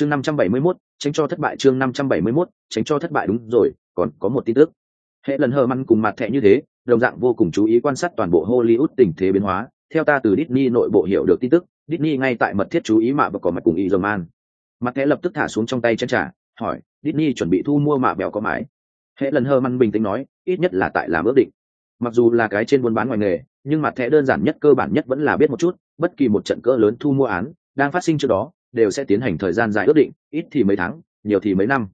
chương năm trăm bảy mươi 571, tránh cho thất bại chương năm trăm bảy mươi 571, tránh cho thất bại đúng rồi còn có một tin tức. Hệ lần hờ măn cùng mặt thẻ như thế đồng dạng vô cùng chú ý quan sát toàn bộ hollywood tình thế biến hóa. Theo ta từ Disney nội bộ hiểu được tin tức Disney ngay tại mật thiết chú ý mạ và có mặt cùng y mặt thẻ lập tức thả xuống trong tay chân trả hỏi Disney chuẩn bị thu mua mạ bèo có mái hệ lần hờ măn bình tĩnh nói ít nhất là tại làm ước định. Mặc dù là cái trên buôn bán ngoài nghề nhưng mặt thẻ đơn giản nhất cơ bản nhất vẫn là biết một chút bất kỳ một trận cỡ lớn thu mua án đang phát sinh trước đó đều sẽ tiến hành thời gian dài ước định ít thì mấy tháng nhiều thì mấy năm.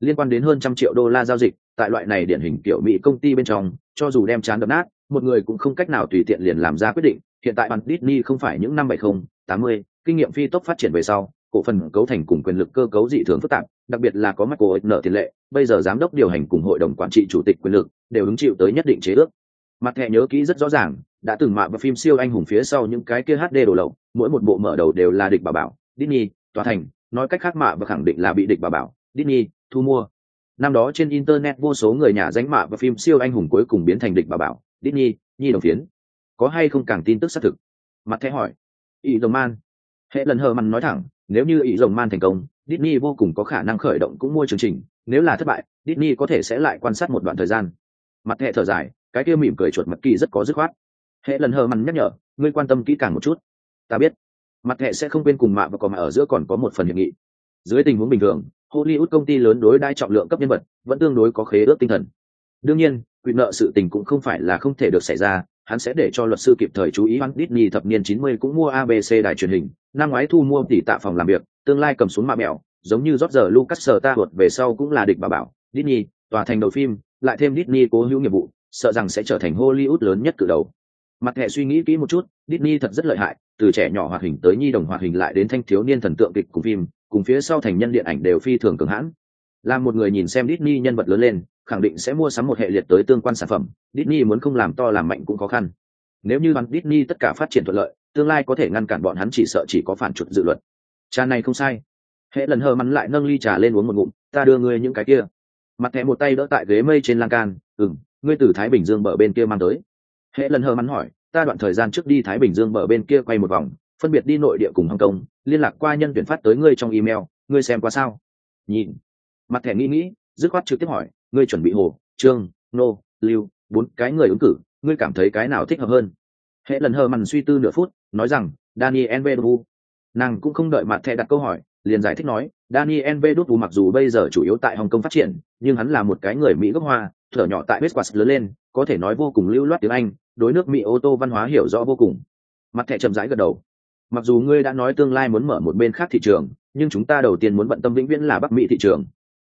Liên quan đến hơn trăm triệu đô la giao dịch tại loại này điển hình kiểu mỹ công ty bên trong cho dù đem chán đập nát một người cũng không cách nào tùy tiện liền làm ra quyết định. Hiện tại bàn Disney không phải những năm 70, 80, kinh nghiệm phi tốc phát triển về sau cổ phần cấu thành cùng quyền lực cơ cấu dị thường phức tạp đặc biệt là có Michael nợ tiền lệ bây giờ giám đốc điều hành cùng hội đồng quản trị chủ tịch quyền lực đều hứng chịu tới nhất định chế ước. Mặt thẻ nhớ kỹ rất rõ ràng đã từng mạ và phim siêu anh hùng phía sau những cái kia hd đồ lậu mỗi một bộ mở đầu đều là địch bà bảo. Disney, tòa thành, nói cách khác mạ và khẳng định là bị địch bà bảo. Disney, thu mua. Năm đó trên internet vô số người nhà danh mạ và phim siêu anh hùng cuối cùng biến thành địch bà bảo. Disney, nhi đồng phiến. Có hay không càng tin tức xác thực? Mặt thẻ hỏi. Ý đồng man. Hệ lần hờ mặn nói thẳng, nếu như ý rồng man thành công, Disney vô cùng có khả năng khởi động cũng mua chương trình. Nếu là thất bại, Disney có thể sẽ lại quan sát một đoạn thời gian. Mặt hệ thở dài, cái kia mỉm cười chuột mặt kỳ rất có dứt khoát. Hệ lần hờ mặn nhắc nhở, ngươi quan tâm kỹ càng một chút. Ta biết mặt hệ sẽ không quên cùng mạ và còn mạ ở giữa còn có một phần hiệp nghị. Dưới tình huống bình thường hollywood công ty lớn đối đai trọng lượng cấp nhân vật vẫn tương đối có khế ước tinh thần. Đương nhiên quyền nợ sự tình cũng không phải là không thể được xảy ra hắn sẽ để cho luật sư kịp thời chú ý hắn Disney thập niên 90 cũng mua ABC đài truyền hình, năm ngoái thu mua tỷ tạ phòng làm việc, tương lai cầm xuống mạ mèo, giống như rót giờ Lucas sở ta vượt về sau cũng là địch bà bảo, Disney, tòa thành đầu phim, lại thêm Disney cố hữu nghiệp vụ, sợ rằng sẽ trở thành Hollywood lớn nhất cử đầu. Mặt hệ suy nghĩ kỹ một chút, Disney thật rất lợi hại, từ trẻ nhỏ hoạt hình tới nhi đồng hoạt hình lại đến thanh thiếu niên thần tượng kịch cùng phim, cùng phía sau thành nhân điện ảnh đều phi thường cường hãn. Làm một người nhìn xem Disney nhân vật lớn lên, khẳng định sẽ mua sắm một hệ liệt tới tương quan sản phẩm, Disney muốn không làm to làm mạnh cũng khó khăn. Nếu như bằng Disney tất cả phát triển thuận lợi, tương lai có thể ngăn cản bọn hắn chỉ sợ chỉ có phản chuột dự luật. cha này không sai. Hệ lần hờ mắn lại nâng ly trà lên uống một ngụm, ta đưa ngươi những cái kia. Mặt thẻ một tay đỡ tại ghế mây trên lan can, ừ ngươi từ Thái Bình Dương bờ bên kia mang tới. Hệ lần hờ mắn hỏi, ta đoạn thời gian trước đi Thái Bình Dương bờ bên kia quay một vòng, phân biệt đi nội địa cùng Hồng Kông, liên lạc qua nhân tuyển phát tới ngươi trong email, ngươi xem qua sao? Nhìn. Mặt thẻ nghĩ nghĩ, dứt khoát trực tiếp hỏi, ngươi chuẩn bị hồ, trương, nô, lưu, bốn cái người ứng cử, ngươi cảm thấy cái nào thích hợp hơn? Hệ lần hờ mằn suy tư nửa phút, nói rằng, Daniel Nvedu. Nàng cũng không đợi mặt thẻ đặt câu hỏi, liền giải thích nói, Daniel Nvedu mặc dù bây giờ chủ yếu tại Hồng Kông phát triển, nhưng hắn là một cái người Mỹ gốc Hoa, thở nhỏ tại Westquartz lớn lên, có thể nói vô cùng lưu loát tiếng Anh, đối nước Mỹ ô tô văn hóa hiểu rõ vô cùng. Mặt thẻ chậm rãi gật đầu. Mặc dù ngươi đã nói tương lai muốn mở một bên khác thị trường, nhưng chúng ta đầu tiên muốn bận tâm vĩnh viễn là Bắc Mỹ thị trường.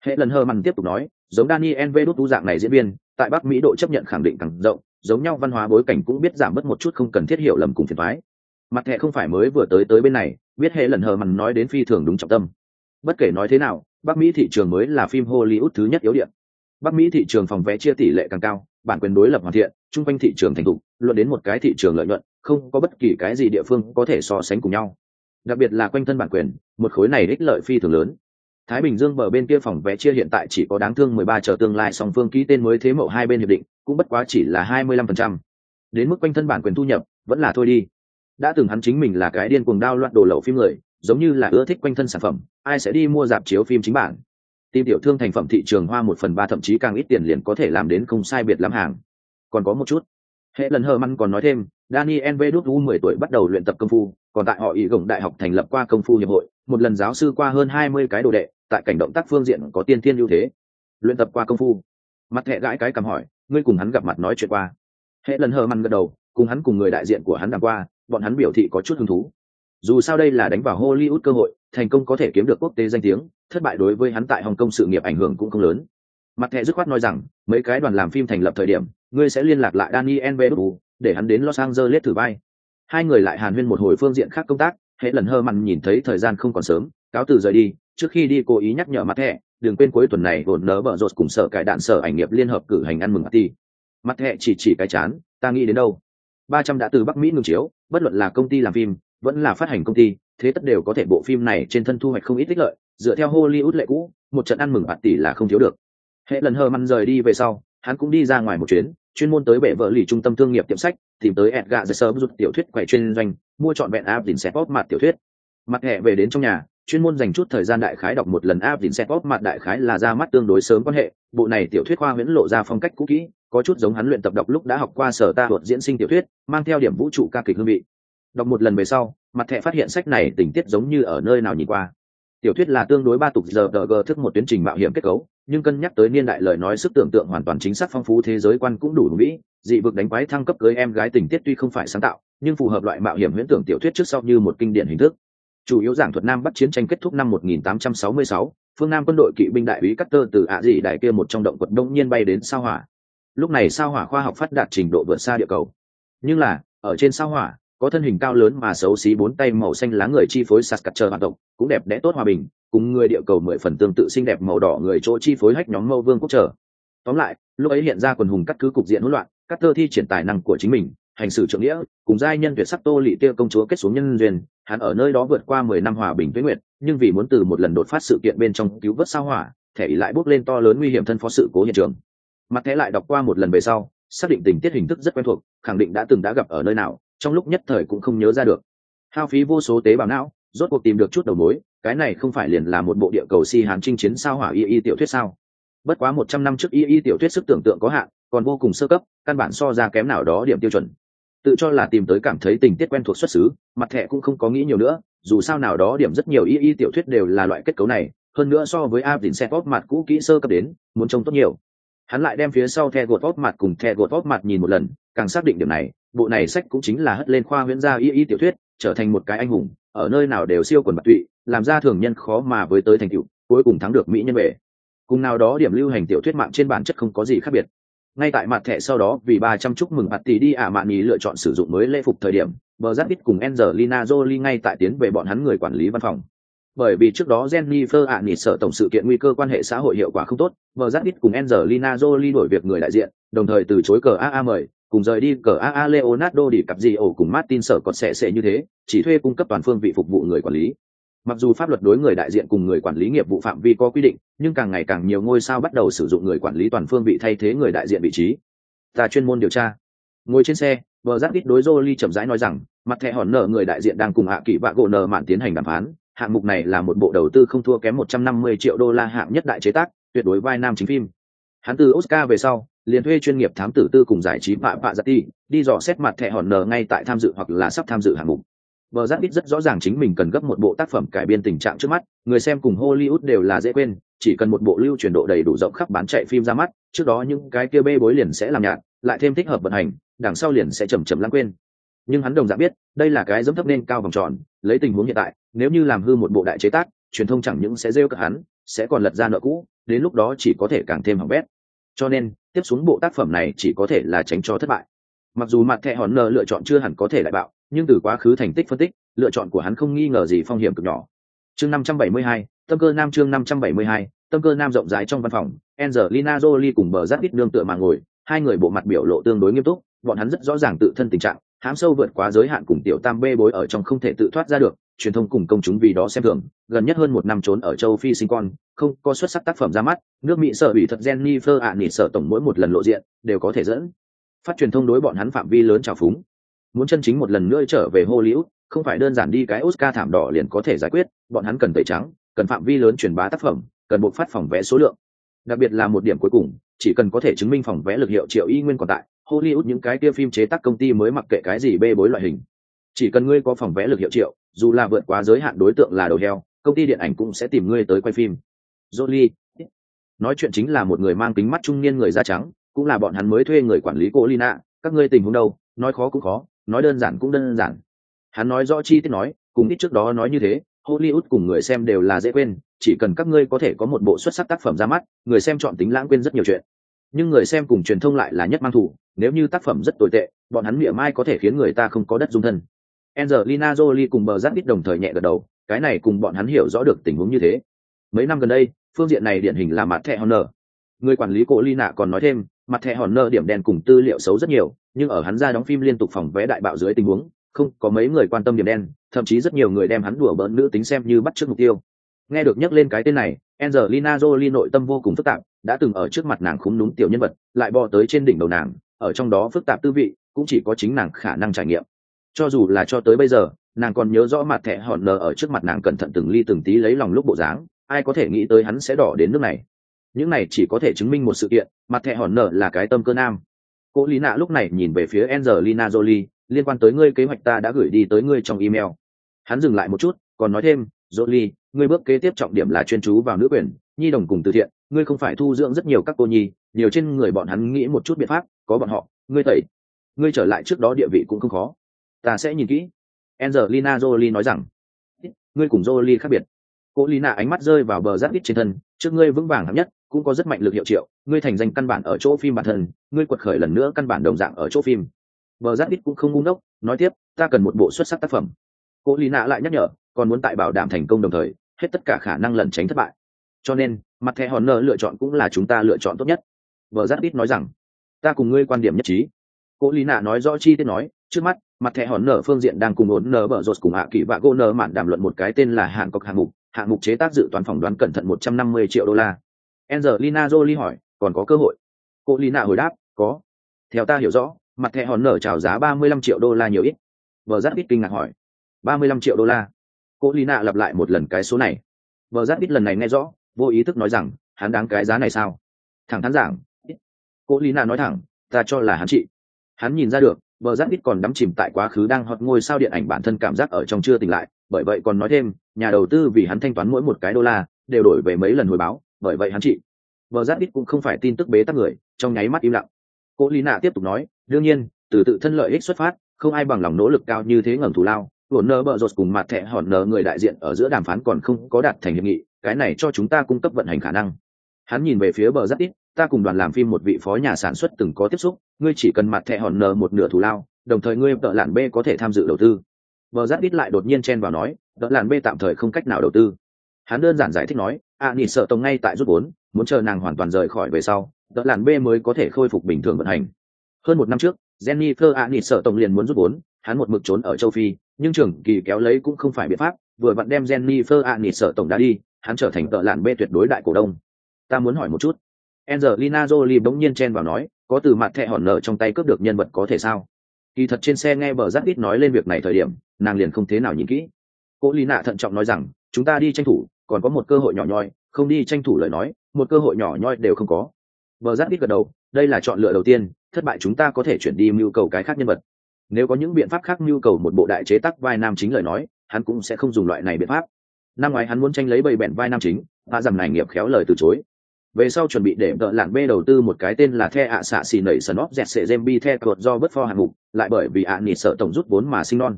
Hệ lần hờ mằn tiếp tục nói, giống Daniel V đút dạng này diễn viên, tại Bắc Mỹ độ chấp nhận khẳng định càng rộng, giống nhau văn hóa bối cảnh cũng biết giảm bớt một chút không cần thiết hiểu lầm cùng phiền thoái Mặt thẻ không phải mới vừa tới tới bên này, biết hệ lần hờ mằn nói đến phi thường đúng trọng tâm. Bất kể nói thế nào, Bắc Mỹ thị trường mới là phim Hollywood thứ nhất yếu điện. Bắc Mỹ thị trường phòng vé chia tỷ lệ càng cao, bản quyền đối lập hoàn thiện, trung quanh thị trường thành thục, luận đến một cái thị trường lợi nhuận, không có bất kỳ cái gì địa phương có thể so sánh cùng nhau. Đặc biệt là quanh thân bản quyền, một khối này ích lợi phi thường lớn Thái Bình Dương bờ bên kia phòng vé chia hiện tại chỉ có đáng thương 13 chờ tương lai song phương ký tên mới thế mậu hai bên hiệp định, cũng bất quá chỉ là 25%. Đến mức quanh thân bản quyền thu nhập, vẫn là thôi đi. Đã từng hắn chính mình là cái điên cuồng đao loạn đồ lậu phim người, giống như là ưa thích quanh thân sản phẩm, ai sẽ đi mua dạp chiếu phim chính bản. Tìm tiểu thương thành phẩm thị trường hoa một phần ba thậm chí càng ít tiền liền có thể làm đến không sai biệt lắm hàng. Còn có một chút. Hệ lần hờ măn còn nói thêm, Daniel Vedutu 10 tuổi bắt đầu luyện tập công phu, còn tại họ ý gồng đại học thành lập qua công phu hiệp hội, một lần giáo sư qua hơn 20 cái đồ đệ, tại cảnh động tác phương diện có tiên thiên ưu thế luyện tập qua công phu mặt hệ gãi cái cầm hỏi ngươi cùng hắn gặp mặt nói chuyện qua hệ lần hờ măn gật đầu cùng hắn cùng người đại diện của hắn đ qua bọn hắn biểu thị có chút hứng thú dù sao đây là đánh vào hollywood cơ hội, thành công có thể kiếm được quốc tế danh tiếng, thất bại đối với hắn tại hồng kông sự nghiệp ảnh hưởng cũng không lớn. Mặt hệ dứt khoát nói rằng, mấy cái đoàn làm phim thành lập thời điểm, ngươi sẽ liên lạc lại daniel vdu để hắn đến los angeles thử vai. Hai người lại hàn huyên một hồi phương diện khác công tác hệ lần hơ mặn nhìn thấy thời gian không còn sớm, cáo từ rời đi, trước khi đi cố ý nhắc nhở mặt thẻ, đừng quên cuối tuần này bọn nớ bở rột cùng sở cải đạn sở ảnh nghiệp liên hợp cử hành ăn mừng party. Mặt thẻ chỉ chỉ cái chán, ta nghĩ đến đâu? Ba trăm đã từ bắc mỹ ngừng chiếu, bất luận là công ty làm phim vẫn là phát hành công ty, thế tất đều có thể bộ phim này trên thân thu hoạch không ít tích lợi, dựa theo hollywood lệ cũ, một trận ăn mừng bạt tỷ là không thiếu được. Hệ lần hờ măn rời đi về sau, hắn cũng đi ra ngoài một chuyến, chuyên môn tới bệ vợ lì trung tâm thương nghiệp tiệm sách, tìm tới edgar the sớm rút tiểu thuyết quầy chuyên doanh, mua trọn vẹn áp đỉnh xe pop mặt tiểu thuyết. Mặt hệ về đến trong nhà, chuyên môn dành chút thời gian đại khái đọc một lần áp đỉnh set mặt đại khái là ra mắt tương đối sớm quan hệ, bộ này tiểu thuyết khoa huyễn lộ ra phong cách cũ kỹ, có chút giống hắn luyện tập đọc lúc đã học qua sở ta thuật diễn sinh tiểu thuyết, mang theo điểm vũ trụ ca kịch hương vị đọc một lần về sau mặt thẻ phát hiện sách này tình tiết giống như ở nơi nào nhìn qua. Tiểu thuyết là tương đối ba tục giờ đờ gờ thức một tuyến trình mạo hiểm kết cấu nhưng cân nhắc tới niên đại lời nói sức tưởng tượng hoàn toàn chính xác phong phú thế giới quan cũng đủ mỹ dị vực đánh quái thăng cấp cưới em gái tình tiết tuy không phải sáng tạo nhưng phù hợp loại mạo hiểm huyễn tưởng tiểu thuyết trước sau như một kinh điển hình thức. Chủ yếu giảng thuật nam bắc chiến tranh kết thúc năm 1866, phương nam quân đội kỵ binh đại úy Cutter từ ạ dị đại kia một trong động quật đông nhiên bay đến sao hỏa. Lúc này sao hỏa khoa học phát đạt trình độ vượt xa địa cầu. Nhưng là ở trên sao hỏa có thân hình cao lớn mà xấu xí bốn tay màu xanh lá người chi phối sạt cắt chờ hoạt động cũng đẹp đẽ tốt hòa bình, cùng người địa cầu mười phần tương tự xinh đẹp màu đỏ người chỗ chi phối hách nhóm mâu vương quốc trở. Tóm lại, lúc ấy hiện ra quần hùng cắt cứ cục diện hỗn loạn các tơ thi triển tài năng của chính mình, hành xử trưởng nghĩa, cùng giai nhân tuyệt sắc tô lị tiêu công chúa kết xuống nhân duyên, hắn ở nơi đó vượt qua mười năm hòa bình tuế nguyệt, nhưng vì muốn từ một lần đột phát sự kiện bên trong cứu vớt sao hỏa, thẻ ý lại bốc lên to lớn nguy hiểm thân phó sự cố hiện trường. Mặt thẻ lại đọc qua một lần về sau, xác định tình tiết hình thức rất quen thuộc, khẳng định đã từng đã gặp ở nơi nào trong lúc nhất thời cũng không nhớ ra được. Hao phí vô số tế bào não, rốt cuộc tìm được chút đầu mối, cái này không phải liền là một bộ địa cầu si hán chinh chiến sao hỏa y y tiểu thuyết sao? Bất quá một trăm năm trước y y tiểu thuyết sức tưởng tượng có hạn, còn vô cùng sơ cấp, căn bản so ra kém nào đó điểm tiêu chuẩn. Tự cho là tìm tới cảm thấy tình tiết quen thuộc xuất xứ, mặt thẻ cũng không có nghĩ nhiều nữa, dù sao nào đó điểm rất nhiều y y tiểu thuyết đều là loại kết cấu này, hơn nữa so với a dìn xe tốt mặt cũ kỹ sơ cấp đến, muốn trông tốt nhiều. Hắn lại đem phía sau the gột tốt mặt cùng the gột tốt mặt nhìn một lần, càng xác định điểm này bộ này sách cũng chính là hất lên khoa huyễn gia y y tiểu thuyết trở thành một cái anh hùng ở nơi nào đều siêu quần bạc tụy làm ra thường nhân khó mà với tới thành tựu cuối cùng thắng được mỹ nhân về cùng nào đó điểm lưu hành tiểu thuyết mạng trên bản chất không có gì khác biệt. Ngay tại mặt thẻ sau đó vì ba trăm chúc mừng mặt tỷ đi ả à mạn ý lựa chọn sử dụng mới lễ phục thời điểm bờ giáp ít cùng angelina jolie ngay tại tiến về bọn hắn người quản lý văn phòng. Bởi vì trước đó Jennifer ạ nịt sợ tổng sự kiện nguy cơ quan hệ xã hội hiệu quả không tốt, bờ giáp ít cùng Angelina Jolie đổi việc người đại diện, đồng thời từ chối cờ AA mời, cùng rời đi cờ AA Leonardo đi cặp gì ổ cùng Martin sở còn sẽ sẽ như thế, chỉ thuê cung cấp toàn phương vị phục vụ người quản lý. Mặc dù pháp luật đối người đại diện cùng người quản lý nghiệp vụ phạm vi có quy định, nhưng càng ngày càng nhiều ngôi sao bắt đầu sử dụng người quản lý toàn phương vị thay thế người đại diện vị trí. Ta chuyên môn điều tra. Ngồi trên xe, vợ giác ít đối Jolie chậm rãi nói rằng, mặt thẻ hòn nợ người đại diện đang cùng hạ kỳ vạ gỗ nợ mạn tiến hành đàm phán. Hạng mục này là một bộ đầu tư không thua kém 150 triệu đô la hạng nhất đại chế tác, tuyệt đối vai nam chính phim. Hắn từ Oscar về sau, liền thuê chuyên nghiệp thám tử tư cùng giải trí bạ bạ giặt ti đi dò xét mặt thẻ hòn nờ ngay tại tham dự hoặc là sắp tham dự hạng mục vợ giáp ít rất rõ ràng chính mình cần gấp một bộ tác phẩm cải biên tình trạng trước mắt, người xem cùng Hollywood đều là dễ quên, chỉ cần một bộ lưu truyền độ đầy đủ rộng khắp bán chạy phim ra mắt, trước đó những cái kia bê bối liền sẽ làm nhạt, lại thêm thích hợp vận hành, đằng sau liền sẽ chầm chầm lãng quên. Nhưng hắn đồng dạng biết, đây là cái dẫm thấp nên cao vòng tròn, lấy tình huống hiện tại, nếu như làm hư một bộ đại chế tác, truyền thông chẳng những sẽ rêu cả hắn, sẽ còn lật ra nợ cũ, đến lúc đó chỉ có thể càng thêm hỏng bét cho nên tiếp xuống bộ tác phẩm này chỉ có thể là tránh cho thất bại. Mặc dù mặt thẻ hòn nờ lựa chọn chưa hẳn có thể lại bạo nhưng từ quá khứ thành tích phân tích lựa chọn của hắn không nghi ngờ gì phong hiểm cực nhỏ. Chương 572, tâm cơ nam chương 572, tâm cơ nam rộng rãi trong văn phòng angelina jolie cùng bờ giáp ít nương tựa mà ngồi hai người bộ mặt biểu lộ tương đối nghiêm túc bọn hắn rất rõ ràng tự thân tình trạng hám sâu vượt quá giới hạn cùng tiểu tam bê bối ở trong không thể tự thoát ra được, truyền thông cùng công chúng vì đó xem thường, gần nhất hơn một năm trốn ở châu phi sinh con, không có xuất sắc tác phẩm ra mắt, nước mỹ sở ủy thật jennifer ạ nỉ sở tổng mỗi một lần lộ diện, đều có thể dẫn. Phát truyền thông đối bọn hắn phạm vi lớn trào phúng. Muốn chân chính một lần nữa trở về hollywood, không phải đơn giản đi cái oscar thảm đỏ liền có thể giải quyết, bọn hắn cần tẩy trắng, cần phạm vi lớn truyền bá tác phẩm, cần bộ phát phòng vé số lượng. Đặc biệt là một điểm cuối cùng, chỉ cần có thể chứng minh phòng vé lực hiệu triệu y nguyên còn tại hollywood những cái kia phim chế tác công ty mới mặc kệ cái gì bê bối loại hình chỉ cần ngươi có phòng vẽ lực hiệu triệu dù là vượt quá giới hạn đối tượng là đầu heo công ty điện ảnh cũng sẽ tìm ngươi tới quay phim Jolie. Nói chuyện chính là một người mang kính mắt trung niên người da trắng, cũng là bọn hắn mới thuê người quản lý cô Lina, các ngươi tình huống đâu, nói khó cũng khó, nói đơn giản cũng đơn giản. Hắn nói rõ chi tiết nói, cùng ít trước đó nói như thế, Hollywood cùng người xem đều là dễ quên, chỉ cần các ngươi có thể có một bộ xuất sắc tác phẩm ra mắt, người xem chọn tính lãng quên rất nhiều chuyện. Nhưng người xem cùng truyền thông lại là nhất mang thủ, nếu như tác phẩm rất tồi tệ, bọn hắn miệng mai có thể khiến người ta không có đất dung thân. Angelina Jolie cùng bờ giáp ít đồng thời nhẹ gật đầu, cái này cùng bọn hắn hiểu rõ được tình huống như thế. Mấy năm gần đây, phương diện này điển hình là mặt thẻ honor người quản lý cổ ly nạ còn nói thêm mặt thẻ honor điểm đen cùng tư liệu xấu rất nhiều nhưng ở hắn ra đóng phim liên tục phòng vé đại bạo dưới tình huống không có mấy người quan tâm điểm đen thậm chí rất nhiều người đem hắn đùa bỡn nữ tính xem như bắt trước mục tiêu nghe được nhắc lên cái tên này Angelina Jolie nội tâm vô cùng phức tạp đã từng ở trước mặt nàng khúng núm tiểu nhân vật, lại bò tới trên đỉnh đầu nàng, ở trong đó phức tạp tư vị, cũng chỉ có chính nàng khả năng trải nghiệm. Cho dù là cho tới bây giờ, nàng còn nhớ rõ mặt thẻ hòn nở ở trước mặt nàng cẩn thận từng ly từng tí lấy lòng lúc bộ dáng, ai có thể nghĩ tới hắn sẽ đỏ đến nước này. Những này chỉ có thể chứng minh một sự kiện, mặt thẻ hòn nở là cái tâm cơ nam. Cô lý nạ lúc này nhìn về phía angelina jolie, liên quan tới ngươi kế hoạch ta đã gửi đi tới ngươi trong email. Hắn dừng lại một chút, còn nói thêm, jolie, ngươi bước kế tiếp trọng điểm là chuyên chú vào nữ quyền, nhi đồng cùng từ thiện ngươi không phải thu dưỡng rất nhiều các cô nhi, nhiều trên người bọn hắn nghĩ một chút biện pháp, có bọn họ, ngươi tẩy. Ngươi trở lại trước đó địa vị cũng không khó. Ta sẽ nhìn kỹ. Angelina jolie nói rằng. Ngươi cùng jolie khác biệt. Cô lina ánh mắt rơi vào bờ giáp ít trên thân, trước ngươi vững vàng hạng nhất, cũng có rất mạnh lực hiệu triệu, ngươi thành danh căn bản ở chỗ phim bản thân, ngươi quật khởi lần nữa căn bản đồng dạng ở chỗ phim. Bờ giáp ít cũng không ngu ngốc, nói tiếp, ta cần một bộ xuất sắc tác phẩm. Cô lina lại nhắc nhở, còn muốn tại bảo đảm thành công đồng thời, hết tất cả khả năng lẩn tránh thất bại cho nên, mặt thẻ hòn nợ lựa chọn cũng là chúng ta lựa chọn tốt nhất. Vợ giáp ít nói rằng, ta cùng ngươi quan điểm nhất trí. Cô lý nạ nói rõ chi tiết nói, trước mắt, mặt thẻ hòn nở phương diện đang cùng ổn nở bở rột cùng hạ kỳ và gô nở mạn đàm luận một cái tên là hạng cọc hạng mục. Hạng mục chế tác dự toán phỏng đoán cẩn thận một trăm năm mươi triệu đô la. Angelina Jolie hỏi, còn có cơ hội? Cô lý nạ hồi đáp, có. Theo ta hiểu rõ, mặt thẻ hòn nở chào giá ba mươi lăm triệu đô la nhiều ít. Vợ giáp ít kinh ngạc hỏi, ba mươi lăm triệu đô la? Cô lý nạ lặp lại một lần cái số này. Vợ giáp ít lần này nghe rõ vô ý thức nói rằng, hắn đáng cái giá này sao thẳng thắn giảng, cô lý nói thẳng, ta cho là hắn chị. hắn nhìn ra được vợ giáp ít còn đắm chìm tại quá khứ đang hot ngôi sao điện ảnh bản thân cảm giác ở trong chưa tỉnh lại, bởi vậy còn nói thêm, nhà đầu tư vì hắn thanh toán mỗi một cái đô la, đều đổi về mấy lần hồi báo, bởi vậy hắn chị. vợ giáp ít cũng không phải tin tức bế tắc người, trong nháy mắt im lặng cô lý tiếp tục nói, đương nhiên, từ tự thân lợi ích xuất phát, không ai bằng lòng nỗ lực cao như thế ngẩng thù lao hồn nơ bợ rột cùng mặt thẻ hòn nơ người đại diện ở giữa đàm phán còn không có đạt thành hiệp nghị cái này cho chúng ta cung cấp vận hành khả năng. Hắn nhìn về phía bờ rất ít ta cùng đoàn làm phim một vị phó nhà sản xuất từng có tiếp xúc ngươi chỉ cần mặt thẻ hòn nờ một nửa thù lao đồng thời ngươi tợ lạn b có thể tham dự đầu tư. Bờ rất ít lại đột nhiên chen vào nói tợ làn b tạm thời không cách nào đầu tư. Hắn đơn giản giải thích nói a à, nỉ sợ tông ngay tại rút vốn muốn chờ nàng hoàn toàn rời khỏi về sau tợ làn b mới có thể khôi phục bình thường vận hành. Hơn một năm trước jennifer a à, nỉ sợ tông liền muốn rút vốn hắn một mực trốn ở châu phi nhưng trưởng kỳ kéo lấy cũng không phải biện pháp vừa vặn đem jennifer a nịt sở tổng đã đi hắn trở thành tợ làn b tuyệt đối đại cổ đông ta muốn hỏi một chút Angelina Jolie bỗng nhiên chen vào nói, có từ mặt thẻ hòn nợ trong tay cướp được nhân vật có thể sao? Kỳ thật trên xe nghe bờ giáp ít nói lên việc này thời điểm, nàng liền không thế nào nhìn kỹ. Cố Lý Nạ thận trọng nói rằng, chúng ta đi tranh thủ, còn có một cơ hội nhỏ nhoi, không đi tranh thủ lời nói, một cơ hội nhỏ nhoi đều không có. Bờ giáp ít gật đầu, đây là chọn lựa đầu tiên, thất bại chúng ta có thể chuyển đi mưu cầu cái khác nhân vật. Nếu có những biện pháp khác nhu cầu một bộ đại chế tác vai nam chính lời nói, hắn cũng sẽ không dùng loại này biện pháp. Năm ngoái hắn muốn tranh lấy bầy bẹn vai nam chính, hạ dầm này nghiệp khéo lời từ chối, về sau chuẩn bị để vợ lạng b đầu tư một cái tên là the ạ xạ xì nẩy sần óc dẹt sệ gembi the cột do bất pho hạng mục lại bởi vì ạ nỉ sợ tổng rút vốn mà sinh non.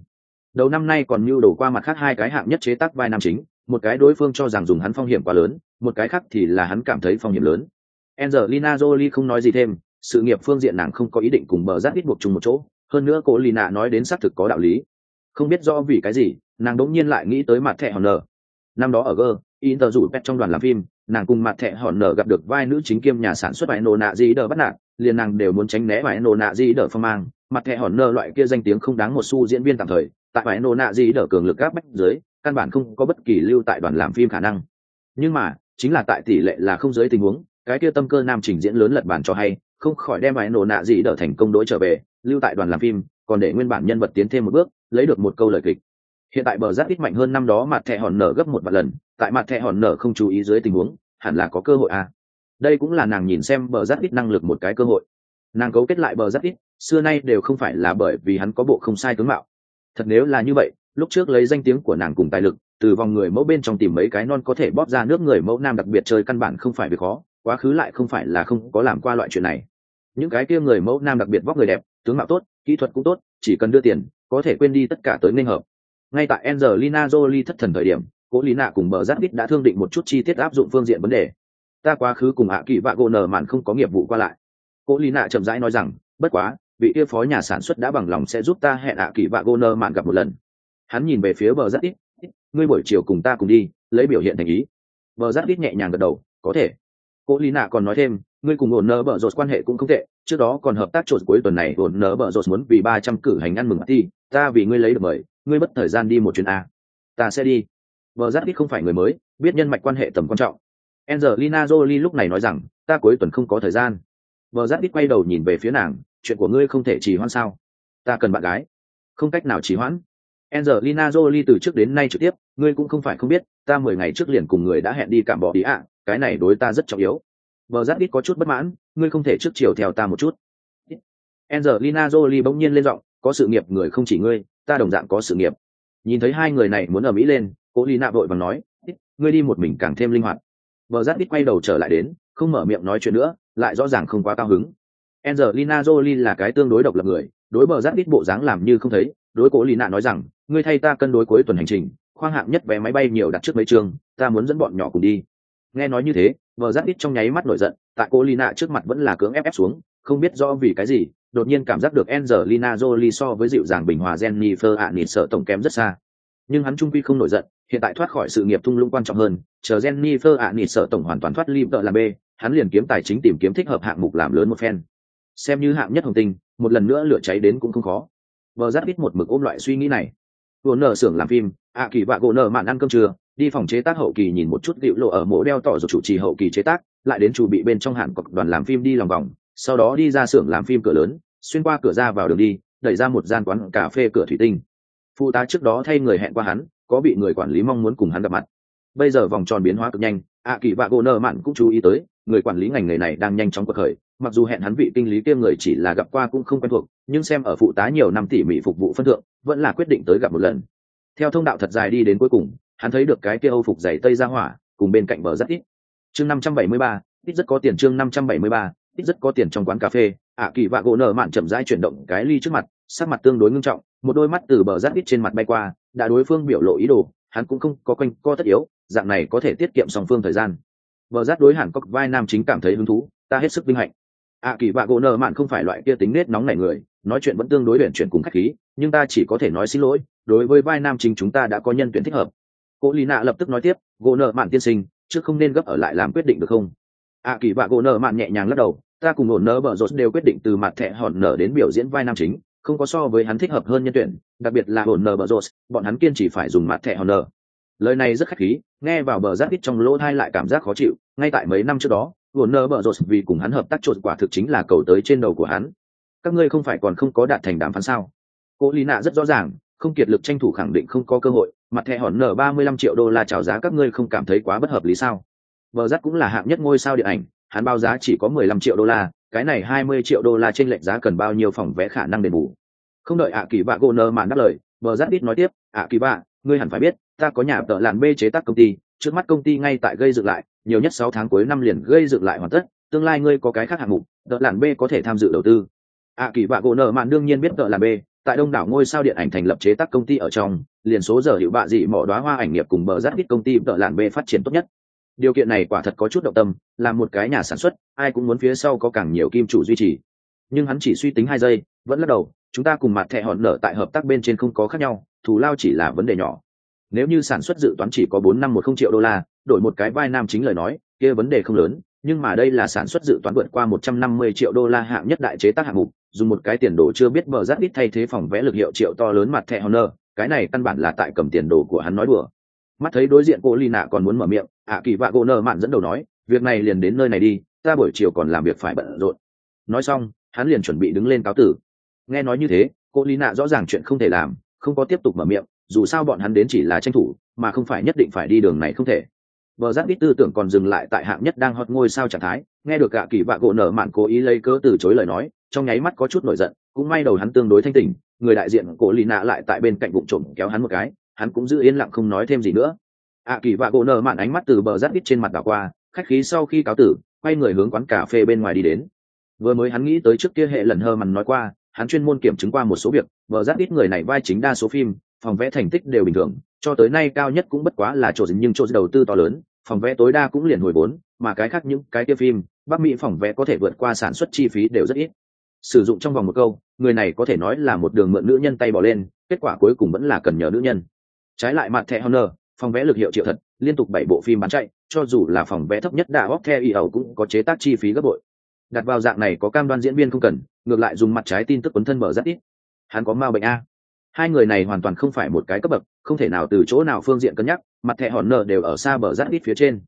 Đầu năm nay còn mưu đồ qua mặt khác hai cái hạng nhất chế tác vai nam chính một cái đối phương cho rằng dùng hắn phong hiểm quá lớn một cái khác thì là hắn cảm thấy phong hiểm lớn. Angelina Jolie không nói gì thêm sự nghiệp phương diện nàng không có ý định cùng bờ rát ít buộc chung một chỗ hơn nữa cô Lina nói đến xác thực có đạo lý. Không biết do vì cái gì, nàng đỗng nhiên lại nghĩ tới mặt thẻ hòn nở năm đó ở g tờ rủ pet trong đoàn làm phim, nàng cùng mặt thẻ hòn nở gặp được vai nữ chính kiêm nhà sản xuất vải nổ nạ gì đờ bắt nạt, liền nàng đều muốn tránh né vải nổ nạ gì đờ phong mang. Mặt thẻ hòn nở loại kia danh tiếng không đáng một xu diễn viên tạm thời, tại vải nổ nạ gì đờ cường lực gáp bách dưới, căn bản không có bất kỳ lưu tại đoàn làm phim khả năng. Nhưng mà, chính là tại tỷ lệ là không dưới tình huống, cái kia tâm cơ nam trình diễn lớn lật bản cho hay, không khỏi đem vải nổ nạ gì đờ thành công đối trở về lưu tại đoàn làm phim, còn để nguyên bản nhân vật tiến thêm một bước, lấy được một câu lời kịch. Hiện tại bờ giáp ít mạnh hơn năm đó mặt thẹ hòn nở gấp một vạn lần, tại mặt thẹ hòn nở không chú ý dưới tình huống, hẳn là có cơ hội à. đây cũng là nàng nhìn xem bờ giáp ít năng lực một cái cơ hội. Nàng cấu kết lại bờ giáp ít, xưa nay đều không phải là bởi vì hắn có bộ không sai tướng mạo. Thật nếu là như vậy, lúc trước lấy danh tiếng của nàng cùng tài lực, từ vòng người mẫu bên trong tìm mấy cái non có thể bóp ra nước người mẫu nam đặc biệt chơi căn bản không phải việc khó, quá khứ lại không phải là không có làm qua loại chuyện này. Những cái kia người mẫu nam đặc biệt vóc người đẹp tướng mạo tốt, kỹ thuật cũng tốt, chỉ cần đưa tiền, có thể quên đi tất cả tới nên hợp. Ngay tại Angelina Jolie thất thần thời điểm, cố lý nạ cùng bờ giáp đã thương định một chút chi tiết áp dụng phương diện vấn đề. Ta quá khứ cùng ạ kỳ vạ gỗ nở mạn không có nghiệp vụ qua lại. Cố lý nạ chậm rãi nói rằng, bất quá, vị kia phó nhà sản xuất đã bằng lòng sẽ giúp ta hẹn ạ kỳ vạ gỗ nở mạn gặp một lần. Hắn nhìn về phía bờ giáp ngươi buổi chiều cùng ta cùng đi, lấy biểu hiện thành ý. Bờ giáp nhẹ nhàng gật đầu, có thể. Cố lý nạ còn nói thêm ngươi cùng ổn nở bợ rột quan hệ cũng không tệ trước đó còn hợp tác trộn cuối tuần này ổn nở bợ rột muốn vì ba trăm cử hành ăn mừng ti ta vì ngươi lấy được mời ngươi mất thời gian đi một chuyến a. Ta sẽ đi. Vợ giáp ít không phải người mới biết nhân mạch quan hệ tầm quan trọng. Angelina jolie lúc này nói rằng ta cuối tuần không có thời gian. Vợ giáp ít quay đầu nhìn về phía nàng chuyện của ngươi không thể trì hoãn sao? Ta cần bạn gái. Không cách nào trì hoãn. Angelina Jolie từ trước đến nay trực tiếp, ngươi cũng không phải không biết, ta mười ngày trước liền cùng người đã hẹn đi cảm bỏ ý ạ, cái này đối ta rất trọng yếu. Bờ Giác ít có chút bất mãn, ngươi không thể trước chiều theo ta một chút. Angelina Jolie bỗng nhiên lên giọng, có sự nghiệp người không chỉ ngươi, ta đồng dạng có sự nghiệp. Nhìn thấy hai người này muốn ở mỹ lên, Cố Lina vội vàng nói, ngươi đi một mình càng thêm linh hoạt. Bờ Giác ít quay đầu trở lại đến, không mở miệng nói chuyện nữa, lại rõ ràng không quá cao hứng. Angelina Jolie là cái tương đối độc lập người, đối bờ Giác ít bộ dáng làm như không thấy, đối Cố Lina nói rằng, ngươi thay ta cân đối cuối tuần hành trình, khoang hạng nhất vé máy bay nhiều đặt trước mấy trường, ta muốn dẫn bọn nhỏ cùng đi. Nghe nói như thế, vợ giáp ít trong nháy mắt nổi giận, tại cô Lina trước mặt vẫn là cưỡng ép ép xuống, không biết rõ vì cái gì, đột nhiên cảm giác được Angelina Jolie so với dịu dàng bình hòa Jennifer Aniston tổng kém rất xa. Nhưng hắn trung quy không nổi giận, hiện tại thoát khỏi sự nghiệp thung lũng quan trọng hơn, chờ Jennifer Aniston tổng hoàn toàn thoát ly vợ làm B, hắn liền kiếm tài chính tìm kiếm thích hợp hạng mục làm lớn một phen. Xem như hạng nhất hồng tinh, một lần nữa lửa cháy đến cũng không khó. Vờ giáp ít một mực ôm loại suy nghĩ này. Vừa nở xưởng làm phim, ạ kỳ vạ gỗ nở mạn ăn cơm trưa, đi phòng chế tác hậu kỳ nhìn một chút điệu lộ ở mộ đeo tỏ rồi chủ trì hậu kỳ chế tác, lại đến chủ bị bên trong hạn cọc đoàn làm phim đi lòng vòng, sau đó đi ra xưởng làm phim cửa lớn, xuyên qua cửa ra vào đường đi đẩy ra một gian quán cà phê cửa thủy tinh. Phụ tá trước đó thay người hẹn qua hắn có bị người quản lý mong muốn cùng hắn gặp mặt. Bây giờ vòng tròn biến hóa cực nhanh ạ kỳ vạ gỗ nợ mạn cũng chú ý tới người quản lý ngành nghề này đang nhanh chóng cuộc khởi mặc dù hẹn hắn vị kinh lý kia người chỉ là gặp qua cũng không quen thuộc nhưng xem ở phụ tá nhiều năm tỉ mỉ phục vụ phân thượng vẫn là quyết định tới gặp một lần theo thông đạo thật dài đi đến cuối cùng, hắn thấy được cái kia âu phục dày tây ra hỏa, cùng bên cạnh bờ rất ít. Chương năm trăm bảy mươi ba, ít rất có tiền chương năm trăm bảy mươi ba, ít rất có tiền trong quán cà phê. Ạ kỳ vạ gỗ nở mạn chậm rãi chuyển động cái ly trước mặt, sắc mặt tương đối ngưng trọng, một đôi mắt từ bờ rác ít trên mặt bay qua, đã đối phương biểu lộ ý đồ, hắn cũng không có quanh co tất yếu, dạng này có thể tiết kiệm song phương thời gian. Bờ rác đối hẳn có vai nam chính cảm thấy hứng thú, ta hết sức vinh hạnh. Ạ kỳ vạ gỗ nở mạn không phải loại kia tính nết nóng nảy người nói chuyện vẫn tương đối luyện chuyển cùng khách khí, nhưng ta chỉ có thể nói xin lỗi, đối với vai nam chính chúng ta đã có nhân tuyển thích hợp. Cô lì nạ lập tức nói tiếp, gỗ nợ mạn tiên sinh, trước không nên gấp ở lại làm quyết định được không? Ạ kỳ vạ gỗ nợ mạn nhẹ nhàng lắc đầu, ta cùng ổn nở bở rột đều quyết định từ mặt thẻ hòn nở đến biểu diễn vai nam chính, không có so với hắn thích hợp hơn nhân tuyển, đặc biệt là ổn nở bở rột, bọn hắn kiên chỉ phải dùng mặt thẻ hòn nở. Lời này rất khách khí, nghe vào bờ giác ít trong lỗ thai lại cảm giác khó chịu, ngay tại mấy năm trước đó ổn nở bở rột vì cùng hắn hợp tác trộn quả thực chính là cầu tới trên đầu của hắn các ngươi không phải còn không có đạt thành đàm phán sao? Cô lý nạ rất rõ ràng, không kiệt lực tranh thủ khẳng định không có cơ hội, mặt thẻ hòn nở ba mươi lăm triệu đô la chào giá các ngươi không cảm thấy quá bất hợp lý sao? Bờ giác cũng là hạng nhất ngôi sao điện ảnh, hắn bao giá chỉ có mười lăm triệu đô la, cái này hai mươi triệu đô la trên lệnh giá cần bao nhiêu phòng vé khả năng đền bù? Không đợi ạ kỳ vạ gô nơ mà đáp lời, bờ giáp ít nói tiếp ạ kỳ vạ ngươi hẳn phải biết, ta có nhà tợ làn b chế tác công ty, trước mắt công ty ngay tại gây dựng lại, nhiều nhất sáu tháng cuối năm liền gây dựng lại hoàn tất, tương lai ngươi có cái khác hạng mục, tợ làn b có thể tham dự đầu tư ạ kỳ bạ gỗ nợ mạn đương nhiên biết tợ là b tại đông đảo ngôi sao điện ảnh thành lập chế tác công ty ở trong, liền số giờ hiệu bạ dị mỏ đoá hoa ảnh nghiệp cùng bờ giáp ít công ty tợ làn b phát triển tốt nhất. Điều kiện này quả thật có chút động tâm, là một cái nhà sản xuất, ai cũng muốn phía sau có càng nhiều kim chủ duy trì. Nhưng hắn chỉ suy tính hai giây, vẫn lắc đầu, chúng ta cùng mặt thẻ hòn nở tại hợp tác bên trên không có khác nhau, thù lao chỉ là vấn đề nhỏ. Nếu như sản xuất dự toán chỉ có bốn năm một không triệu đô la, đổi một cái vai nam chính lời nói, kia vấn đề không lớn, nhưng mà đây là sản xuất dự toán vượt qua một trăm năm mươi triệu đô la hạng nhất đại chế tác hạng mục dùng một cái tiền đồ chưa biết bờ rát ít thay thế phòng vẽ lực hiệu triệu to lớn mặt thẻ honor cái này căn bản là tại cầm tiền đồ của hắn nói đùa. Mắt thấy đối diện cô ly nạ còn muốn mở miệng ạ kỳ vạ gỗ nợ mạn dẫn đầu nói việc này liền đến nơi này đi ta buổi chiều còn làm việc phải bận rộn. Nói xong hắn liền chuẩn bị đứng lên cáo tử. Nghe nói như thế cô ly nạ rõ ràng chuyện không thể làm không có tiếp tục mở miệng dù sao bọn hắn đến chỉ là tranh thủ mà không phải nhất định phải đi đường này không thể. Bờ giác ít tư tưởng còn dừng lại tại hạng nhất đang hot ngôi sao trạng thái, nghe được cả kỳ vạ gỗ nở mạn cố ý lấy cớ từ chối lời nói, trong nháy mắt có chút nổi giận, cũng may đầu hắn tương đối thanh tỉnh, người đại diện cổ lì nạ lại tại bên cạnh bụng trộm kéo hắn một cái, hắn cũng giữ yên lặng không nói thêm gì nữa. Ạ kỳ vạ gỗ nở mạn ánh mắt từ bờ rát ít trên mặt đảo qua khách khí sau khi cáo tử quay người hướng quán cà phê bên ngoài đi đến. Vừa mới hắn nghĩ tới trước kia hệ lần hơ mằn nói qua hắn chuyên môn kiểm chứng qua một số việc bờ rát ít người này vai chính đa số phim phòng vẽ thành tích đều bình thường cho tới nay cao nhất cũng bất quá là chỗ dính nhưng chỗ đầu tư to lớn phòng vẽ tối đa cũng liền hồi vốn mà cái khác những cái kia phim bắc mỹ phòng vẽ có thể vượt qua sản xuất chi phí đều rất ít sử dụng trong vòng một câu, người này có thể nói là một đường mượn nữ nhân tay bỏ lên, kết quả cuối cùng vẫn là cần nhờ nữ nhân. Trái lại mặt thẻ honor phòng vẽ lực hiệu triệu thật, liên tục bảy bộ phim bán chạy, cho dù là phòng vẽ thấp nhất đã góp theo y ẩu cũng có chế tác chi phí gấp bội. Đặt vào dạng này có cam đoan diễn viên không cần, ngược lại dùng mặt trái tin tức quấn thân mở rất ít. Hắn có ma bệnh a. Hai người này hoàn toàn không phải một cái cấp bậc, không thể nào từ chỗ nào phương diện cân nhắc mặt thẻ hòn nợ đều ở xa bờ rác ít phía trên.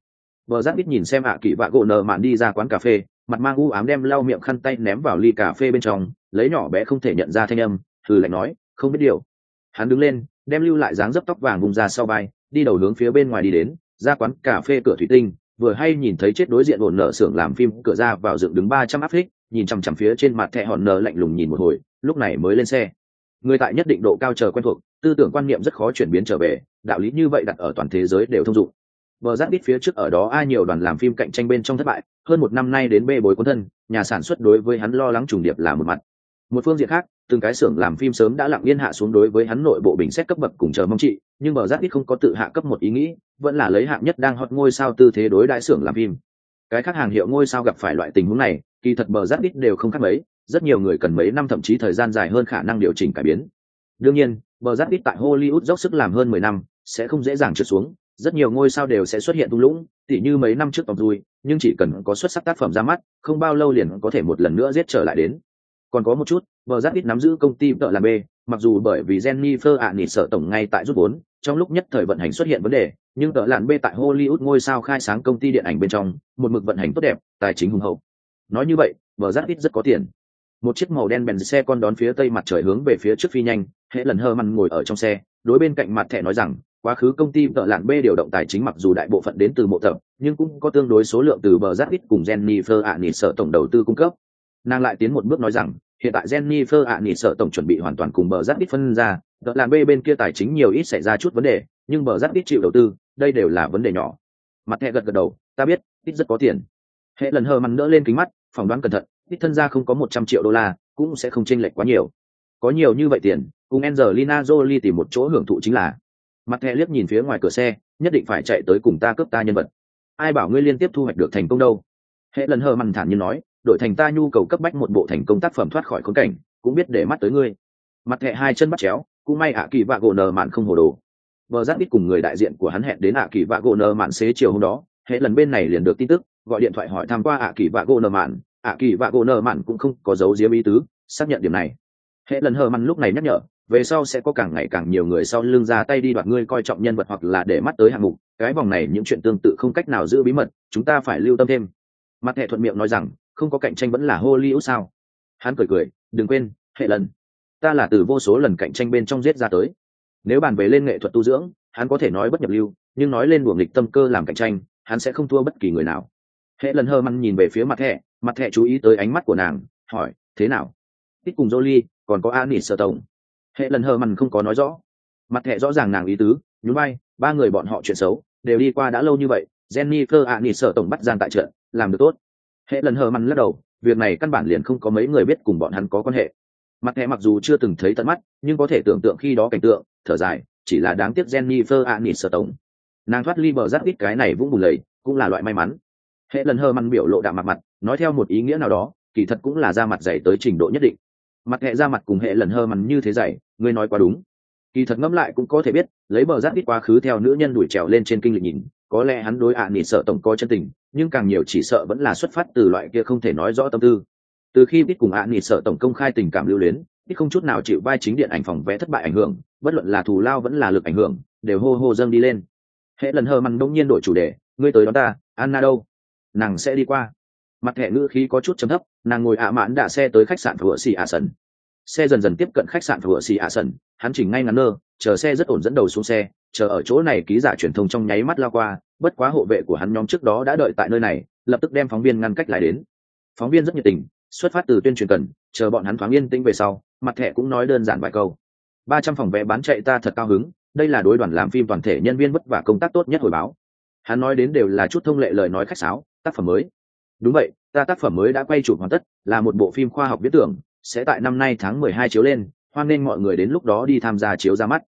Bờ rác ít nhìn xem ạ à kỳ vạ gỗ nợ mạn đi ra quán cà phê mặt mang u ám đem lau miệng khăn tay ném vào ly cà phê bên trong, lấy nhỏ bé không thể nhận ra thanh âm thử lạnh nói, không biết điều. Hắn đứng lên, đem lưu lại dáng dấp tóc vàng vùng ra sau vai, đi đầu hướng phía bên ngoài đi đến, ra quán cà phê cửa thủy tinh, vừa hay nhìn thấy chết đối diện ổn nợ xưởng làm phim, cửa ra vào dựng đứng ba trăm áp phích, nhìn chằm chằm phía trên mặt thẹ hòn nợ lạnh lùng nhìn một hồi, lúc này mới lên xe. Người tại nhất định độ cao chờ quen thuộc, tư tưởng quan niệm rất khó chuyển biến trở về, đạo lý như vậy đặt ở toàn thế giới đều thông dụng. Bờ rát đít phía trước ở đó ai nhiều đoàn làm phim cạnh tranh bên trong thất bại, hơn một năm nay đến bê bối cuốn thân, nhà sản xuất đối với hắn lo lắng trùng điệp là một mặt. Một phương diện khác, từng cái xưởng làm phim sớm đã lặng yên hạ xuống đối với hắn nội bộ bình xét cấp bậc cùng chờ mong trị, nhưng bờ rát đít không có tự hạ cấp một ý nghĩ, vẫn là lấy hạng nhất đang hot ngôi sao tư thế đối đại xưởng làm phim. Cái khác hàng hiệu ngôi sao gặp phải loại tình huống này, kỳ thật bờ rát đít đều không khác mấy, rất nhiều người cần mấy năm thậm chí thời gian dài hơn khả năng điều chỉnh cải biến. Đương nhiên, bờ rát đít tại Hollywood dốc sức làm hơn mười năm, sẽ không dễ dàng trượt xuống, rất nhiều ngôi sao đều sẽ xuất hiện tung lũng, tỉ như mấy năm trước tòng dùi nhưng chỉ cần có xuất sắc tác phẩm ra mắt, không bao lâu liền có thể một lần nữa giết trở lại đến. Còn có một chút vợ giáp ít nắm giữ công ty vợ làm b, mặc dù bởi vì jennifer ạ nỉ sợ tổng ngay tại rút vốn, trong lúc nhất thời vận hành xuất hiện vấn đề, nhưng tợ làn b tại hollywood ngôi sao khai sáng công ty điện ảnh bên trong, một mực vận hành tốt đẹp, tài chính hùng hậu. Nói như vậy vợ giáp ít rất có tiền. Một chiếc màu đen bèn xe con đón phía tây mặt trời hướng về phía trước phi nhanh hệ lần hơ măn ngồi ở trong xe, đối bên cạnh mặt thẻ nói rằng quá khứ công ty tợ lạn b điều động tài chính mặc dù đại bộ phận đến từ mộ tập, nhưng cũng có tương đối số lượng từ bờ giáp ít cùng jennifer ạ nỉ sợ tổng đầu tư cung cấp. Nàng lại tiến một bước nói rằng, hiện tại jennifer ạ nỉ sợ tổng chuẩn bị hoàn toàn cùng bờ giáp ít phân ra, tợ lạn b bên kia tài chính nhiều ít xảy ra chút vấn đề, nhưng bờ giáp ít chịu đầu tư, đây đều là vấn đề nhỏ. Mặt hệ gật gật đầu, ta biết, ít rất có tiền. Hệ lần hờ mặn đỡ lên kính mắt, phỏng đoán cẩn thận, ít thân ra không có một trăm triệu đô la, cũng sẽ không chênh lệch quá nhiều. Có nhiều như vậy tiền, cùng Angelina Jolie tìm một chỗ hưởng thụ chính là mặt thẹ liếc nhìn phía ngoài cửa xe, nhất định phải chạy tới cùng ta cướp ta nhân vật. Ai bảo ngươi liên tiếp thu hoạch được thành công đâu? Hệ lần hờ mằn thản như nói, đổi thành ta nhu cầu cấp bách một bộ thành công tác phẩm thoát khỏi khốn cảnh, cũng biết để mắt tới ngươi. Mặt thẹ hai chân bắt chéo, cũng may ạ kỳ vạ gỗ nờ mạn không hồ đồ. Vợ giáp ít cùng người đại diện của hắn hẹn đến ạ kỳ vạ gỗ nờ mạn xế chiều hôm đó hệ lần bên này liền được tin tức, gọi điện thoại hỏi tham qua ạ kỳ vạ gỗ nờ mạn. Ạ kỳ vạ gỗ nờ mạn cũng không có dấu diếm ý tứ, xác nhận điểm này. Hệ lần hờ mằn lúc này nhắc nhở về sau sẽ có càng ngày càng nhiều người sau lưng ra tay đi đoạt ngươi coi trọng nhân vật hoặc là để mắt tới hạng mục. Cái vòng này những chuyện tương tự không cách nào giữ bí mật chúng ta phải lưu tâm thêm. Mặt hệ thuận miệng nói rằng không có cạnh tranh vẫn là hollywood sao? Hắn cười cười đừng quên hệ lần. Ta là từ vô số lần cạnh tranh bên trong giết ra tới. Nếu bàn về lên nghệ thuật tu dưỡng hắn có thể nói bất nhập lưu nhưng nói lên buồng lịch tâm cơ làm cạnh tranh hắn sẽ không thua bất kỳ người nào. Hệ lần hơ măng nhìn về phía mặt hệ, mặt hệ chú ý tới ánh mắt của nàng hỏi thế nào? Ít cùng jolie còn có anis sơ tổng hệ lần hờ mằn không có nói rõ. Mặt hệ rõ ràng nàng ý tứ, nhún bay ba người bọn họ chuyện xấu, đều đi qua đã lâu như vậy, jennifer anis sở tổng bắt gian tại trận, làm được tốt. Hệ lần hờ mằn lắc đầu, việc này căn bản liền không có mấy người biết cùng bọn hắn có quan hệ. Mặt hệ mặc dù chưa từng thấy tận mắt, nhưng có thể tưởng tượng khi đó cảnh tượng, thở dài, chỉ là đáng tiếc jennifer anis sở tổng. Nàng thoát ly bờ giáp ít cái này vũng bùn lầy, cũng là loại may mắn. Hệ lần hờ mằn biểu lộ đạm mặt mặt, nói theo một ý nghĩa nào đó, kỳ thật cũng là ra mặt dày tới trình độ nhất định mặt hệ ra mặt cùng hệ lần hơ mằn như thế dày ngươi nói quá đúng. Kỳ thật ngẫm lại cũng có thể biết, lấy bờ giáp ít quá khứ theo nữ nhân đuổi trèo lên trên kinh lịch nhìn, có lẽ hắn đối ạ à nỉ sợ tổng có chân tình, nhưng càng nhiều chỉ sợ vẫn là xuất phát từ loại kia không thể nói rõ tâm tư. Từ khi biết cùng ạ à nỉ sợ tổng công khai tình cảm lưu luyến, ít không chút nào chịu vai chính điện ảnh phòng vẽ thất bại ảnh hưởng, bất luận là thù lao vẫn là lực ảnh hưởng, đều hô hô dâng đi lên. Hệ lần hơ mằn đông nhiên đổi chủ đề, ngươi tới đó ta, anna đâu? Nàng sẽ đi qua mặt thẻ ngữ khí có chút chấm thấp, nàng ngồi ạ mãn đạ xe tới khách sạn vừa xì ạ sần. Xe dần dần tiếp cận khách sạn vừa xì ạ sần, hắn chỉnh ngay ngắn nơ chờ xe rất ổn dẫn đầu xuống xe, chờ ở chỗ này ký giả truyền thông trong nháy mắt lao qua, bất quá hộ vệ của hắn nhóm trước đó đã đợi tại nơi này, lập tức đem phóng viên ngăn cách lại đến. Phóng viên rất nhiệt tình, xuất phát từ tuyên truyền cần, chờ bọn hắn thoáng yên tĩnh về sau, mặt thẻ cũng nói đơn giản vài câu. Ba trăm phòng vé bán chạy ta thật cao hứng, đây là đối đoàn làm phim toàn thể nhân viên vất vả công tác tốt nhất hồi báo. Hắn nói đến đều là chút thông lệ lời nói khách sáo, tác phẩm mới đúng vậy ta tác phẩm mới đã quay chụp hoàn tất là một bộ phim khoa học viễn tưởng sẽ tại năm nay tháng mười hai chiếu lên hoan nên mọi người đến lúc đó đi tham gia chiếu ra mắt.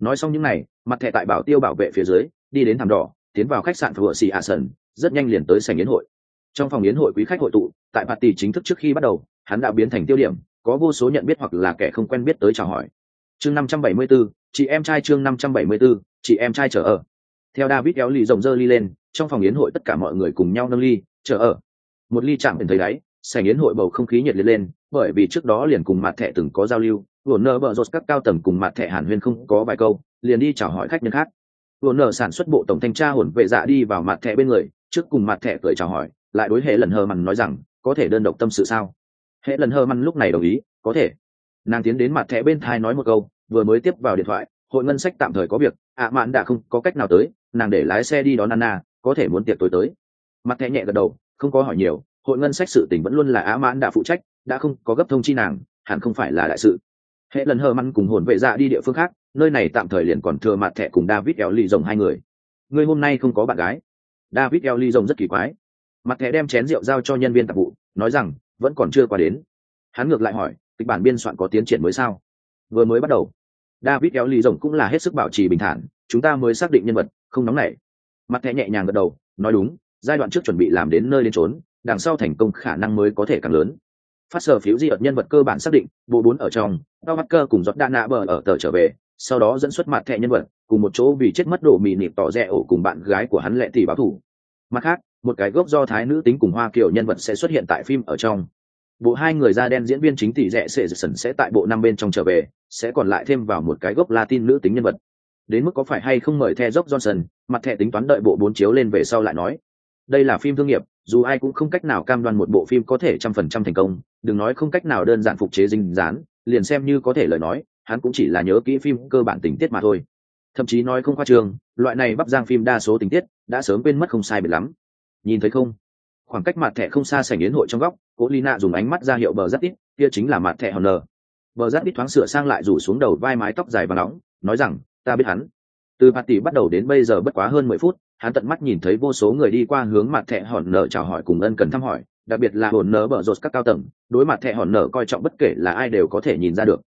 Nói xong những n à y mặt thẻ tại bảo tiêu bảo vệ phía dưới đi đến thảm đỏ tiến vào khách sạn phở xì ạ sần rất nhanh liền tới sảnh yến hội. Trong phòng yến hội quý khách hội tụ tại bà tỷ chính thức trước khi bắt đầu hắn đã biến thành tiêu điểm có vô số nhận biết hoặc là kẻ không quen biết tới chào hỏi. Chương năm trăm bảy mươi 574, chị em trai chương năm trăm bảy mươi 574, chị em trai chờ ở. Theo david kéo lì rồng dơ ly lên trong phòng yến hội tất cả mọi người cùng nhau nâng ly chờ ở một ly chạm thấy đáy, sảnh yến hội bầu không khí nhiệt liệt lên, bởi vì trước đó liền cùng mặt thẻ từng có giao lưu, vừa nở bờ rột các cao tầng cùng mặt thẻ hàn huyên không có vài câu, liền đi chào hỏi khách nhân khác. Vừa nở sản xuất bộ tổng thanh tra hồn vệ dạ đi vào mặt thẻ bên người, trước cùng mặt thẻ cười chào hỏi, lại đối hệ lần hờ mằn nói rằng, có thể đơn độc tâm sự sao? Hệ lần hờ mằn lúc này đồng ý, có thể. Nàng tiến đến mặt thẻ bên thai nói một câu, vừa mới tiếp vào điện thoại, hội ngân sách tạm thời có việc, ạ mạn đã không có cách nào tới, nàng để lái xe đi đón anna, có thể muốn tiệc tối tới. Mặt thẻ nhẹ gật đầu không có hỏi nhiều, hội ngân sách sự tình vẫn luôn là á mãn đã phụ trách, đã không có gấp thông chi nàng, hẳn không phải là đại sự. Hệ lần hờ măn cùng hồn vệ dạ đi địa phương khác, nơi này tạm thời liền còn thừa mặt thẻ cùng david eo ly rồng hai người. Người hôm nay không có bạn gái. David eo ly rồng rất kỳ quái. Mặt thẻ đem chén rượu giao cho nhân viên tạp vụ, nói rằng, vẫn còn chưa qua đến. Hắn ngược lại hỏi, kịch bản biên soạn có tiến triển mới sao? Vừa mới bắt đầu. David eo ly rồng cũng là hết sức bảo trì bình thản, chúng ta mới xác định nhân vật, không nóng nảy. Mặt thẻ nhẹ nhàng gật đầu, nói đúng giai đoạn trước chuẩn bị làm đến nơi đến trốn đằng sau thành công khả năng mới có thể càng lớn. Phát sở phiếu di ợt nhân vật cơ bản xác định, bộ bốn ở trong bao mắt cơ cùng giọt đa nạ bờ ở tờ trở về, sau đó dẫn xuất mặt thẻ nhân vật, cùng một chỗ vì chết mất đổ mì nịp tỏ rẽ ổ cùng bạn gái của hắn lệ tỷ báo thủ. Mặt khác, một cái gốc do thái nữ tính cùng hoa kiểu nhân vật sẽ xuất hiện tại phim ở trong. Bộ hai người da đen diễn viên chính tỷ rẽ sệ sần sẽ tại bộ năm bên trong trở về, sẽ còn lại thêm vào một cái gốc latin nữ tính nhân vật. Đến mức có phải hay không mời the dốc johnson, mặt thẻ tính toán đợi bộ bốn chiếu lên về sau lại nói đây là phim thương nghiệp, dù ai cũng không cách nào cam đoan một bộ phim có thể trăm phần trăm thành công, đừng nói không cách nào đơn giản phục chế dinh dán liền xem như có thể lời nói, hắn cũng chỉ là nhớ kỹ phim cơ bản tình tiết mà thôi. Thậm chí nói không khoa trường loại này bắp giang phim đa số tình tiết đã sớm quên mất không sai biệt lắm. Nhìn thấy không? Khoảng cách mặt thẻ không xa sảnh yến hội trong góc, cố lina dùng ánh mắt ra hiệu bờ giáp ít kia chính là mặt thẻ hòn nờ bờ giáp ít thoáng sửa sang lại rủ xuống đầu vai mái tóc dài và nóng, nói rằng, ta biết hắn. Từ bạt tỷ bắt đầu đến bây giờ bất quá hơn mười phút hắn tận mắt nhìn thấy vô số người đi qua hướng mặt thẻ hòn nở chào hỏi cùng ân cần thăm hỏi, đặc biệt là hồn nở bở rột các cao tầng, đối mặt thẻ hòn nở coi trọng bất kể là ai đều có thể nhìn ra được.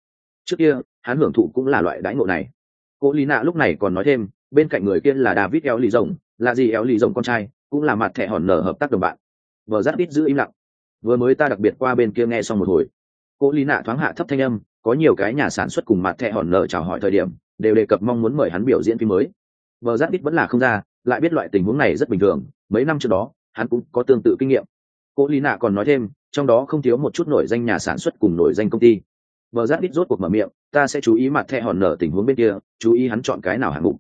Trước kia, hắn hưởng thụ cũng là loại đãi ngộ này. Cô lý nạ lúc này còn nói thêm, bên cạnh người kia là david eo lì rồng, là gì eo lì rồng con trai, cũng là mặt thẻ hòn nở hợp tác đồng bạn. Vợ giáp ít giữ im lặng. Vừa mới ta đặc biệt qua bên kia nghe xong một hồi. Cô lý nạ thoáng hạ thấp thanh âm, có nhiều cái nhà sản xuất cùng mặt thẻ hòn nở chào hỏi thời điểm, đều đề cập mong muốn mời hắn biểu diễn phim mới. Vợ giáp ít vẫn là không ra lại biết loại tình huống này rất bình thường, mấy năm trước đó, hắn cũng có tương tự kinh nghiệm. Cô lý nạ còn nói thêm, trong đó không thiếu một chút nổi danh nhà sản xuất cùng nổi danh công ty. Vợ giáp ít rốt cuộc mở miệng, ta sẽ chú ý mặt thẹ hòn nở tình huống bên kia, chú ý hắn chọn cái nào hạng mục.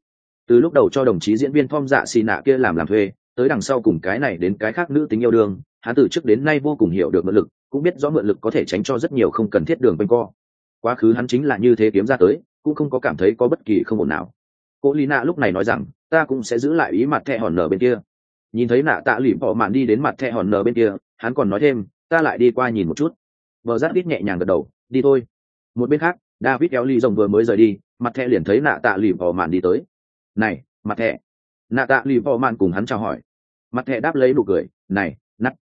Từ lúc đầu cho đồng chí diễn viên thom dạ xì nạ kia làm làm thuê, tới đằng sau cùng cái này đến cái khác nữ tính yêu đương, hắn từ trước đến nay vô cùng hiểu được mượn lực, cũng biết rõ mượn lực có thể tránh cho rất nhiều không cần thiết đường quanh co. Quá khứ hắn chính là như thế kiếm ra tới, cũng không có cảm thấy có bất kỳ không ổn nào cô lina lúc này nói rằng, ta cũng sẽ giữ lại ý mặt thẹ hòn nở bên kia. Nhìn thấy nạ tạ lụy bỏ mạn đi đến mặt thẹ hòn nở bên kia, hắn còn nói thêm, ta lại đi qua nhìn một chút. Vợ giáp đít nhẹ nhàng gật đầu, đi thôi. Một bên khác, david kéo ly rồng vừa mới rời đi, mặt thẹ liền thấy nạ tạ lụy bỏ mạn đi tới. Này, mặt thẹ nạ tạ lụy bỏ mạn cùng hắn chào hỏi. Mặt thẹ đáp lấy nụ cười, này nắt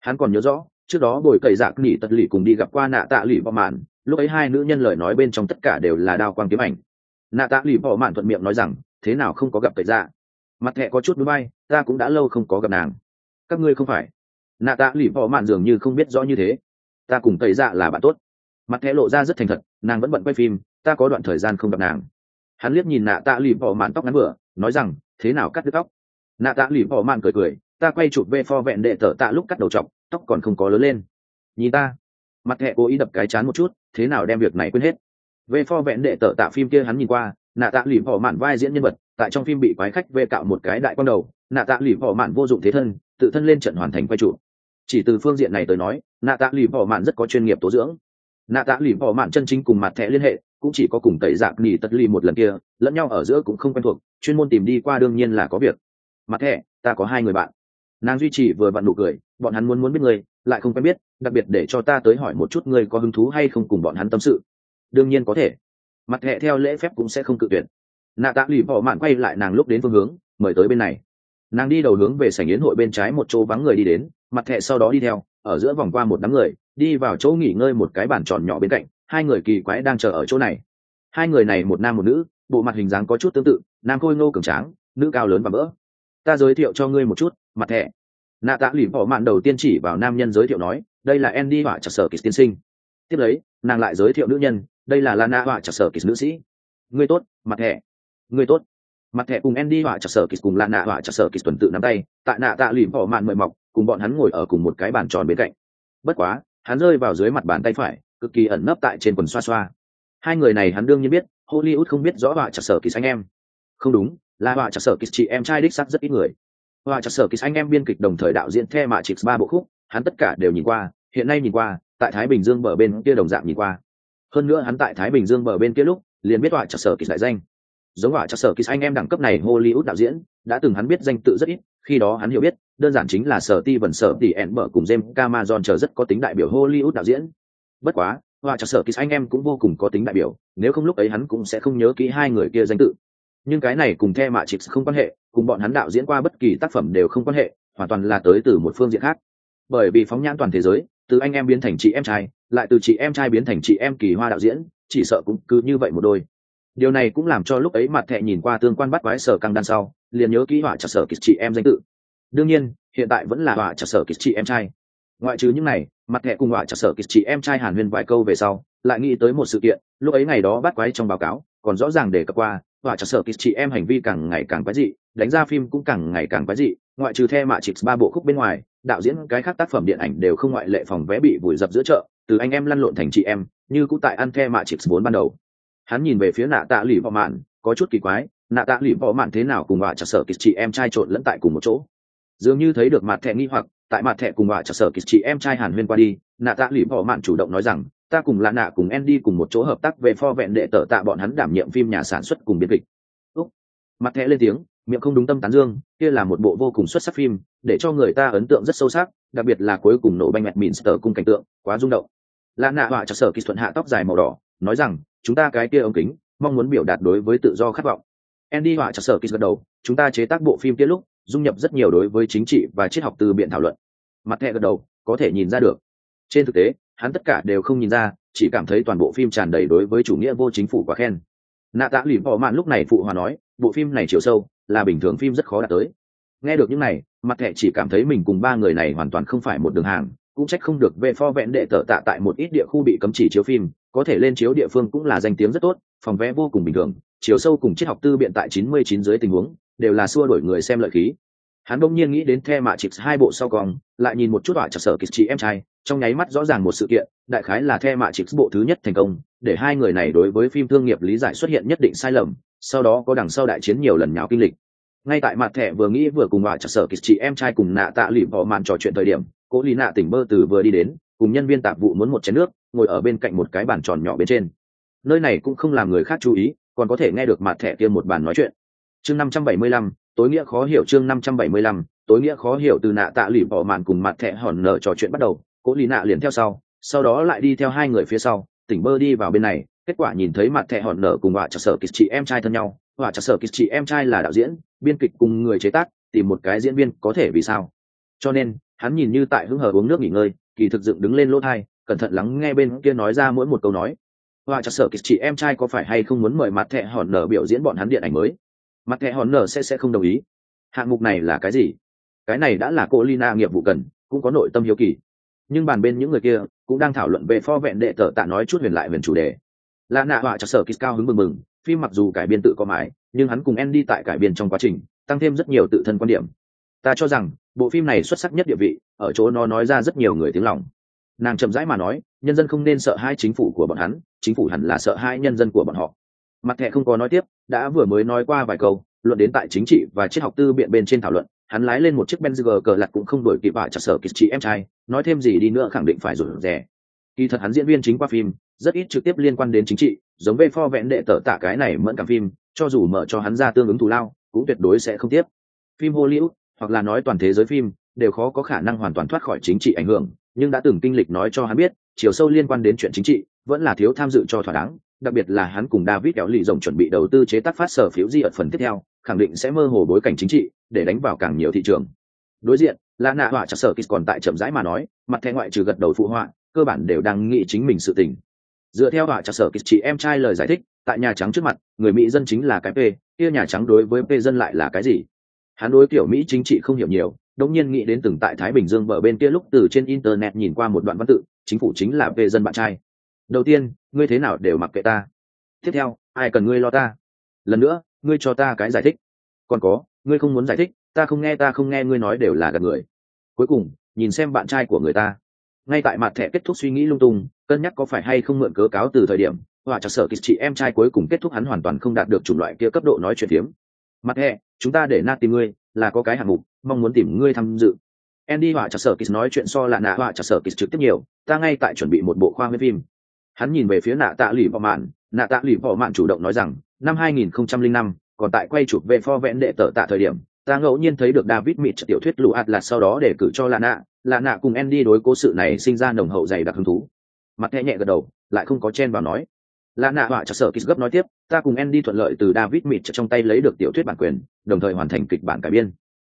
hắn còn nhớ rõ, trước đó bồi cậy giặc nỉ tật lỉ cùng đi gặp qua nạ tạ lụy bỏ mạn, lúc ấy hai nữ nhân lời nói bên trong tất cả đều là đao quang kiếm ảnh nạ tạ lì bỏ mạn thuận miệng nói rằng thế nào không có gặp cậy ra mặt thẹ có chút núi bay ta cũng đã lâu không có gặp nàng. Các ngươi không phải. Nạ tạ lì bỏ mạn dường như không biết rõ như thế. Ta cùng cậy dạ là bạn tốt. Mặt thẹ lộ ra rất thành thật nàng vẫn bận quay phim ta có đoạn thời gian không gặp nàng. Hắn liếc nhìn nạ tạ lì bỏ mạn tóc ngắn vừa nói rằng thế nào cắt đứt tóc? Nạ tạ lì bỏ mạn cười cười ta quay chụp về pho vẹn đệ tở tạ lúc cắt đầu trọc, tóc còn không có lớn lên. Nhìn ta. Mặt thẹ cố ý đập cái chán một chút thế nào đem việc này quên hết? Về pho vẹn đệ tở tạ phim kia hắn nhìn qua, nạ tạ lì bỏ mạn vai diễn nhân vật, tại trong phim bị quái khách vê cạo một cái đại con đầu, nạ tạ lì bỏ mạn vô dụng thế thân, tự thân lên trận hoàn thành quay trụ. Chỉ từ phương diện này tới nói, nạ tạ lì bỏ mạn rất có chuyên nghiệp tố dưỡng. Nạ tạ lì bỏ mạn chân chính cùng mặt thẻ liên hệ, cũng chỉ có cùng tẩy dạp nỉ tất lì một lần kia, lẫn nhau ở giữa cũng không quen thuộc, chuyên môn tìm đi qua đương nhiên là có việc. Mặt thẻ, ta có hai người bạn. Nàng duy trì vừa vặn nụ cười, bọn hắn muốn muốn biết người, lại không quen biết, đặc biệt để cho ta tới hỏi một chút người có hứng thú hay không cùng bọn hắn tâm sự đương nhiên có thể. Mặt hệ theo lễ phép cũng sẽ không cự tuyệt. Nạ tạ lì bỏ mạn quay lại nàng lúc đến phương hướng, mời tới bên này. Nàng đi đầu hướng về sảnh yến hội bên trái một chỗ vắng người đi đến, mặt thẹ sau đó đi theo, ở giữa vòng qua một đám người, đi vào chỗ nghỉ ngơi một cái bàn tròn nhỏ bên cạnh, hai người kỳ quái đang chờ ở chỗ này. Hai người này một nam một nữ, bộ mặt hình dáng có chút tương tự, nam khôi ngô cường tráng, nữ cao lớn và mỡ. Ta giới thiệu cho ngươi một chút, mặt thẹ nạ tạ lì bỏ mạn đầu tiên chỉ vào nam nhân giới thiệu nói, đây là andy họa chặt sở kỳ tiên sinh. Tiếp lấy, nàng lại giới thiệu nữ nhân đây là lana họa chặt sở kỳ nữ sĩ. Người tốt, mặt thẻ người tốt. Mặt thẻ cùng andy họa chặt sở kỳ cùng lana họa chặt sở kỳ tuần tự nắm tay, tại nạ tạ lìm bỏ mạn mời mọc, cùng bọn hắn ngồi ở cùng một cái bàn tròn bên cạnh. Bất quá, hắn rơi vào dưới mặt bàn tay phải, cực kỳ ẩn nấp tại trên quần xoa xoa. Hai người này hắn đương nhiên biết, hollywood không biết rõ họa chặt sở kỳ anh em. Không đúng, là họa chặt sở kỳ chị em trai đích sắc rất ít người. Họa chặt sở kỳ anh em biên kịch đồng thời đạo diễn the mạ trịt ba bộ khúc, hắn tất cả đều nhìn qua, hiện nay nhìn qua, tại thái bình dương bờ bên kia đồng dạng nhìn qua hơn nữa hắn tại thái bình dương bờ bên kia lúc, liền biết họa chặt sở kỳ đại danh. Giống họa trả sở kỳ anh em đẳng cấp này hollywood đạo diễn, đã từng hắn biết danh tự rất ít, khi đó hắn hiểu biết, đơn giản chính là sở ti vần sở tỷ ẹn mở cùng james cameron chờ rất có tính đại biểu hollywood đạo diễn. Bất quá, họa trả sở kỳ anh em cũng vô cùng có tính đại biểu, nếu không lúc ấy hắn cũng sẽ không nhớ kỹ hai người kia danh tự. Nhưng cái này cùng the mạ chịp không quan hệ, cùng bọn hắn đạo diễn qua bất kỳ tác phẩm đều không quan hệ, hoàn toàn là tới từ một phương diện khác. Bởi vì phóng nhãn toàn thế giới từ anh em biến thành chị em trai, lại từ chị em trai biến thành chị em kỳ hoa đạo diễn, chỉ sợ cũng cứ như vậy một đôi. Điều này cũng làm cho lúc ấy mặt thẹ nhìn qua tương quan bắt quái sở căng đan sau, liền nhớ kỹ họa chặt sở kịch chị em danh tự. Đương nhiên, hiện tại vẫn là họa chặt sở kịch chị em trai. Ngoại trừ những này, mặt thẹ cùng họa chặt sở kịch chị em trai hàn huyên vài câu về sau, lại nghĩ tới một sự kiện, lúc ấy ngày đó bắt quái trong báo cáo, còn rõ ràng đề cập qua, họa chặt sở kịch chị em hành vi càng ngày càng quái dị đánh ra phim cũng càng ngày càng quái dị ngoại trừ the mạ chịt ba bộ khúc bên ngoài đạo diễn cái khác tác phẩm điện ảnh đều không ngoại lệ phòng vé bị vùi dập giữa chợ từ anh em lăn lộn thành chị em như cũ tại ăn the mạ chịt bốn ban đầu. Hắn nhìn về phía nạ tạ lì võ mạn có chút kỳ quái nạ tạ lì võ mạn thế nào cùng họa chặt sở kịch chị em trai trộn lẫn tại cùng một chỗ? Dường như thấy được mặt thẹ nghi hoặc tại mặt thẹ cùng họa chặt sở kịch chị em trai hàn huyên qua đi nạ tạ lì võ mạn chủ động nói rằng ta cùng lạ nạ cùng Andy cùng một chỗ hợp tác về pho vẹn đệ tở tạ bọn hắn đảm nhiệm phim nhà sản xuất cùng biên kịch. Mặt thẹ lên tiếng, miệng không đúng tâm tán dương, kia là một bộ vô cùng xuất sắc phim, để cho người ta ấn tượng rất sâu sắc, đặc biệt là cuối cùng nổ banh mẹt mịn sờ cung cảnh tượng, quá rung động. Lạ nạ họa cho sở kỳ thuận hạ tóc dài màu đỏ, nói rằng, chúng ta cái kia ống kính, mong muốn biểu đạt đối với tự do khát vọng. Andy họa cho sở kỳ gật đầu, chúng ta chế tác bộ phim kia lúc, dung nhập rất nhiều đối với chính trị và triết học từ biện thảo luận. Mặt hệ gật đầu, có thể nhìn ra được. Trên thực tế, hắn tất cả đều không nhìn ra chỉ cảm thấy toàn bộ phim tràn đầy đối với chủ nghĩa vô chính phủ quá khen nạ tạ lụy bỏ mạn lúc này phụ hòa nói bộ phim này chiều sâu là bình thường phim rất khó đạt tới. Nghe được những này mặt thẻ chỉ cảm thấy mình cùng ba người này hoàn toàn không phải một đường hàng cũng trách không được về pho vẹn đệ tở tạ tại một ít địa khu bị cấm chỉ chiếu phim có thể lên chiếu địa phương cũng là danh tiếng rất tốt phòng vé vô cùng bình thường chiều sâu cùng triết học tư biện tại 99 dưới tình huống đều là xua đổi người xem lợi khí. Hắn đông nhiên nghĩ đến the mạ chịp hai bộ sau còn, lại nhìn một chút họa chặt sở kịch chị em trai trong nháy mắt rõ ràng một sự kiện đại khái là the mạ chịp bộ thứ nhất thành công để hai người này đối với phim thương nghiệp lý giải xuất hiện nhất định sai lầm sau đó có đằng sau đại chiến nhiều lần nhào kinh lịch. Ngay tại mặt thẻ vừa nghĩ vừa cùng họa chặt sở kịch chị em trai cùng nạ tạ lụy bỏ màn trò chuyện thời điểm cố lý nạ tỉnh bơ từ vừa đi đến, cùng nhân viên tạp vụ muốn một chén nước, ngồi ở bên cạnh một cái bàn tròn nhỏ bên trên. Nơi này cũng không làm người khác chú ý, còn có thể nghe được mặt thẻ kia một bàn nói chuyện. Chương năm trăm bảy mươi lăm, tối nghĩa khó hiểu chương năm trăm bảy mươi lăm, tối nghĩa khó hiểu từ nạ tạ lụy bỏ màn cùng mặt thẻ hòn nở trò chuyện bắt đầu cố lý nạ liền theo sau sau đó lại đi theo hai người phía sau, tỉnh bơ đi vào bên này kết quả nhìn thấy mặt thẻ hòn nở cùng họa chặt sở kịch chị em trai thân nhau, họa chặt sở kịch chị em trai là đạo diễn, biên kịch cùng người chế tác, tìm một cái diễn viên có thể vì sao. Cho nên, hắn nhìn như tại hứng hờ uống nước nghỉ ngơi, kỳ thực dựng đứng lên lỗ thai, cẩn thận lắng nghe bên kia nói ra mỗi một câu nói. Họa chặt sở kịch chị em trai có phải hay không muốn mời mặt thẻ hòn nở biểu diễn bọn hắn điện ảnh mới? Mặt thẻ hòn nở sẽ sẽ không đồng ý. Hạng mục này là cái gì? Cái này đã là cô lina nghiệp vụ cần, cũng có nội tâm hiếu kỳ. Nhưng bàn bên những người kia cũng đang thảo luận về pho vẹn đệ tờ tạ nói chút huyền lại huyền chủ đề là nạ họa chặt sở kýt cao hứng mừng mừng phim mặc dù cải biên tự có mãi, nhưng hắn cùng Andy tại cải biên trong quá trình, tăng thêm rất nhiều tự thân quan điểm. Ta cho rằng, bộ phim này xuất sắc nhất địa vị, ở chỗ nó nói ra rất nhiều người tiếng lòng. Nàng chậm rãi mà nói, nhân dân không nên sợ hai chính phủ của bọn hắn, chính phủ hẳn là sợ hai nhân dân của bọn họ. Mặt thẻ không có nói tiếp, đã vừa mới nói qua vài câu, luận đến tại chính trị và triết học tư biện bên trên thảo luận, hắn lái lên một chiếc Benz cờ lật cũng không đổi kịp vả chặt sở kịch chị em trai, nói thêm gì đi nữa khẳng định phải rồi rẻ kỳ thật hắn diễn viên chính qua phim rất ít trực tiếp liên quan đến chính trị, giống về pho vẹn đệ tở tạ cái này mẫn cảm phim, cho dù mở cho hắn ra tương ứng thù lao, cũng tuyệt đối sẽ không tiếp. Phim hollywood, hoặc là nói toàn thế giới phim, đều khó có khả năng hoàn toàn thoát khỏi chính trị ảnh hưởng, nhưng đã từng kinh lịch nói cho hắn biết, chiều sâu liên quan đến chuyện chính trị, vẫn là thiếu tham dự cho thỏa đáng, đặc biệt là hắn cùng david kéo lì rồng chuẩn bị đầu tư chế tác phát sở phiếu di ở phần tiếp theo, khẳng định sẽ mơ hồ bối cảnh chính trị, để đánh vào càng nhiều thị trường. Đối diện, là nạ họa chặt sở kịch còn tại chậm rãi mà nói, mặt thẻ ngoại trừ gật đầu phụ họa, cơ bản đều đang nghĩ chính mình sự tình dựa theo họa chặt sở kịch chị em trai lời giải thích, tại nhà trắng trước mặt, người mỹ dân chính là cái p, kia nhà trắng đối với p dân lại là cái gì? Hắn đối kiểu mỹ chính trị không hiểu nhiều đống nhiên nghĩ đến từng tại thái bình dương bờ bên kia lúc từ trên internet nhìn qua một đoạn văn tự, chính phủ chính là p dân bạn trai. Đầu tiên, ngươi thế nào đều mặc kệ ta. Tiếp theo, ai cần ngươi lo ta? Lần nữa, ngươi cho ta cái giải thích. Còn có, ngươi không muốn giải thích, ta không nghe, ta không nghe, ngươi nói đều là gạt người. Cuối cùng, nhìn xem bạn trai của người ta ngay tại mặt thẻ kết thúc suy nghĩ lung tung cân nhắc có phải hay không mượn cớ cáo từ thời điểm họa chặt sở kịch chị em trai cuối cùng kết thúc hắn hoàn toàn không đạt được chủng loại kia cấp độ nói chuyện tiếm mặt thẻ chúng ta để na tìm ngươi là có cái hạng mục mong muốn tìm ngươi tham dự. Andy họa chặt sở kịch nói chuyện so là nạ họa chặt sở kịch trực tiếp nhiều ta ngay tại chuẩn bị một bộ khoa huyết phim. Hắn nhìn về phía nạ tạ lì bỏ mạn nạ tạ lì bỏ mạn chủ động nói rằng năm 2005, còn tại quay chụp về pho vẽn đệ tở tạ thời điểm ta ngẫu nhiên thấy được david mịt tiểu thuyết lũ ạt là sau đó để cử cho lạ nạ lạ nạ cùng andy đối cố sự này sinh ra nồng hậu dày đặc hứng thú. Mặt nhẹ nhẹ gật đầu, lại không có chen vào nói. Lạ nạ họa cho sở kịch gấp nói tiếp, ta cùng andy thuận lợi từ david mịt trong tay lấy được tiểu thuyết bản quyền, đồng thời hoàn thành kịch bản cải biên.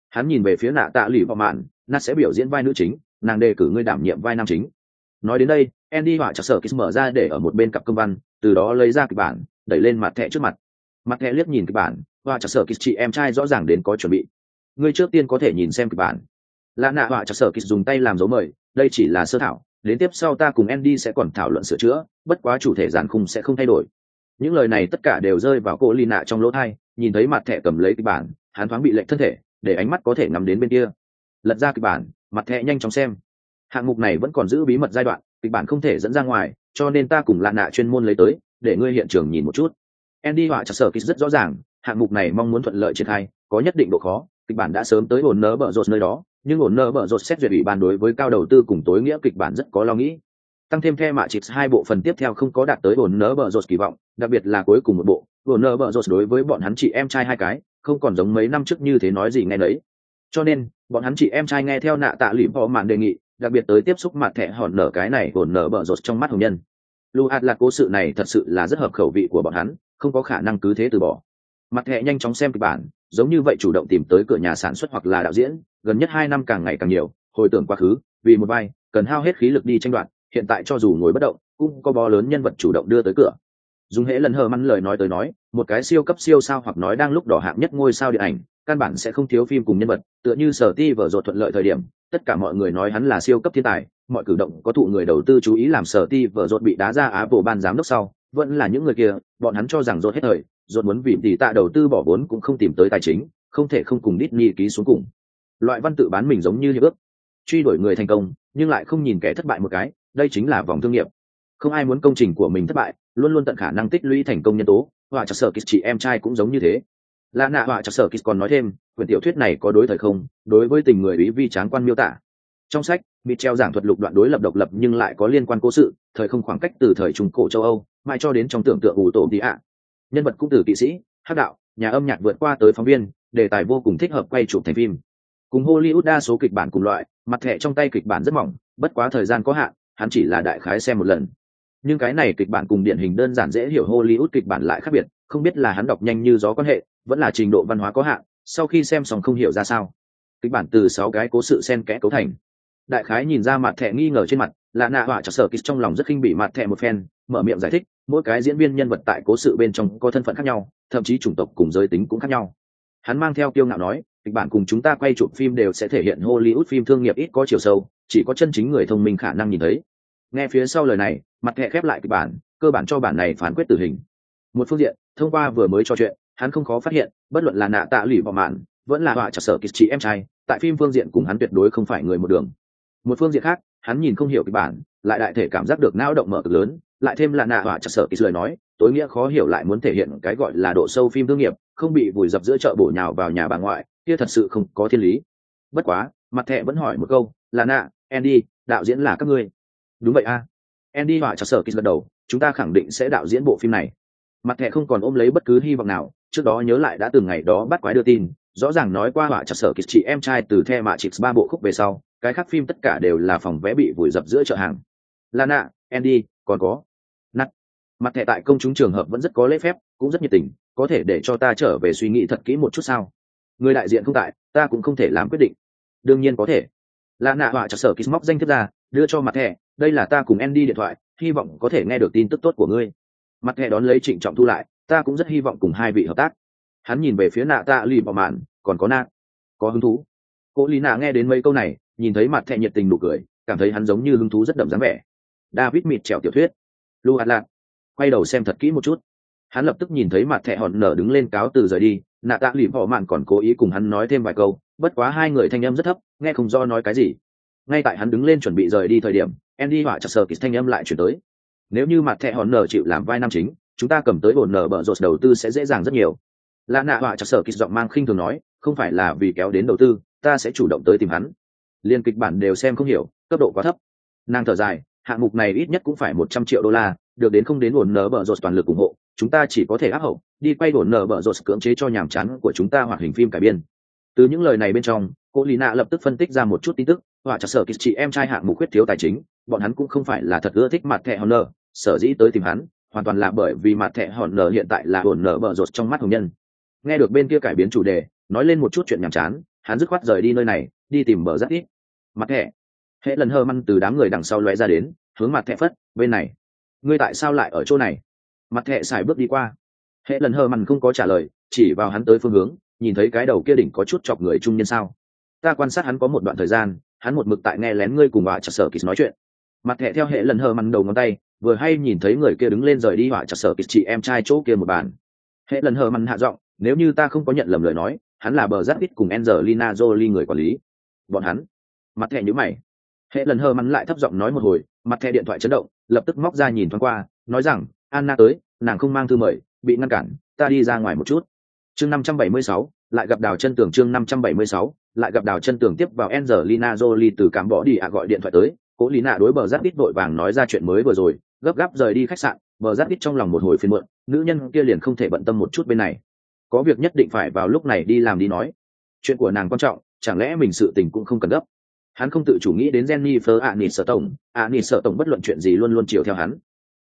Hắn nhìn về phía nạ tạ lì vào mạn, nạ sẽ biểu diễn vai nữ chính, nàng đề cử ngươi đảm nhiệm vai nam chính. Nói đến đây, andy họa cho sở kịch mở ra để ở một bên cặp công văn, từ đó lấy ra kịch bản, đẩy lên mặt thẻ trước mặt mặt thẻ liếc nhìn kịch bản và cho sở kịch chị em trai rõ ràng đến có chuẩn bị ngươi trước tiên có thể nhìn xem kịch bản lạ nạ họa cho sở kịch dùng tay làm dấu mời đây chỉ là sơ thảo đến tiếp sau ta cùng Andy sẽ còn thảo luận sửa chữa, bất quá chủ thể giàn khung sẽ không thay đổi. Những lời này tất cả đều rơi vào cô Lina trong lỗ thai nhìn thấy mặt thẻ cầm lấy kịch bản, hắn thoáng bị lệch thân thể, để ánh mắt có thể ngắm đến bên kia. Lật ra kịch bản, mặt thẻ nhanh chóng xem. Hạng mục này vẫn còn giữ bí mật giai đoạn, kịch bản không thể dẫn ra ngoài, cho nên ta cùng Lạ chuyên môn lấy tới, để ngươi hiện trường nhìn một chút. Andy họa chặt sở kịch rất rõ ràng, hạng mục này mong muốn thuận lợi triển khai, có nhất định độ khó, kịch bản đã sớm tới hồn nỡ bợ rột nơi đó, nhưng ổn nỡ bở rột xét duyệt ủy ban đối với cao đầu tư cùng tối nghĩa kịch bản rất có lo nghĩ. Tăng thêm theo mạ chịt hai bộ phần tiếp theo không có đạt tới ổn nỡ bở rột kỳ vọng đặc biệt là cuối cùng một bộ ổn nỡ bở rột đối với bọn hắn chị em trai hai cái không còn giống mấy năm trước như thế nói gì nghe đấy cho nên bọn hắn chị em trai nghe theo nạ tạ lụy bỏ mạn đề nghị đặc biệt tới tiếp xúc mặt thẻ hòn nở cái này ổn nở bở rột trong mắt hồng nhân. Luat là cố sự này thật sự là rất hợp khẩu vị của bọn hắn không có khả năng cứ thế từ bỏ. Mặt thẻ nhanh chóng xem kịch bản, giống như vậy chủ động tìm tới cửa nhà sản xuất hoặc là đạo diễn, gần nhất hai năm càng ngày càng nhiều, hồi tưởng quá khứ, vì một vai, cần hao hết khí lực đi tranh đoạt, hiện tại cho dù ngồi bất động, cũng có bó lớn nhân vật chủ động đưa tới cửa. Dùng hễ lần hờ mắng lời nói tới nói, một cái siêu cấp siêu sao hoặc nói đang lúc đỏ hạng nhất ngôi sao điện ảnh, căn bản sẽ không thiếu phim cùng nhân vật, tựa như sở ti vở rột thuận lợi thời điểm, tất cả mọi người nói hắn là siêu cấp thiên tài, mọi cử động có thụ người đầu tư chú ý làm sở ti vở rột bị đá ra á bộ ban giám đốc sau vẫn là những người kia bọn hắn cho rằng rột hết thời rột muốn vì tỷ tạ đầu tư bỏ vốn cũng không tìm tới tài chính không thể không cùng đít nhi ký xuống cùng. Loại văn tự bán mình giống như hiệp ước, truy đuổi người thành công, nhưng lại không nhìn kẻ thất bại một cái, đây chính là vòng thương nghiệp. Không ai muốn công trình của mình thất bại, luôn luôn tận khả năng tích lũy thành công nhân tố, và chặt sở kịch chị em trai cũng giống như thế. Lạ nạ và chặt sở kịch còn nói thêm, quyển tiểu thuyết này có đối thời không, đối với tình người ý vi tráng quan miêu tả. Trong sách, bị treo giảng thuật lục đoạn đối lập độc lập nhưng lại có liên quan cố sự, thời không khoảng cách từ thời trung cổ châu Âu, mãi cho đến trong tưởng tượng ủ tổ đi ạ. Nhân vật cũng từ kỵ sĩ, hắc đạo, nhà âm nhạc vượt qua tới phóng viên, đề tài vô cùng thích hợp quay chụp thành phim. Cùng hollywood đa số kịch bản cùng loại mặt thẻ trong tay kịch bản rất mỏng bất quá thời gian có hạn hắn chỉ là đại khái xem một lần. Nhưng cái này kịch bản cùng điển hình đơn giản dễ hiểu hollywood kịch bản lại khác biệt không biết là hắn đọc nhanh như gió quan hệ vẫn là trình độ văn hóa có hạn sau khi xem xong không hiểu ra sao. Kịch bản từ sáu cái cố sự xen kẽ cấu thành. Đại khái nhìn ra mặt thẻ nghi ngờ trên mặt là nạ họa cho sở kịch trong lòng rất khinh bị mặt thẻ một phen mở miệng giải thích, mỗi cái diễn viên nhân vật tại cố sự bên trong có thân phận khác nhau, thậm chí chủng tộc cùng giới tính cũng khác nhau. Hắn mang theo kiêu ngạo nói, kịch bản cùng chúng ta quay chụp phim đều sẽ thể hiện hollywood phim thương nghiệp ít có chiều sâu, chỉ có chân chính người thông minh khả năng nhìn thấy. Nghe phía sau lời này, mặt thẹ khép lại kịch bản, cơ bản cho bản này phán quyết tử hình. Một phương diện, thông qua vừa mới trò chuyện, hắn không khó phát hiện, bất luận là nạ tạ lụy vào mạn, vẫn là họa trả sở kịch chị em trai, tại phim phương diện cùng hắn tuyệt đối không phải người một đường. Một phương diện khác, hắn nhìn không hiểu kịch bản, lại đại thể cảm giác được não động mở cực lớn lại thêm là nạ họa trả sở kỳ lời nói, tối nghĩa khó hiểu lại muốn thể hiện cái gọi là độ sâu phim thương nghiệp, không bị vùi dập giữa chợ bổ nhào vào nhà bà ngoại, kia thật sự không có thiên lý. Bất quá, mặt thẹ vẫn hỏi một câu, là nạ, andy, đạo diễn là các ngươi? Đúng vậy a. Andy họa chặt sở kỳ gật đầu, chúng ta khẳng định sẽ đạo diễn bộ phim này. Mặt thẹ không còn ôm lấy bất cứ hy vọng nào, trước đó nhớ lại đã từng ngày đó bắt quái đưa tin, rõ ràng nói qua họa chặt sở kỳ chị em trai từ the mạ chịt ba bộ khúc về sau, cái khác phim tất cả đều là phòng vé bị vùi dập giữa chợ hàng. Lana andy, còn có mặt thẻ tại công chúng trường hợp vẫn rất có lễ phép, cũng rất nhiệt tình, có thể để cho ta trở về suy nghĩ thật kỹ một chút sao? Người đại diện không tại, ta cũng không thể làm quyết định. Đương nhiên có thể. Là nạ họa chặt sở ký móc danh thiếp ra, đưa cho mặt thẻ, đây là ta cùng andy điện thoại, hy vọng có thể nghe được tin tức tốt của ngươi. Mặt thẻ đón lấy trịnh trọng thu lại, ta cũng rất hy vọng cùng hai vị hợp tác. Hắn nhìn về phía nạ ta lì vào mạn, còn có nạ. Có hứng thú. Cô lý nạ nghe đến mấy câu này, nhìn thấy mặt thẻ nhiệt tình nụ cười, cảm thấy hắn giống như hứng thú rất đậm dáng vẻ. David mịt trèo tiểu thuyết. Lu hạt lạc quay đầu xem thật kỹ một chút. Hắn lập tức nhìn thấy mặt thẹ hòn nở đứng lên cáo từ rời đi, nạ tạ lụy họ mạn còn cố ý cùng hắn nói thêm vài câu, bất quá hai người thanh âm rất thấp, nghe không do nói cái gì. Ngay tại hắn đứng lên chuẩn bị rời đi thời điểm, andy họa chặt sờ kýt thanh âm lại chuyển tới. Nếu như mặt thẹ hòn nở chịu làm vai nam chính, chúng ta cầm tới hồn nở bợ rột đầu tư sẽ dễ dàng rất nhiều. Lạ nạ họa chặt sờ kýt giọng mang khinh thường nói, không phải là vì kéo đến đầu tư, ta sẽ chủ động tới tìm hắn. Liên kịch bản đều xem không hiểu, cấp độ quá thấp. Nàng thở dài, hạng mục này ít nhất cũng phải một trăm triệu đô la được đến không đến ổn nở bở rột toàn lực ủng hộ, chúng ta chỉ có thể áp hậu, đi quay ổn nở bở rột cưỡng chế cho nhàm chán của chúng ta hoạt hình phim cải biên. Từ những lời này bên trong, cô lì nạ lập tức phân tích ra một chút tin tức, họa chặt sở kịch chị em trai hạng mục khuyết thiếu tài chính, bọn hắn cũng không phải là thật ưa thích mặt thẻ honor, sở dĩ tới tìm hắn, hoàn toàn là bởi vì mặt thẻ honor hiện tại là ổn nở bở rột trong mắt hồng nhân. Nghe được bên kia cải biến chủ đề, nói lên một chút chuyện nhàm chán, hắn dứt khoát rời đi nơi này, đi tìm bờ rất ít. Mặt thẻ. Hệ lần hơ măn từ đám người đằng sau lóe ra đến, hướng mặt thẻ phất, bên này ngươi tại sao lại ở chỗ này mặt hệ xài bước đi qua hệ lần hờ mằn không có trả lời chỉ vào hắn tới phương hướng nhìn thấy cái đầu kia đỉnh có chút chọc người trung nhân sao ta quan sát hắn có một đoạn thời gian hắn một mực tại nghe lén ngươi cùng bà chặt sở kýt nói chuyện mặt hệ theo hệ lần hờ mằn đầu ngón tay vừa hay nhìn thấy người kia đứng lên rời đi họa chặt sở kýt chị em trai chỗ kia một bàn hệ lần hờ mằn hạ giọng nếu như ta không có nhận lầm lời nói hắn là bờ giáp ít cùng Angelina Jolie người quản lý. Bọn hắn. Mặt hệ nhữ mày. Hệ lần hờ mằn lại thấp giọng nói một hồi, mặt thẻ điện thoại chấn động, lập tức móc ra nhìn thoáng qua, nói rằng, Anna tới, nàng không mang thư mời, bị ngăn cản, ta đi ra ngoài một chút. Chương 576, lại gặp Đào Chân tường chương 576, lại gặp Đào Chân tường tiếp vào Angelina Jolie từ cám bỏ đi ạ gọi điện thoại tới, Cố Lý Nạ đối bờ giáp ít vội vàng nói ra chuyện mới vừa rồi, gấp gáp rời đi khách sạn, bờ giáp ít trong lòng một hồi phiền muộn, nữ nhân kia liền không thể bận tâm một chút bên này. Có việc nhất định phải vào lúc này đi làm đi nói. Chuyện của nàng quan trọng chẳng lẽ mình sự tình cũng không cần gấp? Hắn không tự chủ nghĩ đến jennifer ạ nịt sở tổng ạ nịt sở tổng bất luận chuyện gì luôn luôn chiều theo hắn.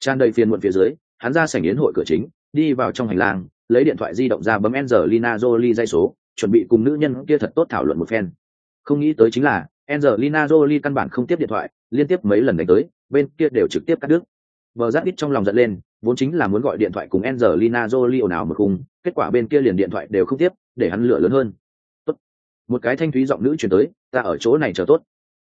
Tràn đầy phiền muộn phía dưới hắn ra sảnh yến hội cửa chính đi vào trong hành lang lấy điện thoại di động ra bấm Angelina Jolie dây số chuẩn bị cùng nữ nhân kia thật tốt thảo luận một phen. Không nghĩ tới chính là Angelina Jolie căn bản không tiếp điện thoại liên tiếp mấy lần đánh tới bên kia đều trực tiếp cắt đứt. Bờ Giác ít trong lòng giận lên, vốn chính là muốn gọi điện thoại cùng Angelina Jolie ồn ào một khung, kết quả bên kia liền điện thoại đều không tiếp, để hắn lửa lớn hơn. Một cái thanh thúy giọng nữ truyền tới, ta ở chỗ này chờ tốt.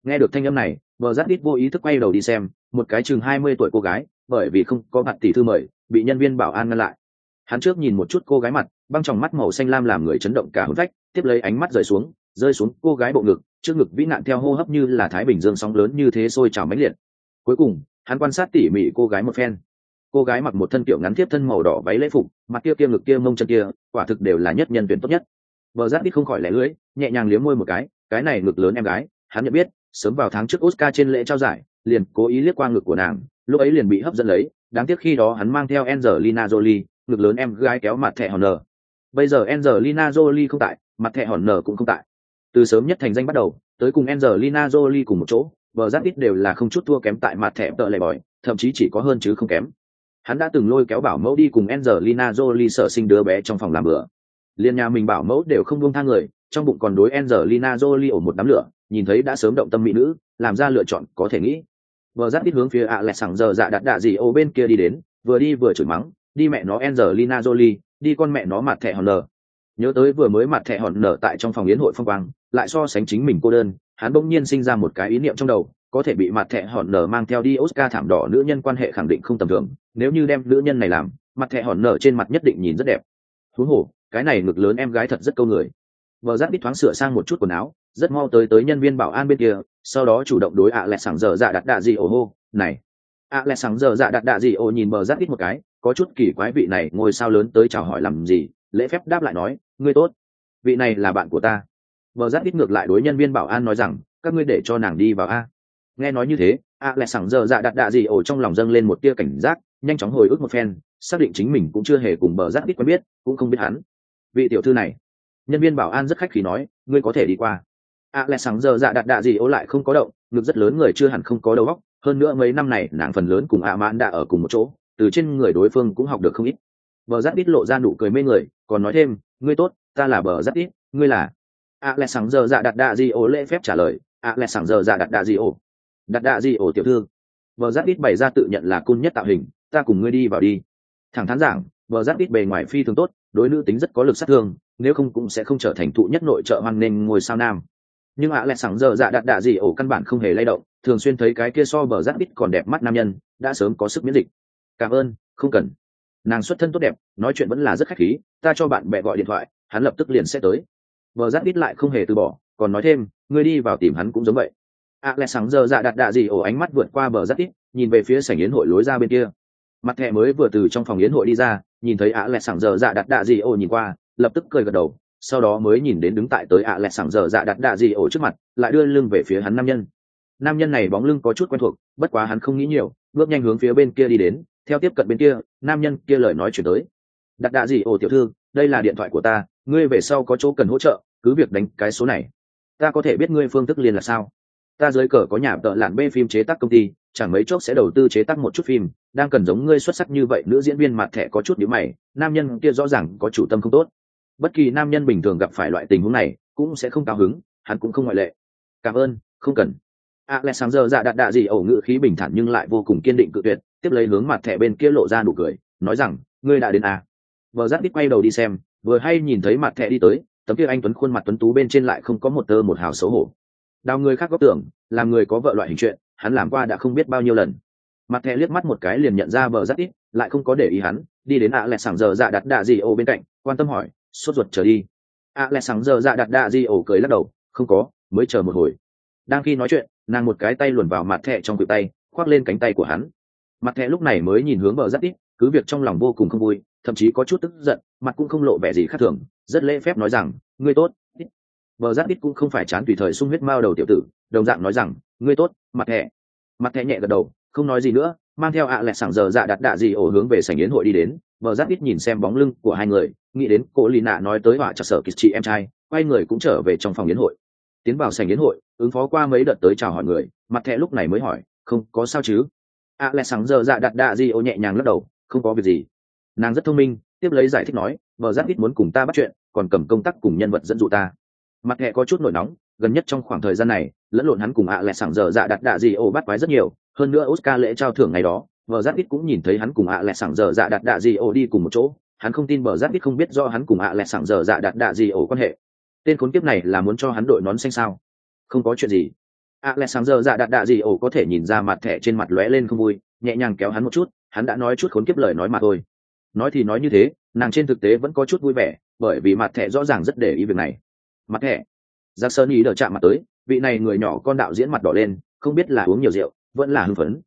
Nghe được thanh âm này, Bờ giáp ít vô ý thức quay đầu đi xem, một cái chừng mươi tuổi cô gái, bởi vì không có mặt tỷ thư mời, bị nhân viên bảo an ngăn lại. Hắn trước nhìn một chút cô gái mặt, băng tròng mắt màu xanh lam làm người chấn động cả hồn vách, tiếp lấy ánh mắt rời xuống, rơi xuống cô gái bộ ngực, trước ngực vĩ nạn theo hô hấp như là thái bình dương sóng lớn như thế sôi trào mãnh liệt. Cuối cùng, hắn quan sát tỉ mỉ cô gái một phen cô gái mặc một thân kiểu ngắn tiếp thân màu đỏ váy lễ phục mặt kia kia ngực kia mông chân kia quả thực đều là nhất nhân tuyển tốt nhất Bờ Giác ít không khỏi lẻ lưỡi, nhẹ nhàng liếm môi một cái cái này ngực lớn em gái, hắn nhận biết, sớm vào tháng trước oscar trên lễ trao giải, liền cố ý liếc qua ngực của nàng, lúc ấy liền bị hấp dẫn lấy, đáng tiếc khi đó hắn mang theo Angelina Jolie, ngực lớn em gái kéo mặt thẻ hòn nở. Bây giờ Angelina Jolie không tại, mặt thẻ hòn nở cũng không tại. Từ sớm nhất thành danh bắt đầu, tới cùng Angelina Jolie cùng một chỗ, bờ Giác ít đều là không chút thua kém tại mặt thẻ tợ lệ bòi, thậm chí chỉ có hơn chứ không kém. Hắn đã từng lôi kéo bảo mẫu đi cùng Angelina Jolie sở sinh đứa bé trong phòng làm bữa liên nhà mình bảo mẫu đều không buông tha người, trong bụng còn đối Angelina Jolie ổ một đám lửa, nhìn thấy đã sớm động tâm mỹ nữ, làm ra lựa chọn có thể nghĩ. Vừa giáp ít hướng phía ạ lẹt sẳng giờ dạ đặt đạ gì ô bên kia đi đến, vừa đi vừa chửi mắng, đi mẹ nó Angelina Jolie, đi con mẹ nó mặt thẻ hòn nở. Nhớ tới vừa mới mặt thẻ hòn nở tại trong phòng yến hội phong quang, lại so sánh chính mình cô đơn, hắn bỗng nhiên sinh ra một cái ý niệm trong đầu, có thể bị mặt thẻ hòn nở mang theo đi oscar thảm đỏ nữ nhân quan hệ khẳng định không tầm thường, nếu như đem nữ nhân này làm, mặt thẻ hòn nở trên mặt nhất định nhìn rất đẹp. Thú hổ cái này ngực lớn em gái thật rất câu người. Vợ giáp đít thoáng sửa sang một chút quần áo, rất mau tới tới nhân viên bảo an bên kia, sau đó chủ động đối ạ à lẹ sảng giờ dạ đặt đạ gì ồ hô, này. ạ à lẹ sảng giờ dạ đặt đạ gì ồ nhìn bờ giáp đít một cái, có chút kỳ quái vị này ngôi sao lớn tới chào hỏi làm gì, lễ phép đáp lại nói, ngươi tốt, vị này là bạn của ta. Bờ giáp đít ngược lại đối nhân viên bảo an nói rằng, các ngươi để cho nàng đi vào a. Nghe nói như thế, ạ lẹ sảng giờ dạ đặt đạ gì ô trong lòng dâng lên một tia cảnh giác, nhanh chóng hồi ức một phen, xác định chính mình cũng chưa hề cùng bờ giác ít quen biết, cũng không biết hắn vị tiểu thư này. Nhân viên bảo an rất khách khí nói, ngươi có thể đi qua. A lẹ sáng giờ dạ đặt đạ gì ố lại không có động, ngực rất lớn người chưa hẳn không có đầu óc, hơn nữa mấy năm này nàng phần lớn cùng a mãn đã ở cùng một chỗ, từ trên người đối phương cũng học được không ít. Bờ giác ít lộ ra nụ cười mê người, còn nói thêm, ngươi tốt, ta là bờ giác ít ngươi là? A lẹ sáng giờ dạ đặt đạ gì ổ lễ phép trả lời, a lẹ sáng giờ dạ đặt đạ gì ổ đặt đạ gì ổ tiểu thư? Bờ giáp ít bày ra tự nhận là cun nhất tạo hình, ta cùng ngươi đi vào đi. Thẳng thắn giảng, bờ giáp ít bề ngoài phi thường tốt đối nữ tính rất có lực sát thương, nếu không cũng sẽ không trở thành thụ nhất nội trợ hoan nên ngôi sao nam. Nhưng ạ à lẹ sẵn giờ dạ đặt đạ gì ổ căn bản không hề lay động, thường xuyên thấy cái kia so bờ giáp ít còn đẹp mắt nam nhân, đã sớm có sức miễn dịch. Cảm ơn, không cần. Nàng xuất thân tốt đẹp, nói chuyện vẫn là rất khách khí, ta cho bạn bè gọi điện thoại, hắn lập tức liền sẽ tới. Bờ giáp ít lại không hề từ bỏ, còn nói thêm, ngươi đi vào tìm hắn cũng giống vậy. Ạ lẽ sáng giờ dạ đặt đạ gì ổ ánh mắt vượt qua bờ rất ít, nhìn về phía sảnh yến hội lối ra bên kia mặt thẻ mới vừa từ trong phòng yến hội đi ra, nhìn thấy ạ lẹ sảng giờ dạ đặt đạ gì ô nhìn qua, lập tức cười gật đầu, sau đó mới nhìn đến đứng tại tới ạ lẹ sảng giờ dạ đặt đạ gì ô trước mặt, lại đưa lưng về phía hắn nam nhân. Nam nhân này bóng lưng có chút quen thuộc, bất quá hắn không nghĩ nhiều, bước nhanh hướng phía bên kia đi đến, theo tiếp cận bên kia, nam nhân kia lời nói chuyển tới. Đặt đạ gì ô tiểu thư, đây là điện thoại của ta, ngươi về sau có chỗ cần hỗ trợ, cứ việc đánh cái số này. Ta có thể biết ngươi phương thức liên là sao? Ta dưới cờ có nhà tợ lạn bê phim chế tác công ty, chẳng mấy chốc sẽ đầu tư chế tác một chút phim, đang cần giống ngươi xuất sắc như vậy nữ diễn viên mặt thẻ có chút nhữ mày, nam nhân kia rõ ràng có chủ tâm không tốt. Bất kỳ nam nhân bình thường gặp phải loại tình huống này, cũng sẽ không cao hứng, hắn cũng không ngoại lệ. Cảm ơn, không cần. Alexander dạ đạn đạ gì ẩu ngự khí bình thản nhưng lại vô cùng kiên định cự tuyệt, tiếp lấy hướng mặt thẻ bên kia lộ ra nụ cười, nói rằng, ngươi đã đến à. vợ giáp đít quay đầu đi xem, vừa hay nhìn thấy mặt thẻ đi tới, tấm kia anh tuấn khuôn mặt tuấn tú bên trên lại không có một tơ một hào xấu hổ đào người khác góp tưởng, làm người có vợ loại hình chuyện, hắn làm qua đã không biết bao nhiêu lần. Mặt thẻ liếc mắt một cái liền nhận ra vợ rất ít, lại không có để ý hắn, đi đến ạ lẹ sảng giờ dạ đặt đạ gì ô bên cạnh, quan tâm hỏi, sốt ruột trở đi? ạ lẹ sảng giờ dạ đặt đạ gì ổ cười lắc đầu, không có, mới chờ một hồi. Đang khi nói chuyện, nàng một cái tay luồn vào mặt thẻ trong cự tay, khoác lên cánh tay của hắn. Mặt thẻ lúc này mới nhìn hướng vợ rất ít, cứ việc trong lòng vô cùng không vui, thậm chí có chút tức giận, mặt cũng không lộ vẻ gì khác thường, rất lễ phép nói rằng, ngươi tốt Bờ giáp ít cũng không phải chán tùy thời sung huyết mao đầu tiểu tử, đồng dạng nói rằng, ngươi tốt, mặt thẻ mặt thẻ nhẹ gật đầu, không nói gì nữa, mang theo ạ à lẹ sảng giờ dạ đặt đạ gì ổ hướng về sảnh yến hội đi đến. Bờ giáp ít nhìn xem bóng lưng của hai người, nghĩ đến cô lì nạ nói tới họa chặt sở kịch chị em trai, quay người cũng trở về trong phòng yến hội. Tiến vào sảnh yến hội, ứng phó qua mấy đợt tới chào hỏi người, mặt thẻ lúc này mới hỏi, không, có sao chứ? ạ à lẹ sảng giờ dạ đặt đạ gì ổ nhẹ nhàng lắc đầu, không có việc gì. Nàng rất thông minh, tiếp lấy giải thích nói, bờ giáp ít muốn cùng ta bắt chuyện, còn cầm công tác cùng nhân vật dẫn dụ ta mặt thẹ có chút nổi nóng, gần nhất trong khoảng thời gian này, lẫn lộn hắn cùng ạ à lẹ sảng giờ dạ đặt đạ gì ổ bắt quái rất nhiều, hơn nữa oscar lễ trao thưởng ngày đó, vợ giáp ít cũng nhìn thấy hắn cùng ạ à lẹ sảng giờ dạ đặt đạ gì ổ đi cùng một chỗ, hắn không tin vợ giáp ít không biết do hắn cùng ạ à lẹ sảng giờ dạ đặt đạ gì ổ quan hệ. Tên khốn kiếp này là muốn cho hắn đội nón xanh sao? Không có chuyện gì. Ạ lẹ sảng giờ dạ đặt đạ gì ổ có thể nhìn ra mặt thẻ trên mặt lóe lên không vui, nhẹ nhàng kéo hắn một chút, hắn đã nói chút khốn kiếp lời nói mà thôi. Nói thì nói như thế, nàng trên thực tế vẫn có chút vui vẻ, bởi vì mặt thẻ rõ ràng rất để ý việc này mặt thẻ giặc sơn ý đỡ chạm mặt tới, vị này người nhỏ con đạo diễn mặt đỏ lên, không biết là uống nhiều rượu, vẫn là hưng phấn.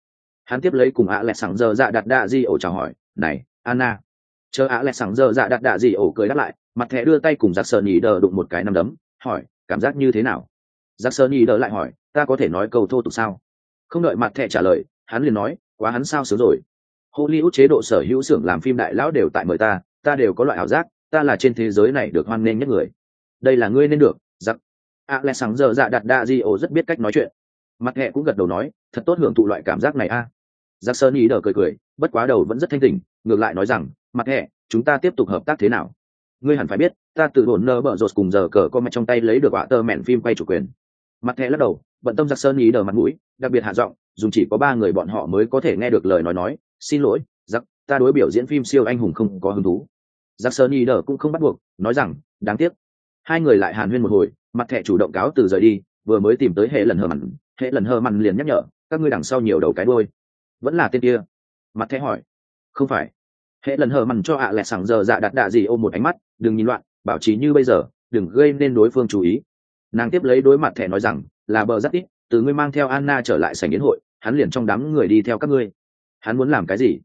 Hắn tiếp lấy cùng ạ lẹ sẵn giờ dạ đặt đạ di ổ chào hỏi, này, anna. Chờ ạ lẹ sẵn giờ dạ đặt đạ di ổ cười đáp lại, mặt thẻ đưa tay cùng giặc sơn ý đỡ đụng một cái nằm đấm, hỏi, cảm giác như thế nào? Giặc sơn ý đỡ lại hỏi, ta có thể nói câu thô tục sao? Không đợi mặt thẻ trả lời, hắn liền nói, quá hắn sao sớm rồi. Hollywood chế độ sở hữu xưởng làm phim đại lão đều tại mời ta ta đều có loại ảo giác, ta là trên thế giới này được hoan nghênh nhất người đây là ngươi nên được, giặc. A lẽ sáng giờ dạ đặt đa di ổ rất biết cách nói chuyện. Mặt hẹ cũng gật đầu nói, thật tốt hưởng thụ loại cảm giác này a. Giặc sơn ý đờ cười cười, bất quá đầu vẫn rất thanh tình ngược lại nói rằng, mặt hẹ, chúng ta tiếp tục hợp tác thế nào? Ngươi hẳn phải biết, ta tự đồn nơ bở rột cùng giờ cờ con mạch trong tay lấy được họa tơ mẹn phim quay chủ quyền. Mặt hẹ lắc đầu, bận tâm giặc sơn ý đờ mặt mũi, đặc biệt hạ giọng, dùng chỉ có ba người bọn họ mới có thể nghe được lời nói nói, xin lỗi, giặc, ta đối biểu diễn phim siêu anh hùng không có hứng thú. Giặc sơn ý đờ cũng không bắt buộc, nói rằng, đáng tiếc hai người lại hàn huyên một hồi, mặt thẻ chủ động cáo từ rời đi, vừa mới tìm tới hệ lần hờ mặn, hệ lần hờ mặn liền nhắc nhở, các ngươi đằng sau nhiều đầu cái đôi vẫn là tên kia. Mặt thẻ hỏi. Không phải. Hệ lần hờ mặn cho ạ à lẹ sảng giờ dạ đặt đạ gì ôm một ánh mắt, đừng nhìn loạn, bảo trí như bây giờ, đừng gây nên đối phương chú ý. Nàng tiếp lấy đối mặt thẻ nói rằng, là bờ rất ít, từ ngươi mang theo anna trở lại sảnh yến hội, hắn liền trong đám người đi theo các ngươi. Hắn muốn làm cái gì?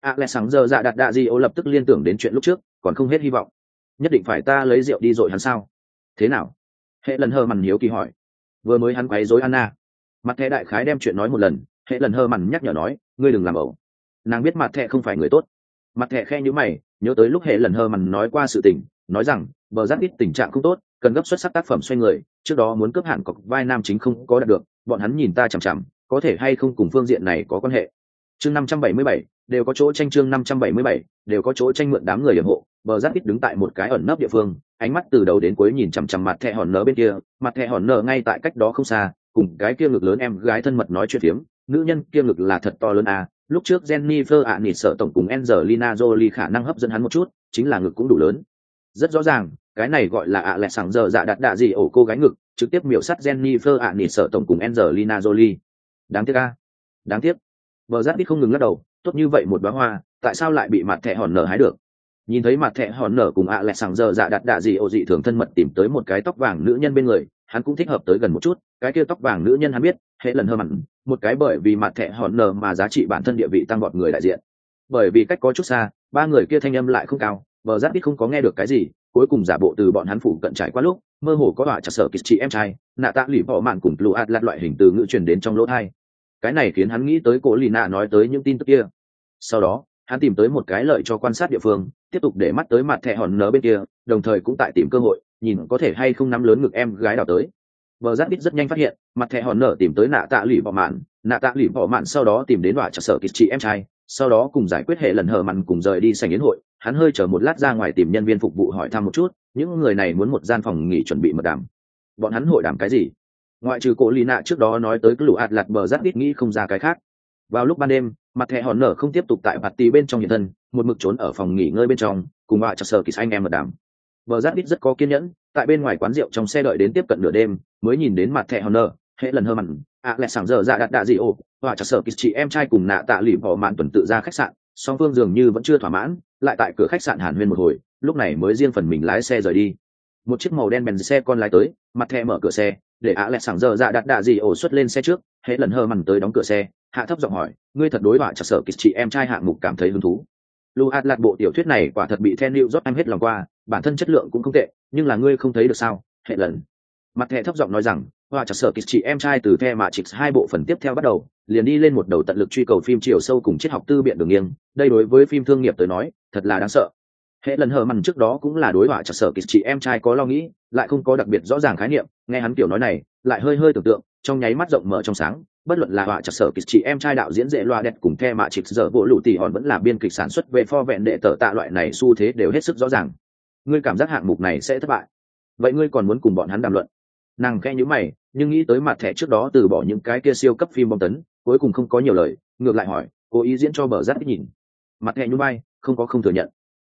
ạ à lẹ sảng giờ dạ đặt đạ gì ô lập tức liên tưởng đến chuyện lúc trước, còn không hết hy vọng nhất định phải ta lấy rượu đi dội hắn sao? Thế nào? Hệ lần hơ mằn hiếu kỳ hỏi. Vừa mới hắn quấy dối anna. Mặt thẻ đại khái đem chuyện nói một lần, hệ lần hơ mằn nhắc nhở nói, ngươi đừng làm ẩu. Nàng biết mặt thẻ không phải người tốt. Mặt thẻ khe nhữ mày, nhớ tới lúc hệ lần hơ mằn nói qua sự tình, nói rằng, bờ giác ít tình trạng không tốt, cần gấp xuất sắc tác phẩm xoay người, trước đó muốn cướp hẳn cọc vai nam chính không có đạt được, bọn hắn nhìn ta chằm chằm, có thể hay không cùng phương diện này có quan hệ? Chương năm trăm bảy mươi bảy, đều có chỗ tranh chương năm trăm bảy mươi bảy, đều có chỗ tranh mượn đám người ủng hộ. Bờ giác ít đứng tại một cái ẩn nấp địa phương, ánh mắt từ đầu đến cuối nhìn chằm chằm mặt thẹ hòn nở bên kia. Mặt thẹ hòn nở ngay tại cách đó không xa, cùng cái kia ngực lớn em gái thân mật nói chuyện phiếm. Nữ nhân kia ngực là thật to lớn à. lúc trước Jennifer ạ nịt sợ tổng cùng Angelina Jolie khả năng hấp dẫn hắn một chút, chính là ngực cũng đủ lớn. Rất rõ ràng, cái này gọi là ạ à lẹ sảng giờ dạ đặt đạ gì ổ cô gái ngực, trực tiếp miểu sắt Jennifer ạ nịt sợ tổng cùng Angelina Jolie. Đáng tiếc a. Đáng tiếc bờ giác ít không ngừng lắc đầu, tốt như vậy một bá hoa, tại sao lại bị mặt thẹ hòn nở hái được? Nhìn thấy mặt thẹ hòn nở cùng ạ lẹ sàng giờ dạ đặt đạ gì ô dị thường thân mật tìm tới một cái tóc vàng nữ nhân bên người, hắn cũng thích hợp tới gần một chút. Cái kia tóc vàng nữ nhân hắn biết, hệ lần hơn mặn, một cái bởi vì mặt thẹ hòn nở mà giá trị bản thân địa vị tăng vọt người đại diện. Bởi vì cách có chút xa, ba người kia thanh âm lại không cao, Bờ Giác ít không có nghe được cái gì, cuối cùng giả bộ từ bọn hắn phủ cận trải qua lúc, mơ hồ có họa chặt sở kịch chị em trai, nạ tạ lì bỏ mạn cùng blue ạt lạt loại hình từ ngữ truyền đến trong lỗ thai cái này khiến hắn nghĩ tới cổ lì nạ nói tới những tin tức kia. Sau đó, hắn tìm tới một cái lợi cho quan sát địa phương, tiếp tục để mắt tới mặt thẹ hòn nở bên kia, đồng thời cũng tại tìm cơ hội, nhìn có thể hay không nắm lớn ngực em gái đào tới. Vợ giáp ít rất nhanh phát hiện, mặt thẹ hòn nở tìm tới nạ tạ lụy bỏ mạn. Nạ tạ lụy bỏ mạn sau đó tìm đến đọa trả sở kịch chị em trai, sau đó cùng giải quyết hệ lần hờ mặn cùng rời đi sành yến hội. Hắn hơi chờ một lát ra ngoài tìm nhân viên phục vụ hỏi thăm một chút, những người này muốn một gian phòng nghỉ chuẩn bị mật đàm. Bọn hắn hội đàm cái gì? Ngoại trừ cổ lì nạ trước đó nói tới cái lũ ạt lạt bờ rát ít nghĩ không ra cái khác. Vào lúc ban đêm, mặt thẻ hòn nở không tiếp tục tại bạt tì bên trong hiện thân, một mực trốn ở phòng nghỉ ngơi bên trong, cùng họa chặt sở kỳ anh em mật đàm. Bờ rát ít rất có kiên nhẫn, tại bên ngoài quán rượu trong xe đợi đến tiếp cận nửa đêm, mới nhìn đến mặt thẻ hòn nở, hễ lần hơ mặn, ạ lẹ sảng giờ dạ đặt đạ dị ô họa chặt sở kỳ chị em trai cùng nạ tạ lụy bỏ mạn tuần tự ra khách sạn, song phương dường như vẫn chưa thỏa mãn, lại tại cửa khách sạn hàn huyên một hồi, lúc này mới riêng phần mình lái xe rời đi. Một chiếc màu đen bèn xe con lái tới, mặt thẻ mở cửa xe để ạ lẹ sảng giờ dạ đặt đạ gì ổ xuất lên xe trước, hễ lần hơ mằn tới đóng cửa xe, hạ thấp giọng hỏi, ngươi thật đối họa chặt sở kỳ chị em trai hạng mục cảm thấy hứng thú? Lu hạt lạc bộ tiểu thuyết này quả thật bị then lưu rót em hết lòng qua, bản thân chất lượng cũng không tệ, nhưng là ngươi không thấy được sao? Hệ lần. Mặt hệ thấp giọng nói rằng họa chặt sở kỳ chị em trai từ the mà trịch hai bộ phần tiếp theo bắt đầu, liền đi lên một đầu tận lực truy cầu phim chiều sâu cùng triết học tư biện đường nghiêng, đây đối với phim thương nghiệp tới nói, thật là đáng sợ. Hệ lần hờ mằn trước đó cũng là đối họa chặt sở kỳ chị em trai có lo nghĩ, lại không có đặc biệt rõ ràng khái niệm nghe hắn kiểu nói này, lại hơi hơi tưởng tượng, trong nháy mắt rộng mở trong sáng, bất luận là họa chặt sở kịch chị em trai đạo diễn dễ loa đẹp cùng the mạ trịch dở bộ lụ tỉ hòn vẫn là biên kịch sản xuất về pho vẹn đệ tở tạ loại này xu thế đều hết sức rõ ràng. Ngươi cảm giác hạng mục này sẽ thất bại. Vậy ngươi còn muốn cùng bọn hắn đàm luận? Nàng khe nhữ mày, nhưng nghĩ tới mặt thẻ trước đó từ bỏ những cái kia siêu cấp phim bom tấn, cuối cùng không có nhiều lời, ngược lại hỏi, cố ý diễn cho bờ rát nhìn? Mặt thẻ nhú bay không có không thừa nhận.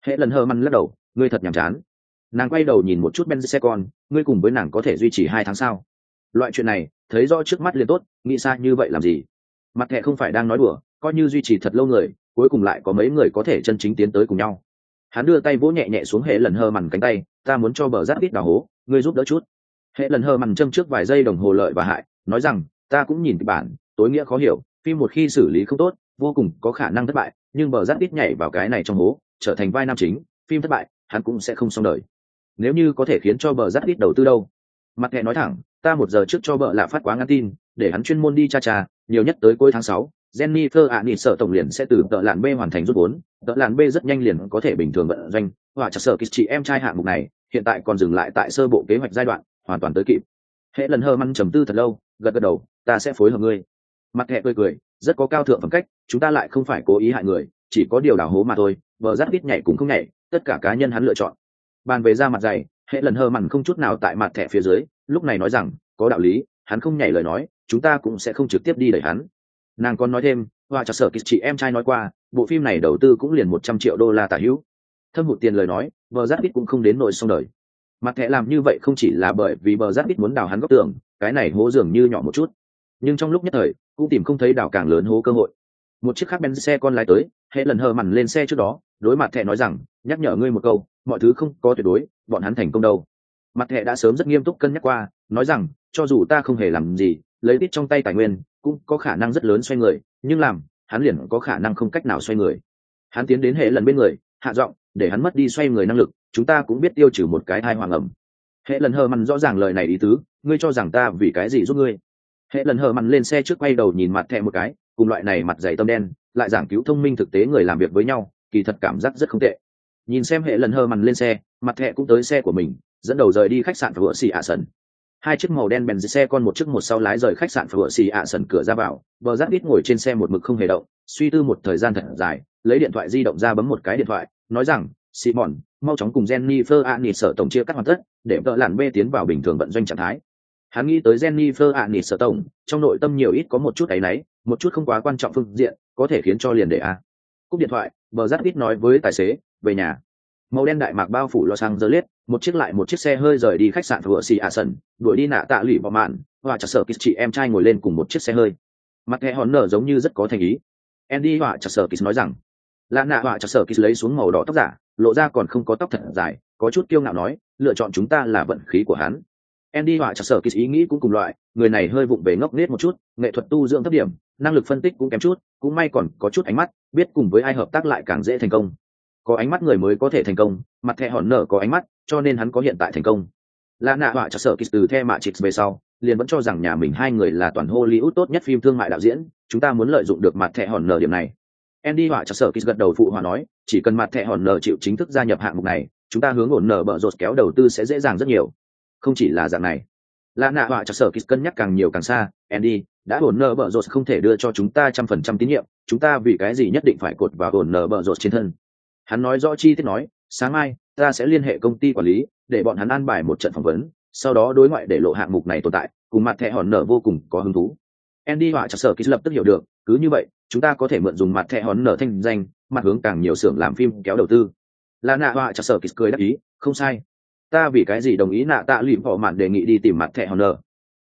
Hệ lần hơ măn lắc đầu, ngươi thật nhàm chán nàng quay đầu nhìn một chút ben xe con, ngươi cùng với nàng có thể duy trì hai tháng sau loại chuyện này, thấy rõ trước mắt liền tốt, nghĩ xa như vậy làm gì? Mặt hệ không phải đang nói đùa, coi như duy trì thật lâu người, cuối cùng lại có mấy người có thể chân chính tiến tới cùng nhau. Hắn đưa tay vỗ nhẹ nhẹ xuống hệ lần hơ mằn cánh tay, ta muốn cho bờ giáp ít đào hố, ngươi giúp đỡ chút. Hệ lần hơ mằn châm trước vài giây đồng hồ lợi và hại, nói rằng, ta cũng nhìn kịch bản, tối nghĩa khó hiểu, phim một khi xử lý không tốt, vô cùng có khả năng thất bại, nhưng bờ giáp ít nhảy vào cái này trong hố, trở thành vai nam chính, phim thất bại, hắn cũng sẽ không xong đời nếu như có thể khiến cho bờ rát ít đầu tư đâu mặt thẻ nói thẳng ta một giờ trước cho vợ là phát quá ngắn tin để hắn chuyên môn đi cha cha nhiều nhất tới cuối tháng sáu Jennifer ạ nịt sợ tổng liền sẽ từ tợ lạn B hoàn thành rút vốn, tợ lạn B rất nhanh liền có thể bình thường vận doanh, và chặt sợ kịch chị em trai hạng mục này, hiện tại còn dừng lại tại sơ bộ kế hoạch giai đoạn, hoàn toàn tới kịp. Hệ lần hơ măn trầm tư thật lâu, gật gật đầu, ta sẽ phối hợp ngươi. Mặt hệ cười cười, rất có cao thượng phẩm cách, chúng ta lại không phải cố ý hại người, chỉ có điều đảo hố mà thôi, vợ rát ít nhảy cũng không nhảy, tất cả cá nhân hắn lựa chọn. Bàn về ra mặt dày, hệ lần hơ mặn không chút nào tại mặt thẻ phía dưới, lúc này nói rằng, có đạo lý, hắn không nhảy lời nói, chúng ta cũng sẽ không trực tiếp đi đẩy hắn. Nàng còn nói thêm và chặt sở kịch chị em trai nói qua bộ phim này đầu tư cũng liền một trăm triệu đô la tả hữu. Thâm hụt tiền lời nói bờ giáp ít cũng không đến nội xong đời. Mặt thẻ làm như vậy không chỉ là bởi vì bờ giáp ít muốn đào hắn góc tường cái này hố dường như nhỏ một chút. Nhưng trong lúc nhất thời cũng tìm không thấy đào càng lớn hố cơ hội. Một chiếc khác ben xe con lái tới hệ lần hờ mằn lên xe trước đó đối mặt thẻ nói rằng nhắc nhở ngươi một câu mọi thứ không có tuyệt đối, bọn hắn thành công đâu. Mặt thẻ đã sớm rất nghiêm túc cân nhắc qua, nói rằng, cho dù ta không hề làm gì, lấy tít trong tay tài nguyên, cũng có khả năng rất lớn xoay người, nhưng làm, hắn liền có khả năng không cách nào xoay người. Hắn tiến đến hệ lần bên người, hạ giọng, để hắn mất đi xoay người năng lực, chúng ta cũng biết tiêu trừ một cái thai hoàng ẩm. Hệ lần hờ mặn rõ ràng lời này ý tứ, ngươi cho rằng ta vì cái gì giúp ngươi? Hệ lần hờ mặn lên xe trước quay đầu nhìn mặt thẹ một cái, cùng loại này mặt dày tâm đen, lại giảng cứu thông minh thực tế người làm việc với nhau, kỳ thật cảm giác rất không tệ nhìn xem hệ lần hơ mằn lên xe, mặt thẹ cũng tới xe của mình, dẫn đầu rời đi khách sạn phở xì ạ sần. Hai chiếc màu đen bèn xe con một chiếc một sau lái rời khách sạn phở xì ạ sần cửa ra vào bờ giáp ít ngồi trên xe một mực không hề động, suy tư một thời gian thật dài, lấy điện thoại di động ra bấm một cái điện thoại, nói rằng simon mau chóng cùng jennifer nịt sở tổng chia cắt hoàn tất, để vợ làn b tiến vào bình thường vận doanh trạng thái. Hắn nghĩ tới jennifer nịt sở tổng, trong nội tâm nhiều ít có một chút áy náy, một chút không quá quan trọng phương diện, có thể khiến cho liền để a. Cúp điện thoại bờ giáp ít nói với tài xế về nhà. Màu đen đại mạc bao phủ lo sang dơ liết một chiếc lại một chiếc xe hơi rời đi khách sạn vừa xì ạ sần đuổi đi nạ tạ lụy bỏ mạn và chặt sở kịch chị em trai ngồi lên cùng một chiếc xe hơi. Mặt thẻ hòn nở giống như rất có thành ý. Andy họa chặt sở kịch nói rằng, lạ nạ họa chặt sở kịch lấy xuống màu đỏ tóc giả, lộ ra còn không có tóc thật dài, có chút kiêu ngạo nói, lựa chọn chúng ta là vận khí của hắn. Andy họa chặt sở kịch ý nghĩ cũng cùng loại, người này hơi vụng về ngốc nết một chút, nghệ thuật tu dưỡng thấp điểm, năng lực phân tích cũng kém chút, cũng may còn có chút ánh mắt, biết cùng với ai hợp tác lại càng dễ thành công có ánh mắt người mới có thể thành công mặt thẻ hòn nở có ánh mắt cho nên hắn có hiện tại thành công là nạ họa cho sợ kịch từ the mạ chịt về sau liền vẫn cho rằng nhà mình hai người là toàn hollywood tốt nhất phim thương mại đạo diễn chúng ta muốn lợi dụng được mặt thẻ hòn nở điểm này Andy họa cho sở ký gật đầu phụ hòa nói, chỉ cần mặt thẻ hòn nở chịu chính thức gia nhập hạng mục này, chúng ta hướng ổn nở bợ rột kéo đầu tư sẽ dễ dàng rất nhiều. Không chỉ là dạng này, là nạ họa cho sở ký cân nhắc càng nhiều càng xa. Andy đã ổn nở bợ rột không thể đưa cho chúng ta trăm phần trăm tín nhiệm, chúng ta vì cái gì nhất định phải cột vào ổn nở bợ rột trên thân. Hắn nói rõ chi tiết nói, sáng mai ta sẽ liên hệ công ty quản lý để bọn hắn an bài một trận phỏng vấn, sau đó đối ngoại để lộ hạng mục này tồn tại, cùng mặt thẻ hòn nở vô cùng có hứng thú. Andy họa chặt sở ký lập tức hiểu được, cứ như vậy chúng ta có thể mượn dùng mặt thẻ hòn nở thanh danh mặt hướng càng nhiều xưởng làm phim kéo đầu tư. Là nạ họa chặt sở ký cười đáp ý không sai. Ta vì cái gì đồng ý nạ tạ lụy họ mạn đề nghị đi tìm mặt thẻ hòn nở?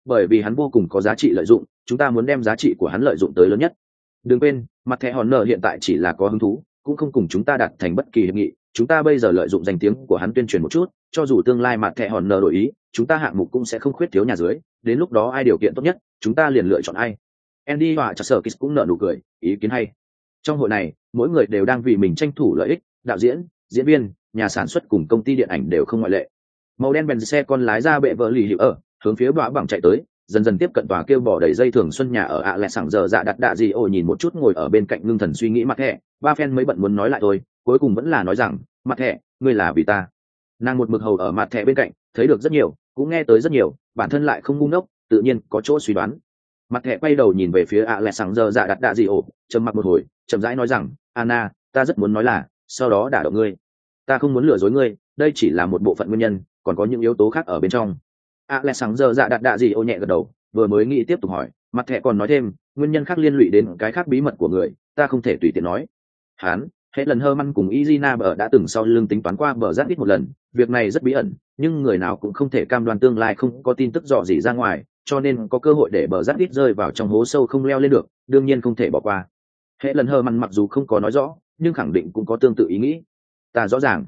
Bởi vì hắn vô cùng có giá trị lợi dụng chúng ta muốn đem giá trị của hắn lợi dụng tới lớn nhất. Đừng quên mặt thẻ hòn nở hiện tại chỉ là có hứng thú cũng không cùng chúng ta đạt thành bất kỳ hiệp nghị chúng ta bây giờ lợi dụng danh tiếng của hắn tuyên truyền một chút cho dù tương lai mặt thẻ hòn nờ đổi ý chúng ta hạng mục cũng sẽ không khuyết thiếu nhà dưới đến lúc đó ai điều kiện tốt nhất chúng ta liền lựa chọn ai Andy và Chặt Sở Kiss cũng nợ nụ cười, ý kiến hay. Trong hội này, mỗi người đều đang vì mình tranh thủ lợi ích, đạo diễn, diễn viên, nhà sản xuất cùng công ty điện ảnh đều không ngoại lệ. Màu đen bèn xe con lái ra bệ vợ lì hiệu ở, hướng phía bãi bằng chạy tới, dần dần tiếp cận tòa kêu bỏ đầy dây thường xuân nhà ở ạ lẹ sảng giờ dạ đặt đạ gì ồ nhìn một chút ngồi ở bên cạnh ngưng thần suy nghĩ mặt thẻ, ba phen mới bận muốn nói lại thôi, cuối cùng vẫn là nói rằng, mặt thẻ, ngươi là vì ta. Nàng một mực hầu ở mặt thẻ bên cạnh, thấy được rất nhiều, cũng nghe tới rất nhiều, bản thân lại không ngu ngốc, tự nhiên có chỗ suy đoán. Mặt thẻ quay đầu nhìn về phía ạ lẹ sảng giờ dạ đặt đạ gì ồ trầm mặc một hồi chậm rãi nói rằng anna ta rất muốn nói là sau đó đả động ngươi. Ta không muốn lừa dối ngươi đây chỉ là một bộ phận nguyên nhân còn có những yếu tố khác ở bên trong a lẽ sáng giờ dạ đặt đạ gì ô nhẹ gật đầu, vừa mới nghĩ tiếp tục hỏi, mặt thẻ còn nói thêm, nguyên nhân khác liên lụy đến cái khác bí mật của người, ta không thể tùy tiện nói. Hán hết lần hơ măn cùng izina bờ đã từng sau lưng tính toán qua bờ rác ít một lần, việc này rất bí ẩn, nhưng người nào cũng không thể cam đoan tương lai không có tin tức dọ gì ra ngoài, cho nên có cơ hội để bờ rác ít rơi vào trong hố sâu không leo lên được, đương nhiên không thể bỏ qua. Hệ lần hơ măn mặc dù không có nói rõ, nhưng khẳng định cũng có tương tự ý nghĩ. Ta rõ ràng.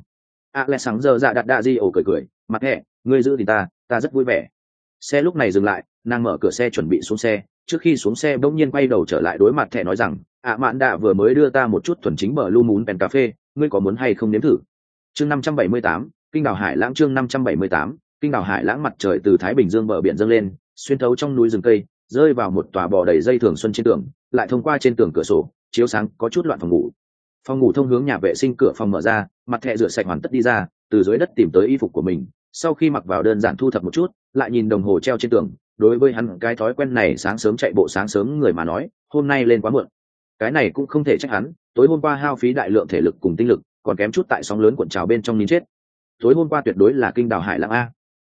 A lẽ sáng giờ dạ đặt đạ di ổ cười cười, mặt hẹ ngươi giữ thì ta ta rất vui vẻ. Xe lúc này dừng lại, nàng mở cửa xe chuẩn bị xuống xe. Trước khi xuống xe, bỗng nhiên quay đầu trở lại đối mặt thẻ nói rằng, ạ, mạn đạ vừa mới đưa ta một chút thuần chính bờ lu mún pen cà phê, ngươi có muốn hay không nếm thử? Chương năm trăm bảy mươi tám, kinh đảo hải lãng chương năm trăm bảy mươi tám, kinh đảo hải lãng mặt trời từ thái bình dương bờ biển dâng lên, xuyên thấu trong núi rừng cây, rơi vào một tòa bò đầy dây thường xuân trên tường, lại thông qua trên tường cửa sổ, chiếu sáng có chút loạn phòng ngủ. Phòng ngủ thông hướng nhà vệ sinh cửa phòng mở ra, mặt thẹ rửa sạch hoàn tất đi ra, từ dưới đất tìm tới y phục của mình sau khi mặc vào đơn giản thu thập một chút, lại nhìn đồng hồ treo trên tường, đối với hắn cái thói quen này sáng sớm chạy bộ sáng sớm người mà nói, hôm nay lên quá muộn. Cái này cũng không thể trách hắn, tối hôm qua hao phí đại lượng thể lực cùng tinh lực, còn kém chút tại sóng lớn cuộn trào bên trong nín chết. Tối hôm qua tuyệt đối là kinh đào hải lãng a.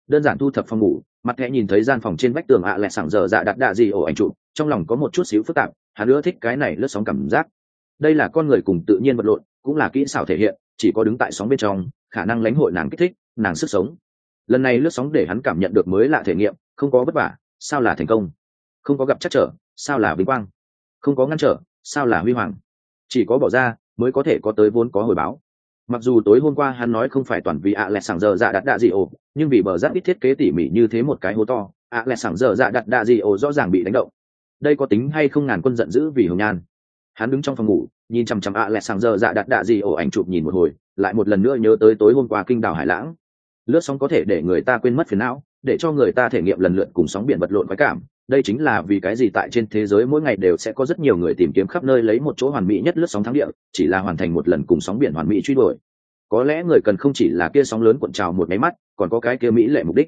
Đơn giản thu thập phòng ngủ, mặt thẻ nhìn thấy gian phòng trên vách tường ạ à lẹ sảng giờ dạ đặt đạ gì ổ ảnh trụ trong lòng có một chút xíu phức tạp, hắn ưa thích cái này lướt sóng cảm giác. Đây là con người cùng tự nhiên vật lộn, cũng là kỹ xảo thể hiện, chỉ có đứng tại sóng bên trong, khả năng lãnh hội nàng kích thích, nàng sức sống lần này lướt sóng để hắn cảm nhận được mới lạ thể nghiệm, không có vất vả, sao là thành công? Không có gặp chắc trở, sao là vinh quang? Không có ngăn trở, sao là huy hoàng? Chỉ có bỏ ra, mới có thể có tới vốn có hồi báo. Mặc dù tối hôm qua hắn nói không phải toàn vì ạ lẹ sảng giờ dạ đặt đạ gì ồ nhưng vì bờ giáp ít thiết kế tỉ mỉ như thế một cái hố to ạ lẹ sảng giờ dạ đặt đạ gì ồ rõ ràng bị đánh động. Đây có tính hay không ngàn quân giận dữ vì hồng nhan? Hắn đứng trong phòng ngủ, nhìn chằm chằm ạ lẹ sảng giờ dạ đặt đạ gì ồ ảnh chụp nhìn một hồi, lại một lần nữa nhớ tới tối hôm qua kinh đảo hải lãng lướt sóng có thể để người ta quên mất phiền não, để cho người ta thể nghiệm lần lượt cùng sóng biển vật lộn khoái cảm. Đây chính là vì cái gì tại trên thế giới mỗi ngày đều sẽ có rất nhiều người tìm kiếm khắp nơi lấy một chỗ hoàn mỹ nhất lướt sóng thắng địa, chỉ là hoàn thành một lần cùng sóng biển hoàn mỹ truy đuổi. Có lẽ người cần không chỉ là kia sóng lớn cuộn trào một máy mắt, còn có cái kia mỹ lệ mục đích.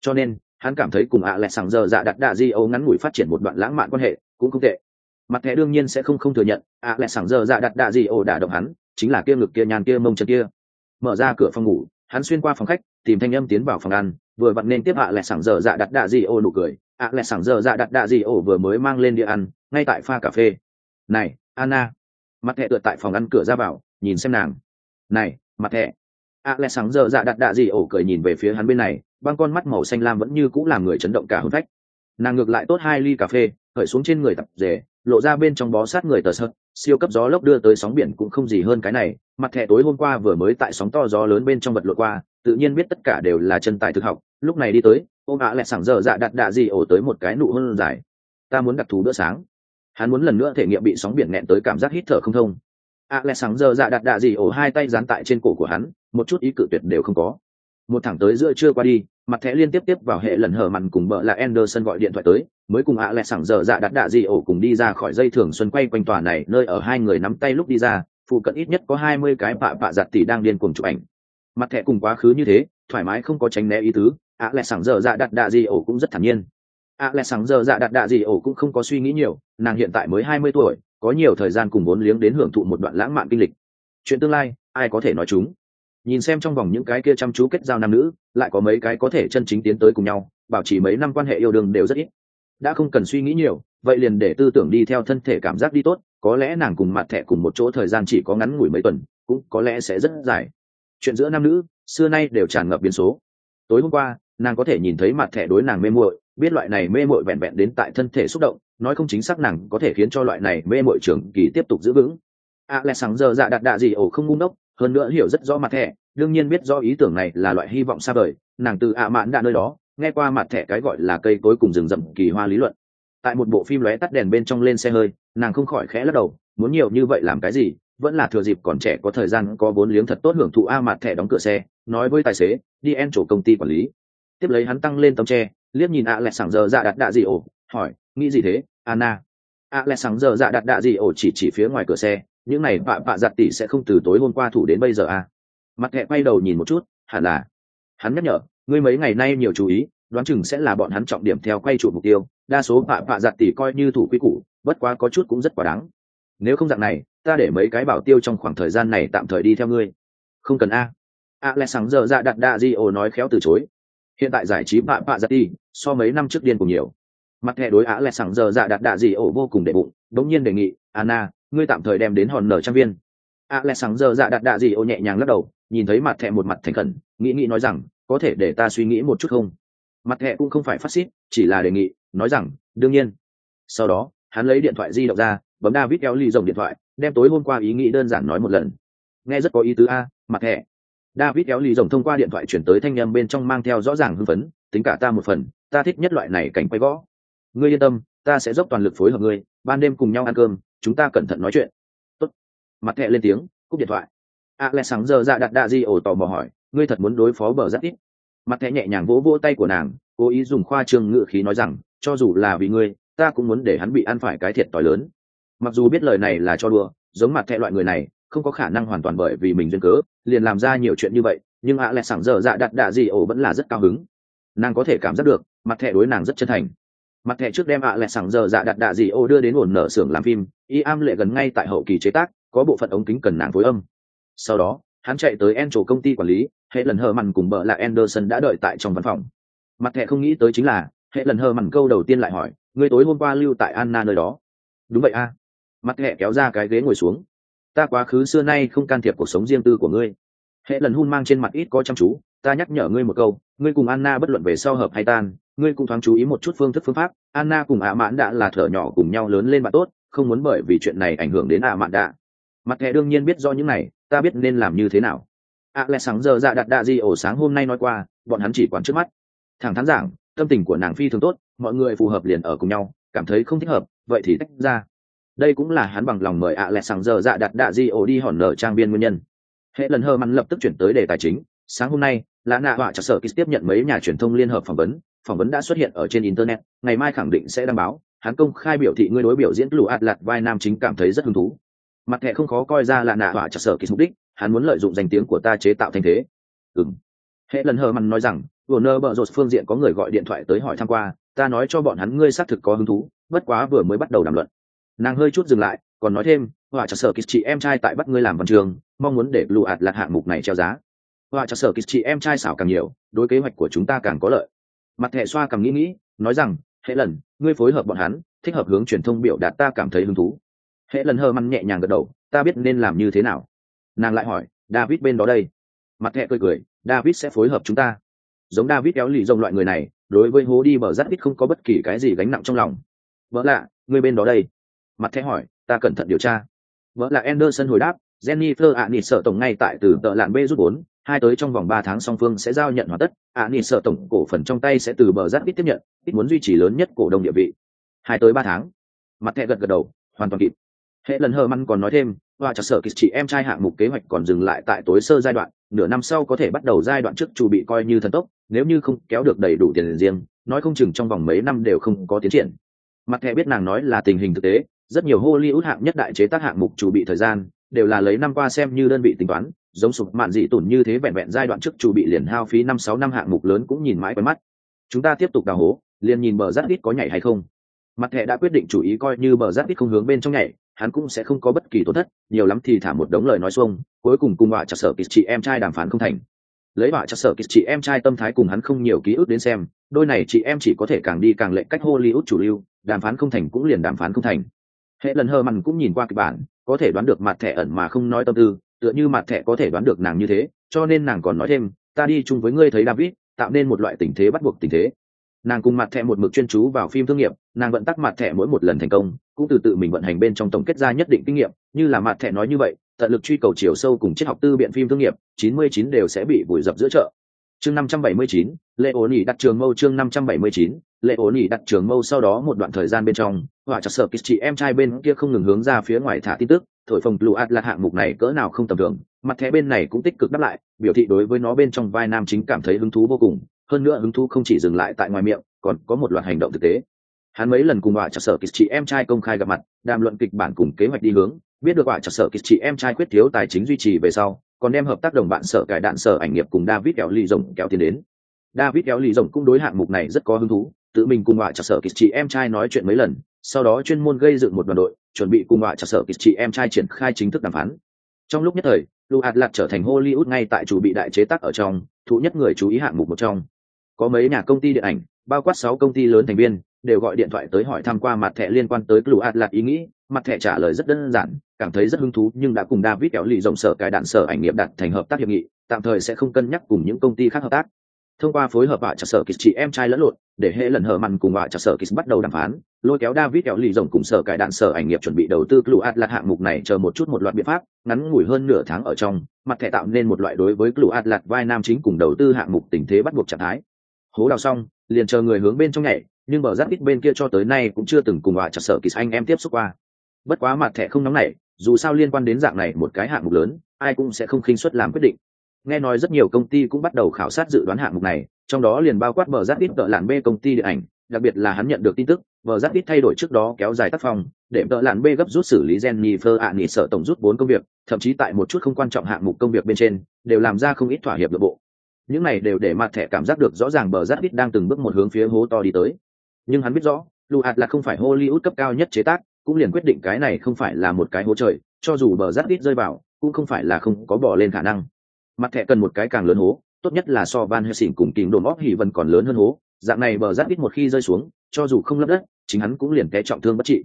Cho nên, hắn cảm thấy cùng ạ à lẹ sàng giờ dạ đặt đạ di âu ngắn ngủi phát triển một đoạn lãng mạn quan hệ cũng không tệ. Mặt thẻ đương nhiên sẽ không không thừa nhận, ạ à lẹ sàng giờ dạ đặt đạ di âu đả động hắn, chính là kia ngực kia nhàn kia mông chân kia. Mở ra cửa phòng ngủ hắn xuyên qua phòng khách, tìm thanh âm tiến vào phòng ăn, vừa vặn nên tiếp ạ lẹ sảng dở dạ đặt đạ gì ô nụ cười. ạ lẹ sảng dở dạ đặt đạ gì ô vừa mới mang lên địa ăn, ngay tại pha cà phê. Này, anna. Mặt thẹ tựa tại phòng ăn cửa ra vào, nhìn xem nàng. Này, mặt thẻ ạ lại sáng dở dạ đặt đạ gì ô cười nhìn về phía hắn bên này, băng con mắt màu xanh lam vẫn như cũng làm người chấn động cả hôn phách. Nàng ngược lại tốt hai ly cà phê khởi xuống trên người tập rể, lộ ra bên trong bó sát người tờ sợt siêu cấp gió lốc đưa tới sóng biển cũng không gì hơn cái này, mặt thẻ tối hôm qua vừa mới tại sóng to gió lớn bên trong vật lội qua, tự nhiên biết tất cả đều là chân tài thực học, lúc này đi tới ôm ạ lại sảng giờ dạ đặt đạ gì ổ tới một cái nụ hơn dài. Ta muốn đặc thù bữa sáng. Hắn muốn lần nữa thể nghiệm bị sóng biển nẹn tới cảm giác hít thở không thông. Ạ lại sáng giờ dạ đặt đạ gì ổ hai tay dán tại trên cổ của hắn, một chút ý cự tuyệt đều không có. Một thẳng tới giữa trưa qua đi mặt thẻ liên tiếp tiếp vào hệ lần hở mặn cùng bợ là Anderson gọi điện thoại tới, mới cùng ạ lẹ giờ dạ đặt đạ gì ổ cùng đi ra khỏi dây thường xuân quay quanh tòa này nơi ở hai người nắm tay lúc đi ra, phụ cận ít nhất có hai mươi cái bạ bạ giặt tỷ đang điên cuồng chụp ảnh. Mặt thẻ cùng quá khứ như thế, thoải mái không có tránh né ý tứ, ạ lẹ giờ dạ đặt đạ gì ổ cũng rất thản nhiên. ạ lẹ giờ dạ đặt đạ gì ổ cũng không có suy nghĩ nhiều, nàng hiện tại mới hai mươi tuổi, có nhiều thời gian cùng vốn liếng đến hưởng thụ một đoạn lãng mạn kinh lịch. Chuyện tương lai, ai có thể nói chúng? Nhìn xem trong vòng những cái kia chăm chú kết giao nam nữ, lại có mấy cái có thể chân chính tiến tới cùng nhau, bảo trì mấy năm quan hệ yêu đương đều rất ít. Đã không cần suy nghĩ nhiều, vậy liền để tư tưởng đi theo thân thể cảm giác đi tốt, có lẽ nàng cùng mặt thẻ cùng một chỗ thời gian chỉ có ngắn ngủi mấy tuần, cũng có lẽ sẽ rất dài. Chuyện giữa nam nữ, xưa nay đều tràn ngập biến số. Tối hôm qua, nàng có thể nhìn thấy mặt thẻ đối nàng mê muội, biết loại này mê muội vẹn vẹn đến tại thân thể xúc động, nói không chính xác nàng có thể khiến cho loại này mê muội trưởng kỳ tiếp tục giữ vững. A lẽ sáng giờ dạ đặt đạ gì ổ không ngu ngốc hơn nữa hiểu rất rõ mặt thẻ, đương nhiên biết rõ ý tưởng này là loại hy vọng xa vời, nàng từ ạ mãn đã nơi đó, nghe qua mặt thẻ cái gọi là cây cối cùng rừng rậm kỳ hoa lý luận. Tại một bộ phim lóe tắt đèn bên trong lên xe hơi, nàng không khỏi khẽ lắc đầu, muốn nhiều như vậy làm cái gì, vẫn là thừa dịp còn trẻ có thời gian có vốn liếng thật tốt hưởng thụ a mặt thẻ đóng cửa xe, nói với tài xế, đi en chỗ công ty quản lý. Tiếp lấy hắn tăng lên tấm tre, liếc nhìn ạ lẹ sảng giờ dạ đặt đạ gì ổ, hỏi, nghĩ gì thế, anna? ạ lẹ sảng giờ dạ đặt đạ gì ổ chỉ chỉ phía ngoài cửa xe những này bạ bạ giặt tỷ sẽ không từ tối hôm qua thủ đến bây giờ à? Mặt hẹ quay đầu nhìn một chút, hẳn là. Hắn nhắc nhở, ngươi mấy ngày nay nhiều chú ý, đoán chừng sẽ là bọn hắn trọng điểm theo quay trụ mục tiêu, đa số bạ bạ giặt tỷ coi như thủ quy củ, bất quá có chút cũng rất quá đáng. Nếu không dạng này, ta để mấy cái bảo tiêu trong khoảng thời gian này tạm thời đi theo ngươi. Không cần a. A lẽ sáng giờ dạ đặt đa di ồ nói khéo từ chối. Hiện tại giải trí bạ bạ giặt tỷ so mấy năm trước điên cùng nhiều. Mặt thẻ đối á lẽ sáng giờ dạ đặt đạ di ồ vô cùng đệ bụng đống nhiên đề nghị, anna, ngươi tạm thời đem đến hòn nở trăm viên. A lẽ sáng giờ dạ đặt đạ gì ô nhẹ nhàng lắc đầu, nhìn thấy mặt thẹ một mặt thành khẩn, nghĩ nghĩ nói rằng, có thể để ta suy nghĩ một chút không? Mặt thẹ cũng không phải phát xít, chỉ là đề nghị, nói rằng, đương nhiên. Sau đó, hắn lấy điện thoại di động ra, bấm david kéo ly dòng điện thoại, đem tối hôm qua ý nghĩ đơn giản nói một lần. Nghe rất có ý tứ a, mặt thẹ david kéo ly dòng thông qua điện thoại chuyển tới thanh â bên trong mang theo rõ ràng hưng phấn, tính cả ta một phần, ta thích nhất loại này cảnh quay võ ngươi yên tâm ta sẽ dốc toàn lực phối hợp ngươi, ban đêm cùng nhau ăn cơm, chúng ta cẩn thận nói chuyện. Tốt. mặt thẹ lên tiếng, cúp điện thoại. A lẽ sáng giờ dạ đặt đạ di ổ tò mò hỏi, ngươi thật muốn đối phó bờ rất ít? Mặt thẹ nhẹ nhàng vỗ vỗ tay của nàng, cố ý dùng khoa trương ngự khí nói rằng, cho dù là vì ngươi, ta cũng muốn để hắn bị ăn phải cái thiệt tỏi lớn. Mặc dù biết lời này là cho đùa, giống mặt thẹ loại người này, không có khả năng hoàn toàn bởi vì mình duyên cớ, liền làm ra nhiều chuyện như vậy, nhưng ạ lẽ sảng giờ dạ đặt đạ gì ổ vẫn là rất cao hứng. Nàng có thể cảm giác được, mặt thẹ đối nàng rất chân thành mặt thẻ trước đem ạ à lẹ sẵn giờ dạ đặt đạ gì ô đưa đến ổn nở xưởng làm phim, y am lệ gần ngay tại hậu kỳ chế tác, có bộ phận ống kính cần nàng phối âm. Sau đó, hắn chạy tới en chỗ công ty quản lý, hệ lần hờ mằn cùng bợ là anderson đã đợi tại trong văn phòng. Mặt thẻ không nghĩ tới chính là, hệ lần hờ mằn câu đầu tiên lại hỏi người tối hôm qua lưu tại anna nơi đó? Đúng vậy a. Mặt thẻ kéo ra cái ghế ngồi xuống. Ta quá khứ xưa nay không can thiệp cuộc sống riêng tư của ngươi. Hệ lần hun mang trên mặt ít có chăm chú ta nhắc nhở ngươi một câu, ngươi cùng anna bất luận về sau hợp hay tan, ngươi cũng thoáng chú ý một chút phương thức phương pháp. Anna cùng ạ mãn đã là thở nhỏ cùng nhau lớn lên bạn tốt, không muốn bởi vì chuyện này ảnh hưởng đến ạ mãn đã mặt thẻ đương nhiên biết do những này, ta biết nên làm như thế nào. Ạ lẽ sáng giờ dạ đặt đạ di ổ sáng hôm nay nói qua, bọn hắn chỉ quản trước mắt. Thẳng thắn giảng, tâm tình của nàng phi thường tốt, mọi người phù hợp liền ở cùng nhau, cảm thấy không thích hợp, vậy thì tách ra. Đây cũng là hắn bằng lòng mời ạ lẽ sáng giờ dạ đặt đạ di ổ đi hòn nở trang biên nguyên nhân. Hệ lần hơ mắn lập tức chuyển tới đề tài chính sáng hôm nay, lã nạ họa trả sở ký tiếp nhận mấy nhà truyền thông liên hợp phỏng vấn. Phỏng vấn đã xuất hiện ở trên internet, ngày mai khẳng định sẽ đăng báo. Hắn công khai biểu thị ngươi đối biểu diễn lũ ạt lạt vai nam chính cảm thấy rất hứng thú. Mặt thẻ không khó coi ra là nạ họa trả sở ký mục đích, hắn muốn lợi dụng danh tiếng của ta chế tạo thành thế. Ừng hệ lần hờ mặn nói rằng, vừa nơ bợ rột phương diện có người gọi điện thoại tới hỏi thăm qua, ta nói cho bọn hắn ngươi xác thực có hứng thú, bất quá vừa mới bắt đầu đàm luận. Nàng hơi chút dừng lại, còn nói thêm, họa trả sở ký chị em trai tại bắt ngươi làm văn trường, mong muốn để lụ ạt lạt hạng mục này treo giá họa cho sở kỳ chị em trai xảo càng nhiều, đối kế hoạch của chúng ta càng có lợi. Mặt hệ xoa càng nghĩ nghĩ, nói rằng, hệ lần, ngươi phối hợp bọn hắn, thích hợp hướng truyền thông biểu đạt ta cảm thấy hứng thú. Hệ lần hơ măn nhẹ nhàng gật đầu, ta biết nên làm như thế nào. Nàng lại hỏi, david bên đó đây? Mặt hệ cười cười, david sẽ phối hợp chúng ta. Giống david kéo lì rồng loại người này, đối với hố đi bờ rắt ít không có bất kỳ cái gì gánh nặng trong lòng. Vợ lạ, ngươi bên đó đây? Mặt hệ hỏi, ta cẩn thận điều tra. Vợ là anderson hồi đáp, jennifer ạ, nịt sợ tổng ngay tại từ tợ lạn b rút bốn hai tới trong vòng ba tháng song phương sẽ giao nhận hoàn tất, ạ Nỉ sợ tổng cổ phần trong tay sẽ từ bờ rắt ít tiếp nhận, ít muốn duy trì lớn nhất cổ đông địa vị. Hai tới ba tháng. Mặt thẻ gật gật đầu, hoàn toàn kịp. Hệ lần hờ măn còn nói thêm, và chặt sở kịch chị em trai hạng mục kế hoạch còn dừng lại tại tối sơ giai đoạn, nửa năm sau có thể bắt đầu giai đoạn trước chủ bị coi như thần tốc, nếu như không kéo được đầy đủ tiền riêng, nói không chừng trong vòng mấy năm đều không có tiến triển. Mặt thẻ biết nàng nói là tình hình thực tế, rất nhiều hollywood hạng nhất đại chế tác hạng mục chủ bị thời gian, đều là lấy năm qua xem như đơn vị tính toán giống sụp mạn dị tổn như thế vẹn vẹn giai đoạn trước chủ bị liền hao phí năm sáu năm hạng mục lớn cũng nhìn mãi quen mắt. Chúng ta tiếp tục đào hố, liền nhìn bờ rác ít có nhảy hay không. Mặt thẻ đã quyết định chủ ý coi như bờ rác ít không hướng bên trong nhảy, hắn cũng sẽ không có bất kỳ tổn thất, nhiều lắm thì thả một đống lời nói xuông, cuối cùng cùng họa chặt sở kịch chị em trai đàm phán không thành. Lấy họa chặt sở kịch chị em trai tâm thái cùng hắn không nhiều ký ức đến xem, đôi này chị em chỉ có thể càng đi càng lệnh cách hollywood chủ lưu, đàm phán không thành cũng liền đàm phán không thành. Hệ lần hờ mằn cũng nhìn qua kịch bản, có thể đoán được mặt thẻ ẩn mà không nói tâm tư tựa như mặt thẻ có thể đoán được nàng như thế cho nên nàng còn nói thêm ta đi chung với ngươi thấy david tạo nên một loại tình thế bắt buộc tình thế. Nàng cùng mặt thẻ một mực chuyên chú vào phim thương nghiệp nàng vận tắc mặt thẻ mỗi một lần thành công cũng từ tự mình vận hành bên trong tổng kết ra nhất định kinh nghiệm như là mặt thẻ nói như vậy tận lực truy cầu chiều sâu cùng triết học tư biện phim thương nghiệp 99 đều sẽ bị vùi dập giữa chợ. Chương 579, lệ ổn ỉ đặt trường mâu chương 579, lệ ổn ỉ đặt trường mâu sau đó một đoạn thời gian bên trong họa chặt sợ kích chị em trai bên kia không ngừng hướng ra phía ngoài thả tin tức thổi phồng blue atlas là hạng mục này cỡ nào không tầm thường, mặt thẻ bên này cũng tích cực đáp lại, biểu thị đối với nó bên trong vai nam chính cảm thấy hứng thú vô cùng, hơn nữa hứng thú không chỉ dừng lại tại ngoài miệng, còn có một loạt hành động thực tế. Hắn mấy lần cùng họa chặt sở kịch chị em trai công khai gặp mặt, đàm luận kịch bản cùng kế hoạch đi hướng, biết được họa chặt sở kịch chị em trai quyết thiếu tài chính duy trì về sau, còn đem hợp tác đồng bạn sở cải đạn sở ảnh nghiệp cùng david kéo ly rồng kéo tiền đến. David kéo ly rồng cũng đối hạng mục này rất có hứng thú tự mình cùng họa chặt sở kịch chị em trai nói chuyện mấy lần, sau đó chuyên môn gây dựng một đoàn đội, chuẩn bị cùng họa chặt sở kịch chị em trai triển khai chính thức đàm phán. Trong lúc nhất thời lụ hạt lạc trở thành hollywood ngay tại chủ bị đại chế tác ở trong thụ nhất người chú ý hạng mục một trong. Có mấy nhà công ty điện ảnh, bao quát sáu công ty lớn thành viên, đều gọi điện thoại tới hỏi thăm qua mặt thẻ liên quan tới lụ hạt lạc ý nghĩ, mặt thẻ trả lời rất đơn giản, cảm thấy rất hứng thú nhưng đã cùng david kéo lì rộng sở cài đạn sở ảnh nghiệp đặt thành hợp tác hiệp nghị, tạm thời sẽ không cân nhắc cùng những công ty khác hợp tác thông qua phối hợp bạ chặt sở kịch chị em trai lẫn lộn, để hệ lần hờ mặn cùng bạ chặt sở kịch bắt đầu đàm phán, lôi kéo david kéo lì rồng cùng sở cải đạn sở ảnh nghiệp chuẩn bị đầu tư clu atlas hạng mục này chờ một chút một loạt biện pháp, ngắn ngủi hơn nửa tháng ở trong, mặt thẻ tạo nên một loại đối với clu atlas vai nam chính cùng đầu tư hạng mục tình thế bắt buộc trạng thái. Hố đào xong, liền chờ người hướng bên trong nhảy, nhưng bờ giáp ít bên kia cho tới nay cũng chưa từng cùng bạ chặt sở kịch anh em tiếp xúc qua. Bất quá mặt thẻ không nóng này dù sao liên quan đến dạng này một cái hạng mục lớn, ai cũng sẽ không khinh suất làm quyết định nghe nói rất nhiều công ty cũng bắt đầu khảo sát dự đoán hạng mục này, trong đó liền bao quát bờ giáp ít tợ lạn b công ty điện ảnh, đặc biệt là hắn nhận được tin tức, bờ giáp ít thay đổi trước đó kéo dài tác phong, để tợ lạn b gấp rút xử lý jennifer ạ nghỉ sợ tổng rút vốn công việc, thậm chí tại một chút không quan trọng hạng mục công việc bên trên, đều làm ra không ít thỏa hiệp nội bộ. Những này đều để mặt thẻ cảm giác được rõ ràng bờ giáp ít đang từng bước một hướng phía hố to đi tới. Nhưng hắn biết rõ lụ hạt là không phải hollywood cấp cao nhất chế tác, cũng liền quyết định cái này không phải là một cái hố trời, cho dù bờ giáp ít rơi vào, cũng không phải là không có bỏ lên khả năng mặt thẻ cần một cái càng lớn hố, tốt nhất là so van helsing cùng kìm đồn óp hỉ vân còn lớn hơn hố. Dạng này bờ giáp ít một khi rơi xuống, cho dù không lấp đất, chính hắn cũng liền té trọng thương bất trị.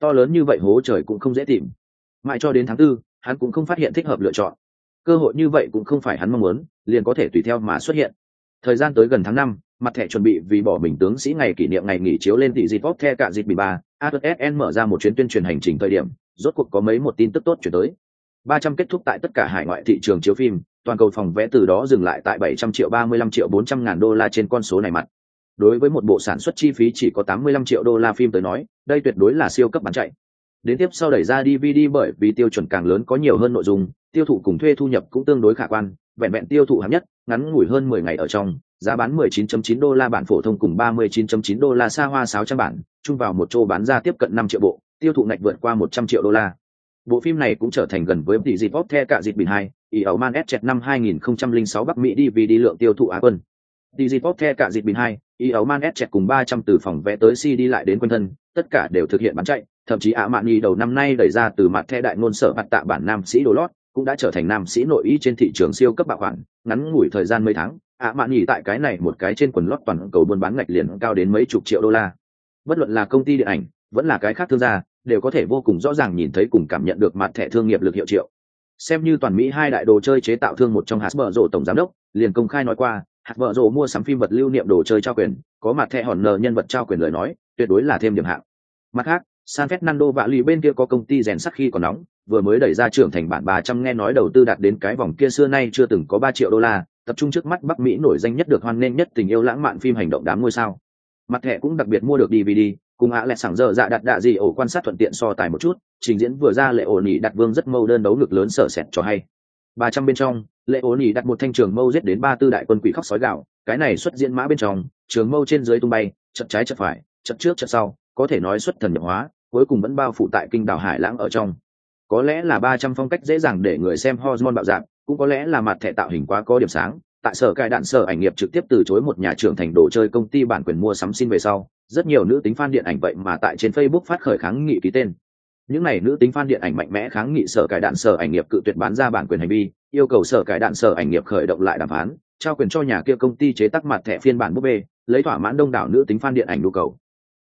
To lớn như vậy hố trời cũng không dễ tìm. Mãi cho đến tháng tư, hắn cũng không phát hiện thích hợp lựa chọn. Cơ hội như vậy cũng không phải hắn mong muốn, liền có thể tùy theo mà xuất hiện. Thời gian tới gần tháng năm, mặt thẻ chuẩn bị vì bỏ mình tướng sĩ ngày kỷ niệm ngày nghỉ chiếu lên tỷ dịp bóp the cả dịp bị ba ASN mở ra một chuyến tuyên truyền hành trình thời điểm, rốt cuộc có mấy một tin tức tốt chuyển tới. 300 kết thúc tại tất cả hải ngoại thị trường chiếu phim toàn cầu phòng vẽ từ đó dừng lại tại 700 triệu 35 triệu 400 ngàn đô la trên con số này mặt. Đối với một bộ sản xuất chi phí chỉ có 85 triệu đô la phim tới nói, đây tuyệt đối là siêu cấp bán chạy. Đến tiếp sau đẩy ra DVD bởi vì tiêu chuẩn càng lớn có nhiều hơn nội dung, tiêu thụ cùng thuê thu nhập cũng tương đối khả quan, vẹn vẹn tiêu thụ hạng nhất, ngắn ngủi hơn 10 ngày ở trong, giá bán 19.9 đô la bản phổ thông cùng 39.9 đô la xa hoa 600 bản, chung vào một chỗ bán ra tiếp cận 5 triệu bộ, tiêu thụ ngạch vượt qua 100 triệu đô la bộ phim này cũng trở thành gần với tỷ dịp bóp the cả dịp bình hai ý ẩu man s chẹt năm 2006 bắc mỹ đi vì đi lượng tiêu thụ á quân. Tỷ dịp bóp the cả dịp bình hai ý ẩu man s chẹt cùng 300 từ phòng vẽ tới si đi lại đến quân thân, tất cả đều thực hiện bán chạy, thậm chí ạ mạn nhi đầu năm nay đẩy ra từ mặt the đại ngôn sở mặt tạ bản nam sĩ đồ lót, cũng đã trở thành nam sĩ nội ý trên thị trường siêu cấp bạo khoản ngắn ngủi thời gian mấy tháng, ạ mạn nhi tại cái này một cái trên quần lót toàn cầu buôn bán ngạch liền cao đến mấy chục triệu đô la. Bất luận là công ty điện ảnh vẫn là cái khác thương gia, đều có thể vô cùng rõ ràng nhìn thấy cùng cảm nhận được mặt thẻ thương nghiệp lực hiệu triệu. Xem như toàn mỹ hai đại đồ chơi chế tạo thương một trong hạt vợ rộ tổng giám đốc, liền công khai nói qua, hạt vợ rộ mua sắm phim vật lưu niệm đồ chơi trao quyền, có mặt thẻ hòn nờ nhân vật trao quyền lời nói, tuyệt đối là thêm điểm hạng. Mặt khác, san fernando vạ lì bên kia có công ty rèn sắt khi còn nóng, vừa mới đẩy ra trưởng thành bản bà trăm nghe nói đầu tư đạt đến cái vòng kia xưa nay chưa từng có ba triệu đô la, tập trung trước mắt bắc mỹ nổi danh nhất được hoan nghênh nhất tình yêu lãng mạn phim hành động đám ngôi sao. Mặt thẻ cũng đặc biệt mua được dvd cùng ạ lại sảng giờ dạ đặt đạ gì ổ quan sát thuận tiện so tài một chút, trình diễn vừa ra lệ ổ nhị đặt vương rất mâu đơn đấu ngực lớn sở sẹt cho hay. Ba trăm bên trong, lệ ổ nhị đặt một thanh trường mâu giết đến ba tư đại quân quỷ khóc sói gạo, cái này xuất diễn mã bên trong, trường mâu trên dưới tung bay, chật trái chật phải, chật trước chật sau, có thể nói xuất thần nhập hóa, cuối cùng vẫn bao phủ tại kinh đảo hải lãng ở trong. Có lẽ là ba trăm phong cách dễ dàng để người xem hormone bạo dạng, cũng có lẽ là mặt thẻ tạo hình quá có điểm sáng, tại sở cài đạn sở ảnh nghiệp trực tiếp từ chối một nhà trưởng thành đồ chơi công ty bản quyền mua sắm xin về sau rất nhiều nữ tính fan điện ảnh vậy mà tại trên facebook phát khởi kháng nghị ký tên. Những này nữ tính fan điện ảnh mạnh mẽ kháng nghị sở cải đạn sở ảnh nghiệp cự tuyệt bán ra bản quyền hành vi, yêu cầu sở cải đạn sở ảnh nghiệp khởi động lại đàm phán, trao quyền cho nhà kia công ty chế tác mặt thẻ phiên bản búp bê, lấy thỏa mãn đông đảo nữ tính fan điện ảnh nhu cầu.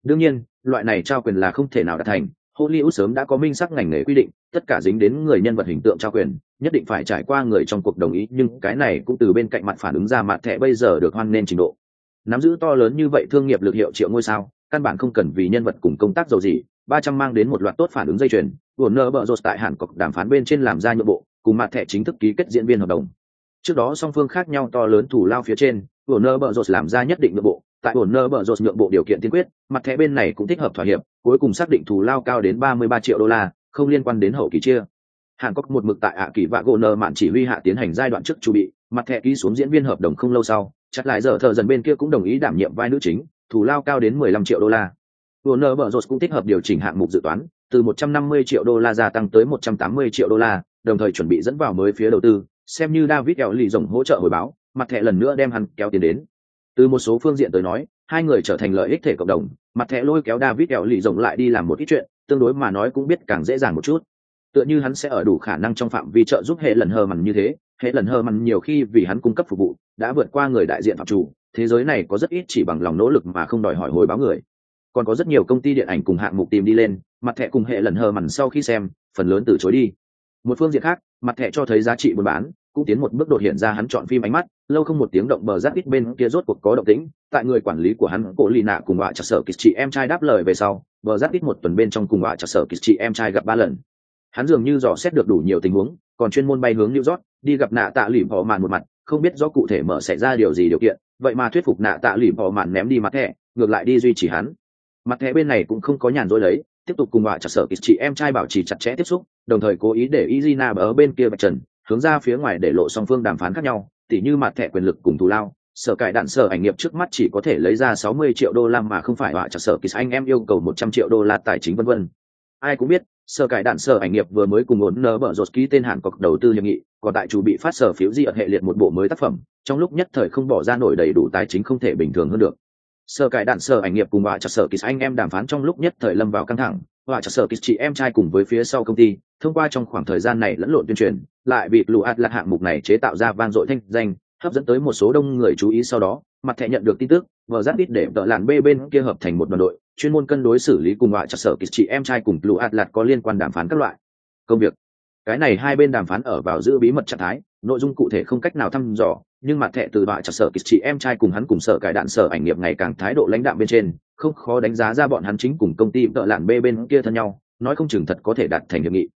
Đương nhiên, loại này trao quyền là không thể nào đạt thành. Hollywood sớm đã có minh xác ngành nghề quy định, tất cả dính đến người nhân vật hình tượng trao quyền, nhất định phải trải qua người trong cuộc đồng ý, nhưng cái này cũng từ bên cạnh mặt phản ứng ra mặt thẻ bây giờ được hoan nên trình độ nắm giữ to lớn như vậy thương nghiệp lực hiệu triệu ngôi sao, căn bản không cần vì nhân vật cùng công tác dầu gì, ba trăm mang đến một loạt tốt phản ứng dây chuyền, buồn nơ bợ rột tại hàn cọc đàm phán bên trên làm ra nhượng bộ, cùng mặt thẻ chính thức ký kết diễn viên hợp đồng. Trước đó song phương khác nhau to lớn thủ lao phía trên, buồn nơ bợ rột làm ra nhất định nhượng bộ, tại buồn nơ bợ rột nhượng bộ điều kiện tiên quyết, mặt thẻ bên này cũng thích hợp thỏa hiệp, cuối cùng xác định thủ lao cao đến ba mươi ba triệu đô la, không liên quan đến hậu kỳ chia. Hàn cốc một mực tại ạ kỳ vạ gỗ nơ mạn chỉ huy hạ tiến hành giai đoạn trước chu bị, mặt thẻ ký xuống diễn viên hợp đồng không lâu sau chặt lại giờ thợ dần bên kia cũng đồng ý đảm nhiệm vai nữ chính thù lao cao đến mười lăm triệu đô la Warner Bros cũng thích hợp điều chỉnh hạng mục dự toán, từ 150 triệu đô la gia tăng tới 180 triệu đô la, đồng thời chuẩn bị dẫn vào mới phía đầu tư, xem như David Eo lì rồng hỗ trợ hồi báo, mặt thẻ lần nữa đem hắn kéo tiền đến. Từ một số phương diện tới nói, hai người trở thành lợi ích thể cộng đồng, mặt thẻ lôi kéo David Eo lì rồng lại đi làm một ít chuyện, tương đối mà nói cũng biết càng dễ dàng một chút. Tựa như hắn sẽ ở đủ khả năng trong phạm vi trợ giúp hệ lần hờ mằn như thế, hệ lần hờ mằn nhiều khi vì hắn cung cấp phục vụ, đã vượt qua người đại diện phạm chủ, thế giới này có rất ít chỉ bằng lòng nỗ lực mà không đòi hỏi hồi báo người. Còn có rất nhiều công ty điện ảnh cùng hạng mục tìm đi lên mặt thẻ cùng hệ lần hờ mằn sau khi xem phần lớn từ chối đi. Một phương diện khác mặt thẻ cho thấy giá trị buôn bán cũng tiến một bước đột hiện ra hắn chọn phim ánh mắt lâu không một tiếng động bờ giáp ít bên kia rốt cuộc có động tĩnh tại người quản lý của hắn cổ lì nạ cùng họa chặt sở kịch chị em trai đáp lời về sau bờ giáp ít một tuần bên trong cùng họa chặt sở kịch chị em trai gặp ba lần. Hắn dường như dò xét được đủ nhiều tình huống còn chuyên môn bay hướng new york, đi gặp nạ tạ lỉm họ màn một mặt, không biết rõ cụ thể mở xảy ra điều gì điều kiện, vậy mà thuyết phục nạ tạ lỉm họ màn ném đi mặt thẻ, ngược lại đi duy trì hắn. Mặt thẻ bên này cũng không có nhàn rỗi lấy, tiếp tục cùng họa chặt sở kịch chị em trai bảo trì chặt chẽ tiếp xúc, đồng thời cố ý để izina ở bên kia bạch trần, hướng ra phía ngoài để lộ song phương đàm phán khác nhau, tỉ như mặt thẻ quyền lực cùng thù lao, sở cải đạn sở ảnh nghiệp trước mắt chỉ có thể lấy ra 60 triệu đô la mà không phải họa chặt sở kỳ anh em yêu cầu 100 triệu đô la tài chính vân vân. Ai cũng biết sở cải đạn sở ảnh nghiệp vừa mới cùng ổn nở bở rột ký tên hàn cọc đầu tư hiệp nghị, còn tại chủ bị phát sở phiếu di ở hệ liệt một bộ mới tác phẩm, trong lúc nhất thời không bỏ ra nổi đầy đủ tài chính không thể bình thường hơn được. Sở cải đạn sở ảnh nghiệp cùng họa chặt sở kỳ anh em đàm phán trong lúc nhất thời lâm vào căng thẳng, họa chặt sở kỳ chị em trai cùng với phía sau công ty, thông qua trong khoảng thời gian này lẫn lộn tuyên truyền, lại bị lụ ạt là hạng mục này chế tạo ra van dội thanh danh hấp dẫn tới một số đông người chú ý sau đó, mặt thẻ nhận được tin tức vợ giáp ít để tợ làn b bên kia hợp thành một đoàn đội, chuyên môn cân đối xử lý cùng loại chặt sở kịch chị em trai cùng lũ ạt lạt có liên quan đàm phán các loại. Công việc. Cái này hai bên đàm phán ở vào giữ bí mật trạng thái, nội dung cụ thể không cách nào thăm dò, nhưng mặt thẻ từ loại chặt sở kịch chị em trai cùng hắn cùng sở cải đạn sở ảnh nghiệp ngày càng thái độ lãnh đạo bên trên, không khó đánh giá ra bọn hắn chính cùng công ty tợ làn b bên kia thân nhau, nói không chừng thật có thể đạt thành hiệp nghị.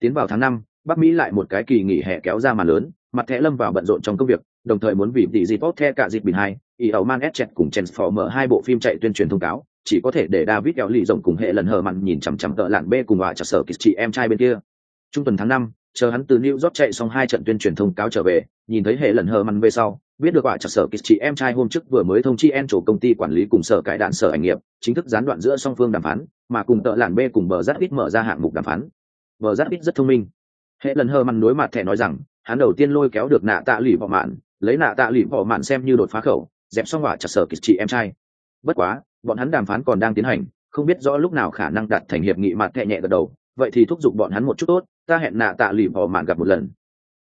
Tiến vào tháng năm, bắc mỹ lại một cái kỳ nghỉ hè kéo ra mà lớn, mặt thẻ lâm vào bận rộn trong công việc đồng thời muốn vì tỷ dịp tốt the cả dịp bình hai ý ẩu man s cùng transformer hai bộ phim chạy tuyên truyền thông cáo, chỉ có thể để david kéo lì rộng cùng hệ lần hờ mặn nhìn chằm chằm tợ lạn b cùng họa chặt sở kịch chị em trai bên kia. Trung tuần tháng năm, chờ hắn từ new york chạy xong hai trận tuyên truyền thông cáo trở về, nhìn thấy hệ lần hờ mặn về sau, biết được họa chặt sở kịch chị em trai hôm trước vừa mới thông chi en chủ công ty quản lý cùng sở cải đạn sở ảnh nghiệp, chính thức gián đoạn giữa song phương đàm phán, mà cùng tợ lạn b cùng bờ giáp ít mở ra hạng mục đàm phán. Bờ giáp ít rất thông minh. Hệ lần hờ mặn đối mặt thẻ nói rằng, hắn đầu tiên lôi kéo được nạ tạ lì vọ mạn lấy nạ tạ lì bỏ mạn xem như đột phá khẩu, dẹp xong hỏa chặt sở kịch chị em trai. Bất quá, bọn hắn đàm phán còn đang tiến hành, không biết rõ lúc nào khả năng đạt thành hiệp nghị mặt thẹ nhẹ gật đầu, vậy thì thúc giục bọn hắn một chút tốt, ta hẹn nạ tạ lì bỏ mạn gặp một lần.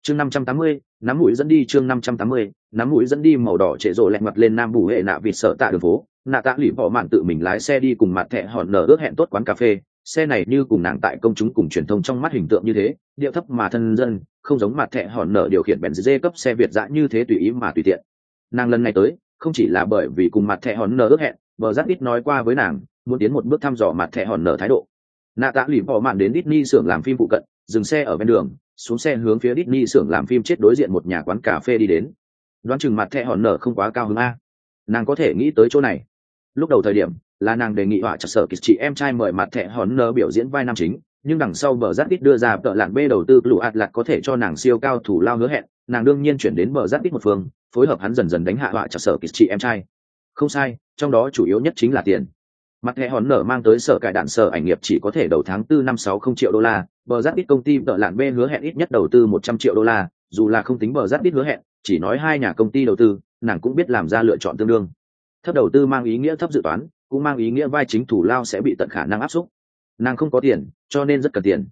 Chương năm trăm tám mươi, nắm mũi dẫn đi chương năm trăm tám mươi, nắm mũi dẫn đi màu đỏ trệ rộ lẹt mặt lên nam bù hệ nạ vịt sợ tạ đường phố. Nạ tạ lì bỏ mạn tự mình lái xe đi cùng mặt thẹ hòn nở ước hẹn tốt quán cà phê xe này như cùng nàng tại công chúng cùng truyền thông trong mắt hình tượng như thế, điệu thấp mà thân dân, không giống mặt thẹ hòn nở điều khiển bèn dê cấp xe việt dã như thế tùy ý mà tùy tiện. Nàng lần này tới, không chỉ là bởi vì cùng mặt thẹ hòn nở ước hẹn, bờ giáp ít nói qua với nàng, muốn tiến một bước thăm dò mặt thẹ hòn nở thái độ. Nạ tạ lìm bỏ mạn đến Disney xưởng làm phim phụ cận, dừng xe ở bên đường, xuống xe hướng phía Disney xưởng làm phim chết đối diện một nhà quán cà phê đi đến. Đoán chừng mặt thẹ hòn nở không quá cao hứng a. Nàng có thể nghĩ tới chỗ này. Lúc đầu thời điểm là nàng đề nghị họa chặt sở kịch chị em trai mời mặt thẻ hòn nơ biểu diễn vai nam chính, nhưng đằng sau bờ giáp ít đưa ra tợ lạn b đầu tư lũ ạt lạc có thể cho nàng siêu cao thủ lao hứa hẹn, nàng đương nhiên chuyển đến bờ giáp ít một phương, phối hợp hắn dần dần đánh hạ họa chặt sở kịch chị em trai. Không sai, trong đó chủ yếu nhất chính là tiền. Mặt thẻ hòn nở mang tới sở cải đạn sở ảnh nghiệp chỉ có thể đầu tháng tư năm sáu không triệu đô la, bờ giáp ít công ty tợ lạn b hứa hẹn ít nhất đầu tư một trăm triệu đô la, dù là không tính bờ giáp ít hứa hẹn, chỉ nói hai nhà công ty đầu tư, nàng cũng biết làm ra lựa chọn tương đương. Thấp đầu tư mang ý nghĩa thấp dự toán cũng mang ý nghĩa vai chính thủ lao sẽ bị tận khả năng áp xúc. Nàng không có tiền, cho nên rất cần tiền.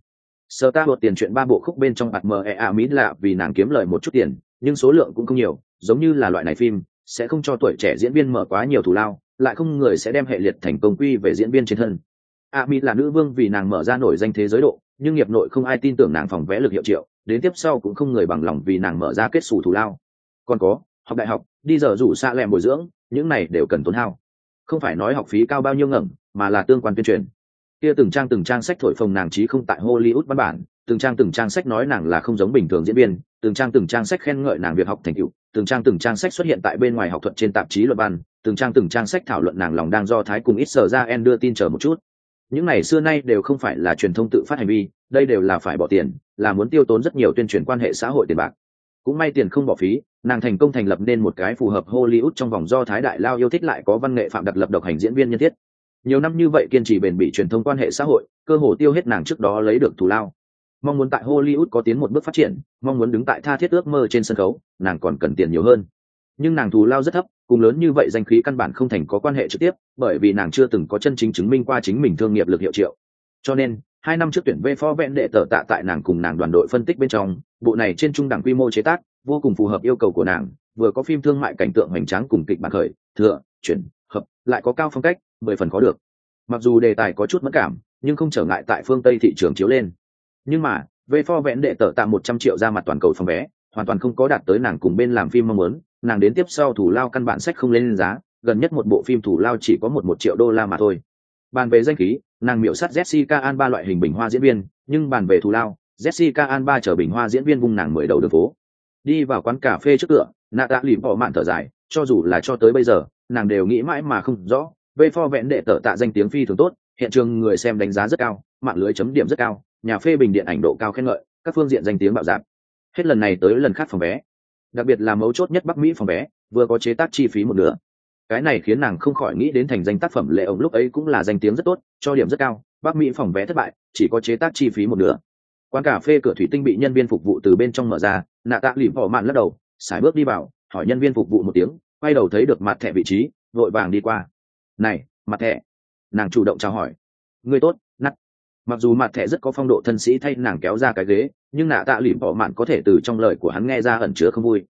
Sơ ta luật tiền chuyện ba bộ khúc bên trong bạt mờ e a mỹ lạ vì nàng kiếm lời một chút tiền, nhưng số lượng cũng không nhiều, giống như là loại này phim, sẽ không cho tuổi trẻ diễn viên mở quá nhiều thủ lao, lại không người sẽ đem hệ liệt thành công quy về diễn viên trên thân. A mỹ là nữ vương vì nàng mở ra nổi danh thế giới độ, nhưng nghiệp nội không ai tin tưởng nàng phòng vẽ lực hiệu triệu, đến tiếp sau cũng không người bằng lòng vì nàng mở ra kết xù thủ lao. Còn có, học đại học, đi giờ rủ xa lẹm bồi dưỡng, những này đều cần tốn hao không phải nói học phí cao bao nhiêu ngẩng mà là tương quan tuyên truyền kia từng trang từng trang sách thổi phồng nàng trí không tại hollywood văn bản từng trang từng trang sách nói nàng là không giống bình thường diễn viên từng trang từng trang sách khen ngợi nàng việc học thành tựu từng trang từng trang sách xuất hiện tại bên ngoài học thuật trên tạp chí luật văn từng trang từng trang sách thảo luận nàng lòng đang do thái cùng ít sở ra en đưa tin chờ một chút những này xưa nay đều không phải là truyền thông tự phát hành vi đây đều là phải bỏ tiền là muốn tiêu tốn rất nhiều tuyên truyền quan hệ xã hội tiền bạc cũng may tiền không bỏ phí, nàng thành công thành lập nên một cái phù hợp hollywood trong vòng do thái đại lao yêu thích lại có văn nghệ phạm đặc lập độc hành diễn viên nhân thiết. Nhiều năm như vậy kiên trì bền bỉ truyền thông quan hệ xã hội, cơ hồ tiêu hết nàng trước đó lấy được thù lao. Mong muốn tại hollywood có tiến một bước phát triển, mong muốn đứng tại tha thiết ước mơ trên sân khấu, nàng còn cần tiền nhiều hơn. Nhưng nàng thù lao rất thấp, cùng lớn như vậy danh khí căn bản không thành có quan hệ trực tiếp, bởi vì nàng chưa từng có chân chính chứng minh qua chính mình thương nghiệp lực hiệu triệu. Cho nên hai năm trước tuyển v phó vẹn đệ tờ tạ tại nàng cùng nàng đoàn đội phân tích bên trong, bộ này trên trung đẳng quy mô chế tác, vô cùng phù hợp yêu cầu của nàng, vừa có phim thương mại cảnh tượng hoành tráng cùng kịch bản khởi, thừa, chuyển, hợp, lại có cao phong cách, mười phần có được. Mặc dù đề tài có chút mất cảm, nhưng không trở ngại tại phương tây thị trường chiếu lên. Nhưng mà về pho Vẹn đệ tờ tạ một trăm triệu ra mặt toàn cầu phòng vé, hoàn toàn không có đạt tới nàng cùng bên làm phim mong muốn, nàng đến tiếp sau thủ lao căn bản sách không lên giá, gần nhất một bộ phim thủ lao chỉ có một một triệu đô la mà thôi. Bàn về danh khí nàng miểu sát jessica an ba loại hình bình hoa diễn viên, nhưng bàn về thủ lao, jessica an ba chở bình hoa diễn viên vùng nàng mười đầu đường phố. Đi vào quán cà phê trước cửa nạ tạ lìm bỏ mạn thở dài, cho dù là cho tới bây giờ, nàng đều nghĩ mãi mà không rõ vê pho vẹn đệ tở tạ danh tiếng phi thường tốt, hiện trường người xem đánh giá rất cao, mạng lưới chấm điểm rất cao, nhà phê bình điện ảnh độ cao khen ngợi, các phương diện danh tiếng bạo dạp hết lần này tới lần khác phòng vé. Đặc biệt là mấu chốt nhất bắc mỹ phòng vé, vừa có chế tác chi phí một nửa cái này khiến nàng không khỏi nghĩ đến thành danh tác phẩm lệ ổng lúc ấy cũng là danh tiếng rất tốt, cho điểm rất cao, bắc mỹ phòng vé thất bại, chỉ có chế tác chi phí một nửa. Quán cà phê cửa thủy tinh bị nhân viên phục vụ từ bên trong mở ra, nạ tạ lìm bỏ mạn lắc đầu, sải bước đi vào, hỏi nhân viên phục vụ một tiếng, quay đầu thấy được mặt thẻ vị trí, vội vàng đi qua. Này, mặt thẻ. Nàng chủ động chào hỏi. Người tốt nắt mặc dù mặt thẻ rất có phong độ thân sĩ thay nàng kéo ra cái ghế, nhưng nạ tạ lìm bỏ mạn có thể từ trong lời của hắn nghe ra ẩn chứa không vui.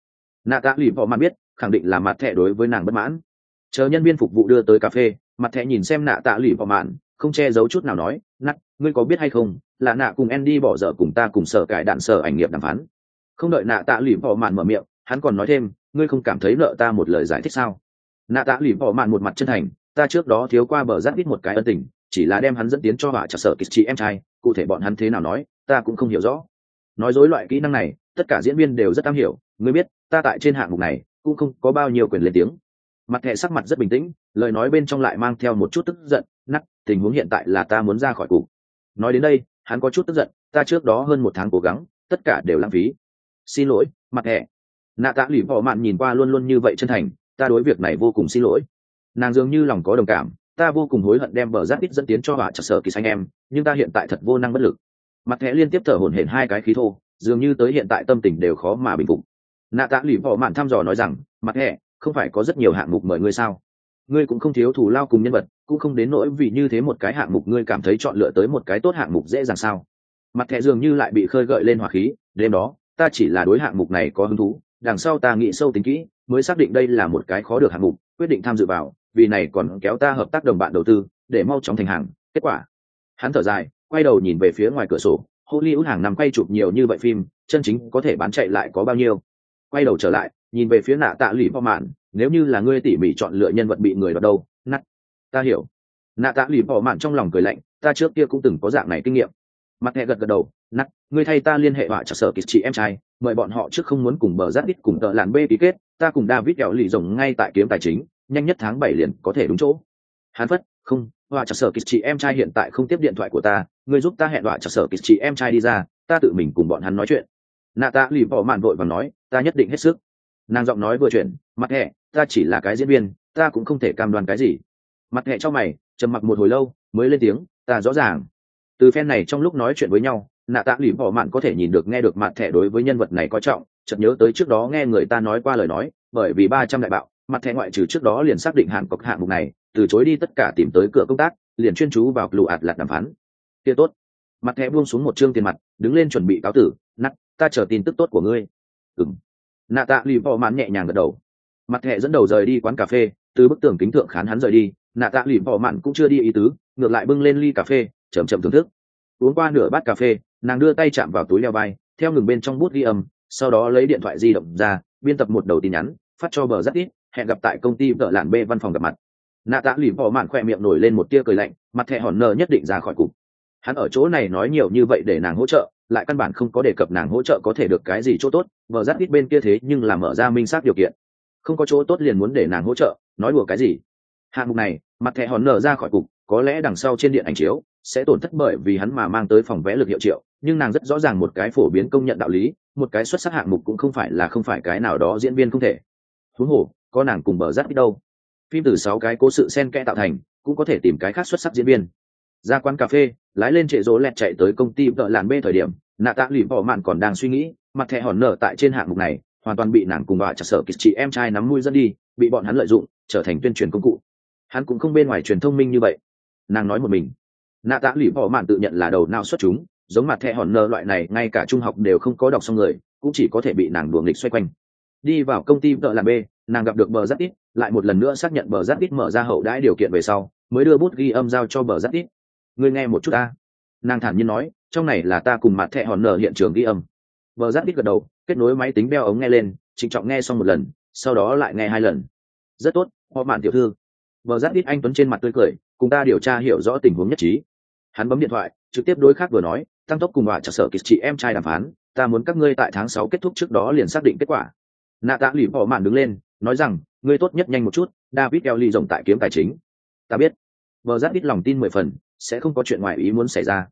Nạ tạ lìm bỏ mạn biết, khẳng định là mặt thẻ đối với nàng bất mãn chờ nhân viên phục vụ đưa tới cà phê, mặt thẻ nhìn xem nạ tạ lìm bỏ mạn, không che giấu chút nào nói nắt ngươi có biết hay không, là nạ cùng Andy bỏ dở cùng ta cùng sở cải đạn sở ảnh nghiệp đàm phán. Không đợi nạ tạ lìm bỏ mạn mở miệng, hắn còn nói thêm, ngươi không cảm thấy nợ ta một lời giải thích sao? Nạ tạ lìm bỏ mạn một mặt chân thành, ta trước đó thiếu qua bờ rác ít một cái ân tình, chỉ là đem hắn dẫn tiến cho họa trả sở kịch chị em trai, cụ thể bọn hắn thế nào nói, ta cũng không hiểu rõ. Nói dối loại kỹ năng này, tất cả diễn viên đều rất am hiểu, ngươi biết, ta tại trên hạng mục này, cũng không có bao nhiêu quyền lên tiếng mặt hệ sắc mặt rất bình tĩnh, lời nói bên trong lại mang theo một chút tức giận, nắc, tình huống hiện tại là ta muốn ra khỏi cục. Nói đến đây, hắn có chút tức giận, ta trước đó hơn một tháng cố gắng, tất cả đều lãng phí. Xin lỗi, mặt hệ. Nạ tạ lụy bỏ mạn nhìn qua luôn luôn như vậy chân thành, ta đối việc này vô cùng xin lỗi. Nàng dường như lòng có đồng cảm, ta vô cùng hối hận đem bờ giáp ít dẫn tiến cho bà chặt sở kỳ xanh em, nhưng ta hiện tại thật vô năng bất lực. Mặt thẻ liên tiếp thở hổn hển hai cái khí thô, dường như tới hiện tại tâm tình đều khó mà bình phục. Nạ tạ lụy bỏ mạn thăm dò nói rằng, mặt thẻ không phải có rất nhiều hạng mục mời ngươi sao? Ngươi cũng không thiếu thủ lao cùng nhân vật, cũng không đến nỗi vì như thế một cái hạng mục ngươi cảm thấy chọn lựa tới một cái tốt hạng mục dễ dàng sao? Mặt thẻ dường như lại bị khơi gợi lên hỏa khí, đêm đó, ta chỉ là đối hạng mục này có hứng thú, đằng sau ta nghĩ sâu tính kỹ, mới xác định đây là một cái khó được hạng mục, quyết định tham dự vào, vì này còn kéo ta hợp tác đồng bạn đầu tư, để mau chóng thành hàng, kết quả. Hắn thở dài, quay đầu nhìn về phía ngoài cửa sổ, hollywood hàng năm quay chụp nhiều như vậy phim, chân chính có thể bán chạy lại có bao nhiêu? Quay đầu trở lại nhìn về phía nạ tạ lụy bọ mạn, nếu như là ngươi tỉ mỉ chọn lựa nhân vật bị người đọc đâu nắt ta hiểu. Nạ tạ lụy bọ mạn trong lòng cười lạnh, ta trước kia cũng từng có dạng này kinh nghiệm. Mặt hẹ gật gật đầu nắt ngươi thay ta liên hệ họa trả sở kịch chị em trai, mời bọn họ trước không muốn cùng bờ rát ít cùng tợ làn bê ký kết, ta cùng david kẹo lì rồng ngay tại kiếm tài chính, nhanh nhất tháng bảy liền có thể đúng chỗ. Hắn phất, không, họa trả sở kịch chị em trai hiện tại không tiếp điện thoại của ta, ngươi giúp ta hẹn họa trả sở kịch chị em trai đi ra, ta tự mình cùng bọn hắn nói chuyện. Nạ tạ lì bỏ mạn vội và nói, ta nhất định hết sức nàng giọng nói vừa chuyển, mặt hẹ, ta chỉ là cái diễn viên, ta cũng không thể cam đoan cái gì. Mặt hẹ cho mày, trầm mặc một hồi lâu, mới lên tiếng, ta rõ ràng. Từ phen này trong lúc nói chuyện với nhau, nạ tạ lì bỏ mạn có thể nhìn được nghe được mặt thẻ đối với nhân vật này coi trọng, chợt nhớ tới trước đó nghe người ta nói qua lời nói, bởi vì ba trăm đại bạo, mặt thẻ ngoại trừ trước đó liền xác định hạn cọc hạng mục này, từ chối đi tất cả tìm tới cửa công tác, liền chuyên chú vào lụ ạt lạt đàm phán. Kia tốt. Mặt thẻ buông xuống một chương tiền mặt, đứng lên chuẩn bị cáo tử nắt ta chờ tin tức tốt của ngươi. Ừng nạ tạ lì vò mạn nhẹ nhàng gật đầu. Mặt thẻ dẫn đầu rời đi quán cà phê, từ bức tường kính thượng khán hắn rời đi, nạ tạ lì vò mạn cũng chưa đi ý tứ, ngược lại bưng lên ly cà phê, chậm chậm thưởng thức. Uống qua nửa bát cà phê, nàng đưa tay chạm vào túi leo vai, theo ngừng bên trong bút ghi âm, sau đó lấy điện thoại di động ra, biên tập một đầu tin nhắn, phát cho bờ rất ít, hẹn gặp tại công ty vợ lạn b văn phòng gặp mặt. Nạ tạ lì vò mạn khoe miệng nổi lên một tia cười lạnh, mặt thẻ hòn nơ nhất định ra khỏi cục. Hắn ở chỗ này nói nhiều như vậy để nàng hỗ trợ lại căn bản không có đề cập nàng hỗ trợ có thể được cái gì chỗ tốt vợ giáp ít bên kia thế nhưng là mở ra minh xác điều kiện. Không có chỗ tốt liền muốn để nàng hỗ trợ, nói đùa cái gì? Hạng mục này, mặt thẻ hòn nở ra khỏi cục, có lẽ đằng sau trên điện ảnh chiếu, sẽ tổn thất bởi vì hắn mà mang tới phòng vẽ lực hiệu triệu, nhưng nàng rất rõ ràng một cái phổ biến công nhận đạo lý, một cái xuất sắc hạng mục cũng không phải là không phải cái nào đó diễn viên không thể. Thú hồ, có nàng cùng bờ rát ít đâu. Phim từ sáu cái cố sự sen kẽ tạo thành, cũng có thể tìm cái khác xuất sắc diễn viên ra quán cà phê, lái lên trệ rỗ lẹt chạy tới công ty vợ làn b thời điểm, nạ tạ lụy bỏ mạn còn đang suy nghĩ, mặt thẻ hòn nở tại trên hạng mục này, hoàn toàn bị nàng cùng bà chặt sợ kịch chị em trai nắm mũi dẫn đi, bị bọn hắn lợi dụng, trở thành tuyên truyền công cụ. Hắn cũng không bên ngoài truyền thông minh như vậy. Nàng nói một mình. Nạ tạ lụy bỏ mạn tự nhận là đầu nào xuất chúng, giống mặt thẻ hòn nở loại này, ngay cả trung học đều không có đọc xong người, cũng chỉ có thể bị nàng đuồng lịch xoay quanh. Đi vào công ty vợ làm b, nàng gặp được bờ giáp ít lại một lần nữa xác nhận bờ giáp ít mở ra hậu đãi điều kiện về sau, mới đưa bút ghi âm giao cho bờ giáp ít ngươi nghe một chút ta. Nàng thản nhiên nói, trong này là ta cùng mặt thẹ hòn nở hiện trường ghi âm. Vợ giáp ít gật đầu, kết nối máy tính beo ống nghe lên, trịnh trọng nghe xong một lần, sau đó lại nghe hai lần. Rất tốt, họ mạn tiểu thư. Vợ giáp ít anh tuấn trên mặt tươi cười, cùng ta điều tra hiểu rõ tình huống nhất trí. Hắn bấm điện thoại, trực tiếp đối khác vừa nói, tăng tốc cùng họa trả sở kịch chị em trai đàm phán, ta muốn các ngươi tại tháng sáu kết thúc trước đó liền xác định kết quả. Nạ tạ lì họ mạn đứng lên, nói rằng, ngươi tốt nhất nhanh một chút, david eo ly rồng tại kiếm tài chính. Ta biết. Vợ giáp ít lòng tin mười phần sẽ không có chuyện ngoài ý muốn xảy ra.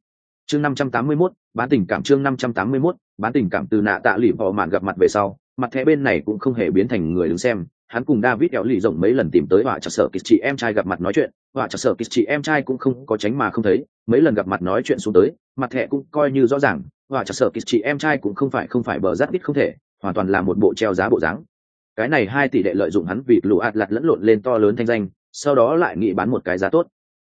Chương năm trăm tám mươi 581, bán tình cảm chương năm trăm tám mươi 581, bán tình cảm từ nạ tạ lì họ mạn gặp mặt về sau mặt thẻ bên này cũng không hề biến thành người đứng xem. Hắn cùng david kéo lì rộng mấy lần tìm tới họa chặt sở kịch chị em trai gặp mặt nói chuyện. Họa chặt sở kịch chị em trai cũng không có tránh mà không thấy. Mấy lần gặp mặt nói chuyện xuống tới mặt thẻ cũng coi như rõ ràng. Họa chặt sở kịch chị em trai cũng không phải không phải bờ rát ít không thể hoàn toàn là một bộ treo giá bộ dáng. Cái này hai tỷ đệ lợi dụng hắn vì lũ ạt lặt lẫn lộn lên to lớn thanh danh sau đó lại nghĩ bán một cái giá tốt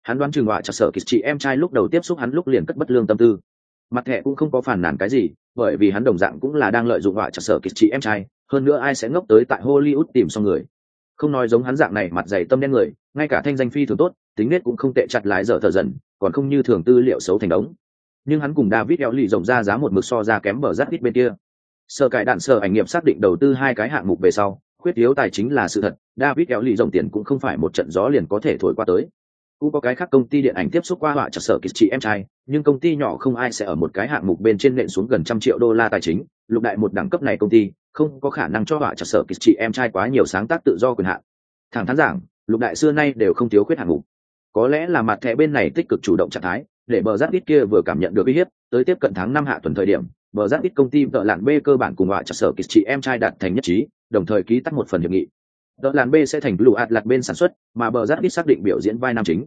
hắn đoán chừng họa chặt sở kịch chị em trai lúc đầu tiếp xúc hắn lúc liền cất bất lương tâm tư. Mặt thẻ cũng không có phản nàn cái gì, bởi vì hắn đồng dạng cũng là đang lợi dụng họa chặt sở kịch chị em trai, hơn nữa ai sẽ ngốc tới tại hollywood tìm xong người. Không nói giống hắn dạng này mặt dày tâm đen người, ngay cả thanh danh phi thường tốt, tính nết cũng không tệ chặt lái dở thờ dần, còn không như thường tư liệu xấu thành đống. Nhưng hắn cùng david eo lì rộng ra giá một mực so ra kém bờ rát ít bên kia. Sở cải đạn sở ảnh nghiệm xác định đầu tư hai cái hạng mục về sau, khuyết yếu tài chính là sự thật, david eo lì rộng tiền cũng không phải một trận gió liền có thể thổi qua tới cũng có cái khác công ty điện ảnh tiếp xúc qua họa chặt sở kịch chị em trai, nhưng công ty nhỏ không ai sẽ ở một cái hạng mục bên trên nện xuống gần trăm triệu đô la tài chính. Lục đại một đẳng cấp này công ty, không có khả năng cho họa chặt sở kịch chị em trai quá nhiều sáng tác tự do quyền hạn. Thẳng thắn giảng, lục đại xưa nay đều không thiếu khuyết hạng mục. Có lẽ là mặt thẻ bên này tích cực chủ động trạng thái, để bờ giáp ít kia vừa cảm nhận được uy hiếp, tới tiếp cận tháng năm hạ tuần thời điểm, bờ giáp ít công ty vợ lạn b cơ bản cùng họa chặt sở kịch chị em trai đạt thành nhất trí, đồng thời ký tắt một phần hiệp nghị. Đợt làn B sẽ thành lũ ạt lạt bên sản xuất, mà bờ rát ít xác định biểu diễn vai nam chính.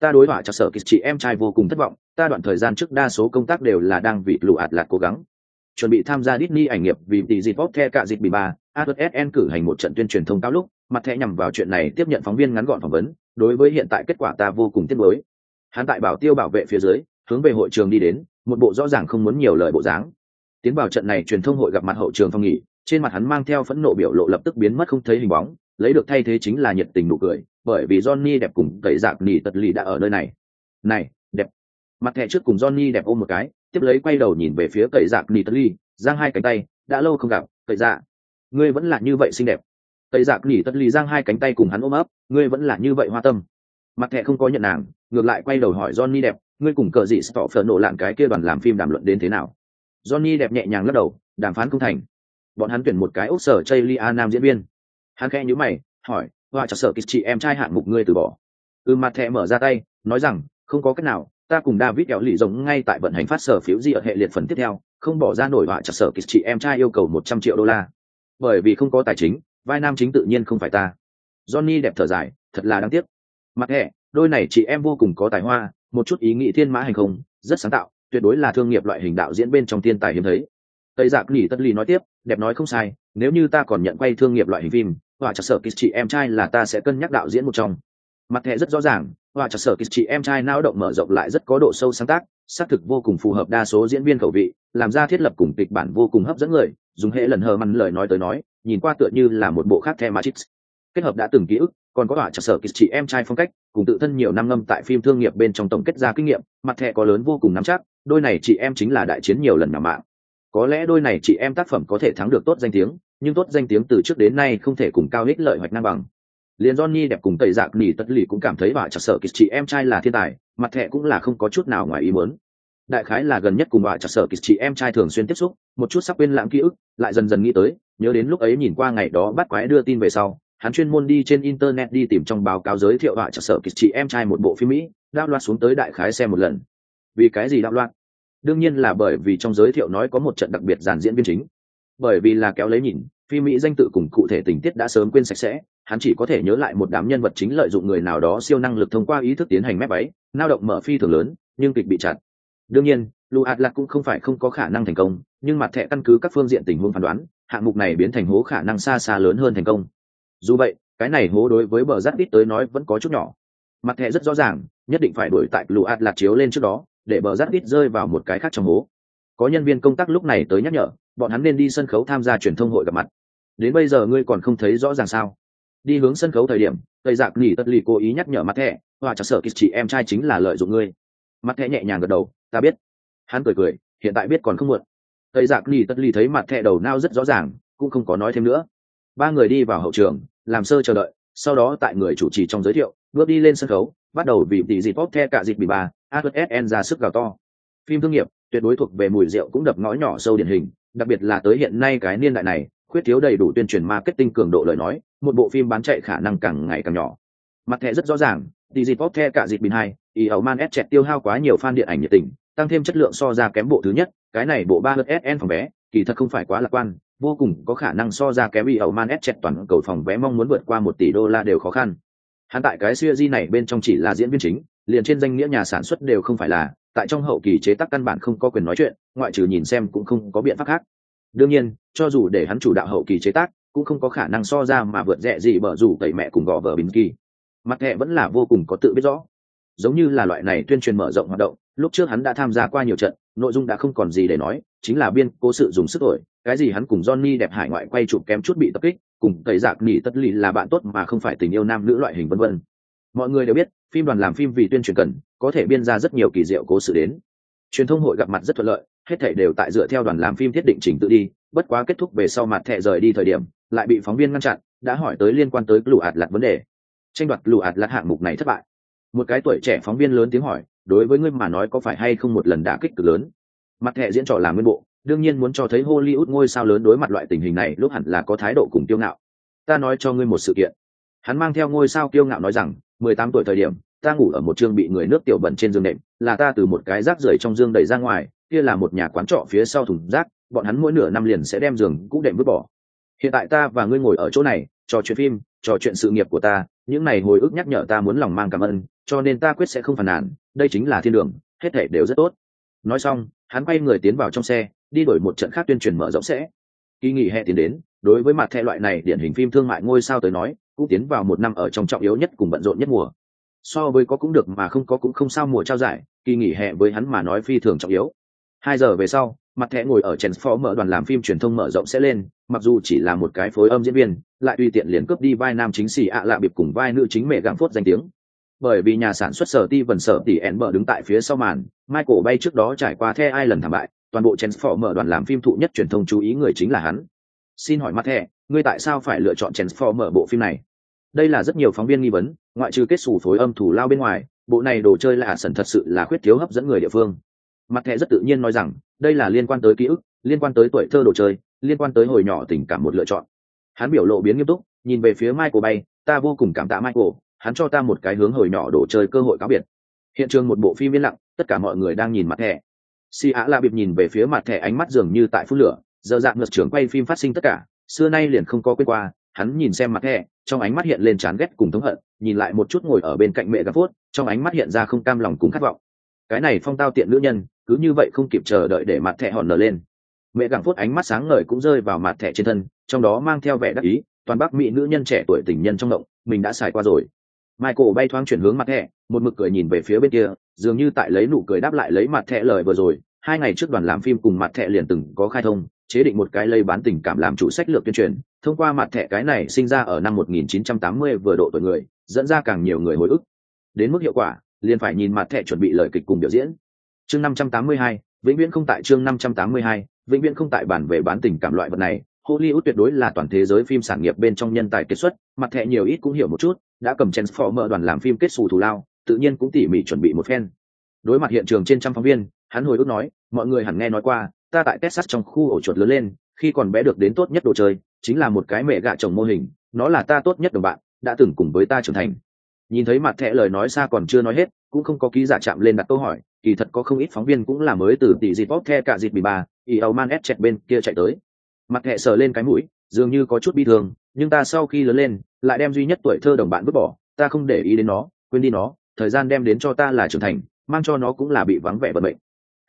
Ta đối thoại cho sở kịch chị em trai vô cùng thất vọng, ta đoạn thời gian trước đa số công tác đều là đang vì lũ ạt lạt cố gắng. Chuẩn bị tham gia Disney ảnh nghiệp vì tỷ dịp the cả dịp bị ba, ASN cử hành một trận tuyên truyền thông cáo lúc, mặt thẻ nhằm vào chuyện này tiếp nhận phóng viên ngắn gọn phỏng vấn, đối với hiện tại kết quả ta vô cùng tiếc nuối. Hắn tại bảo tiêu bảo vệ phía dưới, hướng về hội trường đi đến, một bộ rõ ràng không muốn nhiều lời bộ dáng. Tiến vào trận này truyền thông hội gặp mặt hậu trường phong nghỉ, trên mặt hắn mang theo phẫn nộ biểu lộ lập tức biến mất không thấy hình bóng, lấy được thay thế chính là nhiệt tình nụ cười, bởi vì johnny đẹp cùng tẩy dạp nỉ tật lì đã ở nơi này. Này, đẹp. Mặt thẻ trước cùng johnny đẹp ôm một cái, tiếp lấy quay đầu nhìn về phía tẩy dạp nỉ tật lì, giang hai cánh tay, đã lâu không gặp tẩy dạ. Ngươi vẫn là như vậy xinh đẹp. Tẩy dạp nỉ tật lì giang hai cánh tay cùng hắn ôm ấp, ngươi vẫn là như vậy hoa tâm. Mặt thẻ không có nhận nàng, ngược lại quay đầu hỏi johnny đẹp, ngươi cùng cờ dị stop phở nổ lạng cái kia đoàn làm phim đàm luận đến thế nào? Johnny đẹp nhẹ nhàng lắc đầu, đàm phán không thành. Bọn hắn tuyển một cái ốc sở chây lia nam diễn viên hắn khẽ nhíu mày, hỏi họa chả sợ kịch chị em trai hạng mục ngươi từ bỏ? Ừ mặt thẹ mở ra tay, nói rằng, không có cách nào, ta cùng david kéo lì giống ngay tại vận hành phát sở phiếu gì ở hệ liệt phần tiếp theo, không bỏ ra nổi họa chả sở kịch chị em trai yêu cầu một trăm triệu đô la. Bởi vì không có tài chính, vai nam chính tự nhiên không phải ta. Johnny đẹp thở dài, thật là đáng tiếc. Mặt thẹ đôi này chị em vô cùng có tài hoa, một chút ý nghĩ thiên mã hành không, rất sáng tạo, tuyệt đối là thương nghiệp loại hình đạo diễn bên trong thiên tài hiếm thấy tây dạc nghỉ tất ly nói tiếp, đẹp nói không sai, nếu như ta còn nhận quay thương nghiệp loại hình phim, họa chặt sở kịch chị em trai là ta sẽ cân nhắc đạo diễn một trong. Mặt hệ rất rõ ràng, họa chặt sở kịch chị em trai nao động mở rộng lại rất có độ sâu sáng tác, xác thực vô cùng phù hợp đa số diễn viên khẩu vị, làm ra thiết lập cùng kịch bản vô cùng hấp dẫn người, dùng hệ lần hờ mắn lời nói tới nói, nhìn qua tựa như là một bộ khác the matrix. Kết hợp đã từng ký ức, còn có họa chặt sở kịch chị em trai phong cách, cùng tự thân nhiều năm ngâm tại phim thương nghiệp bên trong tổng kết ra kinh nghiệm, mặt thẻ có lớn vô cùng nắm chắc, đôi này chị em chính là đại chiến nhiều lần nhà mạng có lẽ đôi này chị em tác phẩm có thể thắng được tốt danh tiếng, nhưng tốt danh tiếng từ trước đến nay không thể cùng cao ích lợi hoạch năng bằng. Liền johnny đẹp cùng tẩy dạc nỉ tất lì cũng cảm thấy bà chặt sợ kịch chị em trai là thiên tài, mặt thẹ cũng là không có chút nào ngoài ý muốn. Đại khái là gần nhất cùng bà chặt sợ kịch chị em trai thường xuyên tiếp xúc, một chút sắp quên lãng ký ức, lại dần dần nghĩ tới, nhớ đến lúc ấy nhìn qua ngày đó bắt quái đưa tin về sau, hắn chuyên môn đi trên internet đi tìm trong báo cáo giới thiệu bà chặt sợ kịch chị em trai một bộ phim mỹ đạo loạt xuống tới đại khái xem một lần. Vì cái gì đạo loạn đương nhiên là bởi vì trong giới thiệu nói có một trận đặc biệt giàn diễn viên chính. Bởi vì là kéo lấy nhìn phi mỹ danh tự cùng cụ thể tình tiết đã sớm quên sạch sẽ, hắn chỉ có thể nhớ lại một đám nhân vật chính lợi dụng người nào đó siêu năng lực thông qua ý thức tiến hành mép váy lao động mở phi thường lớn, nhưng kịch bị chặt. Đương nhiên lụ hạt lạc cũng không phải không có khả năng thành công, nhưng mặt thẻ căn cứ các phương diện tình huống phán đoán, hạng mục này biến thành hố khả năng xa xa lớn hơn thành công. Dù vậy, cái này hố đối với bờ rát ít tới nói vẫn có chút nhỏ. Mặt thẻ rất rõ ràng, nhất định phải đuổi tại lụ hạt lạc chiếu lên trước đó để bờ rát ít rơi vào một cái khác trong hố. Có nhân viên công tác lúc này tới nhắc nhở, bọn hắn nên đi sân khấu tham gia truyền thông hội gặp mặt. Đến bây giờ ngươi còn không thấy rõ ràng sao? Đi hướng sân khấu thời điểm, tây giặc nghỉ tất lì cố ý nhắc nhở mặt thẻ và chả sợ kịch chị em trai chính là lợi dụng ngươi. Mặt thẻ nhẹ nhàng gật đầu, ta biết. Hắn cười cười, hiện tại biết còn không muộn. Tây giặc nghỉ tất lì thấy mặt thẻ đầu nao rất rõ ràng, cũng không có nói thêm nữa. Ba người đi vào hậu trường, làm sơ chờ đợi, sau đó tại người chủ trì trong giới thiệu, bước đi lên sân khấu bắt đầu vì tỷ dịp pop the cả dịp bị bà sn ra sức gào to. Phim thương nghiệp, tuyệt đối thuộc về mùi rượu cũng đập ngõ nhỏ sâu điển hình, đặc biệt là tới hiện nay cái niên đại này, khuyết thiếu đầy đủ tuyên truyền marketing cường độ lời nói, một bộ phim bán chạy khả năng càng ngày càng nhỏ. Mặt thẻ rất rõ ràng, tỷ dịp pop the cả dịp bình hai ý ẩu man s chẹt tiêu hao quá nhiều fan điện ảnh nhiệt tình, tăng thêm chất lượng so ra kém bộ thứ nhất, cái này bộ ba sn phòng vé, kỳ thật không phải quá lạc quan, vô cùng có khả năng so ra kém ý ẩu man s chẹt toàn cầu phòng vé mong muốn vượt qua một tỷ đô la đều khó khăn hắn tại cái siêu di này bên trong chỉ là diễn viên chính, liền trên danh nghĩa nhà sản xuất đều không phải là, tại trong hậu kỳ chế tác căn bản không có quyền nói chuyện, ngoại trừ nhìn xem cũng không có biện pháp khác. Đương nhiên, cho dù để hắn chủ đạo hậu kỳ chế tác, cũng không có khả năng so ra mà vượt rẻ gì bở rủ tẩy mẹ cùng gò vợ bình kỳ. Mặt hệ vẫn là vô cùng có tự biết rõ. Giống như là loại này tuyên truyền mở rộng hoạt động, lúc trước hắn đã tham gia qua nhiều trận, nội dung đã không còn gì để nói, chính là biên cố sự dùng sức thổi, cái gì hắn cùng johnny đẹp hải ngoại quay chụp kém chút bị tập kích cùng tẩy giặc nỉ tất lì là bạn tốt mà không phải tình yêu nam nữ loại hình vân vân. Mọi người đều biết, phim đoàn làm phim vì tuyên truyền cần, có thể biên ra rất nhiều kỳ diệu cố sự đến. Truyền thông hội gặp mặt rất thuận lợi, hết thể đều tại dựa theo đoàn làm phim thiết định trình tự đi, bất quá kết thúc về sau mặt thẻ rời đi thời điểm, lại bị phóng viên ngăn chặn, đã hỏi tới liên quan tới lũ ạt lạt vấn đề. Tranh đoạt lũ ạt lạt hạng mục này thất bại. Một cái tuổi trẻ phóng viên lớn tiếng hỏi, đối với ngươi mà nói có phải hay không một lần đả kích cực lớn? Mặt thẻ diễn trò làm nguyên bộ đương nhiên muốn cho thấy hollywood ngôi sao lớn đối mặt loại tình hình này, lúc hẳn là có thái độ cùng kiêu ngạo. Ta nói cho ngươi một sự kiện. Hắn mang theo ngôi sao kiêu ngạo nói rằng, mười tám tuổi thời điểm, ta ngủ ở một chương bị người nước tiểu bẩn trên giường nệm, là ta từ một cái rác rưởi trong dương đẩy ra ngoài, kia là một nhà quán trọ phía sau thùng rác, bọn hắn mỗi nửa năm liền sẽ đem giường cũ đệm vứt bỏ. Hiện tại ta và ngươi ngồi ở chỗ này, trò chuyện phim, trò chuyện sự nghiệp của ta, những này hồi ức nhắc nhở ta muốn lòng mang cảm ơn, cho nên ta quyết sẽ không phàn nàn, đây chính là thiên đường, hết thể đều rất tốt. Nói xong, hắn quay người tiến vào trong xe đi đổi một trận khác tuyên truyền mở rộng sẽ. Kỳ nghỉ hè tiến đến, đối với mặt thẻ loại này điển hình phim thương mại ngôi sao tới nói, cũng tiến vào một năm ở trong trọng yếu nhất cùng bận rộn nhất mùa. So với có cũng được mà không có cũng không sao mùa trao giải, kỳ nghỉ hè với hắn mà nói phi thường trọng yếu. Hai giờ về sau, mặt thẻ ngồi ở chèn phó mở đoàn làm phim truyền thông mở rộng sẽ lên, mặc dù chỉ là một cái phối âm diễn viên, lại tùy tiện liền cướp đi vai nam chính xì ạ lạ bịp cùng vai nữ chính mẹ gặng phốt danh tiếng. Bởi vì nhà sản xuất sở ti vần sở tỷ ẻn mở đứng tại phía sau màn, michael bay trước đó trải qua the ai lần thảm bại toàn bộ Transformer mở đoàn làm phim thụ nhất truyền thông chú ý người chính là hắn. Xin hỏi mặt thẻ ngươi tại sao phải lựa chọn Transformer mở bộ phim này? Đây là rất nhiều phóng viên nghi vấn, ngoại trừ kết xù phối âm thủ lao bên ngoài, bộ này đồ chơi là sần thật sự là khuyết thiếu hấp dẫn người địa phương. Mặt thẻ rất tự nhiên nói rằng, đây là liên quan tới ký ức, liên quan tới tuổi thơ đồ chơi, liên quan tới hồi nhỏ tình cảm một lựa chọn. Hắn biểu lộ biến nghiêm túc, nhìn về phía michael bay, ta vô cùng cảm tạ michael, hắn cho ta một cái hướng hồi nhỏ đồ chơi cơ hội cáo biệt. Hiện trường một bộ phim yên lặng, tất cả mọi người đang nhìn mặt thẻ si á la bịp nhìn về phía mặt thẻ ánh mắt dường như tại phút lửa, giờ dạng ngược trưởng quay phim phát sinh tất cả, xưa nay liền không có quên qua, hắn nhìn xem mặt thẻ, trong ánh mắt hiện lên chán ghét cùng thống hận, nhìn lại một chút ngồi ở bên cạnh mẹ gặp phốt trong ánh mắt hiện ra không cam lòng cùng khát vọng. Cái này phong tao tiện nữ nhân, cứ như vậy không kịp chờ đợi để mặt thẻ hòn nở lên. Mẹ gặng phốt ánh mắt sáng ngời cũng rơi vào mặt thẻ trên thân, trong đó mang theo vẻ đắc ý, toàn bắc mỹ nữ nhân trẻ tuổi tình nhân trong động, mình đã xài qua rồi michael bay thoáng chuyển hướng mặt thẻ một mực cười nhìn về phía bên kia dường như tại lấy nụ cười đáp lại lấy mặt thẻ lời vừa rồi. Hai ngày trước đoàn làm phim cùng mặt thẻ liền từng có khai thông chế định một cái lây bán tình cảm làm chủ sách lược tuyên truyền. Thông qua mặt thẻ cái này sinh ra ở năm 1980 vừa độ tuổi người dẫn ra càng nhiều người hồi ức. Đến mức hiệu quả liền phải nhìn mặt thẻ chuẩn bị lời kịch cùng biểu diễn. Chương 582, vĩnh viễn không tại chương 582, vĩnh viễn không tại bản về bán tình cảm loại vật này. Hollywood tuyệt đối là toàn thế giới phim sản nghiệp bên trong nhân tài kết xuất, mặt thẻ nhiều ít cũng hiểu một chút, đã cầm Transformer đoàn làm phim kết xù thù lao, tự nhiên cũng tỉ mỉ chuẩn bị một phen. Đối mặt hiện trường trên trăm phóng viên, hắn hồi ức nói, mọi người hẳn nghe nói qua, ta tại Texas trong khu ổ chuột lớn lên, khi còn bé được đến tốt nhất đồ chơi, chính là một cái mẹ gạ chồng mô hình, nó là ta tốt nhất đồng bạn, đã từng cùng với ta trưởng thành. Nhìn thấy mặt thẻ lời nói xa còn chưa nói hết, cũng không có ký giả chạm lên đặt câu hỏi, kỳ thật có không ít phóng viên cũng là mới từ tỷ dịp bóp the cả dịp bị bà, y âu man ép chẹt bên kia chạy tới mặt hệ sờ lên cái mũi dường như có chút bi thương nhưng ta sau khi lớn lên, lại đem duy nhất tuổi thơ đồng bạn vứt bỏ, ta không để ý đến nó, quên đi nó, thời gian đem đến cho ta là trưởng thành, mang cho nó cũng là bị vắng vẻ bận bệnh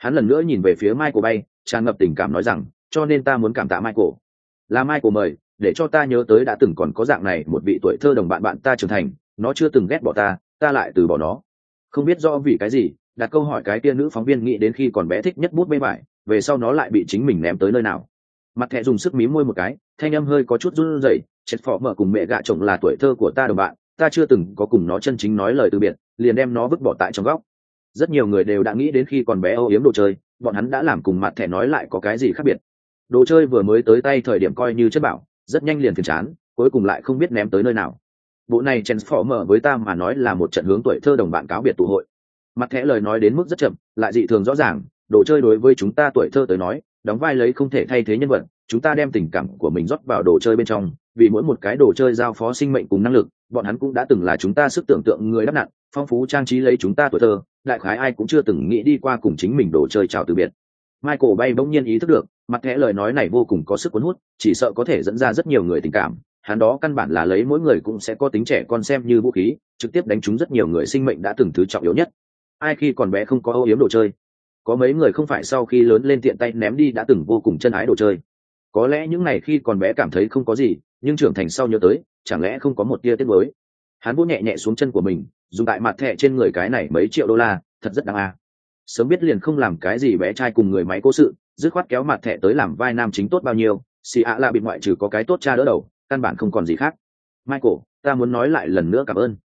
hắn lần nữa nhìn về phía mai của bay, tràn ngập tình cảm nói rằng, cho nên ta muốn cảm tạ mai cổ là mai cổ mời, để cho ta nhớ tới đã từng còn có dạng này một vị tuổi thơ đồng bạn bạn ta trưởng thành, nó chưa từng ghét bỏ ta ta lại từ bỏ nó. Không biết do vì cái gì, đặt câu hỏi cái tia nữ phóng viên nghĩ đến khi còn bé thích nhất bút bê bại về sau nó lại bị chính mình ném tới nơi nào mặt thẹ dùng sức mí môi một cái, thanh âm hơi có chút run rẩy, chết phỏ mở cùng mẹ gạ chồng là tuổi thơ của ta đồng bạn, ta chưa từng có cùng nó chân chính nói lời từ biệt, liền đem nó vứt bỏ tại trong góc. Rất nhiều người đều đã nghĩ đến khi còn bé âu yếm đồ chơi, bọn hắn đã làm cùng mặt thẻ nói lại có cái gì khác biệt. Đồ chơi vừa mới tới tay thời điểm coi như chất bảo, rất nhanh liền phiền chán, cuối cùng lại không biết ném tới nơi nào. Bộ này transformer với ta mà nói là một trận hướng tuổi thơ đồng bạn cáo biệt tụ hội. Mặt thẻ lời nói đến mức rất chậm, lại dị thường rõ ràng, đồ chơi đối với chúng ta tuổi thơ tới nói đóng vai lấy không thể thay thế nhân vật, chúng ta đem tình cảm của mình rót vào đồ chơi bên trong, vì mỗi một cái đồ chơi giao phó sinh mệnh cùng năng lực, bọn hắn cũng đã từng là chúng ta sức tưởng tượng người đắp nặn, phong phú trang trí lấy chúng ta tuổi thơ, đại khái ai cũng chưa từng nghĩ đi qua cùng chính mình đồ chơi chào từ biệt. Michael bay bỗng nhiên ý thức được, mặt thẻ lời nói này vô cùng có sức cuốn hút, chỉ sợ có thể dẫn ra rất nhiều người tình cảm, hắn đó căn bản là lấy mỗi người cũng sẽ có tính trẻ con xem như vũ khí, trực tiếp đánh trúng rất nhiều người sinh mệnh đã từng thứ trọng yếu nhất. Ai khi còn bé không có âu yếm đồ chơi? Có mấy người không phải sau khi lớn lên tiện tay ném đi đã từng vô cùng chân ái đồ chơi. Có lẽ những ngày khi còn bé cảm thấy không có gì, nhưng trưởng thành sau nhớ tới, chẳng lẽ không có một tia tiết mới hắn vỗ nhẹ nhẹ xuống chân của mình, dùng tại mặt thẻ trên người cái này mấy triệu đô la, thật rất đáng a. Sớm biết liền không làm cái gì bé trai cùng người máy cố sự, dứt khoát kéo mặt thẻ tới làm vai nam chính tốt bao nhiêu, xì ạ lạ bị ngoại trừ có cái tốt cha đỡ đầu, căn bản không còn gì khác. Michael, ta muốn nói lại lần nữa cảm ơn.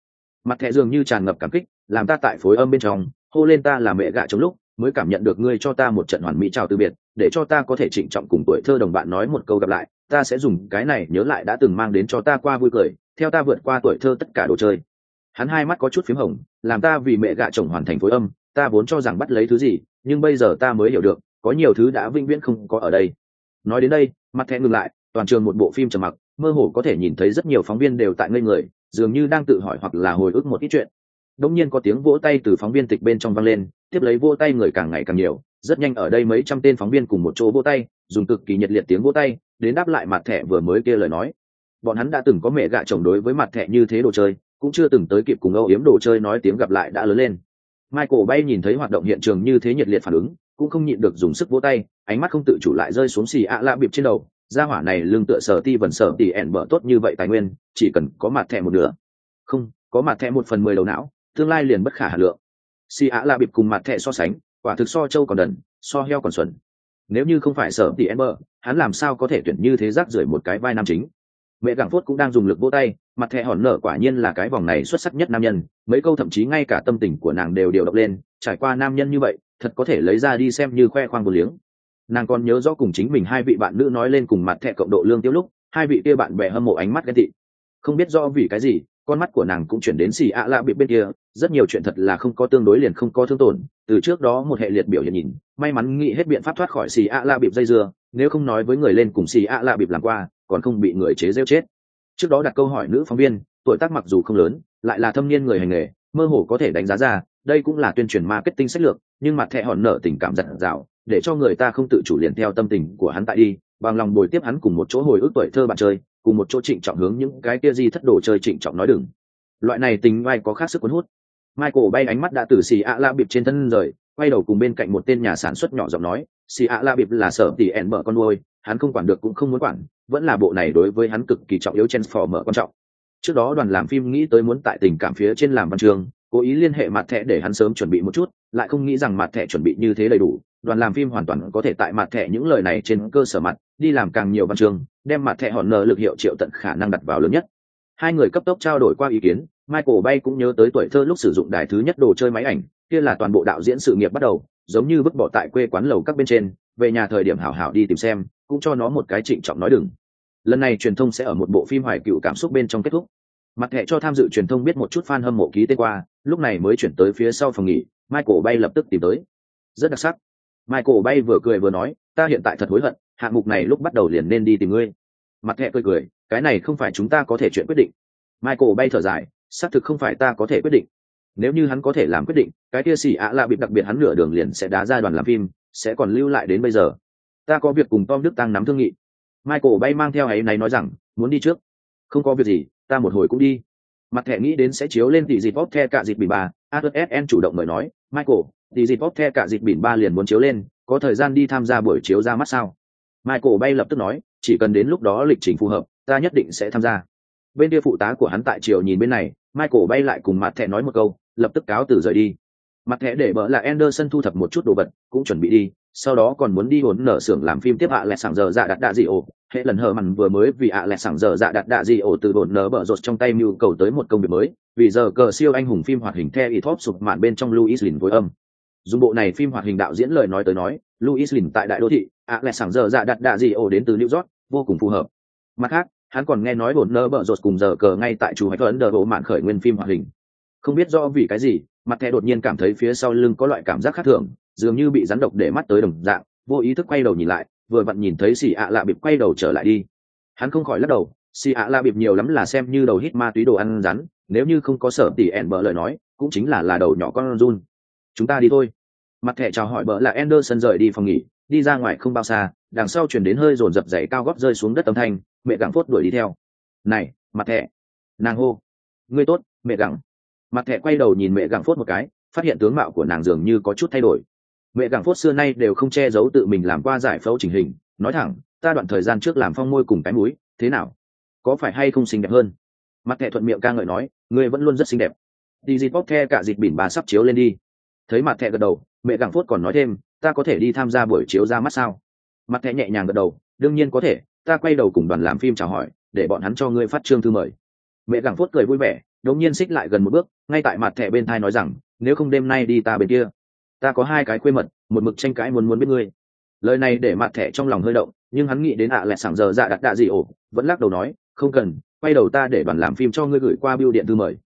Mặt thẻ dường như tràn ngập cảm kích, làm ta tại phối âm bên trong, hô lên ta là mẹ gạ trong lúc mới cảm nhận được ngươi cho ta một trận hoàn mỹ chào từ biệt, để cho ta có thể trịnh trọng cùng tuổi thơ đồng bạn nói một câu gặp lại, ta sẽ dùng cái này nhớ lại đã từng mang đến cho ta qua vui cười, theo ta vượt qua tuổi thơ tất cả đồ chơi. Hắn hai mắt có chút p h í m hồng, làm ta vì mẹ gạ chồng hoàn thành phối âm, ta vốn cho rằng bắt lấy thứ gì, nhưng bây giờ ta mới hiểu được, có nhiều thứ đã vĩnh viễn không có ở đây. Nói đến đây, mặt thẻ ngừng lại, toàn trường một bộ phim trầm mặc, mơ hồ có thể nhìn thấy rất nhiều phóng viên đều tại ngây người, dường như đang tự hỏi hoặc là hồi ức một ít chuyện đông nhiên có tiếng vỗ tay từ phóng viên tịch bên trong vang lên, tiếp lấy vỗ tay người càng ngày càng nhiều, rất nhanh ở đây mấy trăm tên phóng viên cùng một chỗ vỗ tay, dùng cực kỳ nhiệt liệt tiếng vỗ tay, đến đáp lại mặt thẻ vừa mới kia lời nói. Bọn hắn đã từng có mẹ gạ chồng đối với mặt thẻ như thế đồ chơi, cũng chưa từng tới kịp cùng âu yếm đồ chơi nói tiếng gặp lại đã lớn lên. Michael bay nhìn thấy hoạt động hiện trường như thế nhiệt liệt phản ứng, cũng không nhịn được dùng sức vỗ tay, ánh mắt không tự chủ lại rơi xuống xì ạ lạ bịp trên đầu. Gia hỏa này lương tựa sở ti vần sở tỉ ẻn bở tốt như vậy tài nguyên, chỉ cần có mặt thẻ một nửa. Không, có mặt thẻ một phần mười đầu não tương lai liền bất khả hà lượng. Si á la bịp cùng mặt thẻ so sánh, quả thực so châu còn đần, so heo còn xuẩn. Nếu như không phải sở thì em bơ hắn làm sao có thể tuyển như thế rác rưởi một cái vai nam chính? Mẹ gặng phốt cũng đang dùng lực vô tay, mặt thẻ hòn nở quả nhiên là cái vòng này xuất sắc nhất nam nhân, mấy câu thậm chí ngay cả tâm tình của nàng đều điều động lên, trải qua nam nhân như vậy, thật có thể lấy ra đi xem như khoe khoang vô liếng. Nàng còn nhớ rõ cùng chính mình hai vị bạn nữ nói lên cùng mặt thẻ cộng độ lương tiêu lúc, hai vị kia bạn bè hâm mộ ánh mắt ghen tị. Không biết do vì cái gì con mắt của nàng cũng chuyển đến xì ạ lạ bị bên kia, rất nhiều chuyện thật là không có tương đối liền không có thương tổn, từ trước đó một hệ liệt biểu hiện nhìn, may mắn nghĩ hết biện pháp thoát khỏi xì ạ lạ bịp dây dưa, nếu không nói với người lên cùng xì ạ lạ bịp làm qua, còn không bị người chế rêu chết. Trước đó đặt câu hỏi nữ phóng viên, tuổi tác mặc dù không lớn, lại là thâm niên người hành nghề, mơ hồ có thể đánh giá ra, đây cũng là tuyên truyền marketing sách lược, nhưng mặt thẹ hòn nở tình cảm giặt rào, để cho người ta không tự chủ liền theo tâm tình của hắn tại đi, bằng lòng bồi tiếp hắn cùng một chỗ hồi ức tuổi thơ bạn chơi cùng một chỗ trịnh trọng hướng những cái kia di thất đồ chơi trịnh trọng nói đừng. Loại này tình vai có khác sức cuốn hút. Michael bay ánh mắt đã từ xì ạ la bịp trên thân rời, quay đầu cùng bên cạnh một tên nhà sản xuất nhỏ giọng nói, xì ạ la bịp là sở tỷ ẻn mở con nuôi, hắn không quản được cũng không muốn quản, vẫn là bộ này đối với hắn cực kỳ trọng yếu chen phò mở quan trọng. Trước đó đoàn làm phim nghĩ tới muốn tại tình cảm phía trên làm văn trường cố ý liên hệ mặt thẻ để hắn sớm chuẩn bị một chút, lại không nghĩ rằng mặt thẻ chuẩn bị như thế đầy đủ đoàn làm phim hoàn toàn có thể tại mặt thẻ những lời này trên cơ sở mặt, đi làm càng nhiều văn chương, đem mặt thẻ hòn nợ lực hiệu triệu tận khả năng đặt vào lớn nhất. Hai người cấp tốc trao đổi qua ý kiến, michael bay cũng nhớ tới tuổi thơ lúc sử dụng đài thứ nhất đồ chơi máy ảnh, kia là toàn bộ đạo diễn sự nghiệp bắt đầu, giống như vứt bỏ tại quê quán lầu các bên trên, về nhà thời điểm hảo hảo đi tìm xem, cũng cho nó một cái trịnh trọng nói đừng. Lần này truyền thông sẽ ở một bộ phim hoài cựu cảm xúc bên trong kết thúc. Mặt hệ cho tham dự truyền thông biết một chút fan hâm mộ ký tên qua, lúc này mới chuyển tới phía sau phòng nghỉ, michael bay lập tức tìm tới. Rất đặc sắc michael bay vừa cười vừa nói, ta hiện tại thật hối hận, hạng mục này lúc bắt đầu liền nên đi tìm ngươi. Mặt hệ cười cười, cái này không phải chúng ta có thể chuyện quyết định. Michael bay thở dài, xác thực không phải ta có thể quyết định. Nếu như hắn có thể làm quyết định, cái kia xì ạ lạ bịp đặc biệt hắn nửa đường liền sẽ đá ra đoàn làm phim, sẽ còn lưu lại đến bây giờ. Ta có việc cùng tom đức tăng nắm thương nghị. Michael bay mang theo ấy này nói rằng, muốn đi trước. Không có việc gì, ta một hồi cũng đi. Mặt thẻ nghĩ đến sẽ chiếu lên tỷ dịp bóp the cả dịp Arthur S N chủ động mời nói, michael thì dịp bóp the cả dịp bỉn ba liền muốn chiếu lên, có thời gian đi tham gia buổi chiếu ra mắt sao? Michael bay lập tức nói, chỉ cần đến lúc đó lịch trình phù hợp, ta nhất định sẽ tham gia. Bên kia phụ tá của hắn tại triều nhìn bên này, michael bay lại cùng mặt thẻ nói một câu, lập tức cáo từ rời đi. Mặt thẻ để bỡ là anderson thu thập một chút đồ vật, cũng chuẩn bị đi, sau đó còn muốn đi hốn nở xưởng làm phim tiếp ạ à lẹ sảng giờ dạ đặt đạ dị ổ. Hệ lần hờ mằn vừa mới vì ạ à lẹ sảng giờ dạ đặt đạ dị ổ từ hồn nở bở rột trong tay mưu cầu tới một công việc mới, vì giờ cờ siêu anh hùng phim hoạt hình theo ý thóp sụp mạn bên trong louis lin với âm dùng bộ này phim hoạt hình đạo diễn lời nói tới nói, louis lin tại đại đô thị, ạ, lại sảng giờ dạ đặt đạ gì ổ đến từ new york, vô cùng phù hợp. Mặt khác, hắn còn nghe nói bổn nơ bợ rột cùng giờ cờ ngay tại chủ hạch ấn đờ bộ mạn khởi nguyên phim hoạt hình. Không biết do vì cái gì, mặt thẻ đột nhiên cảm thấy phía sau lưng có loại cảm giác khác thường, dường như bị rắn độc để mắt tới đồng dạng, vô ý thức quay đầu nhìn lại, vừa vặn nhìn thấy xì ạ lạ bịp quay đầu trở lại đi. Hắn không khỏi lắc đầu, xì ạ lạ bịp nhiều lắm là xem như đầu hít ma túy đồ ăn rắn, nếu như không có sở tỉ ẻn bợ lời nói, cũng chính là là đầu nhỏ con run. Chúng ta đi thôi mặt thẻ chào hỏi bợ là anderson rời đi phòng nghỉ, đi ra ngoài không bao xa, đằng sau chuyển đến hơi rồn rập giày cao gót rơi xuống đất âm thanh, mẹ gặng phốt đuổi đi theo. Này, mặt thẻ. Nàng hô. Ngươi tốt, mẹ gặng." mặt thẻ quay đầu nhìn mẹ gặng phốt một cái, phát hiện tướng mạo của nàng dường như có chút thay đổi. Mẹ gặng phốt xưa nay đều không che giấu tự mình làm qua giải phẫu chỉnh hình, nói thẳng, ta đoạn thời gian trước làm phong môi cùng cái mũi, thế nào? Có phải hay không xinh đẹp hơn? Mặt thẻ thuận miệng ca ngợi nói, ngươi vẫn luôn rất xinh đẹp. Đi dịp bóp the cả dịp bỉn bà sắp chiếu lên đi. Thấy mặt thẻ gật đầu mẹ gặng phốt còn nói thêm, ta có thể đi tham gia buổi chiếu ra mắt sao? Mặt thẻ nhẹ nhàng gật đầu, đương nhiên có thể, ta quay đầu cùng đoàn làm phim chào hỏi, để bọn hắn cho ngươi phát trương thư mời. Mẹ gặng phốt cười vui vẻ đống nhiên xích lại gần một bước, ngay tại mặt thẻ bên thai nói rằng, nếu không đêm nay đi ta bên kia, ta có hai cái quê mật, một mực tranh cãi muốn muốn biết ngươi. Lời này để mặt thẻ trong lòng hơi động, nhưng hắn nghĩ đến ạ à sảng giờ dạ đặt đạ gì ổ, vẫn lắc đầu nói, không cần, quay đầu ta để đoàn làm phim cho ngươi gửi qua biêu điện thư mời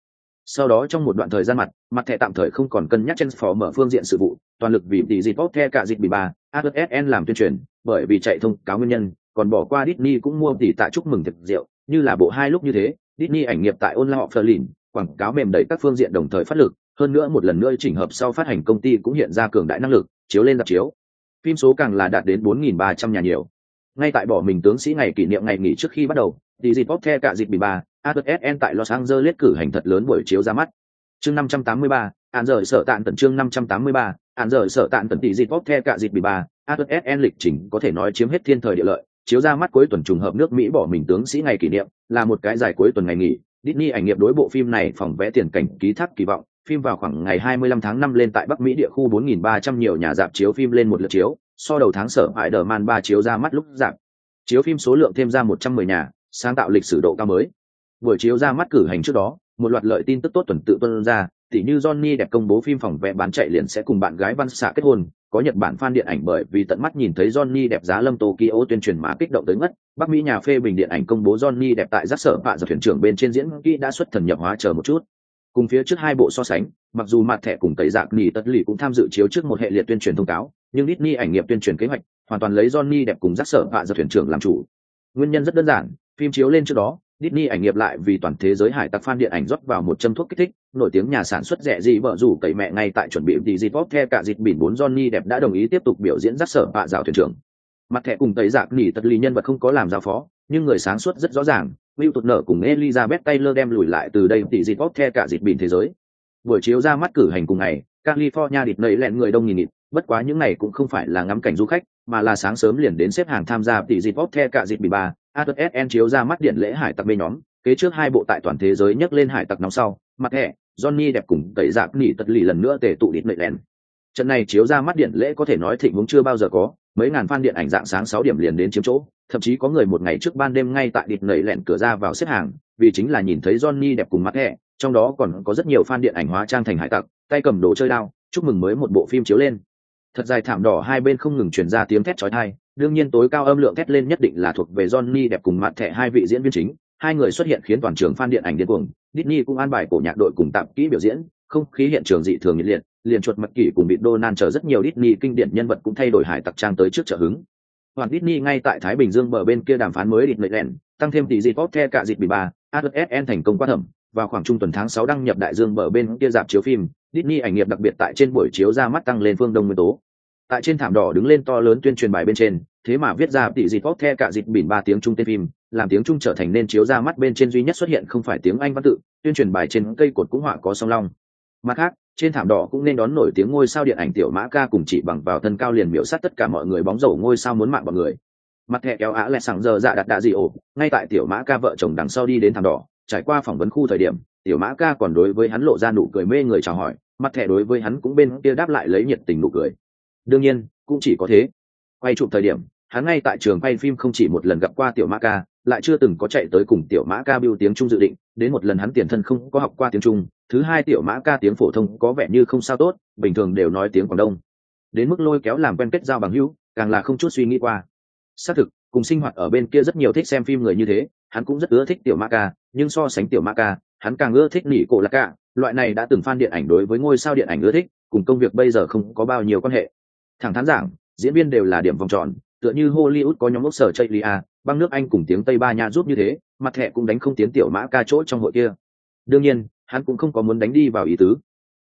sau đó trong một đoạn thời gian mặt mặt thẻ tạm thời không còn cân nhắc trên phó mở phương diện sự vụ, toàn lực vì tỷ dịp bóp the cả dịp bị bà adsn làm tuyên truyền, bởi vì chạy thông cáo nguyên nhân, còn bỏ qua Disney cũng mua tỷ tạ chúc mừng thực rượu, như là bộ hai lúc như thế, Disney ảnh nghiệp tại online họ Berlin quảng cáo mềm đẩy các phương diện đồng thời phát lực, hơn nữa một lần nữa chỉnh hợp sau phát hành công ty cũng hiện ra cường đại năng lực, chiếu lên dạp chiếu. Phim số càng là đạt đến 4.300 nhà nhiều ngay tại bỏ mình tướng sĩ ngày kỷ niệm ngày nghỉ trước khi bắt đầu thì dịp bóp the cả dịp bị ba ASN tại Los Angeles cử hành thật lớn buổi chiếu ra mắt. Chương 583, án rời sở tạn tận chương 583, án rời sở tạn tận tỷ dịp bóp the cả dịp bị ba ASN lịch trình có thể nói chiếm hết thiên thời địa lợi. Chiếu ra mắt cuối tuần trùng hợp nước Mỹ bỏ mình tướng sĩ ngày kỷ niệm là một cái giải cuối tuần ngày nghỉ. Disney ảnh nghiệp đối bộ phim này phòng vẽ tiền cảnh ký thác kỳ vọng, phim vào khoảng ngày 25 tháng 5 lên tại Bắc Mỹ địa khu 4.300 nhiều nhà dạp chiếu phim lên một lượt chiếu, so đầu tháng sở hại đờ man ba chiếu ra mắt lúc giảm, Chiếu phim số lượng thêm ra 110 nhà, sáng tạo lịch sử độ cao mới. Buổi chiếu ra mắt cử hành trước đó, một loạt lợi tin tức tốt tuần tự tuân ra, tỉ như Johnny đẹp công bố phim phòng vẽ bán chạy liền sẽ cùng bạn gái Văn Xạ kết hôn, có Nhật Bản fan điện ảnh bởi vì tận mắt nhìn thấy Johnny đẹp giá lâm Tokyo tuyên truyền mã kích động tới ngất, Bắc Mỹ nhà phê bình điện ảnh công bố Johnny đẹp tại giác sở vạ giật thuyền trưởng bên trên diễn kỹ đã xuất thần nhập hóa chờ một chút. Cùng phía trước hai bộ so sánh, mặc dù mặt thẻ cùng tẩy dạng nỉ tất lì cũng tham dự chiếu trước một hệ liệt tuyên truyền thông cáo, nhưng Disney ảnh nghiệp tuyên truyền kế hoạch hoàn toàn lấy Johnny đẹp cùng rắc sở bạ giờ thuyền trưởng làm chủ. Nguyên nhân rất đơn giản, phim chiếu lên trước đó, Disney ảnh nghiệp lại vì toàn thế giới hải tặc fan điện ảnh rót vào một châm thuốc kích thích, nổi tiếng nhà sản xuất rẻ gì vợ rủ cậy mẹ ngay tại chuẩn bị đi dịp theo cả dịp bỉn bốn Johnny đẹp đã đồng ý tiếp tục biểu diễn rắc sở bạ dạo thuyền trưởng. Mặt thẻ cùng tẩy giặc nỉ tật lý nhân vật không có làm giáo phó, nhưng người sáng suốt rất rõ ràng, Will tụt nở cùng Elizabeth Taylor đem lùi lại từ đây tỷ dịp theo cả dịp biển thế giới. Buổi chiếu ra mắt cử hành cùng ngày, California địt nảy lẹn người đông nghìn nghịt, bất quá những này cũng không phải là ngắm cảnh du khách, mà là sáng sớm liền đến xếp hàng tham gia tỷ dịp theo cả dịp bị ba, ATSN chiếu ra mắt điện lễ hải tặc mê nhóm, kế trước hai bộ tại toàn thế giới nhấc lên hải tặc nóng sau, mặt thẻ, Johnny đẹp cùng tẩy dạp nỉ tật lì lần nữa tề tụ đít nảy lẹn. Trận này chiếu ra mắt điện lễ có thể nói thịnh vốn chưa bao giờ có, mấy ngàn fan điện ảnh dạng sáng sáu điểm liền đến chiếm chỗ, thậm chí có người một ngày trước ban đêm ngay tại đít nảy lẹn cửa ra vào xếp hàng, vì chính là nhìn thấy Johnny đẹp cùng mặt thẻ, trong đó còn có rất nhiều fan điện ảnh hóa trang thành hải tặc, tay cầm đồ chơi đao, chúc mừng mới một bộ phim chiếu lên thật dài thảm đỏ hai bên không ngừng truyền ra tiếng thét chói tai. Đương nhiên tối cao âm lượng thét lên nhất định là thuộc về Johnny đẹp cùng mặt thẻ hai vị diễn viên chính. Hai người xuất hiện khiến toàn trường fan điện ảnh điên cuồng. Disney cũng an bài cổ nhạc đội cùng tạm kỹ biểu diễn. Không khí hiện trường dị thường nhiệt liệt, liền chuột mặt kỷ cùng bị Donald chờ rất nhiều Disney kinh điển nhân vật cũng thay đổi hải tặc trang tới trước trợ hứng. Hoàn Disney ngay tại Thái Bình Dương bờ bên kia đàm phán mới định lệnh tăng thêm tỷ dịp the cả dịp bị ba ASN thành công qua thẩm. Vào khoảng trung tuần tháng 6 đăng nhập đại dương bờ bên kia dạp chiếu phim Disney ảnh nghiệp đặc biệt tại trên buổi chiếu ra mắt tăng lên phương đông nguyên tố. Tại trên thảm đỏ đứng lên to lớn tuyên truyền bài bên trên, thế mà viết ra tỷ dịp pop the cả dịp bỉn ba tiếng trung tên phim, làm tiếng trung trở thành nên chiếu ra mắt bên trên duy nhất xuất hiện không phải tiếng anh văn tự, tuyên truyền bài trên cây cột cũng họa có song long. Mặt khác, trên thảm đỏ cũng nên đón nổi tiếng ngôi sao điện ảnh tiểu mã ca cùng chỉ bằng vào thân cao liền miểu sát tất cả mọi người bóng rổ ngôi sao muốn mạng mọi người. Mặt thẻ kéo á lẹ sẵn giờ dạ đặt đạ dị ổ, ngay tại tiểu mã ca vợ chồng đằng sau đi đến thảm đỏ, trải qua phỏng vấn khu thời điểm tiểu mã ca còn đối với hắn lộ ra nụ cười mê người chào hỏi, mặt thẻ đối với hắn cũng bên kia đáp lại lấy nhiệt tình nụ cười. Đương nhiên, cũng chỉ có thế. Quay chụp thời điểm, hắn ngay tại trường quay phim không chỉ một lần gặp qua tiểu mã ca, lại chưa từng có chạy tới cùng tiểu mã ca biêu tiếng trung dự định, đến một lần hắn tiền thân không có học qua tiếng trung, thứ hai tiểu mã ca tiếng phổ thông có vẻ như không sao tốt, bình thường đều nói tiếng quảng đông. Đến mức lôi kéo làm quen kết giao bằng hữu, càng là không chút suy nghĩ qua. Xác thực, cùng sinh hoạt ở bên kia rất nhiều thích xem phim người như thế, hắn cũng rất ưa thích tiểu mã ca, nhưng so sánh tiểu mã ca hắn càng ưa thích nỉ cổ lạc cả, loại này đã từng fan điện ảnh đối với ngôi sao điện ảnh ưa thích cùng công việc bây giờ không có bao nhiêu quan hệ. Thẳng thắn giảng diễn viên đều là điểm vòng tròn tựa như hollywood có nhóm ốc sở chạy lia băng nước anh cùng tiếng tây ba nha giúp như thế mặt thẻ cũng đánh không tiến tiểu mã ca chỗ trong hội kia. Đương nhiên hắn cũng không có muốn đánh đi vào ý tứ.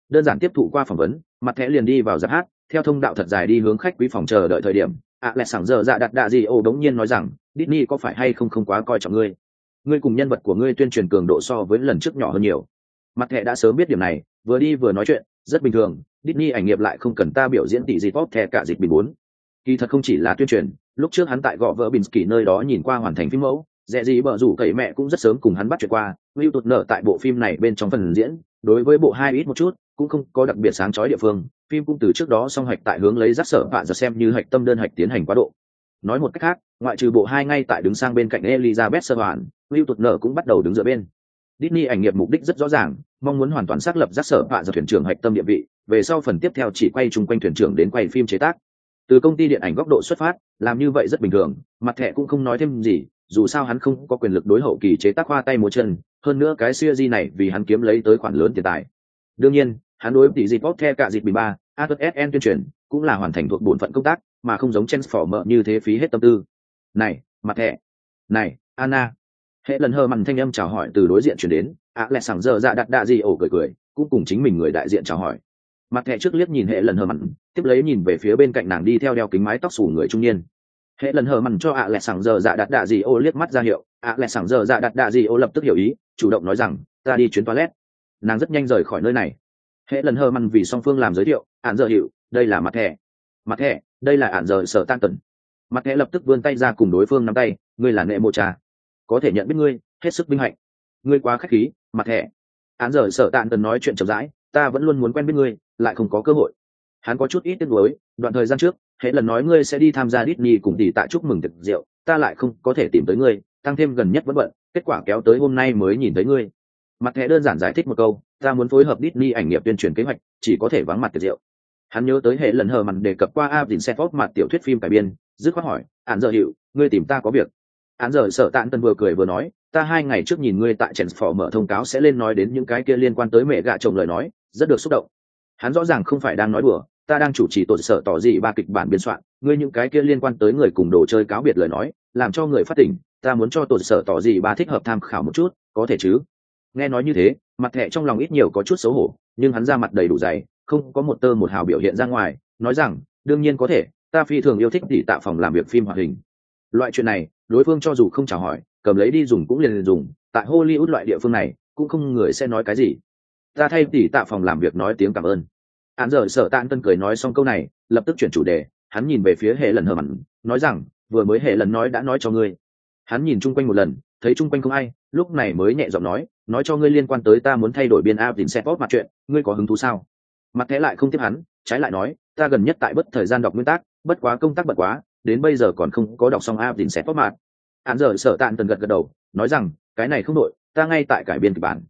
Đơn giản tiếp thụ qua phỏng vấn mặt thẻ liền đi vào giáp hát theo thông đạo thật dài đi hướng khách quý phòng chờ đợi thời điểm. Ạ à, lẹ sảng giờ dạ đặt đạ gì ô đống nhiên nói rằng Disney có phải hay không không quá coi trọng ngươi? Ngươi cùng nhân vật của ngươi tuyên truyền cường độ so với lần trước nhỏ hơn nhiều. Mặt thẻ đã sớm biết điểm này, vừa đi vừa nói chuyện, rất bình thường, Disney ảnh nghiệp lại không cần ta biểu diễn tỷ gì pop thẻ cả dịch bình bốn. Kỳ thật không chỉ là tuyên truyền, lúc trước hắn tại gõ vỡ kỳ nơi đó nhìn qua hoàn thành phim mẫu, dẹ gì bở rủ cậy mẹ cũng rất sớm cùng hắn bắt chuyện qua Lưu tụt nở tại bộ phim này bên trong phần diễn, đối với bộ hai ít một chút, cũng không có đặc biệt sáng chói địa phương, phim cũng từ trước đó song hạch tại hướng lấy rắc sở bạn giờ xem như hạch tâm đơn hạch tiến hành quá độ. Nói một cách khác, ngoại trừ bộ hai ngay tại đứng sang bên cạnh elizabeth sơ hoàn Will tụt nở cũng bắt đầu đứng dựa bên Disney ảnh nghiệp mục đích rất rõ ràng, mong muốn hoàn toàn xác lập giác sở hạ giờ thuyền trưởng hạch tâm địa vị, về sau phần tiếp theo chỉ quay chung quanh thuyền trưởng đến quay phim chế tác. Từ công ty điện ảnh góc độ xuất phát, làm như vậy rất bình thường, mặt thẻ cũng không nói thêm gì, dù sao hắn không có quyền lực đối hậu kỳ chế tác khoa tay múa chân, hơn nữa cái series này vì hắn kiếm lấy tới khoản lớn tiền tài. Đương nhiên, hắn đối tỷ dịp theo cả dịp 13, ATSN tuyên truyền, cũng là hoàn thành thuộc bổn phận công tác, mà không giống Transformer như thế phí hết tâm tư. Này, mặt thẻ. Này, Anna hệ lần hờ mặn thanh âm chào hỏi từ đối diện chuyển đến, ạ lẹ sảng giờ dạ đặt đạ gì ổ cười cười, cũng cùng chính mình người đại diện chào hỏi. Mặt thẻ trước liếc nhìn hệ lần hờ mặn tiếp lấy nhìn về phía bên cạnh nàng đi theo đeo kính mái tóc xù người trung niên. Hệ lần hờ mặn cho ạ lẹ sảng giờ dạ đặt đạ gì ô liếc mắt ra hiệu, ạ lẹ sảng giờ dạ đặt đạ gì ô lập tức hiểu ý, chủ động nói rằng, ta đi chuyến toilet. Nàng rất nhanh rời khỏi nơi này. Hệ lần hờ mặn vì song phương làm giới thiệu ạn giờ hiệu, đây là mặt thẻ. Mặt thẻ, đây là ạn giờ sở tan tần mặt thẻ lập tức vươn tay ra cùng đối phương nắm tay, ngươi là nệ mô trà có thể nhận biết ngươi, hết sức vinh hạnh. Ngươi quá khách khí, mặt thẻ án giờ sợ tạn tần nói chuyện chậm rãi, ta vẫn luôn muốn quen biết ngươi, lại không có cơ hội. Hắn có chút ít tiếc nuối, đoạn thời gian trước hệ lần nói ngươi sẽ đi tham gia Disney cùng tỷ tại chúc mừng tiệc rượu, ta lại không có thể tìm tới ngươi, tăng thêm gần nhất vẫn bận, kết quả kéo tới hôm nay mới nhìn thấy ngươi. Mặt thẻ đơn giản giải thích một câu, ta muốn phối hợp Disney ảnh nghiệp tuyên truyền kế hoạch, chỉ có thể vắng mặt tiệc rượu. Hắn nhớ tới hệ lần hờ mặn đề cập qua a dìn xe phóp mặt tiểu thuyết phim cải biên, dứt khoát hỏi ạn giờ hiệu ngươi tìm ta có việc? Án giờ sợ tạn Tần vừa cười vừa nói, ta hai ngày trước nhìn ngươi tại chèn phò mở thông cáo sẽ lên nói đến những cái kia liên quan tới mẹ gạ chồng lời nói, rất được xúc động. Hắn rõ ràng không phải đang nói đùa, ta đang chủ trì tổ sở tỏ dị ba kịch bản biên soạn, ngươi những cái kia liên quan tới người cùng đồ chơi cáo biệt lời nói, làm cho người phát tỉnh, ta muốn cho tổn sở tỏ gì ba thích hợp tham khảo một chút, có thể chứ? Nghe nói như thế, mặt thẻ trong lòng ít nhiều có chút xấu hổ, nhưng hắn ra mặt đầy đủ dày, không có một tơ một hào biểu hiện ra ngoài, nói rằng, đương nhiên có thể, ta phi thường yêu thích tỉ tạ phòng làm việc phim hoạt hình. Loại chuyện này đối phương cho dù không chào hỏi, cầm lấy đi dùng cũng liền liền dùng, tại hollywood loại địa phương này, cũng không người sẽ nói cái gì. Ta thay tỉ tạ phòng làm việc nói tiếng cảm ơn. Hắn giờ sợ Tạ tân cười nói xong câu này, lập tức chuyển chủ đề, hắn nhìn về phía hệ lần hờ mặn, nói rằng, vừa mới hệ lần nói đã nói cho ngươi. Hắn nhìn chung quanh một lần, thấy chung quanh không ai, lúc này mới nhẹ giọng nói nói cho ngươi liên quan tới ta muốn thay đổi biên a tìm xe post mặt chuyện, ngươi có hứng thú sao? Mặt thế lại không tiếp hắn, trái lại nói, ta gần nhất tại bất thời gian đọc nguyên tắc, bất quá công tác bận quá đến bây giờ còn không có đọc xong a tìm xét post mặt hắn giờ sợ tạn tần gật gật đầu, nói rằng, cái này không đội ta ngay tại cải biên kịch bản.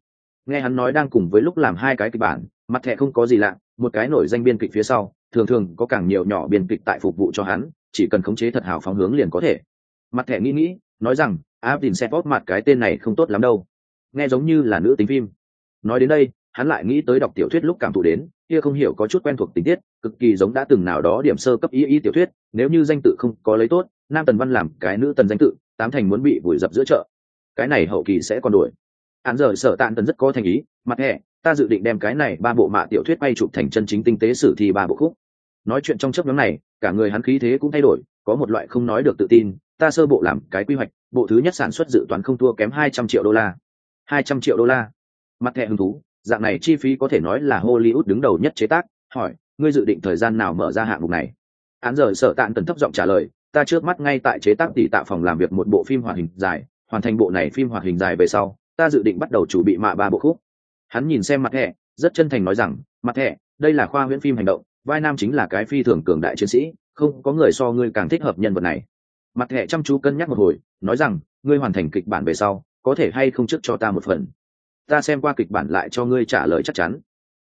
Nghe hắn nói đang cùng với lúc làm hai cái kịch bản, mặt thẻ không có gì lạ, một cái nổi danh biên kịch phía sau, thường thường có càng nhiều nhỏ biên kịch tại phục vụ cho hắn, chỉ cần khống chế thật hào phóng hướng liền có thể. Mặt thẻ nghĩ nghĩ, nói rằng áp đình xét bóp mặt cái tên này không tốt lắm đâu. Nghe giống như là nữ tính phim. Nói đến đây, hắn lại nghĩ tới đọc tiểu thuyết lúc cảm thụ đến kia không hiểu có chút quen thuộc tình tiết, cực kỳ giống đã từng nào đó điểm sơ cấp ý ý tiểu thuyết, nếu như danh tự không có lấy tốt, nam tần văn làm cái nữ tần danh tự, tám thành muốn bị vùi dập giữa chợ. Cái này hậu kỳ sẽ còn đổi hắn giờ sở tạn tần rất có thành ý, mặt hẹ, ta dự định đem cái này ba bộ mạ tiểu thuyết bay chụp thành chân chính tinh tế sử thi ba bộ khúc. Nói chuyện trong chấp nhóm này, cả người hắn khí thế cũng thay đổi, có một loại không nói được tự tin, ta sơ bộ làm cái quy hoạch, bộ thứ nhất sản xuất dự toán không thua kém hai trăm triệu đô la. Hai trăm triệu đô la. Mặt thẻ hứng thú dạng này chi phí có thể nói là hollywood đứng đầu nhất chế tác. Hỏi, ngươi dự định thời gian nào mở ra hạng mục này? Án giờ sở tạn tần thấp giọng trả lời, ta trước mắt ngay tại chế tác tỷ tạo phòng làm việc một bộ phim hoạt hình dài, hoàn thành bộ này phim hoạt hình dài về sau, ta dự định bắt đầu chủ bị mạ ba bộ khúc. Hắn nhìn xem mặt thẻ rất chân thành nói rằng, mặt thẻ đây là khoa huyễn phim hành động, vai nam chính là cái phi thường cường đại chiến sĩ, không có người so ngươi càng thích hợp nhân vật này. Mặt thẻ chăm chú cân nhắc một hồi, nói rằng, ngươi hoàn thành kịch bản về sau, có thể hay không trước cho ta một phần? Ta xem qua kịch bản lại cho ngươi trả lời chắc chắn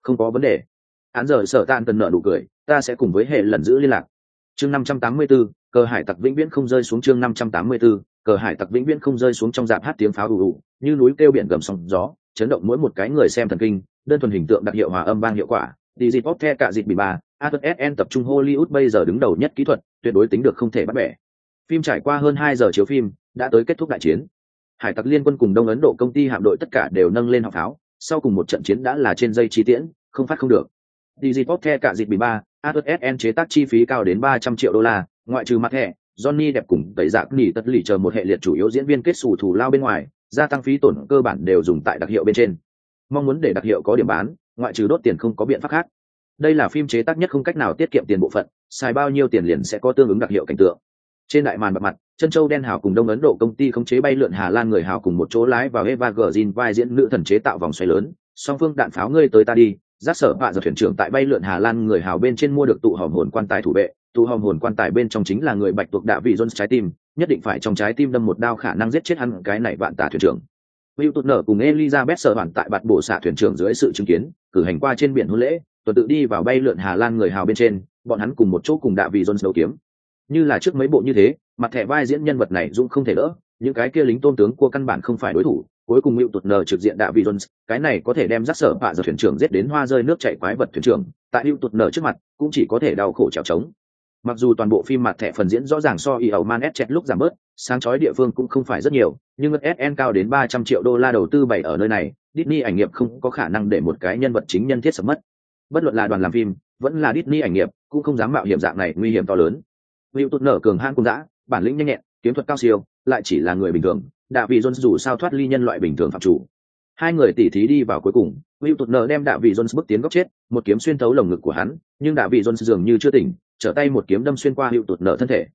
không có vấn đề án giờ sở tạn tần nợ nụ cười ta sẽ cùng với hệ lần giữ liên lạc chương năm trăm tám mươi 584, cờ hải tặc vĩnh viễn không rơi xuống chương năm trăm tám mươi 584, cờ hải tặc vĩnh viễn không rơi xuống trong dạp hát tiếng pháo ù ù như núi kêu biển gầm sóng gió chấn động mỗi một cái người xem thần kinh đơn thuần hình tượng đặc hiệu hòa âm vang hiệu quả đi dịp bóp the cả dịp bị bà ASN tập trung Hollywood bây giờ đứng đầu nhất kỹ thuật, tuyệt đối tính được không thể bắt bẻ. Phim trải qua hơn hai giờ chiếu phim, đã tới kết thúc đại chiến. Hải tặc liên quân cùng Đông Ấn Độ công ty hạm đội tất cả đều nâng lên họng pháo, sau cùng một trận chiến đã là trên dây chi tiễn, không phát không được. Digipop The cả dịp bị ba, ASN chế tác chi phí cao đến ba trăm triệu đô la, ngoại trừ mặt thẻ, Johnny đẹp cùng tẩy dạng nỉ tất lì chờ một hệ liệt chủ yếu diễn viên kết xù thủ lao bên ngoài, gia tăng phí tổn cơ bản đều dùng tại đặc hiệu bên trên. Mong muốn để đặc hiệu có điểm bán, ngoại trừ đốt tiền không có biện pháp khác đây là phim chế tác nhất không cách nào tiết kiệm tiền bộ phận xài bao nhiêu tiền liền sẽ có tương ứng đặc hiệu cảnh tượng trên đại màn bạc mặt chân châu đen hào cùng đông ấn độ công ty khống chế bay lượn hà lan người hào cùng một chỗ lái vào eva gờ vai diễn nữ thần chế tạo vòng xoay lớn. Song phương đạn pháo ngươi tới ta đi giác sở bạ giờ thuyền trưởng tại bay lượn hà lan người hào bên trên mua được tụ hòm hồn quan tài thủ vệ. Tụ hòm hồn quan tài bên trong chính là người bạch tuộc đạ vị jones trái tim nhất định phải trong trái tim đâm một đao khả năng giết chết hắn cái này vạn tà thuyền trưởng. Hữu tụt nở cùng Elizabeth sở bản tại bạt bổ xạ thuyền trưởng dưới sự chứng kiến, cử hành qua trên biển hôn lễ, tuần tự đi vào bay lượn Hà Lan người hào bên trên, bọn hắn cùng một chỗ cùng đạ vị Jones đấu kiếm. Như là trước mấy bộ như thế, mặt thẻ vai diễn nhân vật này dũng không thể đỡ, những cái kia lính tôn tướng của căn bản không phải đối thủ, cuối cùng mưu tụt nở trực diện đạo vị Jones, cái này có thể đem rắc sở bạ giờ thuyền trưởng giết đến hoa rơi nước chảy quái vật thuyền trưởng, tại mưu tụt nở trước mặt, cũng chỉ có thể đau khổ trèo trống. Mặc dù toàn bộ phim mặt thẻ phần diễn rõ ràng so y ẩu man chẹt lúc giảm bớt, sáng chói địa phương cũng không phải rất nhiều, nhưng SN cao đến ba trăm triệu đô la đầu tư bày ở nơi này, Disney ảnh nghiệp không có khả năng để một cái nhân vật chính nhân thiết sập mất. Bất luận là đoàn làm phim, vẫn là Disney ảnh nghiệp, cũng không dám mạo hiểm dạng này nguy hiểm to lớn. Hữu tụt nở cường hãn cùng dã, bản lĩnh nhanh nhẹn, kiếm thuật cao siêu, lại chỉ là người bình thường, Đạ vị Jones dù sao thoát ly nhân loại bình thường phạm chủ. Hai người tỉ thí đi vào cuối cùng, Hữu tụt nở đem Đạ vị Jones bước tiến góc chết, một kiếm xuyên thấu lồng ngực của hắn, nhưng Đạ vị Jones dường như chưa tỉnh, trở tay một kiếm đâm xuyên qua Hữu tụt nở thân thể,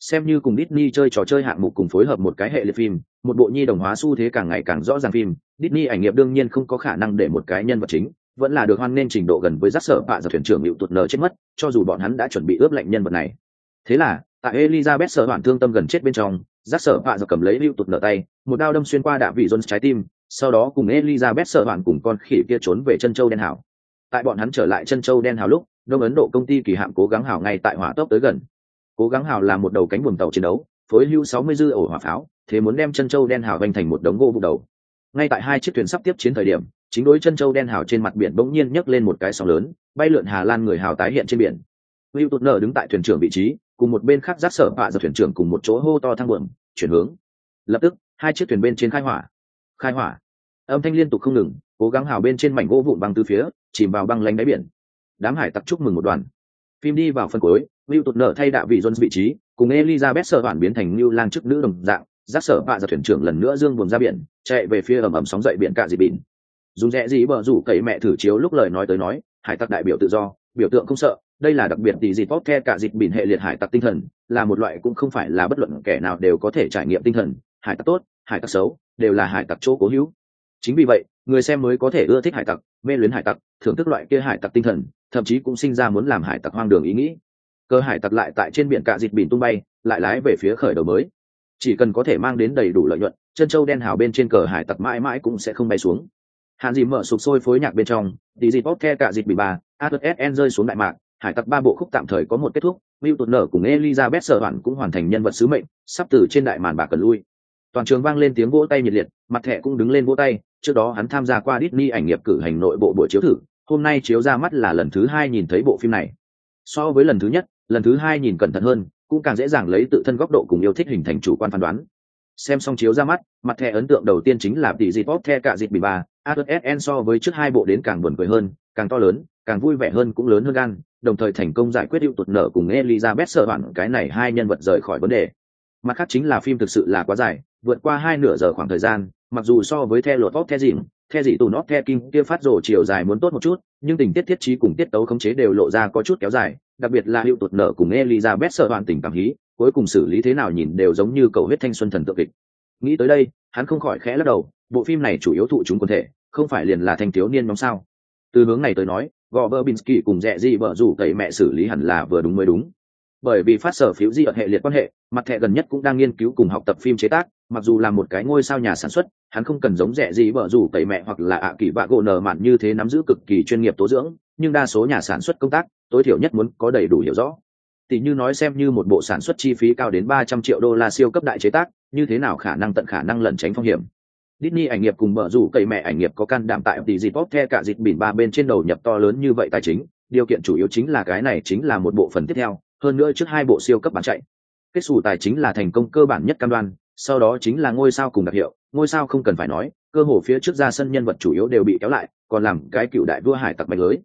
xem như cùng Disney chơi trò chơi hạng mục cùng phối hợp một cái hệ liệt phim, một bộ nhi đồng hóa xu thế càng ngày càng rõ ràng phim, Disney ảnh nghiệp đương nhiên không có khả năng để một cái nhân vật chính, vẫn là được hoan nên trình độ gần với rắc sở bạ giật thuyền trưởng hữu Tụt nở chết mất, cho dù bọn hắn đã chuẩn bị ướp lạnh nhân vật này. Thế là, tại Elizabeth sợ hoạn thương tâm gần chết bên trong, giác sở bạ giờ cầm lấy lưu tụt nở tay, một đao đâm xuyên qua đạ vị Jones trái tim, sau đó cùng Elizabeth sợ hoạn cùng con khỉ kia trốn về chân châu đen hảo. Tại bọn hắn trở lại chân châu đen hào lúc, Đông Ấn Độ công ty kỳ hạm cố gắng hào ngay tại hỏa tốc tới gần, cố gắng hào là một đầu cánh buồm tàu chiến đấu phối hưu sáu mươi dư ổ hỏa pháo thế muốn đem chân châu đen hào vanh thành một đống gỗ vụ đầu. Ngay tại hai chiếc thuyền sắp tiếp chiến thời điểm chính đối chân châu đen hào trên mặt biển bỗng nhiên nhấc lên một cái sóng lớn bay lượn hà lan người hào tái hiện trên biển. Hưu tụt nở đứng tại thuyền trưởng vị trí cùng một bên khác giác sở bạ giật thuyền trưởng cùng một chỗ hô to thang buồm chuyển hướng. Lập tức hai chiếc thuyền bên trên khai hỏa. Khai hỏa. Âm thanh liên tục không ngừng cố gắng hào bên trên mảnh gỗ vụn băng từ phía chìm vào băng lánh đáy biển. Đám hải tặc chúc mừng một đoàn. Phim đi vào phân cuối lưu tụt nở thay đạo vị john vị trí, cùng Elizabeth sở bản biến thành lưu Lang chức nữ đồng dạng, giác sở bạ giật thuyền trưởng lần nữa dương buồn ra biển, chạy về phía ầm ầm sóng dậy biển cả dị bỉn. Dùng rẽ gì bờ rủ cậy mẹ thử chiếu lúc lời nói tới nói, hải tặc đại biểu tự do, biểu tượng không sợ, đây là đặc biệt tỷ dịp tốt the cả dịch biển hệ liệt hải tặc tinh thần, là một loại cũng không phải là bất luận kẻ nào đều có thể trải nghiệm tinh thần, hải tặc tốt, hải tặc xấu, đều là hải tặc chỗ cố hữu. Chính vì vậy, người xem mới có thể ưa thích hải tặc, mê luyến hải tặc, thưởng thức loại kia hải tặc tinh thần, thậm chí cũng sinh ra muốn làm hải tặc hoang đường ý nghĩ. Cơ hải tặc lại tại trên biển cạ dịt biển tung bay lại lái về phía khởi đầu mới. Chỉ cần có thể mang đến đầy đủ lợi nhuận chân châu đen hào bên trên cờ hải tặc mãi mãi cũng sẽ không bay xuống. Hạn dịp mở sụp sôi phối nhạc bên trong đi dịp bóp the cạ dịt bị bà atsn rơi xuống đại mạc hải tặc ba bộ khúc tạm thời có một kết thúc mưu tụt nở cùng Elizabeth sở hoàn cũng hoàn thành nhân vật sứ mệnh, sắp từ trên đại màn bạc cần lui. Toàn trường vang lên tiếng vỗ tay nhiệt liệt, mặt thẻ cũng đứng lên vỗ tay, trước đó hắn tham gia qua Disney ảnh nghiệp cử hành nội bộ buổi chiếu thử, hôm nay chiếu ra mắt là lần thứ hai nhìn thấy bộ phim này. So với lần thứ nhất, lần thứ hai nhìn cẩn thận hơn cũng càng dễ dàng lấy tự thân góc độ cùng yêu thích hình thành chủ quan phán đoán xem xong chiếu ra mắt mặt thẻ ấn tượng đầu tiên chính là tỷ dịp pop the cả dịp bị bà, adsn so với trước hai bộ đến càng buồn cười hơn càng to lớn càng vui vẻ hơn cũng lớn hơn gan đồng thời thành công giải quyết hiệu tụt nở cùng elizabeth sợ hoạn cái này hai nhân vật rời khỏi vấn đề. Mặt khác chính là phim thực sự là quá dài vượt qua hai nửa giờ khoảng thời gian mặc dù so với the lột of the Rings, the dị tù nót the King, kia phát rổ chiều dài muốn tốt một chút nhưng tình tiết thiết trí cùng tiết tấu khống chế đều lộ ra có chút kéo dài đặc biệt là hiệu tụt nợ cùng elizabeth sợ hoàn tình cảm hí cuối cùng xử lý thế nào nhìn đều giống như cầu huyết thanh xuân thần tượng kịch. Nghĩ tới đây hắn không khỏi khẽ lắc đầu bộ phim này chủ yếu thụ chúng quần thể không phải liền là thanh thiếu niên nhóm sao? Từ hướng này tới nói gò bơ binsky cùng rẻ gì vợ rủ cậy mẹ xử lý hẳn là vừa đúng mới đúng. Bởi vì phát sở phiếu di ở hệ liệt quan hệ, mặt thẻ gần nhất cũng đang nghiên cứu cùng học tập phim chế tác, mặc dù là một cái ngôi sao nhà sản xuất, hắn không cần giống rẻ gì vợ rủ tẩy mẹ hoặc là ạ kỳ vạ gỗ nở mạn như thế nắm giữ cực kỳ chuyên nghiệp tố dưỡng, nhưng đa số nhà sản xuất công tác, tối thiểu nhất muốn có đầy đủ hiểu rõ. Tỷ như nói xem như một bộ sản xuất chi phí cao đến ba trăm triệu đô la siêu cấp đại chế tác, như thế nào khả năng tận khả năng lẩn tránh phong hiểm. Disney ảnh nghiệp cùng bờ rủ cậy mẹ ảnh nghiệp có can đảm tại tỷ dịp bóp the cả dịp bỉn ba bên trên đầu nhập to lớn như vậy tài chính, điều kiện chủ yếu chính là cái này chính là một bộ phần tiếp theo, hơn nữa trước hai bộ siêu cấp bán chạy. Kết sủ tài chính là thành công cơ bản nhất cam đoan, sau đó chính là ngôi sao cùng đặc hiệu, ngôi sao không cần phải nói, cơ hồ phía trước ra sân nhân vật chủ yếu đều bị kéo lại, còn làm cái cựu đại vua hải tặc mạnh lưới.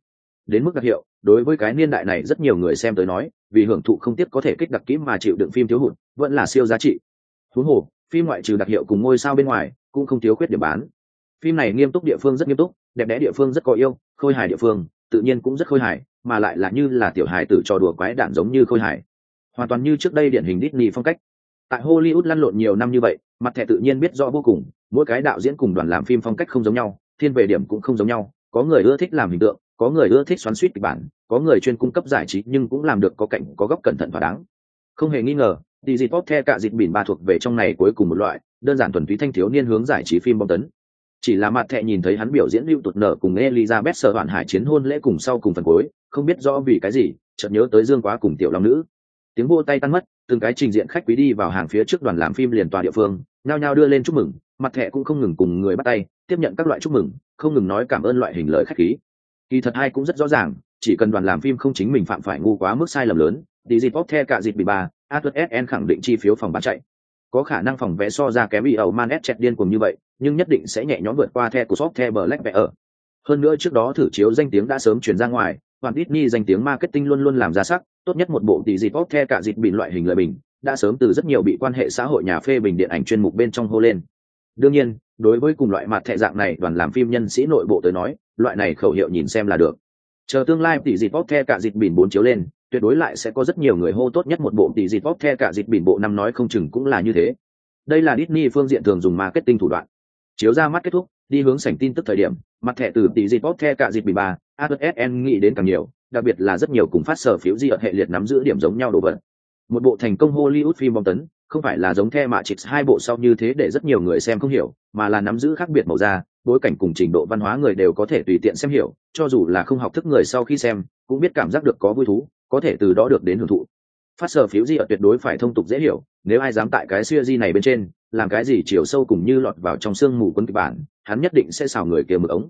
Đến mức đặc hiệu, đối với cái niên đại này rất nhiều người xem tới nói, vì hưởng thụ không tiếp có thể kích đặc kỹ mà chịu đựng phim thiếu hụt, vẫn là siêu giá trị. Thú hồ, phim ngoại trừ đặc hiệu cùng ngôi sao bên ngoài cũng không thiếu khuyết điểm bán. Phim này nghiêm túc địa phương rất nghiêm túc, đẹp đẽ địa phương rất có yêu, khôi hài địa phương, tự nhiên cũng rất khôi hài, mà lại là như là tiểu hài tử trò đùa quái đản giống như khôi hài. Hoàn toàn như trước đây điển hình Disney phong cách. Tại hollywood lăn lộn nhiều năm như vậy, mặt thẻ tự nhiên biết rõ vô cùng, mỗi cái đạo diễn cùng đoàn làm phim phong cách không giống nhau, thiên về điểm cũng không giống nhau, có người ưa thích làm hình tượng, có người ưa thích xoắn suýt kịch bản, có người chuyên cung cấp giải trí nhưng cũng làm được có cạnh có góc cẩn thận và đáng. Không hề nghi ngờ đi dịp pop the cả dịp bỉn ba thuộc về trong này cuối cùng một loại đơn giản thuần túy thanh thiếu niên hướng giải trí phim bom tấn. Chỉ là mặt thẹ nhìn thấy hắn biểu diễn lưu tụt nở cùng elizabeth sợ hoàn hải chiến hôn lễ cùng sau cùng phần cuối, không biết rõ vì cái gì, chợt nhớ tới dương quá cùng tiểu long nữ. Tiếng vô tay tan mất, từng cái trình diện khách quý đi vào hàng phía trước đoàn làm phim liền tòa địa phương, nhao nhao đưa lên chúc mừng mặt thẹ cũng không ngừng cùng người bắt tay, tiếp nhận các loại chúc mừng, không ngừng nói cảm ơn loại hình lời khách khí. Kỳ thật hai cũng rất rõ ràng, chỉ cần đoàn làm phim không chính mình phạm phải ngu quá mức sai lầm lớn thì dịp bóp the cả dịp bị ba atlas sn khẳng định chi phiếu phòng bán chạy có khả năng phòng vé so ra kém bị ẩu man ép chẹt điên cùng như vậy nhưng nhất định sẽ nhẹ nhõm vượt qua the của shop the black vẽ ở hơn nữa trước đó thử chiếu danh tiếng đã sớm chuyển ra ngoài hoàn Disney danh tiếng marketing luôn luôn làm ra sắc, tốt nhất một bộ tỷ dịp pop the cả dịp bình loại hình lợi bình, đã sớm từ rất nhiều bị quan hệ xã hội nhà phê bình điện ảnh chuyên mục bên trong hô lên. Đương nhiên, đối với cùng loại mặt thẻ dạng này đoàn làm phim nhân sĩ nội bộ tới nói, loại này khẩu hiệu nhìn xem là được. Chờ tương lai tỷ dịp pop the cả dịp bình bốn chiếu lên, tuyệt đối lại sẽ có rất nhiều người hô tốt nhất một bộ tỷ dịp bóp the cả dịp bỉn bộ năm nói không chừng cũng là như thế. Đây là Disney phương diện thường dùng marketing thủ đoạn. Chiếu ra mắt kết thúc, đi hướng sảnh tin tức thời điểm, mặt thẻ từ tỷ dịp bóp the cả dịp bỉn ba, ASN nghĩ đến càng nhiều, đặc biệt là rất nhiều cùng phát sở phiếu di ở hệ liệt nắm giữ điểm giống nhau đồ vật. Một bộ thành công Hollywood phim bom tấn, không phải là giống The mạ chỉ hai bộ sau như thế để rất nhiều người xem không hiểu, mà là nắm giữ khác biệt màu da, bối cảnh cùng trình độ văn hóa người đều có thể tùy tiện xem hiểu, cho dù là không học thức người sau khi xem, cũng biết cảm giác được có vui thú, có thể từ đó được đến hưởng thụ. Phát sở phiếu di ở tuyệt đối phải thông tục dễ hiểu, nếu ai dám tại cái xưa di này bên trên, làm cái gì chiều sâu cùng như lọt vào trong xương mù quân kịch bản, hắn nhất định sẽ xào người kia mực ống.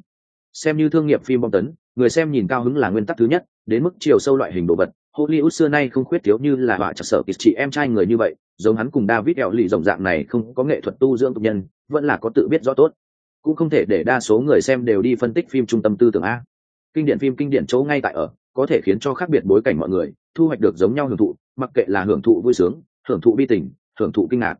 Xem như thương nghiệp phim bom tấn, người xem nhìn cao hứng là nguyên tắc thứ nhất đến mức chiều sâu loại hình đồ vật hollywood xưa nay không khuyết thiếu như là họa chặt sở kịch chị em trai người như vậy giống hắn cùng david eo lì rộng dạng này không có nghệ thuật tu dưỡng tục nhân vẫn là có tự biết rõ tốt cũng không thể để đa số người xem đều đi phân tích phim trung tâm tư tưởng a kinh điển phim kinh điển chỗ ngay tại ở có thể khiến cho khác biệt bối cảnh mọi người thu hoạch được giống nhau hưởng thụ mặc kệ là hưởng thụ vui sướng hưởng thụ bi tình hưởng thụ kinh ngạc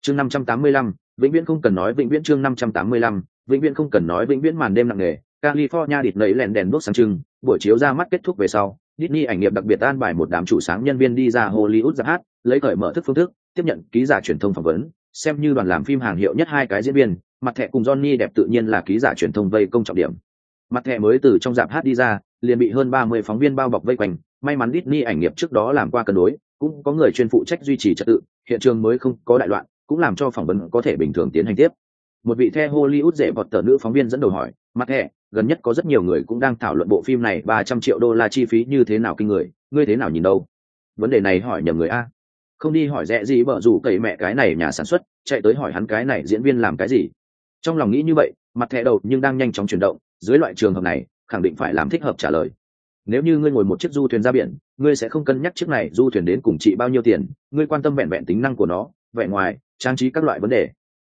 chương năm trăm tám mươi lăm vĩnh viễn không cần nói vĩnh viễn chương năm trăm tám mươi lăm vĩnh viễn không cần nói vĩnh viễn màn đêm nặng nề california địt nẩy lèn đèn đuốc sáng trưng buổi chiếu ra mắt kết thúc về sau Disney ảnh nghiệp đặc biệt an bài một đám chủ sáng nhân viên đi ra Hollywood giáp hát, lấy cởi mở thức phương thức, tiếp nhận ký giả truyền thông phỏng vấn, xem như đoàn làm phim hàng hiệu nhất hai cái diễn viên, mặt thẻ cùng Johnny đẹp tự nhiên là ký giả truyền thông vây công trọng điểm. Mặt thẻ mới từ trong dạp hát đi ra, liền bị hơn ba mươi phóng viên bao bọc vây quanh, may mắn Disney ảnh nghiệp trước đó làm qua cân đối, cũng có người chuyên phụ trách duy trì trật tự, hiện trường mới không có đại loạn, cũng làm cho phỏng vấn có thể bình thường tiến hành tiếp. Một vị the Hollywood dễ vọt tờ nữ phóng viên dẫn đầu hỏi, mặt thẻ, gần nhất có rất nhiều người cũng đang thảo luận bộ phim này ba trăm triệu đô la chi phí như thế nào kinh người, ngươi thế nào nhìn đâu? Vấn đề này hỏi nhầm người a. Không đi hỏi rẽ gì bở rủ cậy mẹ cái này nhà sản xuất, chạy tới hỏi hắn cái này diễn viên làm cái gì. Trong lòng nghĩ như vậy, mặt thẻ đầu nhưng đang nhanh chóng chuyển động, dưới loại trường hợp này, khẳng định phải làm thích hợp trả lời. Nếu như ngươi ngồi một chiếc du thuyền ra biển ngươi sẽ không cân nhắc chiếc này du thuyền đến cùng trị bao nhiêu tiền ngươi quan tâm vẹn vẹn tính năng của nó vẻ ngoài trang trí các loại vấn đề.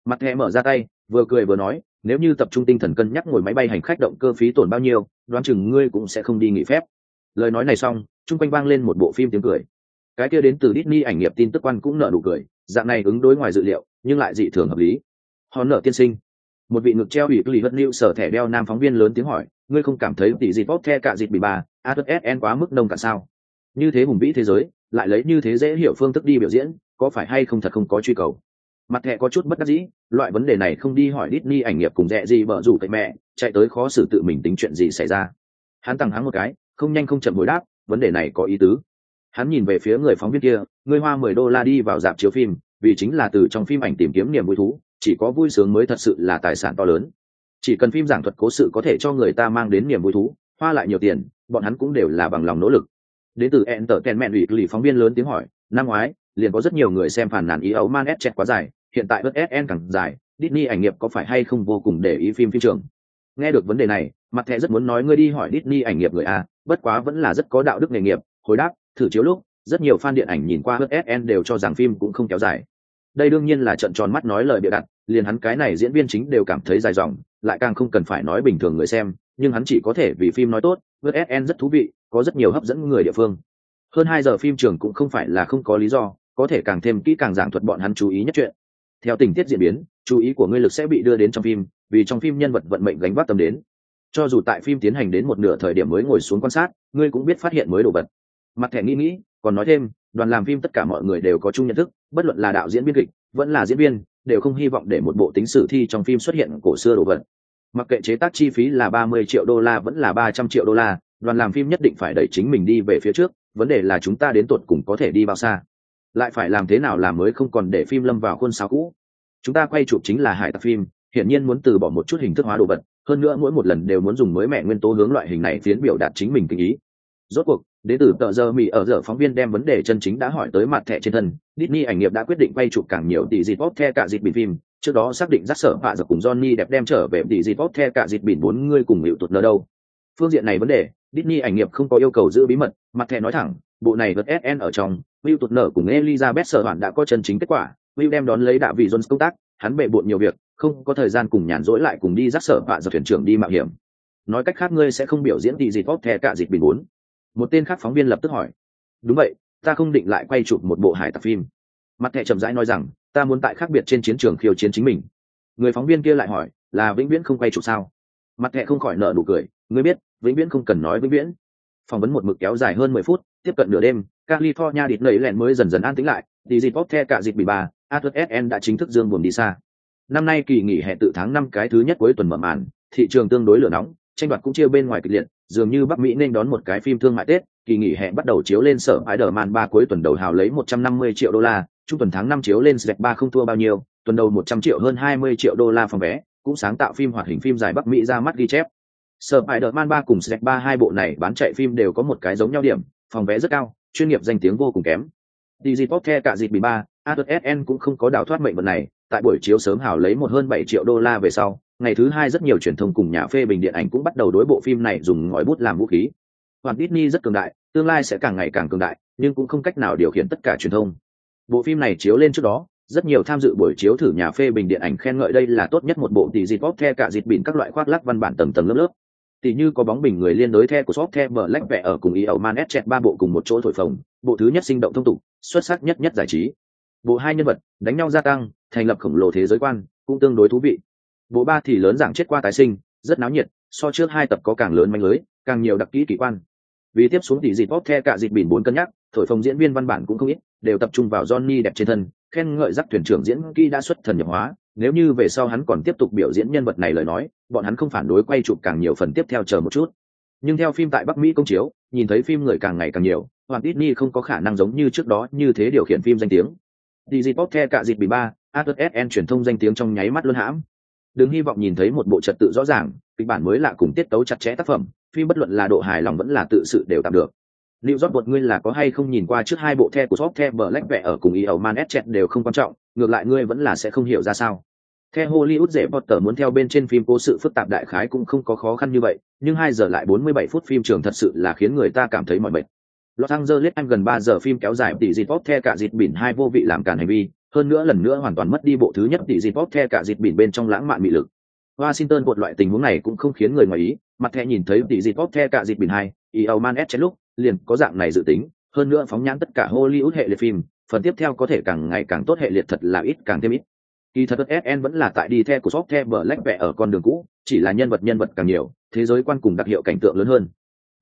Mặt thẻ mở ra tay vừa cười vừa nói nếu như tập trung tinh thần cân nhắc ngồi máy bay hành khách động cơ phí tổn bao nhiêu đoán chừng ngươi cũng sẽ không đi nghỉ phép. Lời nói này xong chung quanh vang lên một bộ phim tiếng cười. Cái kia đến từ Disney ảnh nghiệp tin tức quan cũng nở nụ cười dạng này ứng đối ngoài dự liệu nhưng lại dị thường hợp lý. Họ nợ tiên sinh một vị ngực treo ủy lì hất nịu sở thẻ đeo nam phóng viên lớn tiếng hỏi, ngươi không cảm thấy tỷ dịp bóp the cả dịp bị bà atsn quá mức nông cả sao? Như thế hùng vĩ thế giới, lại lấy như thế dễ hiểu phương thức đi biểu diễn, có phải hay không thật không có truy cầu? Mặt thẻ có chút bất đắc dĩ, loại vấn đề này không đi hỏi Disney ảnh nghiệp cùng dẹ gì bở rủ cậy mẹ, chạy tới khó xử tự mình tính chuyện gì xảy ra. Hắn tăng hắn một cái, không nhanh không chậm hồi đáp, vấn đề này có ý tứ. Hắn nhìn về phía người phóng viên kia người hoa mười đô la đi vào dạp chiếu phim, vì chính là từ trong phim ảnh tìm kiếm niềm vui thú chỉ có vui sướng mới thật sự là tài sản to lớn. Chỉ cần phim giảng thuật cố sự có thể cho người ta mang đến niềm vui thú, hoa lại nhiều tiền, bọn hắn cũng đều là bằng lòng nỗ lực. Đến từ entertainment ủy lì phóng viên lớn tiếng hỏi, năm ngoái, liền có rất nhiều người xem phản nàn ý ấu man s quá dài, hiện tại bớt sn càng dài, Disney ảnh nghiệp có phải hay không vô cùng để ý phim phim trường? Nghe được vấn đề này, mặt thẻ rất muốn nói, ngươi đi hỏi Disney ảnh nghiệp người a, bất quá vẫn là rất có đạo đức nghề nghiệp. Hồi đáp, thử chiếu lúc, rất nhiều fan điện ảnh nhìn qua bớt sn đều cho rằng phim cũng không kéo dài đây đương nhiên là trận tròn mắt nói lời bịa đặt, liền hắn cái này diễn viên chính đều cảm thấy dài dòng, lại càng không cần phải nói bình thường người xem, nhưng hắn chỉ có thể vì phim nói tốt vớt sn rất thú vị, có rất nhiều hấp dẫn người địa phương. Hơn hai giờ phim trường cũng không phải là không có lý do, có thể càng thêm kỹ càng giảng thuật bọn hắn chú ý nhất chuyện. Theo tình tiết diễn biến, chú ý của ngươi lực sẽ bị đưa đến trong phim, vì trong phim nhân vật vận mệnh gánh vác tâm đến. Cho dù tại phim tiến hành đến một nửa thời điểm mới ngồi xuống quan sát, ngươi cũng biết phát hiện mới đồ vật. Mặt thẻ nghĩ nghĩ, còn nói thêm đoàn làm phim tất cả mọi người đều có chung nhận thức, bất luận là đạo diễn biên kịch, vẫn là diễn viên, đều không hy vọng để một bộ tính sử thi trong phim xuất hiện cổ xưa đồ vật. Mặc kệ chế tác chi phí là ba mươi triệu đô la vẫn là ba trăm triệu đô la, đoàn làm phim nhất định phải đẩy chính mình đi về phía trước, vấn đề là chúng ta đến tuột cùng có thể đi bao xa. Lại phải làm thế nào làm mới không còn để phim lâm vào khuôn sáo cũ. Chúng ta quay chụp chính là hải tặc phim, hiển nhiên muốn từ bỏ một chút hình thức hóa đồ vật, hơn nữa mỗi một lần đều muốn dùng mới mẹ nguyên tố hướng loại hình này tiến biểu đạt chính mình kinh ý rốt cuộc, đến từ tờ giờ mỹ ở giờ phóng viên đem vấn đề chân chính đã hỏi tới mặt thẻ trên thân, Disney ảnh nghiệp đã quyết định quay chụp càng nhiều tỷ dịp bóp the cả dịp bị phim, trước đó xác định rắc sở hạ giờ cùng Johnny đẹp đem trở về tỷ dịp bóp the cả dịp bình bốn người cùng hiệu tụt nợ đâu. Phương diện này vấn đề, Disney ảnh nghiệp không có yêu cầu giữ bí mật, mặt thẻ nói thẳng, bộ này vượt SN ở trong hiệu tụt nợ cùng Elizabeth sở hoàn đã có chân chính kết quả Will đem đón lấy đạo vị Jones công tác, hắn bệ bộn nhiều việc, không có thời gian cùng nhàn rỗi lại cùng đi rắc sở hạ giờ thuyền trưởng đi mạo hiểm. Nói cách khác ngươi sẽ không biểu diễn tỷ dịp bóp the cả dịp bình bốn một tên khác phóng viên lập tức hỏi, đúng vậy, ta không định lại quay chụp một bộ hải tặc phim. Mặt thẻ chậm rãi nói rằng, ta muốn tại khác biệt trên chiến trường khiêu chiến chính mình. Người phóng viên kia lại hỏi, là vĩnh viễn không quay chụp sao? Mặt thẻ không khỏi nợ nụ cười, ngươi biết, vĩnh viễn không cần nói vĩnh viễn. Phỏng vấn một mực kéo dài hơn mười phút, tiếp cận nửa đêm, california địt nẩy lẹn mới dần dần an tĩnh lại, thì dịp bóp the cả dịp bị bà, Arthur SN đã chính thức dương buồn đi xa. Năm nay kỳ nghỉ hè tự tháng năm cái thứ nhất cuối tuần mở màn, thị trường tương đối lửa nóng, tranh đoạt cũng chia bên ngoài kịch liệt dường như bắc mỹ nên đón một cái phim thương mại tết, kỳ nghỉ hè bắt đầu chiếu lên sở ái đờ man ba cuối tuần đầu hào lấy một trăm năm mươi triệu đô la, trung tuần tháng năm chiếu lên sec ba không thua bao nhiêu, tuần đầu một trăm triệu hơn hai mươi triệu đô la phòng vé, cũng sáng tạo phim hoạt hình phim dài bắc mỹ ra mắt ghi chép. Sở ái đờ man ba cùng sec ba hai bộ này bán chạy phim đều có một cái giống nhau điểm, phòng vé rất cao, chuyên nghiệp danh tiếng vô cùng kém. Dg pop the cả dịp bị ba SN cũng không có đào thoát mệnh vận này, tại buổi chiếu sớm hào lấy một hơn bảy triệu đô la về sau ngày thứ hai rất nhiều truyền thông cùng nhà phê bình điện ảnh cũng bắt đầu đối bộ phim này dùng ngòi bút làm vũ khí. Hoàn Disney rất cường đại, tương lai sẽ càng ngày càng cường đại, nhưng cũng không cách nào điều khiển tất cả truyền thông. Bộ phim này chiếu lên trước đó, rất nhiều tham dự buổi chiếu thử nhà phê bình điện ảnh khen ngợi đây là tốt nhất một bộ tỷ dịp bóp the cả dịp bịn các loại khoác lắc văn bản tầng tầng lớp lớp. Tỷ như có bóng bình người liên đối the của shop the bờ lách vẽ ở cùng ý ẩu man s ba bộ cùng một chỗ thổi phồng, bộ thứ nhất sinh động thông tục, xuất sắc nhất nhất giải trí. Bộ hai nhân vật, đánh nhau gia tăng, thành lập khổng lồ thế giới quan, cũng tương đối thú vị bộ ba thì lớn dạng chết qua tái sinh rất náo nhiệt so trước hai tập có càng lớn manh lưới càng nhiều đặc kỹ kỳ quan. Vì tiếp xuống tỷ dịp bóp the cả dịp bỉn bốn cân nhắc thổi phồng diễn viên văn bản cũng không ít đều tập trung vào johnny đẹp trên thân khen ngợi giác thuyền trưởng diễn kỹ đã xuất thần nhập hóa. Nếu như về sau hắn còn tiếp tục biểu diễn nhân vật này lời nói bọn hắn không phản đối quay chụp càng nhiều phần tiếp theo chờ một chút. Nhưng theo phim tại bắc mỹ công chiếu nhìn thấy phim người càng ngày càng nhiều hoàng Disney không có khả năng giống như trước đó như thế điều khiển phim danh tiếng. Disney Pop The cả dịp bị ba, ATSN truyền thông danh tiếng trong nháy mắt luôn hãm. Đừng hy vọng nhìn thấy một bộ trật tự rõ ràng, kịch bản mới lạ cùng tiết tấu chặt chẽ tác phẩm, phim bất luận là độ hài lòng vẫn là tự sự đều tạm được. Liệu rót bột ngươi là có hay không nhìn qua trước hai bộ the của Shop The Black vẽ ở cùng ý ẩu man S đều không quan trọng, ngược lại ngươi vẫn là sẽ không hiểu ra sao. Theo Hollywood dễ Potter muốn theo bên trên phim cố sự phức tạp đại khái cũng không có khó khăn như vậy, nhưng hai giờ lại 47 phút phim trường thật sự là khiến người ta cảm thấy mỏi mệt. Los Angeles anh gần 3 giờ phim kéo dài tỷ dịt pop the cả dịt bỉn hai vô vị làm cản hành vi, hơn nữa lần nữa hoàn toàn mất đi bộ thứ nhất tỷ dịp bóp the cả dịp bỉn bên trong lãng mạn mị lực. Washington một loại tình huống này cũng không khiến người ngoài ý, mặt thẻ nhìn thấy tỷ dịp bóp the cả dịp bỉn hai, EO Man S lúc, liền có dạng này dự tính, hơn nữa phóng nhãn tất cả Hollywood hệ liệt phim, phần tiếp theo có thể càng ngày càng tốt hệ liệt thật là ít càng thêm ít. Kỳ thật SN vẫn là tại đi theo của shop the Black vẽ ở con đường cũ, chỉ là nhân vật nhân vật càng nhiều, thế giới quan cùng đặc hiệu cảnh tượng lớn hơn.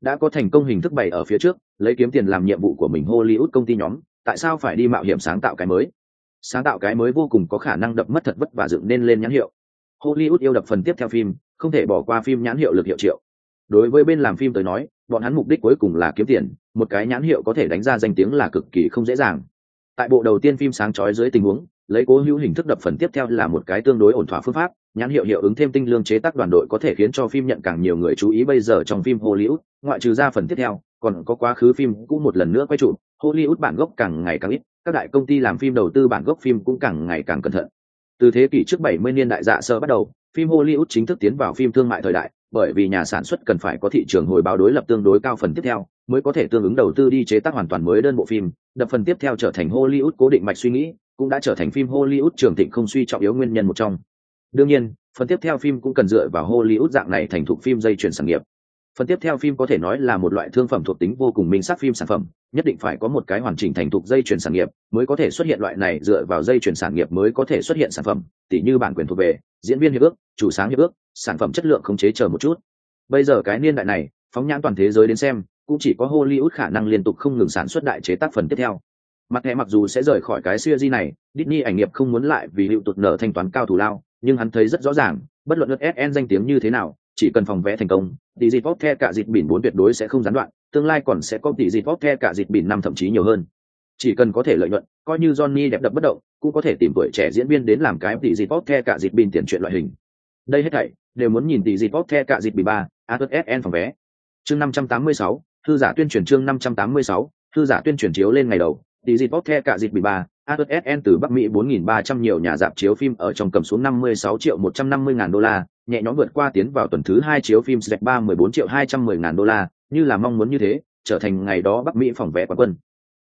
Đã có thành công hình thức bày ở phía trước, lấy kiếm tiền làm nhiệm vụ của mình Hollywood công ty nhóm, tại sao phải đi mạo hiểm sáng tạo cái mới? Sáng tạo cái mới vô cùng có khả năng đập mất thật vất và dựng nên lên nhãn hiệu. Hollywood yêu đập phần tiếp theo phim, không thể bỏ qua phim nhãn hiệu lực hiệu triệu. Đối với bên làm phim tới nói, bọn hắn mục đích cuối cùng là kiếm tiền, một cái nhãn hiệu có thể đánh ra danh tiếng là cực kỳ không dễ dàng. Tại bộ đầu tiên phim sáng chói dưới tình huống, lấy cố hữu hình thức đập phần tiếp theo là một cái tương đối ổn thỏa phương pháp nhãn hiệu hiệu ứng thêm tinh lương chế tác đoàn đội có thể khiến cho phim nhận càng nhiều người chú ý bây giờ trong phim hollywood ngoại trừ ra phần tiếp theo còn có quá khứ phim cũng một lần nữa quay trụ hollywood bản gốc càng ngày càng ít các đại công ty làm phim đầu tư bản gốc phim cũng càng ngày càng cẩn thận từ thế kỷ trước 70 niên đại dạ sơ bắt đầu phim hollywood chính thức tiến vào phim thương mại thời đại bởi vì nhà sản xuất cần phải có thị trường hồi báo đối lập tương đối cao phần tiếp theo mới có thể tương ứng đầu tư đi chế tác hoàn toàn mới đơn bộ phim đập phần tiếp theo trở thành hollywood cố định mạch suy nghĩ cũng đã trở thành phim Hollywood trường thịnh không suy trọng yếu nguyên nhân một trong. Đương nhiên, phần tiếp theo phim cũng cần dựa vào Hollywood dạng này thành thục phim dây chuyển sản nghiệp. Phần tiếp theo phim có thể nói là một loại thương phẩm thuộc tính vô cùng minh sắc phim sản phẩm, nhất định phải có một cái hoàn chỉnh thành thục dây chuyển sản nghiệp mới có thể xuất hiện loại này dựa vào dây chuyển sản nghiệp mới có thể xuất hiện sản phẩm, tỉ như bản quyền thuộc về, diễn viên hiệp ước, chủ sáng hiệp ước, sản phẩm chất lượng không chế chờ một chút. Bây giờ cái niên đại này, phóng nhãn toàn thế giới đến xem, cũng chỉ có Hollywood khả năng liên tục không ngừng sản xuất đại chế tác phần tiếp theo mặt hệ mặc dù sẽ rời khỏi cái siêu di này Disney ảnh nghiệp không muốn lại vì hiệu tụt nở thanh toán cao thủ lao nhưng hắn thấy rất rõ ràng bất luận lượt sn danh tiếng như thế nào chỉ cần phòng vẽ thành công tỷ dịp pop the cả Dịt bỉn bốn tuyệt đối sẽ không gián đoạn tương lai còn sẽ có tỷ dịp pop the cả Dịt bỉn năm thậm chí nhiều hơn. Chỉ cần có thể lợi nhuận coi như johnny đẹp đập bất động cũng có thể tìm tuổi trẻ diễn viên đến làm cái tỷ dịp pop the cả Dịt bỉn tiền chuyện loại hình. Đây hết thảy đều muốn nhìn tỷ dịp pop the cả Dịt bỉn ba sn phòng vé. Chương năm trăm tám mươi sáu thư giả tuyên truyền chương năm trăm tám mươi sáu thư giả tuyên truyền chiếu lên ngày đầu Tỷ dịp bóp the cả Dịt Bỉn ba, ASN từ Bắc Mỹ 4.300 nhiều nhà dạp chiếu phim ở trong cầm xuống 56 triệu 150 ngàn đô la, nhẹ nhõm vượt qua tiến vào tuần thứ hai chiếu phim Shrek 3 14 triệu 210 ngàn đô la, như là mong muốn như thế, trở thành ngày đó Bắc Mỹ phòng vé quán quân.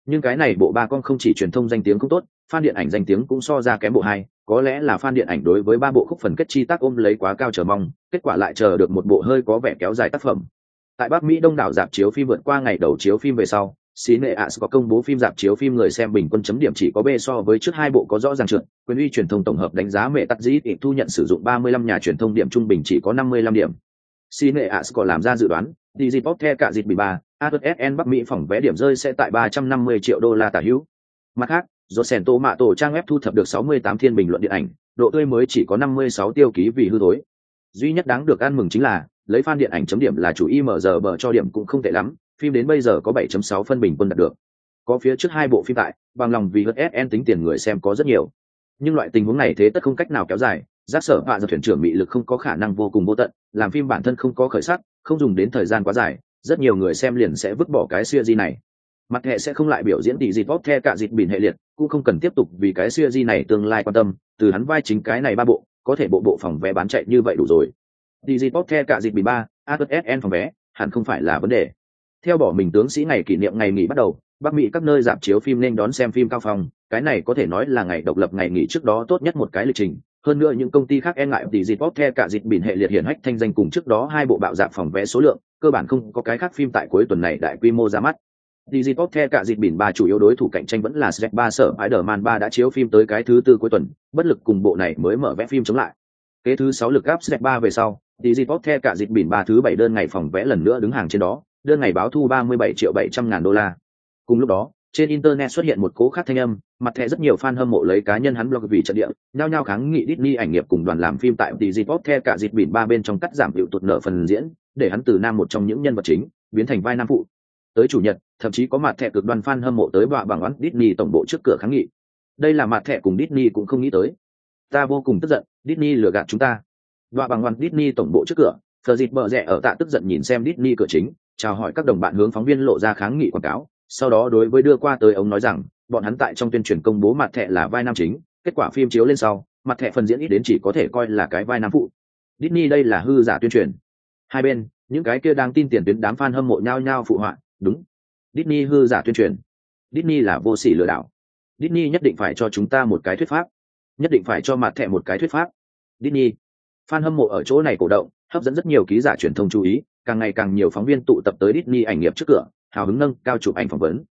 Nhưng cái này bộ ba con không chỉ truyền thông danh tiếng cũng tốt, fan điện ảnh danh tiếng cũng so ra kém bộ hai, có lẽ là fan điện ảnh đối với ba bộ khúc phần kết chi tác ôm lấy quá cao chờ mong, kết quả lại chờ được một bộ hơi có vẻ kéo dài tác phẩm. Tại Bắc Mỹ đông đảo dạp chiếu phim vượt qua ngày đầu chiếu phim về sau, xí nệ ạ có công bố phim dạp chiếu phim người xem bình quân chấm điểm chỉ có b so với trước hai bộ có rõ ràng trượt. Quyền uy truyền thông tổng hợp đánh giá mẹ tắc dĩ ít thu nhận sử dụng 35 nhà truyền thông điểm trung bình chỉ có 55 điểm. Xí nệ ạ có làm ra dự đoán, digipop the cả dịp bị ba atsn bắc mỹ phòng vé điểm rơi sẽ tại 350 triệu đô la tả hữu. Mặt khác do sèn tô mạ tổ trang web thu thập được 68 thiên bình luận điện ảnh, độ tươi mới chỉ có 56 tiêu ký vì hư thối. Duy nhất đáng được ăn mừng chính là, lấy fan điện ảnh chấm điểm là chủ img bờ cho điểm cũng không tệ lắm phim đến bây giờ có 7.6 phân bình quân đạt được. Có phía trước hai bộ phim tại, bằng lòng vì hất SN tính tiền người xem có rất nhiều. Nhưng loại tình huống này thế tất không cách nào kéo dài, giác sở hạ giờ thuyền trưởng bị lực không có khả năng vô cùng vô tận, làm phim bản thân không có khởi sắc, không dùng đến thời gian quá dài, rất nhiều người xem liền sẽ vứt bỏ cái series này. Mặt hệ sẽ không lại biểu diễn tỷ dịp bóp the cả dịp bỉn hệ liệt, cũng không cần tiếp tục vì cái series này tương lai quan tâm, từ hắn vai chính cái này ba bộ, có thể bộ bộ phòng vé bán chạy như vậy đủ rồi. Tỷ dịp bóp the cả dịp bỉn ba, ASN phòng vé, hẳn không phải là vấn đề theo bỏ mình tướng sĩ ngày kỷ niệm ngày nghỉ bắt đầu, bắc mỹ các nơi dạp chiếu phim nên đón xem phim cao phong, cái này có thể nói là ngày độc lập ngày nghỉ trước đó tốt nhất một cái lịch trình. Hơn nữa những công ty khác e ngại tỷ dịp bóp the cả dịp bỉn hệ liệt hiển hách thanh danh cùng trước đó hai bộ bạo dạp phòng vé số lượng, cơ bản không có cái khác phim tại cuối tuần này đại quy mô ra mắt. Tỷ dịp bóp the cả dịp bỉn ba chủ yếu đối thủ cạnh tranh vẫn là Shrek ba, sở Spider-Man ba đã chiếu phim tới cái thứ tư cuối tuần, bất lực cùng bộ này mới mở vé phim chống lại. Kế thứ sáu lực áp Shrek ba về sau tỷ dịp bóp the cả dịp bỉn ba thứ bảy đơn ngày phòng vé lần nữa đứng hàng trên đó đơn ngày báo thu 37 triệu 700 ngàn đô la. Cùng lúc đó trên internet xuất hiện một cố khác thanh âm mặt thẻ rất nhiều fan hâm mộ lấy cá nhân hắn blog vì trận địa nhao nhao kháng nghị Disney ảnh nghiệp cùng đoàn làm phim tại Digipop theo cả dịp bỉn ba bên trong cắt giảm hiệu tụt nợ phần diễn để hắn từ nam một trong những nhân vật chính biến thành vai nam phụ. Tới chủ nhật thậm chí có mặt thẻ cực đoàn fan hâm mộ tới bạ bằng oán Disney tổng bộ trước cửa kháng nghị. Đây là mặt thẻ cùng Disney cũng không nghĩ tới. Ta vô cùng tức giận Disney lừa gạt chúng ta. Bọa bằng oán Disney tổng bộ trước cửa Sở Dịch bợ rẻ ở tạ tức giận nhìn xem Disney cửa chính, chào hỏi các đồng bạn hướng phóng viên lộ ra kháng nghị quảng cáo, sau đó đối với đưa qua tới ông nói rằng, bọn hắn tại trong tuyên truyền công bố mặt thẻ là vai nam chính, kết quả phim chiếu lên sau, mặt thẻ phần diễn ít đến chỉ có thể coi là cái vai nam phụ. Disney đây là hư giả tuyên truyền. Hai bên, những cái kia đang tin tiền tuyến đám fan hâm mộ nhau nhau phụ họa, đúng. Disney hư giả tuyên truyền. Disney là vô sỉ lừa đảo. Disney nhất định phải cho chúng ta một cái thuyết pháp. Nhất định phải cho mặt thẻ một cái thuyết pháp. Disney. Fan hâm mộ ở chỗ này cổ động, hấp dẫn rất nhiều ký giả truyền thông chú ý, càng ngày càng nhiều phóng viên tụ tập tới Disney ảnh nghiệp trước cửa, hào hứng nâng cao chụp ảnh phỏng vấn.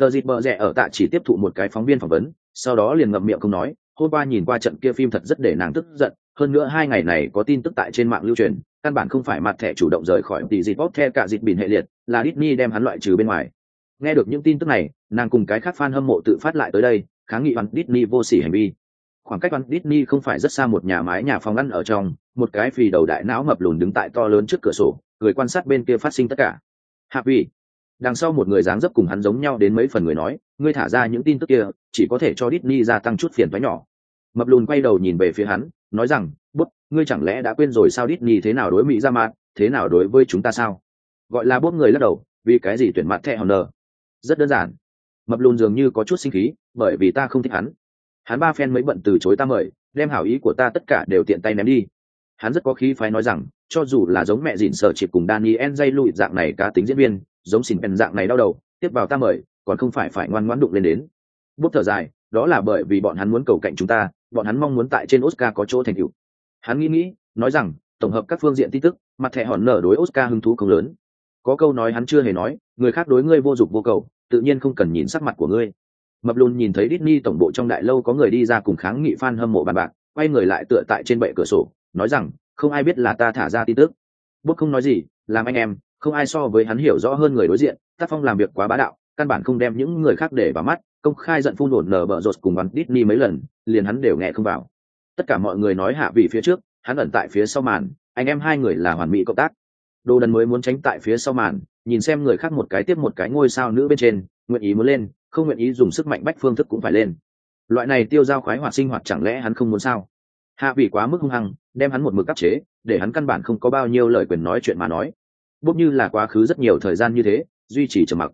Fleur bờ rẻ ở tạ chỉ tiếp thụ một cái phóng viên phỏng vấn, sau đó liền ngậm miệng không nói, hôm qua nhìn qua trận kia phim thật rất để nàng tức giận, hơn nữa hai ngày này có tin tức tại trên mạng lưu truyền, căn bản không phải mặt thẻ chủ động rời khỏi tỷ dịp bóp theo cả dịp bình hệ liệt, là Disney đem hắn loại trừ bên ngoài. Nghe được những tin tức này, nàng cùng cái khác fan hâm mộ tự phát lại tới đây, kháng nghị hoàn Disney vô sỉ hành vi khoảng cách văn Disney không phải rất xa một nhà mái nhà phòng ăn ở trong, một cái phì đầu đại não mập lùn đứng tại to lớn trước cửa sổ, người quan sát bên kia phát sinh tất cả. Hạ vị, đằng sau một người dáng dấp cùng hắn giống nhau đến mấy phần người nói, ngươi thả ra những tin tức kia, chỉ có thể cho Disney gia tăng chút phiền toái nhỏ. Mập lùn quay đầu nhìn về phía hắn, nói rằng, bút, ngươi chẳng lẽ đã quên rồi sao Disney thế nào đối Mỹ ra mặt, thế nào đối với chúng ta sao? Gọi là bút người lắc đầu, vì cái gì tuyển mặt thẻ Honor? Rất đơn giản. Mập lùn dường như có chút sinh khí, bởi vì ta không thích hắn hắn ba phen mới bận từ chối ta mời, đem hảo ý của ta tất cả đều tiện tay ném đi. Hắn rất có khí phái nói rằng, cho dù là giống mẹ dìn sở chịp cùng daniel dây lụi dạng này cá tính diễn viên, giống xin bèn dạng này đau đầu, tiếp vào ta mời, còn không phải phải ngoan ngoãn đụng lên đến. Bút thở dài, đó là bởi vì bọn hắn muốn cầu cạnh chúng ta, bọn hắn mong muốn tại trên oscar có chỗ thành tựu. Hắn nghĩ nghĩ, nói rằng, tổng hợp các phương diện tin tức, mặt thẻ hòn nở đối oscar hứng thú không lớn. Có câu nói hắn chưa hề nói, người khác đối ngươi vô dụng vô cầu, tự nhiên không cần nhìn sắc mặt của ngươi mập lùn nhìn thấy Disney tổng bộ trong đại lâu có người đi ra cùng kháng nghị fan hâm mộ bàn bạc, quay người lại tựa tại trên bệ cửa sổ, nói rằng, không ai biết là ta thả ra tin tức. Bút không nói gì, làm anh em, không ai so với hắn hiểu rõ hơn người đối diện, tác phong làm việc quá bá đạo, căn bản không đem những người khác để vào mắt, công khai giận phun đồn nở bợ rột cùng bắn Disney mấy lần, liền hắn đều nghe không vào. Tất cả mọi người nói hạ vị phía trước, hắn ẩn tại phía sau màn, anh em hai người là hoàn mỹ cộng tác. Đồ đần mới muốn tránh tại phía sau màn, nhìn xem người khác một cái tiếp một cái ngôi sao nữ bên trên nguyện ý muốn lên, không nguyện ý dùng sức mạnh bách phương thức cũng phải lên. Loại này tiêu dao khoái hoạt sinh hoạt chẳng lẽ hắn không muốn sao? Hạ vị quá mức hung hăng, đem hắn một mực áp chế, để hắn căn bản không có bao nhiêu lời quyền nói chuyện mà nói. Bốc như là quá khứ rất nhiều thời gian như thế, duy trì trầm mặc.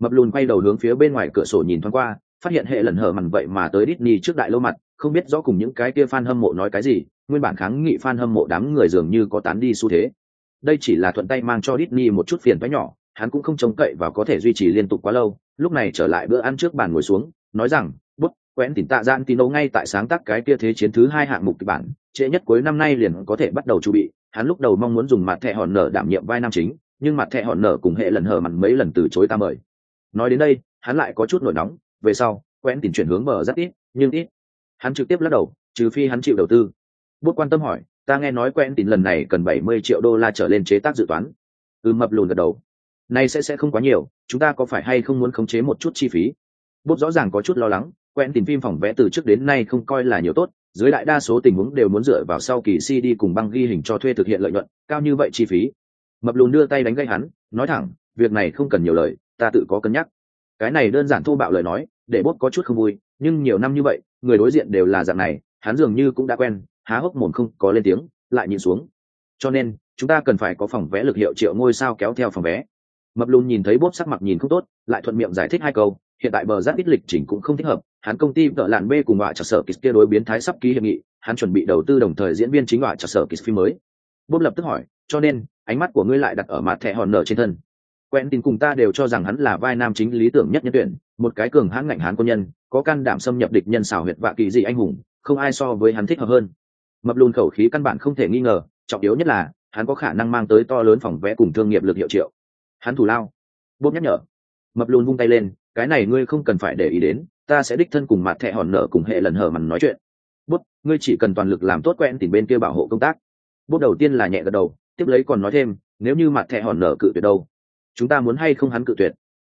Mập lùn quay đầu hướng phía bên ngoài cửa sổ nhìn thoáng qua, phát hiện hệ lần hở mằn vậy mà tới Disney trước đại lâu mặt, không biết rõ cùng những cái kia fan hâm mộ nói cái gì, nguyên bản kháng nghị fan hâm mộ đám người dường như có tán đi xu thế. Đây chỉ là thuận tay mang cho Disney một chút phiền toái nhỏ hắn cũng không trông cậy và có thể duy trì liên tục quá lâu, lúc này trở lại bữa ăn trước bàn ngồi xuống, nói rằng, bút quen tỉnh tạ gian tín ngay tại sáng tác cái kia thế chiến thứ hai hạng mục kịch bản, trễ nhất cuối năm nay liền có thể bắt đầu chuẩn bị. Hắn lúc đầu mong muốn dùng mặt thẻ hòn nở đảm nhiệm vai nam chính, nhưng mặt thẻ hòn nở cùng hệ lần hở mặn mấy lần từ chối ta mời. Nói đến đây, hắn lại có chút nổi nóng, về sau quen tìm chuyển hướng bờ rất ít, nhưng ít. Hắn trực tiếp lắc đầu, trừ phi hắn chịu đầu tư. Bút quan tâm hỏi, ta nghe nói quen tìm lần này cần bảy mươi triệu đô la trở lên chế tác dự toán. Ừ mập lùn gật đầu nay sẽ sẽ không quá nhiều, chúng ta có phải hay không muốn khống chế một chút chi phí? Bút rõ ràng có chút lo lắng, quen tìm phim phòng vẽ từ trước đến nay không coi là nhiều tốt, dưới đại đa số tình huống đều muốn dựa vào sau kỳ cd cùng băng ghi hình cho thuê thực hiện lợi nhuận, cao như vậy chi phí. Mập lùn đưa tay đánh gây hắn, nói thẳng, việc này không cần nhiều lời, ta tự có cân nhắc. Cái này đơn giản thô bạo lời nói, để bốt có chút không vui, nhưng nhiều năm như vậy, người đối diện đều là dạng này, hắn dường như cũng đã quen, há hốc mồm không có lên tiếng, lại nhìn xuống. Cho nên, chúng ta cần phải có phòng vé lực hiệu triệu ngôi sao kéo theo phòng vé mập lùn nhìn thấy bốp sắc mặt nhìn không tốt, lại thuận miệng giải thích hai câu, hiện tại bờ giáp ít lịch trình cũng không thích hợp, hắn công ty vợ lạn b cùng họa trả sở kịch kia đối biến thái sắp ký hiệp nghị, hắn chuẩn bị đầu tư đồng thời diễn viên chính họa trả sở kịch phim mới. Bốp lập tức hỏi, cho nên, ánh mắt của ngươi lại đặt ở mặt thẻ hòn nở trên thân? Quen tin cùng ta đều cho rằng hắn là vai nam chính lý tưởng nhất nhân tuyển, một cái cường hãn ngạnh hán quân nhân, có can đảm xâm nhập địch nhân xảo huyệt vạ kỳ dị anh hùng, không ai so với hắn thích hợp hơn. Mập lùn khẩu khí căn bản không thể nghi ngờ, trọng yếu nhất là, hắn có khả năng mang tới to lớn phòng vẽ cùng thương nghiệp lực hiệu triệu hắn thủ lao. Bốp nhắc nhở. Mập lùn vung tay lên, cái này ngươi không cần phải để ý đến, ta sẽ đích thân cùng mặt thẹ hòn nợ cùng hệ lần hở mằn nói chuyện. Bút ngươi chỉ cần toàn lực làm tốt quen tìm bên kia bảo hộ công tác. Bút đầu tiên là nhẹ gật đầu, tiếp lấy còn nói thêm, nếu như mặt thẹ hòn nợ cự tuyệt đâu, chúng ta muốn hay không hắn cự tuyệt?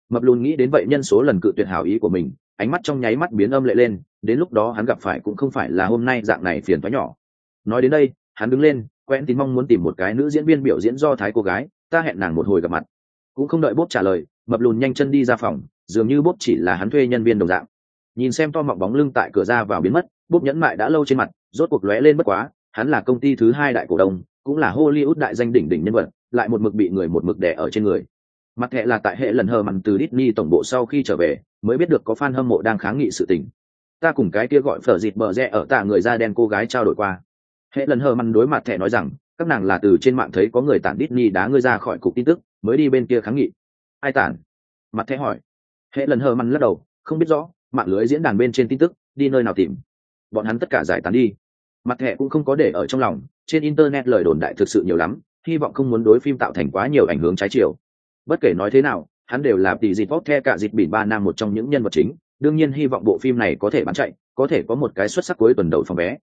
Mập lùn nghĩ đến vậy nhân số lần cự tuyệt hảo ý của mình, ánh mắt trong nháy mắt biến âm lệ lên, đến lúc đó hắn gặp phải cũng không phải là hôm nay dạng này phiền toái nhỏ. Nói đến đây, hắn đứng lên, quen tín mong muốn tìm một cái nữ diễn viên biểu diễn do thái cô gái, ta hẹn nàng một hồi gặp mặt cũng không đợi bốp trả lời, mập lùn nhanh chân đi ra phòng, dường như bốp chỉ là hắn thuê nhân viên đồng dạng. Nhìn xem to mọng bóng lưng tại cửa ra vào biến mất, bốp nhẫn mại đã lâu trên mặt, rốt cuộc lóe lên bất quá, hắn là công ty thứ hai đại cổ đông, cũng là hollywood đại danh đỉnh đỉnh nhân vật, lại một mực bị người một mực đẻ ở trên người. Mặt thẹ là tại hệ lần hờ mặn từ Disney tổng bộ sau khi trở về, mới biết được có fan hâm mộ đang kháng nghị sự tình. Ta cùng cái kia gọi phở dịt bờ rẽ ở tạ người da đen cô gái trao đổi qua. Hệ lần hờ mặn đối mặt thẹ nói rằng, các nàng là từ trên mạng thấy có người tản Disney đá ngươi ra khỏi cục tin tức mới đi bên kia kháng nghị. Ai tản? Mặt thẻ hỏi. Hệ lần hờ mặn lắc đầu, không biết rõ, mạng lưới diễn đàn bên trên tin tức, đi nơi nào tìm? Bọn hắn tất cả giải tán đi. Mặt thẻ cũng không có để ở trong lòng, trên internet lời đồn đại thực sự nhiều lắm, hy vọng không muốn đối phim tạo thành quá nhiều ảnh hưởng trái chiều. Bất kể nói thế nào, hắn đều là tỷ dịp bóp the cả dịp bỉn ba nam một trong những nhân vật chính, đương nhiên hy vọng bộ phim này có thể bán chạy, có thể có một cái xuất sắc cuối tuần đầu phòng vé.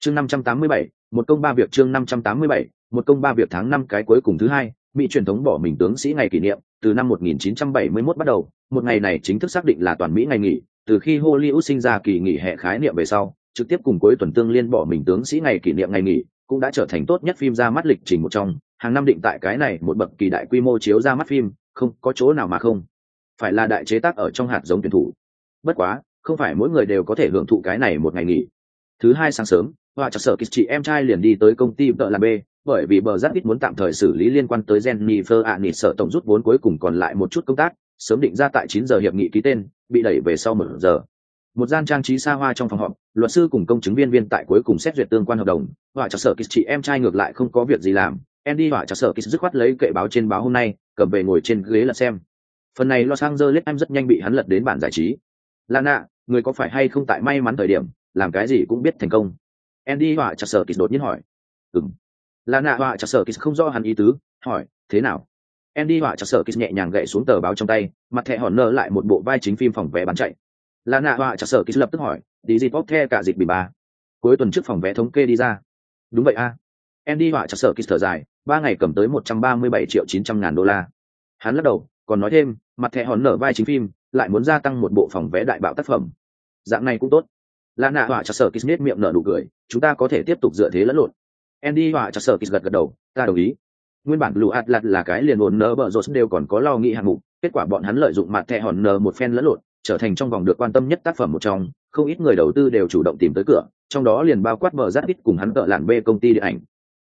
Chương năm trăm tám mươi bảy, một công ba việc chương năm trăm tám mươi bảy, một công ba việc tháng năm cái cuối cùng thứ hai mỹ truyền thống bỏ mình tướng sĩ ngày kỷ niệm, từ năm 1971 bắt đầu, một ngày này chính thức xác định là toàn mỹ ngày nghỉ, từ khi hollywood sinh ra kỳ nghỉ hè khái niệm về sau, trực tiếp cùng cuối tuần tương liên bỏ mình tướng sĩ ngày kỷ niệm ngày nghỉ, cũng đã trở thành tốt nhất phim ra mắt lịch trình một trong, hàng năm định tại cái này một bậc kỳ đại quy mô chiếu ra mắt phim, không có chỗ nào mà không phải là đại chế tác ở trong hạt giống tuyển thủ. Bất quá, không phải mỗi người đều có thể hưởng thụ cái này một ngày nghỉ. Thứ hai sáng sớm, họa chặt sở kịch chị em trai liền đi tới công ty vợ làm b bởi vì bờ giáp ít muốn tạm thời xử lý liên quan tới Jennifer Aniston tổng rút vốn cuối cùng còn lại một chút công tác, sớm định ra tại 9 giờ hiệp nghị ký tên, bị đẩy về sau một giờ. Một gian trang trí xa hoa trong phòng họp, luật sư cùng công chứng viên viên tại cuối cùng xét duyệt tương quan hợp đồng, và cho sở kịch chị em trai ngược lại không có việc gì làm, Andy và cho sở kịch dứt khoát lấy kệ báo trên báo hôm nay, cầm về ngồi trên ghế là xem. Phần này Los Angeles em rất nhanh bị hắn lật đến bản giải trí. Lana, người có phải hay không tại may mắn thời điểm, làm cái gì cũng biết thành công. Andy và cho sở kịch đột nhiên hỏi. Ừm là nạ họa chặt sở kýt không rõ hắn ý tứ, hỏi, thế nào? Andy họa chặt sở kýt nhẹ nhàng gậy xuống tờ báo trong tay, mặt thẻ hòn nơ lại một bộ vai chính phim phòng vé bán chạy. Là nạ họa chặt sở kýt lập tức hỏi, đi gì bóp the cả dịp bị ba cuối tuần trước phòng vé thống kê đi ra. Đúng vậy a. Andy họa chặt sở kýt thở dài, ba ngày cầm tới một trăm ba mươi bảy triệu chín trăm ngàn đô la. Hắn lắc đầu, còn nói thêm, mặt thẻ hòn nở vai chính phim lại muốn gia tăng một bộ phòng vé đại bạo tác phẩm. Dạng này cũng tốt. Là nạ họa chặt sở kýt miệng nở nụ cười, chúng ta có thể tiếp tục dựa thế lẫn lộn. Andy họa chặt sở kịch gật gật đầu, ta đồng ý. Nguyên bản Blue Atlas là cái liền ổn nở bợ rột đều còn có lo nghĩ hạng mục, kết quả bọn hắn lợi dụng mặt thẻ hòn nờ một phen lẫn lộn, trở thành trong vòng được quan tâm nhất tác phẩm một trong, không ít người đầu tư đều chủ động tìm tới cửa, trong đó liền bao quát bờ rất ít cùng hắn tợ lạn B công ty điện ảnh.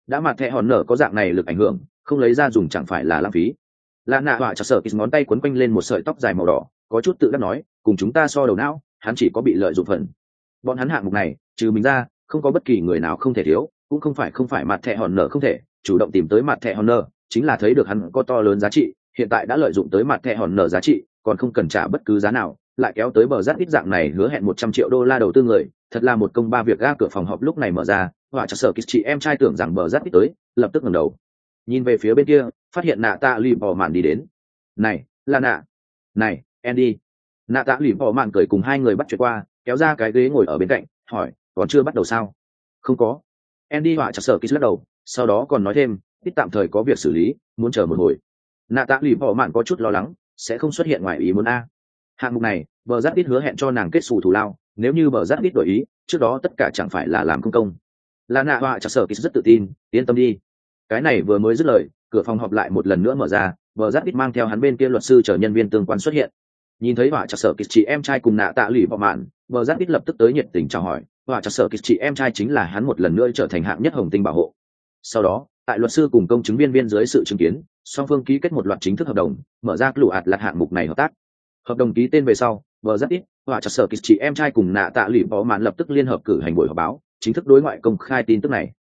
Đã mặt thẻ hòn nở có dạng này lực ảnh hưởng, không lấy ra dùng chẳng phải là lãng phí. Lạ nạ họa chặt sở kịch ngón tay quấn quanh lên một sợi tóc dài màu đỏ, có chút tự đắc nói, cùng chúng ta so đầu não, hắn chỉ có bị lợi dụng phần. Bọn hắn hạng mục này, trừ mình ra, không có bất kỳ người nào không thể thiếu, cũng không phải không phải mặt thẻ hòn nở không thể, chủ động tìm tới mặt thẻ hòn nở chính là thấy được hắn có to lớn giá trị, hiện tại đã lợi dụng tới mặt thẻ hòn nở giá trị, còn không cần trả bất cứ giá nào, lại kéo tới bờ rác ít dạng này hứa hẹn một trăm triệu đô la đầu tư người, thật là một công ba việc ga cửa phòng họp lúc này mở ra, họa cho sở kích chị em trai tưởng rằng bờ rác ít tới, lập tức ngẩng đầu. Nhìn về phía bên kia, phát hiện nạ tạ lì bỏ màn đi đến. Này, là nạ. Này, andy. Nạ tạ lì bỏ màn cười cùng hai người bắt chuyện qua, kéo ra cái ghế ngồi ở bên cạnh, hỏi, còn chưa bắt đầu sao? Không có. Andy họa chặt sở ký lắc đầu, sau đó còn nói thêm, ít tạm thời có việc xử lý, muốn chờ một hồi. Nạ tạ lì bỏ mạn có chút lo lắng, sẽ không xuất hiện ngoài ý muốn a. Hạng mục này, bờ giáp ít hứa hẹn cho nàng kết xù thủ lao, nếu như bờ giáp ít đổi ý, trước đó tất cả chẳng phải là làm công công. Là nạ họa chặt sở ký rất tự tin, yên tâm đi. Cái này vừa mới dứt lời, cửa phòng họp lại một lần nữa mở ra, bờ giáp ít mang theo hắn bên kia luật sư chờ nhân viên tương quan xuất hiện. Nhìn thấy họa chặt sở ký chị em trai cùng nạ tạ lì bỏ mạn, bờ giáp ít lập tức tới nhiệt tình chào hỏi, và chặt sợ kịch chị em trai chính là hắn một lần nữa trở thành hạng nhất hồng tinh bảo hộ. Sau đó, tại luật sư cùng công chứng viên viên dưới sự chứng kiến, song phương ký kết một loạt chính thức hợp đồng, mở ra lụ ạt lặt hạng mục này hợp tác. Hợp đồng ký tên về sau vợ rất ít, và chặt sợ kịch chị em trai cùng nạ tạ lụy bỏ màn lập tức liên hợp cử hành buổi họp báo, chính thức đối ngoại công khai tin tức này.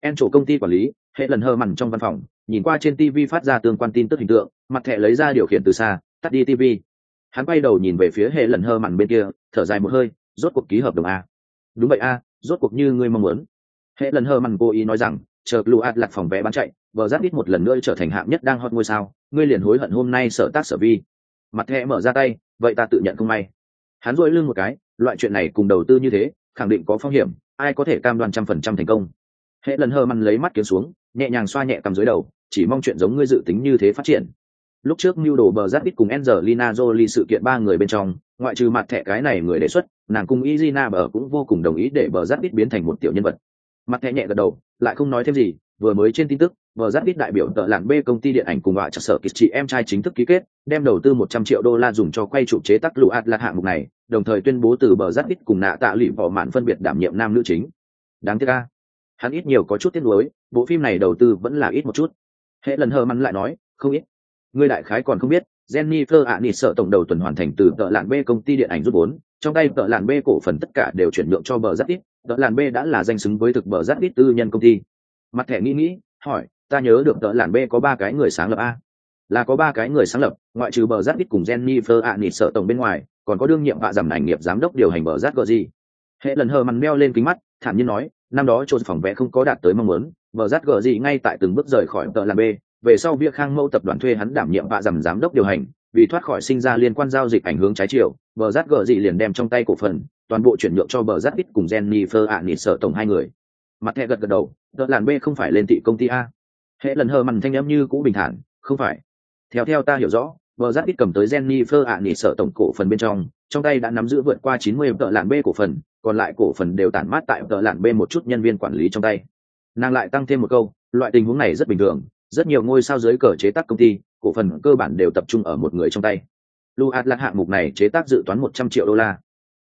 En chỗ công ty quản lý, hệ lần hơ mằn trong văn phòng, nhìn qua trên tv phát ra tương quan tin tức hình tượng, mặt thẻ lấy ra điều khiển từ xa, tắt đi tv hắn quay đầu nhìn về phía hệ lần hơ mặn bên kia, thở dài một hơi, rốt cuộc ký hợp đồng a đúng vậy a, rốt cuộc như ngươi mong muốn. Hệ lần hơ mặn cố ý nói rằng, chờ blue lạc phòng vé bán chạy vợ giáp ít một lần nữa trở thành hạng nhất đang hot ngôi sao, ngươi liền hối hận hôm nay sở tác sở vi. Mặt thẻ mở ra tay, vậy ta tự nhận không may. Hắn dội lưng một cái, loại chuyện này cùng đầu tư như thế, khẳng định có phong hiểm, ai có thể cam đoan trăm phần trăm thành công. Hệ lần hơ mặn lấy mắt kiếm xuống, nhẹ nhàng xoa nhẹ cầm dưới đầu, chỉ mong chuyện giống ngươi dự tính như thế phát triển lúc trước mưu đồ bờ giáp ít cùng Angelina Jolie sự kiện ba người bên trong, ngoại trừ mặt thẻ cái này người đề xuất, nàng cùng Izina bờ cũng vô cùng đồng ý để bờ giáp ít biến thành một tiểu nhân vật. Mặt thẻ nhẹ gật đầu, lại không nói thêm gì, vừa mới trên tin tức, bờ giáp ít đại biểu tợ lạn b công ty điện ảnh cùng họa chặt sở kịch chị em trai chính thức ký kết, đem đầu tư một trăm triệu đô la dùng cho quay chụp chế tác lũ ạt lạc hạng mục này, đồng thời tuyên bố từ bờ giáp ít cùng nạ tạ lụy bỏ mạn phân biệt đảm nhiệm nam nữ chính. Đáng tiếc ca hắn ít nhiều có chút tiếc nuối, bộ phim này đầu tư vẫn là ít một chút. Hệ lần hờ mắn lại nói, không ít ngươi đại khái còn không biết, jennifer Aniston tổng đầu tuần hoàn thành từ tợ lạn b công ty điện ảnh rút vốn. Trong tay tợ lạn b cổ phần tất cả đều chuyển nhượng cho bờ giáp ít. Tợ lạn b đã là danh xứng với thực bờ giáp ít tư nhân công ty. Mặt thẻ nghĩ nghĩ, hỏi, ta nhớ được tợ lạn b có ba cái người sáng lập a? Là có ba cái người sáng lập, ngoại trừ bờ giáp ít cùng jennifer Aniston tổng bên ngoài, còn có đương nhiệm vạ giảm ảnh nghiệp giám đốc điều hành bờ giáp gì hệ lần hờ mằn meo lên kính mắt, thản nhiên nói, năm đó chỗ phòng vẽ không có đạt tới mong muốn, bờ giáp gì ngay tại từng bước rời khỏi tợ lạn b về sau việc khang Mâu tập đoàn thuê hắn đảm nhiệm vạ rằm giám đốc điều hành, vì thoát khỏi sinh ra liên quan giao dịch ảnh hưởng trái chiều, bờ rát gờ dị liền đem trong tay cổ phần, toàn bộ chuyển nhượng cho bờ rát ít cùng jennifer ạ nịt sợ tổng hai người. Mặt thẻ gật gật đầu đợt làn b không phải lên thị công ty a. Hệ lần hờ mằn thanh em như cũ bình thản, không phải. Theo theo ta hiểu rõ, bờ rát ít cầm tới jennifer ạ nịt sợ tổng cổ phần bên trong trong tay đã nắm giữ vượt qua chín mươi tợ làn b cổ phần, còn lại cổ phần đều tản mát tại tợ làn b một chút nhân viên quản lý trong tay. Nàng lại tăng thêm một câu, loại tình huống này rất bình thường rất nhiều ngôi sao dưới cờ chế tác công ty, cổ phần cơ bản đều tập trung ở một người trong tay. Lu atlas hạng mục này chế tác dự toán một trăm triệu đô la.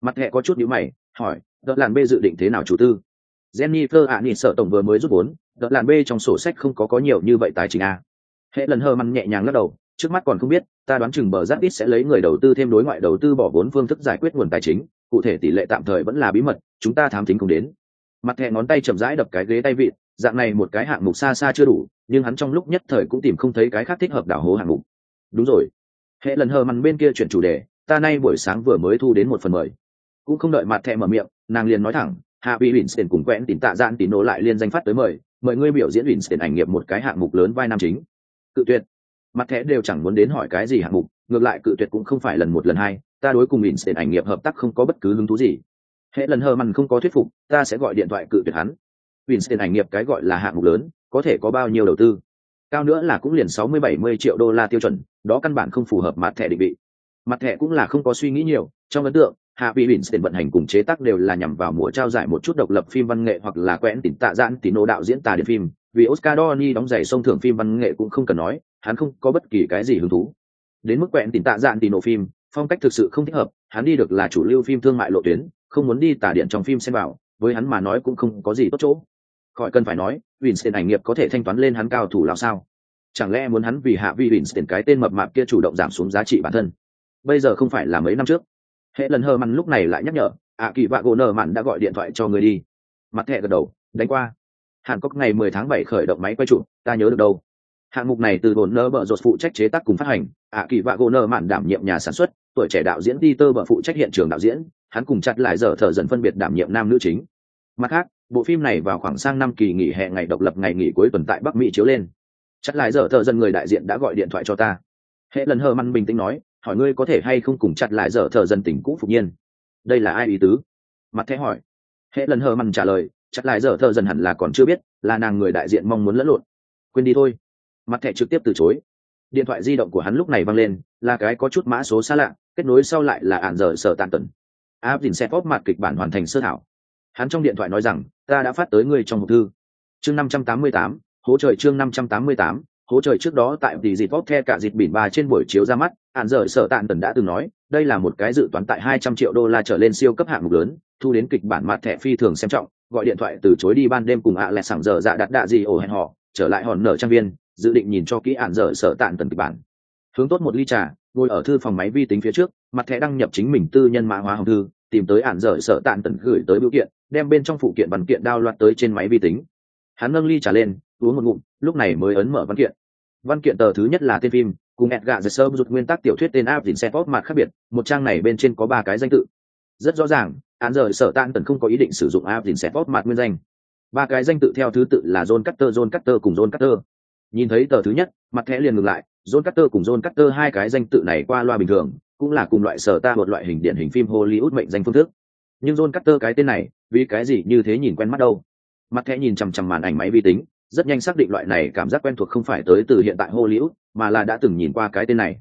Mặt hệ có chút nhữ mày, hỏi, đợt làn b dự định thế nào chủ tư? Jennifer ạ nhìn sợ tổng vừa mới rút vốn, đợt làn b trong sổ sách không có có nhiều như vậy tài chính a hệ lần hơ măn nhẹ nhàng lắc đầu, trước mắt còn không biết, ta đoán chừng bờ giáp ít sẽ lấy người đầu tư thêm đối ngoại đầu tư bỏ vốn phương thức giải quyết nguồn tài chính, cụ thể tỷ lệ tạm thời vẫn là bí mật, chúng ta thám tính không đến. Mặt hẹ ngón tay chậm rãi đập cái ghế tay vịt dạng này một cái hạng mục xa xa chưa đủ, nhưng hắn trong lúc nhất thời cũng tìm không thấy cái khác thích hợp đảo hố hạng mục. Đúng rồi. Hệ lần hờ mằn bên kia chuyển chủ đề, ta nay buổi sáng vừa mới thu đến một phần mời cũng không đợi mặt thẹ mở miệng, nàng liền nói thẳng, hạ vị tiền cùng quen tín tạ dạn tín nổ lại liên danh phát tới mời mời ngươi biểu diễn winston ảnh nghiệp một cái hạng mục lớn vai nam chính. Cự tuyệt. Mặt thẻ đều chẳng muốn đến hỏi cái gì hạng mục, ngược lại cự tuyệt cũng không phải lần một lần hai, ta đối cùng winston ảnh nghiệp hợp tác không có bất cứ hứng thú gì. Hệ lần hờ mằn không có thuyết phục, ta sẽ gọi điện thoại cự tuyệt hắn. Winston ảnh nghiệp cái gọi là hạng mục lớn, có thể có bao nhiêu đầu tư. Cao nữa là cũng liền 60-70 triệu đô la tiêu chuẩn, đó căn bản không phù hợp mặt thẻ định vị. Mặt thẻ cũng là không có suy nghĩ nhiều, trong ấn tượng, Hạ vị Winston vận hành cùng chế tác đều là nhằm vào mùa trao giải một chút độc lập phim văn nghệ hoặc là quẽn tỉnh tạ giãn tín nô đạo diễn tà điện phim, vì Oscar Donny đóng giày sông thưởng phim văn nghệ cũng không cần nói, hắn không có bất kỳ cái gì hứng thú. Đến mức quẹn tỉnh tạ dạn tín nổ phim, phong cách thực sự không thích hợp, hắn đi được là chủ lưu phim thương mại lộ tuyến, không muốn đi tà điện trong phim xem vào, với hắn mà nói cũng không có gì tốt chỗ khỏi cần phải nói, winston ảnh nghiệp có thể thanh toán lên hắn cao thủ lao sao? Chẳng lẽ muốn hắn vì hạ vi winston cái tên mập mạp kia chủ động giảm xuống giá trị bản thân? Bây giờ không phải là mấy năm trước. Hệ lần hờ mặn lúc này lại nhắc nhở ạ kỳ vạ gỗ nở mặn đã gọi điện thoại cho người đi. Mặt thẻ gật đầu, đánh qua. Hàn cốc ngày mười tháng bảy khởi động máy quay trụ, ta nhớ được đâu. Hạng mục này từ bồn nơ bợ rột phụ trách chế tác cùng phát hành ạ kỳ vạ gỗ nơ mạn đảm nhiệm nhà sản xuất, tuổi trẻ đạo diễn đi tơ bợ phụ trách hiện trường đạo diễn, hắn cùng chặt lại giờ thợ dần phân biệt đảm nhiệm nam nữ chính. Mặt khác bộ phim này vào khoảng sang năm kỳ nghỉ hè ngày độc lập ngày nghỉ cuối tuần tại bắc mỹ chiếu lên. Chắc lại giờ thợ dân người đại diện đã gọi điện thoại cho ta. Hệ lần hờ măn bình tĩnh nói, hỏi ngươi có thể hay không cùng chặt lại giờ thợ dân tỉnh cũ phục nhiên. Đây là ai ý tứ? Mặt thẻ hỏi. Hệ lần hờ măn trả lời, chặt lại giờ thợ dân hẳn là còn chưa biết, là nàng người đại diện mong muốn lẫn lộn. Quên đi thôi. Mặt thẻ trực tiếp từ chối. Điện thoại di động của hắn lúc này văng lên, là cái có chút mã số xa lạ, kết nối sau lại là ạn dở sở tàn tần áp dìn xe phóp mặt kịch bản hoàn thành sơ thảo. Hắn trong điện thoại nói rằng ta đã phát tới ngươi trong một thư. Chương năm trăm tám mươi tám hỗ trời chương năm trăm tám mươi tám hỗ trời trước đó tại tỷ dịp bóp the cả dịp bỉn ba trên buổi chiếu ra mắt, hạn giờ sở tạn tần đã từng nói, đây là một cái dự toán tại hai trăm triệu đô la trở lên siêu cấp hạng mục lớn, thu đến kịch bản mặt thẻ phi thường xem trọng, gọi điện thoại từ chối đi ban đêm cùng ạ à lẹ sảng giờ dạ đặt đạ gì ổ hẹn họ, trở lại hòn nở trang viên, dự định nhìn cho kỹ hạn giờ sở tạn tần kịch bản. Hướng tốt một ly trà, ngồi ở thư phòng máy vi tính phía trước, mặt thẻ đăng nhập chính mình tư nhân mã hóa hồng thư tìm tới ản dở sở tạn tần gửi tới biểu kiện, đem bên trong phụ kiện văn kiện đao loạt tới trên máy vi tính. Hắn nâng ly trả lên, uống một ngụm, lúc này mới ấn mở văn kiện. Văn kiện tờ thứ nhất là tên phim, cùng edgar the sơ rụt nguyên tắc tiểu thuyết tên áp dình xe mặt khác biệt, một trang này bên trên có ba cái danh tự. Rất rõ ràng án giờ sở tan tần không có ý định sử dụng áp dình xe mặt nguyên danh. Ba cái danh tự theo thứ tự là john cutter john cutter cùng john cutter nhìn thấy tờ thứ nhất, mặt thẻ liền ngược lại, john cutter cùng john cutter hai cái danh tự này qua loa bình thường cũng là cùng loại sở ta một loại hình điển hình phim hollywood mệnh danh phương thức. Nhưng john cutter cái tên này, vì cái gì như thế nhìn quen mắt đâu? Mặt thẻ nhìn chằm chằm màn ảnh máy vi tính, rất nhanh xác định loại này cảm giác quen thuộc không phải tới từ hiện tại hollywood, mà là đã từng nhìn qua cái tên này.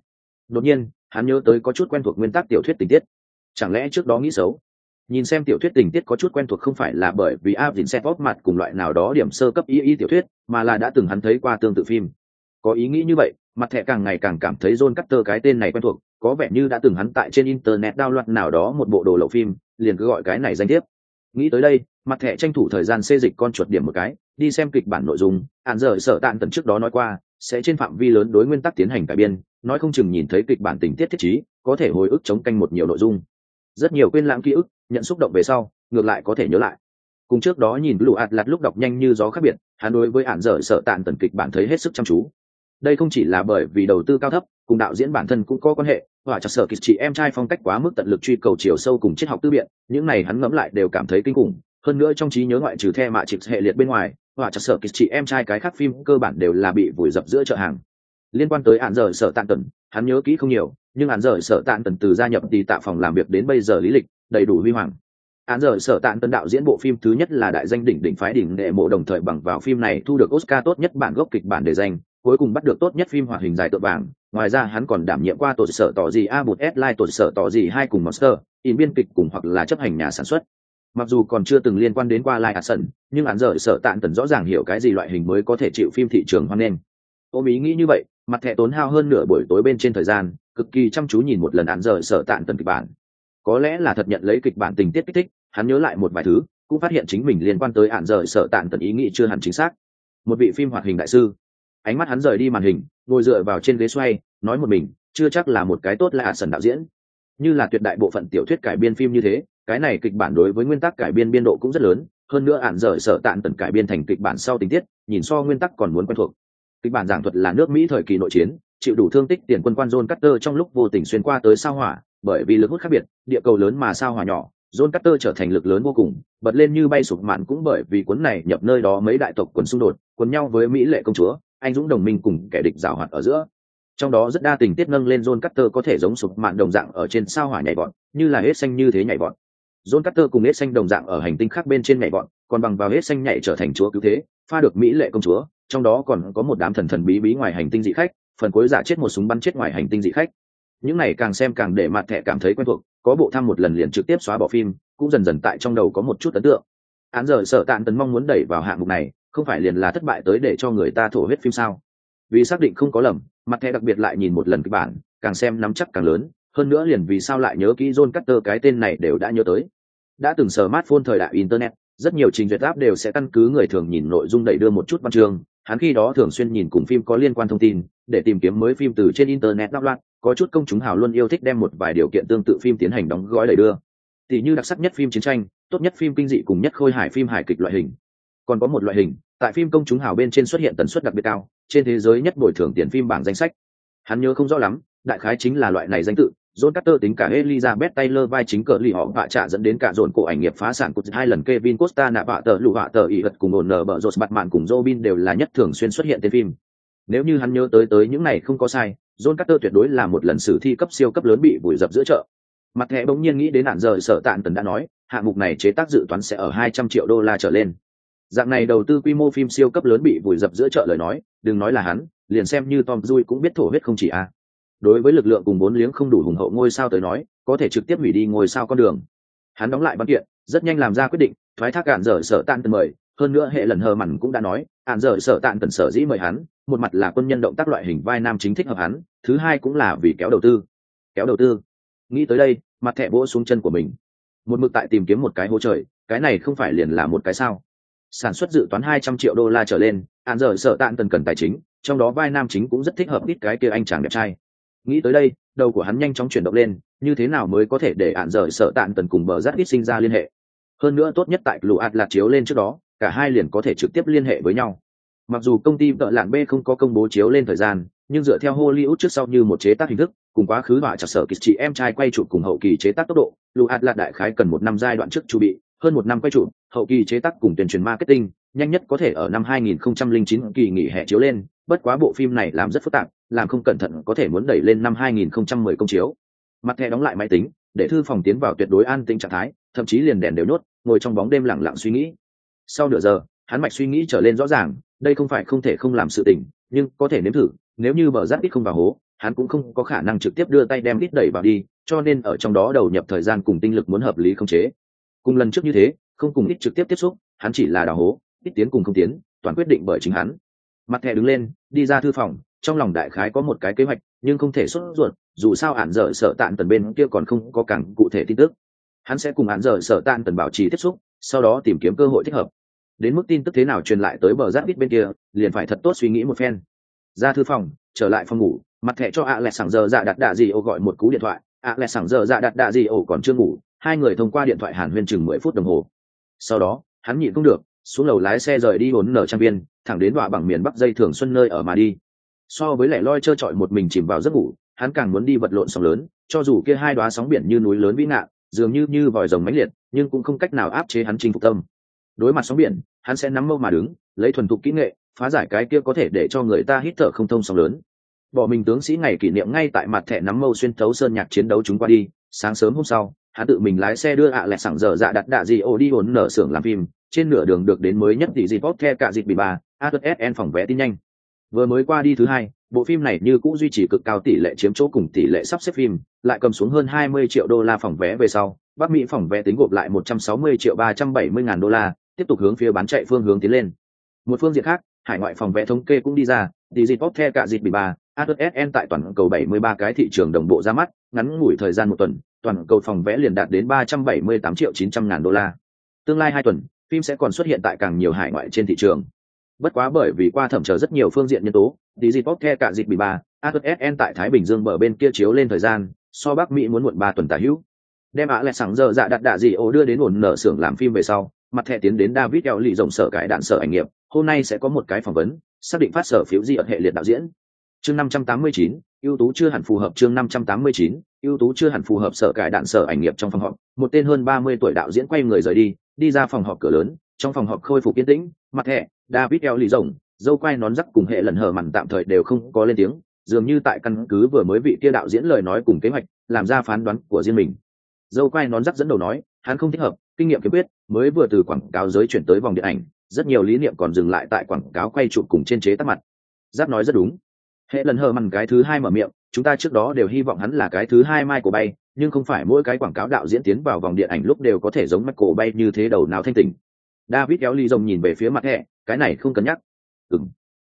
Đột nhiên, hắn nhớ tới có chút quen thuộc nguyên tắc tiểu thuyết tình tiết. Chẳng lẽ trước đó nghĩ xấu? Nhìn xem tiểu thuyết tình tiết có chút quen thuộc không phải là bởi vì áp dính xe bóp mặt cùng loại nào đó điểm sơ cấp y y tiểu thuyết, mà là đã từng hắn thấy qua tương tự phim. Có ý nghĩ như vậy, mặt thẻ càng ngày càng cảm thấy john cutter cái tên này quen thuộc có vẻ như đã từng hắn tại trên internet đao loạt nào đó một bộ đồ lậu phim, liền cứ gọi cái này danh thiếp. Nghĩ tới đây, mặt thẻ tranh thủ thời gian xê dịch con chuột điểm một cái, đi xem kịch bản nội dung hạn giờ sở tạn tần trước đó nói qua, sẽ trên phạm vi lớn đối nguyên tắc tiến hành cải biên, nói không chừng nhìn thấy kịch bản tình tiết thiết trí, có thể hồi ức chống canh một nhiều nội dung. Rất nhiều quên lãng ký ức, nhận xúc động về sau, ngược lại có thể nhớ lại. Cùng trước đó nhìn lũ ạt lạt lúc đọc nhanh như gió khác biệt, hắn đối với ản dở sợ tàn tần kịch bản thấy hết sức chăm chú. Đây không chỉ là bởi vì đầu tư cao thấp cùng đạo diễn bản thân cũng có quan hệ, và chặt sở kịch chị em trai phong cách quá mức tận lực truy cầu chiều sâu cùng triết học tư biện, những này hắn ngẫm lại đều cảm thấy kinh khủng. Hơn nữa trong trí nhớ ngoại trừ the mạ trịch hệ liệt bên ngoài, và chặt sở kịch chị em trai cái khác phim cơ bản đều là bị vùi dập giữa chợ hàng. Liên quan tới hạn giờ sở tàn tần hắn nhớ kỹ không nhiều, nhưng hạn giờ sở tàn tần từ gia nhập đi tạ phòng làm việc đến bây giờ lý lịch, đầy đủ huy hoàng. Án giờ sở tạn tân đạo diễn bộ phim thứ nhất là đại danh đỉnh đỉnh phái đỉnh nghệ mộ đồng thời bằng vào phim này thu được oscar tốt nhất bản gốc kịch bản để danh cuối cùng bắt được tốt nhất phim hoạt hình dài tượng vàng. Ngoài ra hắn còn đảm nhiệm qua tổ sở tỏ gì a một s lai tổ sở tỏ gì hai cùng monster, in biên kịch cùng hoặc là chấp hành nhà sản xuất. Mặc dù còn chưa từng liên quan đến qua live action nhưng hắn giờ sở tạn tần rõ ràng hiểu cái gì loại hình mới có thể chịu phim thị trường hoan nghênh. Ôm ý nghĩ như vậy, mặt thẻ tốn hao hơn nửa buổi tối bên trên thời gian, cực kỳ chăm chú nhìn một lần án giờ sở tạn tần kịch bản. Có lẽ là thật nhận lấy kịch bản tình tiết kích thích, hắn nhớ lại một vài thứ, cũng phát hiện chính mình liên quan tới ạn rời sở tạn tần ý nghĩ chưa hẳn chính xác. Một vị phim hoạt hình đại sư ánh mắt hắn rời đi màn hình ngồi dựa vào trên ghế xoay nói một mình chưa chắc là một cái tốt là sần đạo diễn. Như là tuyệt đại bộ phận tiểu thuyết cải biên phim như thế cái này kịch bản đối với nguyên tắc cải biên biên độ cũng rất lớn hơn nữa ạn rời sợ tạn tần cải biên thành kịch bản sau tình tiết nhìn so nguyên tắc còn muốn quen thuộc. Kịch bản giảng thuật là nước mỹ thời kỳ nội chiến chịu đủ thương tích tiền quân quan john cutter trong lúc vô tình xuyên qua tới sao hỏa bởi vì lực hút khác biệt địa cầu lớn mà sao hỏa nhỏ John Carter trở thành lực lớn vô cùng, bật lên như bay sụp mạn cũng bởi vì cuốn này nhập nơi đó mấy đại tộc quần xung đột, quần nhau với Mỹ lệ công chúa, anh dũng đồng minh cùng kẻ địch giảo hoạt ở giữa. Trong đó rất đa tình tiết nâng lên John Carter có thể giống sụp mạn đồng dạng ở trên sao hỏa nhảy vọt, như là hết xanh như thế nhảy vọt. John Carter cùng hết xanh đồng dạng ở hành tinh khác bên trên nhảy vọt, còn bằng vào hết xanh nhảy trở thành chúa cứu thế, pha được Mỹ lệ công chúa, trong đó còn có một đám thần thần bí bí ngoài hành tinh dị khách, phần cuối giả chết một súng bắn chết ngoài hành tinh dị khách. Những này càng xem càng để mặt thẻ cảm thấy quen thuộc, có bộ thăm một lần liền trực tiếp xóa bỏ phim, cũng dần dần tại trong đầu có một chút ấn tượng án giờ sợ tạn tấn mong muốn đẩy vào hạng mục này không phải liền là thất bại tới để cho người ta thổ huyết phim sao? Vì xác định không có lầm, mặt thẻ đặc biệt lại nhìn một lần kịch bản, càng xem nắm chắc càng lớn, hơn nữa liền vì sao lại nhớ kỹ John Carter cái tên này đều đã nhớ tới. Đã từng smartphone thời đại internet, rất nhiều trình duyệt app đều sẽ căn cứ người thường nhìn nội dung đẩy đưa một chút văn chương, hắn khi đó thường xuyên nhìn cùng phim có liên quan thông tin, để tìm kiếm mới phim từ trên internet đáp loạt có chút công chúng hào luôn yêu thích đem một vài điều kiện tương tự phim tiến hành đóng gói đẩy đưa. Tỷ như đặc sắc nhất phim chiến tranh, tốt nhất phim kinh dị cùng nhất khôi hài phim hài kịch loại hình. Còn có một loại hình tại phim công chúng hào bên trên xuất hiện tần suất đặc biệt cao trên thế giới nhất bồi thường tiền phim bảng danh sách. Hắn nhớ không rõ lắm đại khái chính là loại này danh tự John Carter tính cả Elizabeth Taylor vai chính cờ lì họ vạ trả dẫn đến cả dồn cổ ảnh nghiệp phá sản của hai lần Kevin Costa nạ vạ tờ lụ vạ tờ ý gật cùng ổn nở bờ rột mặt mạn cùng Robin đều là nhất thường xuyên xuất hiện tên phim. Nếu như hắn nhớ tới tới những này không có sai, John Carter tuyệt đối là một lần sử thi cấp siêu cấp lớn bị vùi dập giữa chợ, mặt thẻ bỗng nhiên nghĩ đến nạn rời sở tạn tần đã nói hạng mục này chế tác dự toán sẽ ở hai trăm triệu đô la trở lên dạng này đầu tư quy mô phim siêu cấp lớn bị vùi dập giữa chợ lời nói, đừng nói là hắn, liền xem như tom dui cũng biết thổ huyết không chỉ a. Đối với lực lượng cùng bốn liếng không đủ hùng hậu ngôi sao tới nói, có thể trực tiếp hủy đi ngôi sao con đường. Hắn đóng lại văn kiện, rất nhanh làm ra quyết định, thoái thác cản dở sở tạn tần mời, hơn nữa hệ lần hờ mặn cũng đã nói ạn dở sở tạn tần sở dĩ mời hắn, một mặt là quân nhân động tác loại hình vai nam chính thích hợp hắn, thứ hai cũng là vì kéo đầu tư. Kéo đầu tư. Nghĩ tới đây, mặt thẹ vỗ xuống chân của mình. Một mực tại tìm kiếm một cái hỗ trời, cái này không phải liền là một cái sao sản xuất dự toán hai trăm triệu đô la trở lên án giờ sợ tạn tần cần tài chính, trong đó vai nam chính cũng rất thích hợp ít cái kia anh chàng đẹp trai. Nghĩ tới đây, đầu của hắn nhanh chóng chuyển động lên, như thế nào mới có thể để án giờ sợ tạn tần cùng bờ rát ít sinh ra liên hệ? Hơn nữa tốt nhất tại Blue Atlas chiếu lên trước đó, cả hai liền có thể trực tiếp liên hệ với nhau. Mặc dù công ty tợ lạn b không có công bố chiếu lên thời gian, nhưng dựa theo hollywood trước sau như một chế tác hình thức, cùng quá khứ họa chặt sở kịch chị em trai quay chụp cùng hậu kỳ chế tác tốc độ Blue Atlas là đại khái cần một năm giai đoạn trước chu bị hơn một năm quay trụ, hậu kỳ chế tác cùng tuyên truyền marketing, nhanh nhất có thể ở năm 2009 kỳ nghỉ hè chiếu lên, bất quá bộ phim này làm rất phức tạp, làm không cẩn thận có thể muốn đẩy lên năm 2010 công chiếu. Mặt thẻ đóng lại máy tính, để thư phòng tiến vào tuyệt đối an tĩnh trạng thái, thậm chí liền đèn đều nhốt, ngồi trong bóng đêm lặng lặng suy nghĩ. Sau nửa giờ, hắn mạch suy nghĩ trở lên rõ ràng, đây không phải không thể không làm sự tình, nhưng có thể nếm thử, nếu như bờ rác ít không vào hố, hắn cũng không có khả năng trực tiếp đưa tay đem ít đẩy vào đi, cho nên ở trong đó đầu nhập thời gian cùng tinh lực muốn hợp lý không chế cùng lần trước như thế, không cùng ít trực tiếp tiếp xúc, hắn chỉ là đào hố, ít tiến cùng không tiến, toàn quyết định bởi chính hắn. Mặt thẻ đứng lên, đi ra thư phòng, trong lòng đại khái có một cái kế hoạch, nhưng không thể xuất ruột, dù sao ản dở sợ tạn tần bên kia còn không có cảng cụ thể tin tức. Hắn sẽ cùng ản dở sợ tạn tần bảo trì tiếp xúc, sau đó tìm kiếm cơ hội thích hợp. Đến mức tin tức thế nào truyền lại tới bờ giáp ít bên kia, liền phải thật tốt suy nghĩ một phen. Ra thư phòng, trở lại phòng ngủ, mặt thẻ cho ạ lẹ sảng giờ dạ đặt đạ gì ô gọi một cú điện thoại. ạ lẹ sảng giờ dạ đặt đạ gì ô còn chưa ngủ hai người thông qua điện thoại hàn huyên chừng mười phút đồng hồ. Sau đó, hắn nhịn không được, xuống lầu lái xe rời đi hốn nở trang viên thẳng đến đọa bằng miền bắc dây thường xuân nơi ở mà đi. So với lẻ loi trơ trọi một mình chìm vào giấc ngủ, hắn càng muốn đi vật lộn sóng lớn, cho dù kia hai đoá sóng biển như núi lớn vĩ ngạn, dường như như vòi rồng mãnh liệt, nhưng cũng không cách nào áp chế hắn chinh phục tâm. Đối mặt sóng biển, hắn sẽ nắm mâu mà đứng, lấy thuần thục kỹ nghệ, phá giải cái kia có thể để cho người ta hít thở không thông sóng lớn. Bỏ mình tướng sĩ ngày kỷ niệm ngay tại mặt thẻ nắm mâu xuyên thấu sơn nhạc chiến đấu chúng qua đi, sáng sớm hôm sau hắn tự mình lái xe đưa ạ à lẹ sẵn giờ dạ đặt đạ gì ô đi ổn nở xưởng làm phim, trên nửa đường được đến mới nhất tỷ dịp bóp the cả dịp bị bà ATSN phòng vé tin nhanh. Vừa mới qua đi thứ hai, bộ phim này như cũng duy trì cực cao tỷ lệ chiếm chỗ cùng tỷ lệ sắp xếp phim, lại cầm xuống hơn 20 triệu đô la phòng vé về sau, bắc mỹ phòng vé tính gộp lại 160 triệu 370 ngàn đô la, tiếp tục hướng phía bán chạy phương hướng tiến lên. Một phương diện khác, hải ngoại phòng vé thống kê cũng đi ra, tỷ dịp bóp the cả dịp bị bà ATSN tại toàn cầu 73 cái thị trường đồng bộ ra mắt, ngắn ngủi thời gian một tuần toàn cầu phòng vé liền đạt đến 378 triệu 900 ngàn đô la. Tương lai hai tuần phim sẽ còn xuất hiện tại càng nhiều hải ngoại trên thị trường. Bất quá bởi vì qua thẩm chờ rất nhiều phương diện nhân tố Digipop dịp the cả dịp bị bà, ASN tại thái bình dương bờ bên kia chiếu lên thời gian so bắc mỹ muốn muộn ba tuần tả hữu. Đem ạ lẹ sáng giờ dạ đặt đạ gì ổ đưa đến ổn nở xưởng làm phim về sau mặt thẻ tiến đến david eo lì rộng sở cái đạn sở ảnh nghiệp hôm nay sẽ có một cái phỏng vấn xác định phát sở phiếu di ở hệ liệt đạo diễn. Chương 589, ưu tú chưa hẳn phù hợp chương 589, ưu tú chưa hẳn phù hợp sở cải đạn sở ảnh nghiệp trong phòng họp. Một tên hơn 30 tuổi đạo diễn quay người rời đi đi ra phòng họp cửa lớn trong phòng họp khôi phục yên tĩnh mặt thẻ david eo lì rồng, dâu quay nón rắc cùng hệ lần hở mặn tạm thời đều không có lên tiếng dường như tại căn cứ vừa mới vị kia đạo diễn lời nói cùng kế hoạch làm ra phán đoán của riêng mình. Dâu quay nón rắc dẫn đầu nói hắn không thích hợp kinh nghiệm kiếm quyết mới vừa từ quảng cáo giới chuyển tới vòng điện ảnh rất nhiều lý niệm còn dừng lại tại quảng cáo quay chụp cùng trên chế tắc mặt. Giáp nói rất đúng. Hệ lần hờ mằn cái thứ hai mở miệng chúng ta trước đó đều hy vọng hắn là cái thứ hai mai của bay, nhưng không phải mỗi cái quảng cáo đạo diễn tiến vào vòng điện ảnh lúc đều có thể giống mắt cổ bay như thế đầu nào thanh tình david kéo ly rồng nhìn về phía mặt thẻ cái này không cần nhắc. Ừng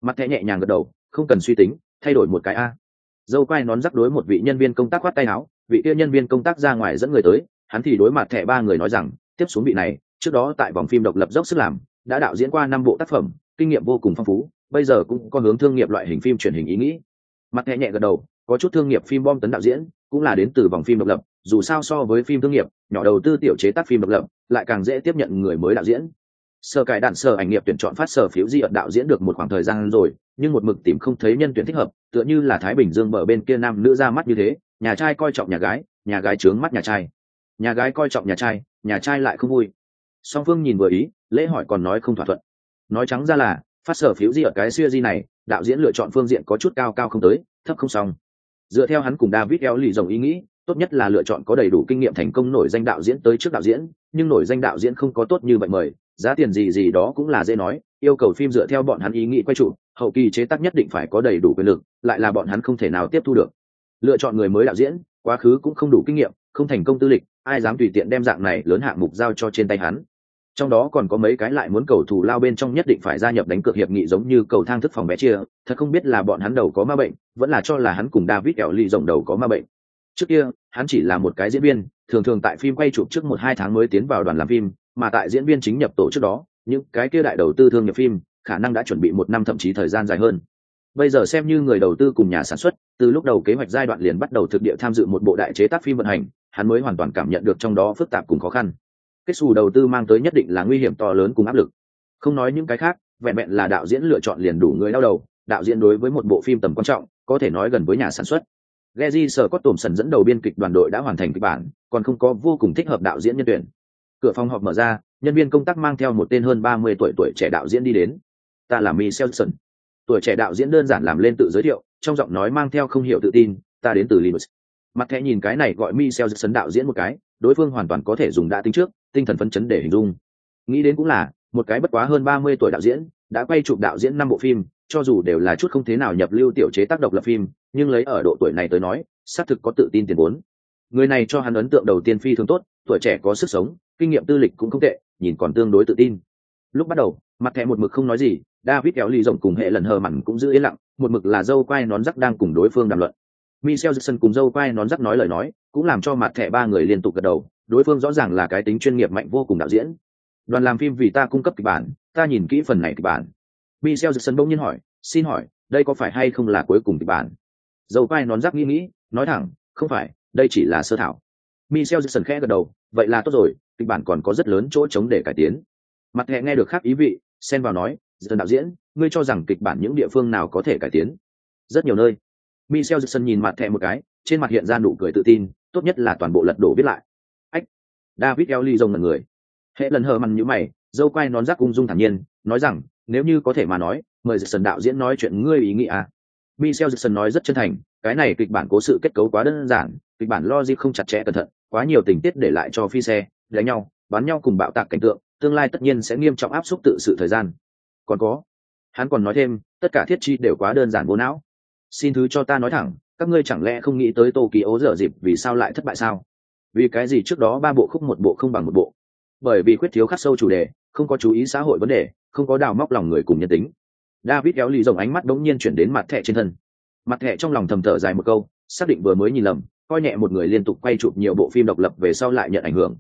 mặt thẻ nhẹ nhàng gật đầu, không cần suy tính, thay đổi một cái a. Dâu quai nón rắc đối một vị nhân viên công tác khoát tay áo, vị kia nhân viên công tác ra ngoài dẫn người tới, hắn thì đối mặt thẻ ba người nói rằng, tiếp xuống vị này, trước đó tại vòng phim độc lập dốc sức làm, đã đạo diễn qua năm bộ tác phẩm, kinh nghiệm vô cùng phong phú, bây giờ cũng có hướng thương nghiệp loại hình phim truyền hình ý nghĩ. Mặt thẻ nhẹ gật đầu có chút thương nghiệp phim bom tấn đạo diễn, cũng là đến từ vòng phim độc lập, dù sao so với phim thương nghiệp, nhỏ đầu tư tiểu chế tác phim độc lập, lại càng dễ tiếp nhận người mới đạo diễn. Sở cải đạn sở ảnh nghiệp tuyển chọn phát sở phiếu di ợt đạo diễn được một khoảng thời gian rồi, nhưng một mực tìm không thấy nhân tuyển thích hợp, tựa như là thái bình dương bờ bên kia nam nữ ra mắt như thế, nhà trai coi trọng nhà gái nhà gái trướng mắt nhà trai. Nhà gái coi trọng nhà trai nhà trai lại không vui. Song phương nhìn vừa ý, lễ hỏi còn nói không thỏa thuận. Nói trắng ra là, phát sở phiếu di ở cái xưa di này, đạo diễn lựa chọn phương diện có chút cao cao không tới, thấp không xong dựa theo hắn cùng david eo lì rồng ý nghĩ, tốt nhất là lựa chọn có đầy đủ kinh nghiệm thành công nổi danh đạo diễn tới trước đạo diễn, nhưng nổi danh đạo diễn không có tốt như vậy mời, giá tiền gì gì đó cũng là dễ nói, yêu cầu phim dựa theo bọn hắn ý nghĩ quay trụ, hậu kỳ chế tác nhất định phải có đầy đủ quyền lực, lại là bọn hắn không thể nào tiếp thu được. Lựa chọn người mới đạo diễn, quá khứ cũng không đủ kinh nghiệm, không thành công tư lịch, ai dám tùy tiện đem dạng này lớn hạng mục giao cho trên tay hắn trong đó còn có mấy cái lại muốn cầu thủ lao bên trong nhất định phải gia nhập đánh cược hiệp nghị giống như cầu thang thức phòng bé chia, thật không biết là bọn hắn đầu có ma bệnh, vẫn là cho là hắn cùng david kẹo ly rồng đầu có ma bệnh. Trước kia, hắn chỉ là một cái diễn viên, thường thường tại phim quay chụp trước một hai tháng mới tiến vào đoàn làm phim, mà tại diễn viên chính nhập tổ trước đó, những cái kia đại đầu tư thương nghiệp phim, khả năng đã chuẩn bị một năm thậm chí thời gian dài hơn. Bây giờ xem như người đầu tư cùng nhà sản xuất, từ lúc đầu kế hoạch giai đoạn liền bắt đầu thực địa tham dự một bộ đại chế tác phim vận hành, hắn mới hoàn toàn cảm nhận được trong đó phức tạp cùng khó khăn kết xù đầu tư mang tới nhất định là nguy hiểm to lớn cùng áp lực. Không nói những cái khác, vẹn vẹn là đạo diễn lựa chọn liền đủ người đau đầu, đạo diễn đối với một bộ phim tầm quan trọng, có thể nói gần với nhà sản xuất. Geji sở có tổm sần dẫn đầu biên kịch đoàn đội đã hoàn thành kịch bản, còn không có vô cùng thích hợp đạo diễn nhân tuyển. Cửa phòng họp mở ra, nhân viên công tác mang theo một tên hơn ba mươi tuổi tuổi trẻ đạo diễn đi đến. Ta là Michelson tuổi trẻ đạo diễn đơn giản làm lên tự giới thiệu, trong giọng nói mang theo không hiểu tự tin, ta đến từ linux. Mặt thẻ nhìn cái này gọi Michelson đạo diễn một cái, đối phương hoàn toàn có thể dùng đã tính trước tinh thần phấn chấn để hình dung. Nghĩ đến cũng là, một cái bất quá hơn ba mươi tuổi đạo diễn, đã quay chụp đạo diễn năm bộ phim, cho dù đều là chút không thế nào nhập lưu tiểu chế tác độc lập phim, nhưng lấy ở độ tuổi này tới nói, xác thực có tự tin tiền vốn. Người này cho hắn ấn tượng đầu tiên phi thường tốt, tuổi trẻ có sức sống, kinh nghiệm tư lịch cũng không tệ, nhìn còn tương đối tự tin. Lúc bắt đầu, mặt thẻ một mực không nói gì, david kéo lì rộng cùng hệ lần hờ mặn cũng giữ yên lặng, một mực là dâu quai nón rắc đang cùng đối phương đàm luận. Michel jackson cùng dâu quai nón rắc nói lời nói, cũng làm cho mặt thẻ ba người liên tục gật đầu đối phương rõ ràng là cái tính chuyên nghiệp mạnh vô cùng đạo diễn. Đoàn làm phim vì ta cung cấp kịch bản, ta nhìn kỹ phần này kịch bản. Michel jackson bỗng nhiên hỏi, xin hỏi, đây có phải hay không là cuối cùng kịch bản? Dầu vai nón rác nghĩ nghĩ, nói thẳng, không phải, đây chỉ là sơ thảo. Michel jackson khẽ gật đầu, vậy là tốt rồi, kịch bản còn có rất lớn chỗ trống để cải tiến. Mặt hẹ nghe được khác ý vị, xen vào nói dân đạo diễn, ngươi cho rằng kịch bản những địa phương nào có thể cải tiến? Rất nhiều nơi. Michel jackson nhìn mặt thẹ một cái, trên mặt hiện ra nụ cười tự tin, tốt nhất là toàn bộ lật đổ viết lại david eo ly rồng là người. Hệ lần hờ mằn nhữ mày, dâu quay nón rác ung dung thản nhiên, nói rằng, nếu như có thể mà nói, mời jackson đạo diễn nói chuyện ngươi ý nghĩ à. Michel jackson nói rất chân thành, cái này kịch bản cố sự kết cấu quá đơn giản, kịch bản logic không chặt chẽ cẩn thận, quá nhiều tình tiết để lại cho phi xe, đánh nhau, bắn nhau cùng bạo tạc cảnh tượng, tương lai tất nhiên sẽ nghiêm trọng áp suất tự sự thời gian. Còn có? Hắn còn nói thêm, tất cả thiết chi đều quá đơn giản vô não. Xin thứ cho ta nói thẳng, các ngươi chẳng lẽ không nghĩ tới tô kỳ ố dở dịp vì sao lại thất bại sao? Vì cái gì trước đó ba bộ khúc một bộ không bằng một bộ? Bởi vì quyết thiếu khắc sâu chủ đề không có chú ý xã hội vấn đề không có đào móc lòng người cùng nhân tính. David kéo lì rồng ánh mắt đống nhiên chuyển đến mặt thẻ trên thân. Mặt thẻ trong lòng thầm thở dài một câu xác định vừa mới nhìn lầm coi nhẹ một người liên tục quay chụp nhiều bộ phim độc lập về sau lại nhận ảnh hưởng.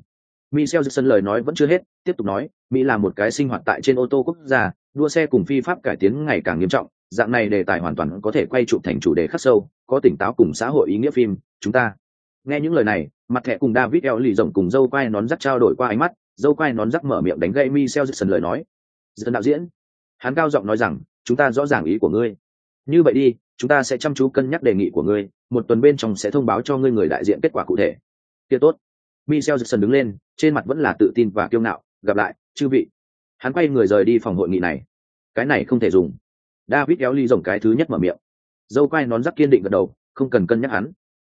Michel Jackson lời nói vẫn chưa hết, tiếp tục nói, Mỹ là một cái sinh hoạt tại trên ô tô quốc gia, đua xe cùng phi pháp cải tiến ngày càng nghiêm trọng, dạng này đề tài hoàn toàn có thể quay chụp thành chủ đề khắc sâu, có tỉnh táo cùng xã hội ý nghĩa phim, chúng ta. Nghe những lời này, mặt thẻ cùng David eo lì rộng cùng dâu quai nón rắc trao đổi qua ánh mắt, dâu quai nón rắc mở miệng đánh gậy dứt sần lời nói. Dân đạo diễn. Hắn cao giọng nói rằng, chúng ta rõ ràng ý của ngươi. Như vậy đi, chúng ta sẽ chăm chú cân nhắc đề nghị của ngươi, một tuần bên trong sẽ thông báo cho ngươi người đại diện kết quả cụ thể. Kia tốt. Michel Jackson đứng lên, trên mặt vẫn là tự tin và kiêu ngạo, gặp lại, chư vị. Hắn quay người rời đi phòng hội nghị này. Cái này không thể dùng. David kéo ly rồng cái thứ nhất mở miệng. Dâu quay nón rắc kiên định gật đầu, không cần cân nhắc hắn.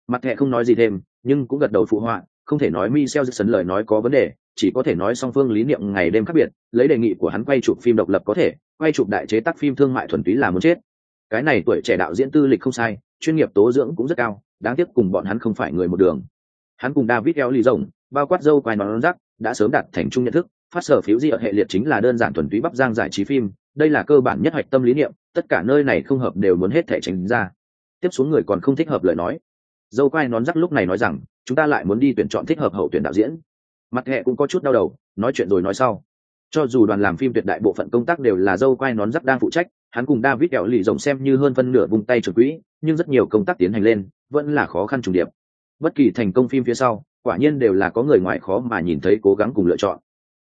Mặt thẻ không nói gì thêm, nhưng cũng gật đầu phụ họa, không thể nói Michel Jackson lời nói có vấn đề, chỉ có thể nói song phương lý niệm ngày đêm khác biệt, lấy đề nghị của hắn quay chụp phim độc lập có thể, quay chụp đại chế tác phim thương mại thuần túy là muốn chết. Cái này tuổi trẻ đạo diễn tư lịch không sai, chuyên nghiệp tố dưỡng cũng rất cao, đáng tiếc cùng bọn hắn không phải người một đường. Hắn cùng david eo lì rồng bao quát dâu quai nón rắc đã sớm đạt thành chung nhận thức phát sở phiếu di ở hệ liệt chính là đơn giản thuần túy bắp giang giải trí phim đây là cơ bản nhất hoạch tâm lý niệm tất cả nơi này không hợp đều muốn hết thể tránh ra. Tiếp xuống người còn không thích hợp lời nói dâu quai nón rắc lúc này nói rằng, chúng ta lại muốn đi tuyển chọn thích hợp hậu tuyển đạo diễn. Mặt hệ cũng có chút đau đầu, nói chuyện rồi nói sau. Cho dù đoàn làm phim tuyệt đại bộ phận công tác đều là dâu quai nón rắc đang phụ trách, hắn cùng david kẹo lì rồng xem như hơn phân nửa vùng tay chuẩn quỹ, nhưng rất nhiều công tác tiến hành lên, vẫn là khó khăn trùng điệp. Bất kỳ thành công phim phía sau, quả nhiên đều là có người ngoài khó mà nhìn thấy cố gắng cùng lựa chọn.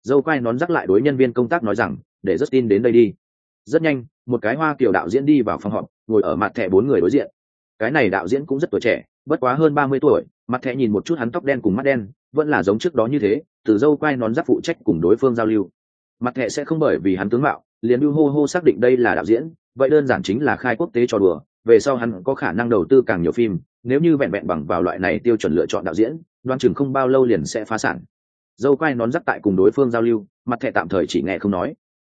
Dâu quai nón rắc lại đối nhân viên công tác nói rằng, để rất tin đến đây đi. Rất nhanh, một cái hoa kiểu đạo diễn đi vào phòng họp, ngồi ở mặt thẻ bốn người đối diện. Cái này đạo diễn cũng rất tuổi trẻ bất quá hơn ba mươi tuổi, mặt thẻ nhìn một chút hắn tóc đen cùng mắt đen, vẫn là giống trước đó như thế, từ dâu quai nón giáp phụ trách cùng đối phương giao lưu. Mặt thẻ sẽ không bởi vì hắn tướng mạo, liền lưu hô hô xác định đây là đạo diễn, vậy đơn giản chính là khai quốc tế cho đùa, về sau hắn có khả năng đầu tư càng nhiều phim, nếu như vẹn vẹn bằng vào loại này tiêu chuẩn lựa chọn đạo diễn, đoan chừng không bao lâu liền sẽ phá sản. Dâu quai nón giáp tại cùng đối phương giao lưu, mặt thẻ tạm thời chỉ nghe không nói.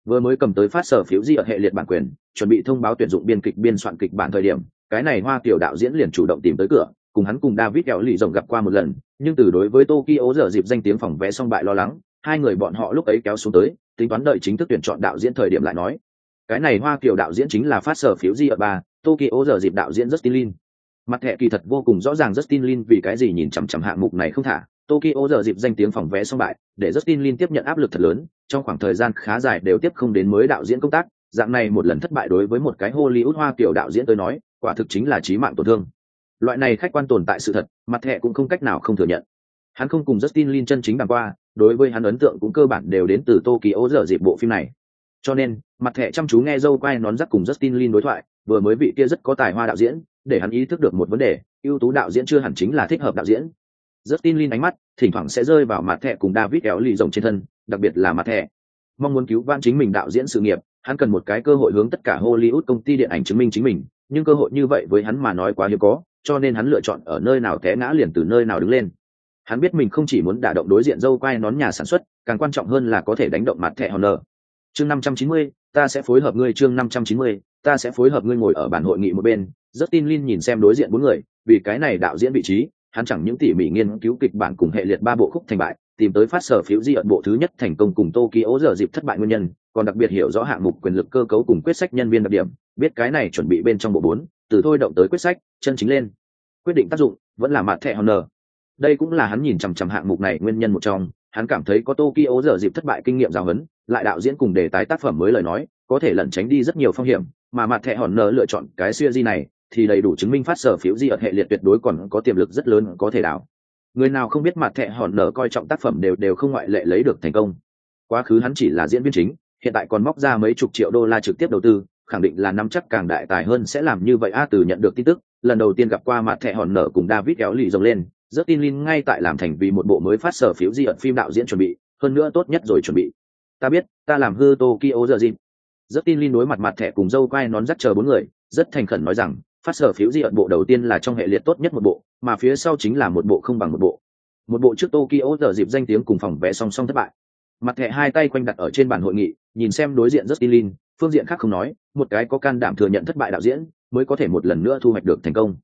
Vừa mới cầm tới phát sở phiếu di ở hệ liệt bản quyền, chuẩn bị thông báo tuyển dụng biên kịch biên soạn kịch bản thời điểm cái này hoa kiểu đạo diễn liền chủ động tìm tới cửa, cùng hắn cùng david kẹo lì rồng gặp qua một lần, nhưng từ đối với tokyo giờ dịp danh tiếng phòng vé xong bại lo lắng, hai người bọn họ lúc ấy kéo xuống tới, tính toán đợi chính thức tuyển chọn đạo diễn thời điểm lại nói. Cái này hoa kiểu đạo diễn chính là phát sở phiếu di ở ba, tokyo giờ dịp đạo diễn justin lin. Mặt thẻ kỳ thật vô cùng rõ ràng justin lin vì cái gì nhìn chằm chằm hạng mục này không thả. Tokyo giờ dịp danh tiếng phòng vé xong bại, để justin lin tiếp nhận áp lực thật lớn, trong khoảng thời gian khá dài đều tiếp không đến mới đạo diễn công tác dạng này một lần thất bại đối với một cái hollywood hoa kiểu đạo diễn tôi nói, quả thực chính là trí mạng tổn thương. Loại này khách quan tồn tại sự thật, mặt thẻ cũng không cách nào không thừa nhận. Hắn không cùng justin lin chân chính bằng qua, đối với hắn ấn tượng cũng cơ bản đều đến từ tokyo giờ dịp bộ phim này. Cho nên, mặt thẻ chăm chú nghe dâu quay nón rắc cùng justin lin đối thoại, vừa mới vị kia rất có tài hoa đạo diễn, để hắn ý thức được một vấn đề, ưu tú đạo diễn chưa hẳn chính là thích hợp đạo diễn. Justin lin ánh mắt, thỉnh thoảng sẽ rơi vào mặt thẻ cùng david éo lì rồng trên thân, đặc biệt là mặt thẻ. Mong muốn cứu vãn chính mình đạo diễn sự nghiệp hắn cần một cái cơ hội hướng tất cả hollywood công ty điện ảnh chứng minh chính mình, nhưng cơ hội như vậy với hắn mà nói quá hiếm có, cho nên hắn lựa chọn ở nơi nào té ngã liền từ nơi nào đứng lên. Hắn biết mình không chỉ muốn đả động đối diện dâu quai nón nhà sản xuất, càng quan trọng hơn là có thể đánh động mặt thẻ honor. Chương năm trăm chín mươi, ta sẽ phối hợp ngươi chương năm trăm chín mươi, ta sẽ phối hợp ngươi ngồi ở bản hội nghị một bên. Rất tin lin nhìn xem đối diện bốn người, vì cái này đạo diễn vị trí, hắn chẳng những tỉ mỉ nghiên cứu kịch bản cùng hệ liệt ba bộ khúc thành bại tìm tới phát sở phiếu di ẩn bộ thứ nhất thành công cùng tokyo giờ dịp thất bại nguyên nhân, còn đặc biệt hiểu rõ hạng mục quyền lực cơ cấu cùng quyết sách nhân viên đặc điểm, biết cái này chuẩn bị bên trong bộ bốn, từ thôi động tới quyết sách, chân chính lên. Quyết định tác dụng, vẫn là mặt thẻ honor. Đây cũng là hắn nhìn chằm chằm hạng mục này nguyên nhân một trong, hắn cảm thấy có tokyo giờ dịp thất bại kinh nghiệm giáo huấn, lại đạo diễn cùng đề tái tác phẩm mới lời nói, có thể lẩn tránh đi rất nhiều phong hiểm, mà mặt thẻ hòn nở lựa chọn cái siêu di này, thì đầy đủ chứng minh phát sở phiếu di ở hệ liệt tuyệt đối còn có tiềm lực rất lớn có thể đảo người nào không biết mặt thẹ hòn nở coi trọng tác phẩm đều đều không ngoại lệ lấy được thành công. Quá khứ hắn chỉ là diễn viên chính, hiện tại còn móc ra mấy chục triệu đô la trực tiếp đầu tư, khẳng định là năm chắc càng đại tài hơn sẽ làm như vậy. A từ nhận được tin tức, lần đầu tiên gặp qua mặt thẹ hòn nở cùng david kéo lì rồng lên rất tin linh ngay tại làm thành vì một bộ mới phát sở phiếu di ẩn phim đạo diễn chuẩn bị, hơn nữa tốt nhất rồi chuẩn bị. Ta biết, ta làm hư tokyo giờ dịp rất tin linh đối mặt mặt thẻ cùng dâu quai nón dắt chờ bốn người, rất thành khẩn nói rằng, phát sở phiếu di ẩn bộ đầu tiên là trong hệ liệt tốt nhất một bộ mà phía sau chính là một bộ không bằng một bộ. Một bộ trước tokyo giờ dịp danh tiếng cùng phòng vé song song thất bại. Mặt thẻ hai tay quanh đặt ở trên bàn hội nghị, nhìn xem đối diện rất tin phương diện khác không nói, một cái có can đảm thừa nhận thất bại đạo diễn mới có thể một lần nữa thu hoạch được thành công.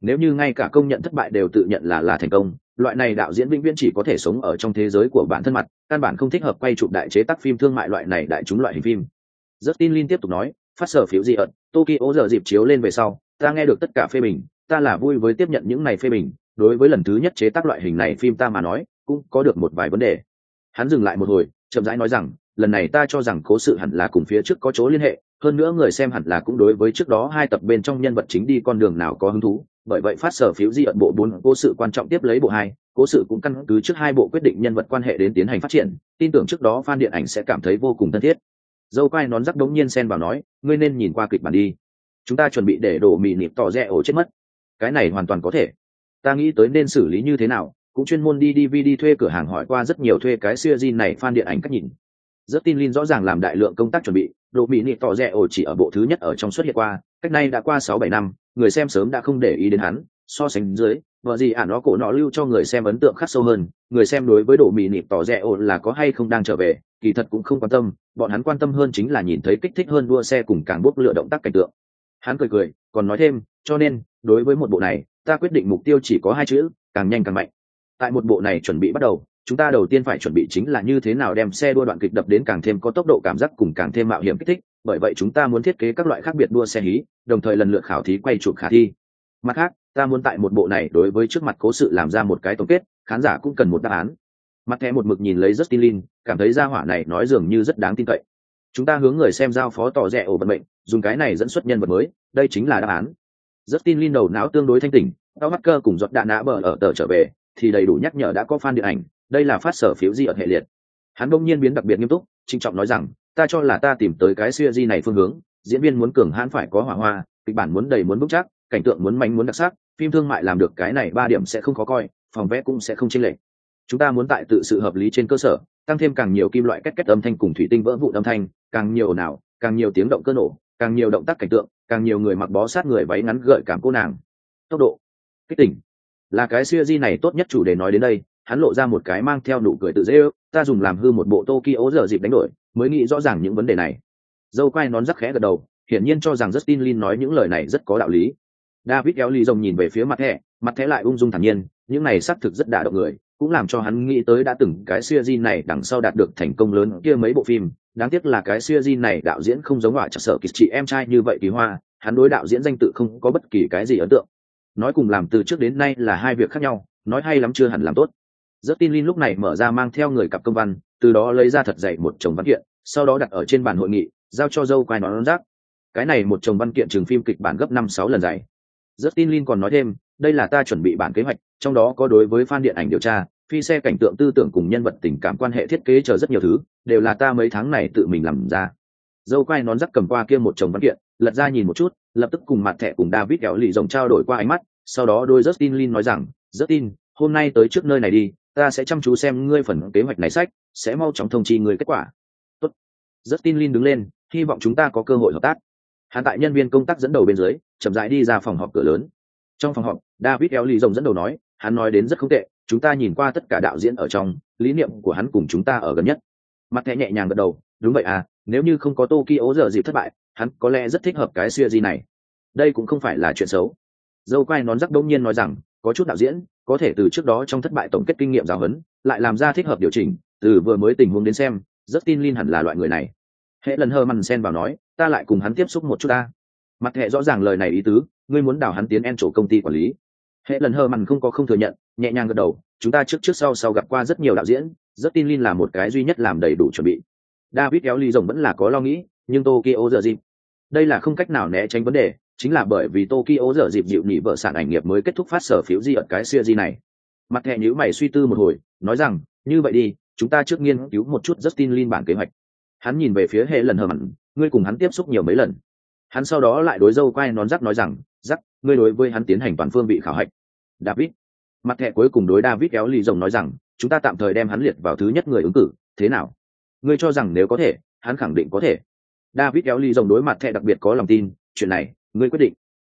Nếu như ngay cả công nhận thất bại đều tự nhận là là thành công, loại này đạo diễn vĩnh viễn chỉ có thể sống ở trong thế giới của bản thân mặt, căn bản không thích hợp quay chụp đại chế tác phim thương mại loại này đại chúng loại hình phim. Rất tin lin tiếp tục nói, phát sở phiếu gì ẩn tokyo giờ dịp chiếu lên về sau, ta nghe được tất cả phê bình ta là vui với tiếp nhận những này phê bình, đối với lần thứ nhất chế tác loại hình này phim ta mà nói, cũng có được một vài vấn đề. Hắn dừng lại một hồi, chậm rãi nói rằng, lần này ta cho rằng cố sự hẳn là cùng phía trước có chỗ liên hệ, hơn nữa người xem hẳn là cũng đối với trước đó hai tập bên trong nhân vật chính đi con đường nào có hứng thú, bởi vậy phát sở phiếu di ẩn bộ bốn cố sự quan trọng tiếp lấy bộ hai, cố sự cũng căn cứ trước hai bộ quyết định nhân vật quan hệ đến tiến hành phát triển, tin tưởng trước đó fan điện ảnh sẽ cảm thấy vô cùng thân thiết. Dâu quai nón rắc đống nhiên xen vào nói, ngươi nên nhìn qua kịch bản đi. Chúng ta chuẩn bị để đổ mì nịp tỏ rẽ ổ chết mất cái này hoàn toàn có thể. Ta nghĩ tới nên xử lý như thế nào, cũng chuyên môn đi dvd thuê cửa hàng hỏi qua rất nhiều thuê cái siêu di này fan điện ảnh cách nhìn. Rất tin linh rõ ràng làm đại lượng công tác chuẩn bị độ mỹ nị tỏ rẻ ổ chỉ ở bộ thứ nhất ở trong xuất hiện qua, cách nay đã qua sáu bảy năm, người xem sớm đã không để ý đến hắn, so sánh dưới, vợ gì ả nó cổ nọ lưu cho người xem ấn tượng khắc sâu hơn, người xem đối với độ mỹ nị tỏ rẻ ổ là có hay không đang trở về, kỳ thật cũng không quan tâm, bọn hắn quan tâm hơn chính là nhìn thấy kích thích hơn đua xe cùng càng bốc lựa động tác cảnh tượng hắn cười cười, còn nói thêm, cho nên, đối với một bộ này, ta quyết định mục tiêu chỉ có hai chữ, càng nhanh càng mạnh. Tại một bộ này chuẩn bị bắt đầu, chúng ta đầu tiên phải chuẩn bị chính là như thế nào đem xe đua đoạn kịch đập đến càng thêm có tốc độ cảm giác cùng càng thêm mạo hiểm kích thích, bởi vậy chúng ta muốn thiết kế các loại khác biệt đua xe hí, đồng thời lần lượt khảo thí quay chụp khả thi. Mặt khác, ta muốn tại một bộ này đối với trước mặt cố sự làm ra một cái tổng kết, khán giả cũng cần một đáp án. Mặt thẻ một mực nhìn lấy rất tin lin, cảm thấy gia hỏa này nói dường như rất đáng tin cậy chúng ta hướng người xem giao phó tỏ rẻ ổ vận mệnh, dùng cái này dẫn xuất nhân vật mới, đây chính là đáp án. Rất tin lin đầu não tương đối thanh tỉnh tao mắt cơ cùng giọt đạn nã bờ ở tờ trở về, thì đầy đủ nhắc nhở đã có fan điện ảnh, đây là phát sở phiếu di ở hệ liệt. Hắn bỗng nhiên biến đặc biệt nghiêm túc trinh trọng nói rằng, ta cho là ta tìm tới cái siêu di này phương hướng, diễn viên muốn cường hãn phải có hỏa hoa, kịch bản muốn đầy muốn vững chắc, cảnh tượng muốn mạnh muốn đặc sắc, phim thương mại làm được cái này ba điểm sẽ không khó coi, phòng vẽ cũng sẽ không chênh lệch. Chúng ta muốn tại tự sự hợp lý trên cơ sở, tăng thêm càng nhiều kim loại kết kết âm thanh cùng thủy tinh vỡ vụ âm thanh càng nhiều nào càng nhiều tiếng động cơ nổ, càng nhiều động tác cảnh tượng, càng nhiều người mặc bó sát người váy ngắn gợi cảm cô nàng. Tốc độ, kích tỉnh. Là cái siêu di này tốt nhất chủ đề nói đến đây, hắn lộ ra một cái mang theo nụ cười tự dễ ước, ta dùng làm hư một bộ tokyo giờ dịp đánh đổi, mới nghĩ rõ ràng những vấn đề này. Dâu quay nón rắc khẽ gật đầu, hiển nhiên cho rằng justin lin nói những lời này rất có đạo lý. David kéo ly rồng nhìn về phía mặt thẻ mặt thẻ lại ung dung thản nhiên, những này xác thực rất đả động người cũng làm cho hắn nghĩ tới đã từng cái siêu di này đằng sau đạt được thành công lớn kia mấy bộ phim đáng tiếc là cái siêu di này đạo diễn không giống họa chặt sợ kịch chị em trai như vậy kỳ hoa hắn đối đạo diễn danh tự không có bất kỳ cái gì ấn tượng nói cùng làm từ trước đến nay là hai việc khác nhau nói hay lắm chưa hẳn làm tốt rất tin Linh lúc này mở ra mang theo người cặp công văn, từ đó lấy ra thật dày một chồng văn kiện, sau đó đặt ở trên bàn hội nghị, giao cho dâu quai nón rác. Cái này một chồng văn kiện trường phim kịch bản gấp năm sáu lần dày. Rất tin Linh còn nói thêm, đây là ta chuẩn bị bản kế hoạch, trong đó có đối với fan điện ảnh điều tra, phi xe cảnh tượng tư tưởng cùng nhân vật tình cảm quan hệ thiết kế chờ rất nhiều thứ, đều là ta mấy tháng này tự mình làm ra. dâu quai nón rắc cầm qua kia một chồng văn kiện lật ra nhìn một chút lập tức cùng mặt thẻ cùng david kéo lì rồng trao đổi qua ánh mắt sau đó đôi justin lin nói rằng justin hôm nay tới trước nơi này đi ta sẽ chăm chú xem ngươi phần kế hoạch này sách sẽ mau chóng thông chi người kết quả Tốt. justin lin đứng lên hy vọng chúng ta có cơ hội hợp tác hắn tại nhân viên công tác dẫn đầu bên dưới chậm rãi đi ra phòng họp cửa lớn trong phòng họp david eo lì rồng dẫn đầu nói, hắn nói đến rất không tệ, chúng ta nhìn qua tất cả đạo diễn ở trong, lý niệm của hắn cùng chúng ta ở gần nhất. Mặt thẻ nhẹ nhàng gật đầu, đúng vậy à nếu như không có tokyo giờ dịp thất bại, hắn có lẽ rất thích hợp cái siêu di này. Đây cũng không phải là chuyện xấu. Dâu quai nón rắc đông nhiên nói rằng, có chút đạo diễn, có thể từ trước đó trong thất bại tổng kết kinh nghiệm giáo huấn, lại làm ra thích hợp điều chỉnh, từ vừa mới tình huống đến xem rất tin Lin hẳn là loại người này. Hệ lần hơ mằn sen vào nói, ta lại cùng hắn tiếp xúc một chút ta. Mặt hệ rõ ràng lời này ý tứ, ngươi muốn đào hắn tiến en chỗ công ty quản lý hệ lần hờ mằn không có không thừa nhận, nhẹ nhàng gật đầu, chúng ta trước trước sau sau gặp qua rất nhiều đạo diễn, rất tin Lin là một cái duy nhất làm đầy đủ chuẩn bị. David kéo ly rồng vẫn là có lo nghĩ, nhưng tokyo giờ dịp. Đây là không cách nào né tránh vấn đề, chính là bởi vì tokyo giờ dịp dịu nỉ vợ sản ảnh nghiệp mới kết thúc phát sở phiếu di ở cái siêu di này. Mặt hệ nhữ mày suy tư một hồi, nói rằng, như vậy đi, chúng ta trước nghiên cứu một chút justin lin bản kế hoạch. Hắn nhìn về phía hệ lần hờ mặn, ngươi cùng hắn tiếp xúc nhiều mấy lần? Hắn sau đó lại đối dâu quay nón rắc nói rằng, rắc, ngươi đối với hắn tiến hành toàn phương bị khảo hạch david. Mặt thẻ cuối cùng đối david kéo lì rồng nói rằng, chúng ta tạm thời đem hắn liệt vào thứ nhất người ứng cử, thế nào? Ngươi cho rằng nếu có thể, hắn khẳng định có thể. David kéo lì rồng đối mặt thẻ đặc biệt có lòng tin, chuyện này, ngươi quyết định.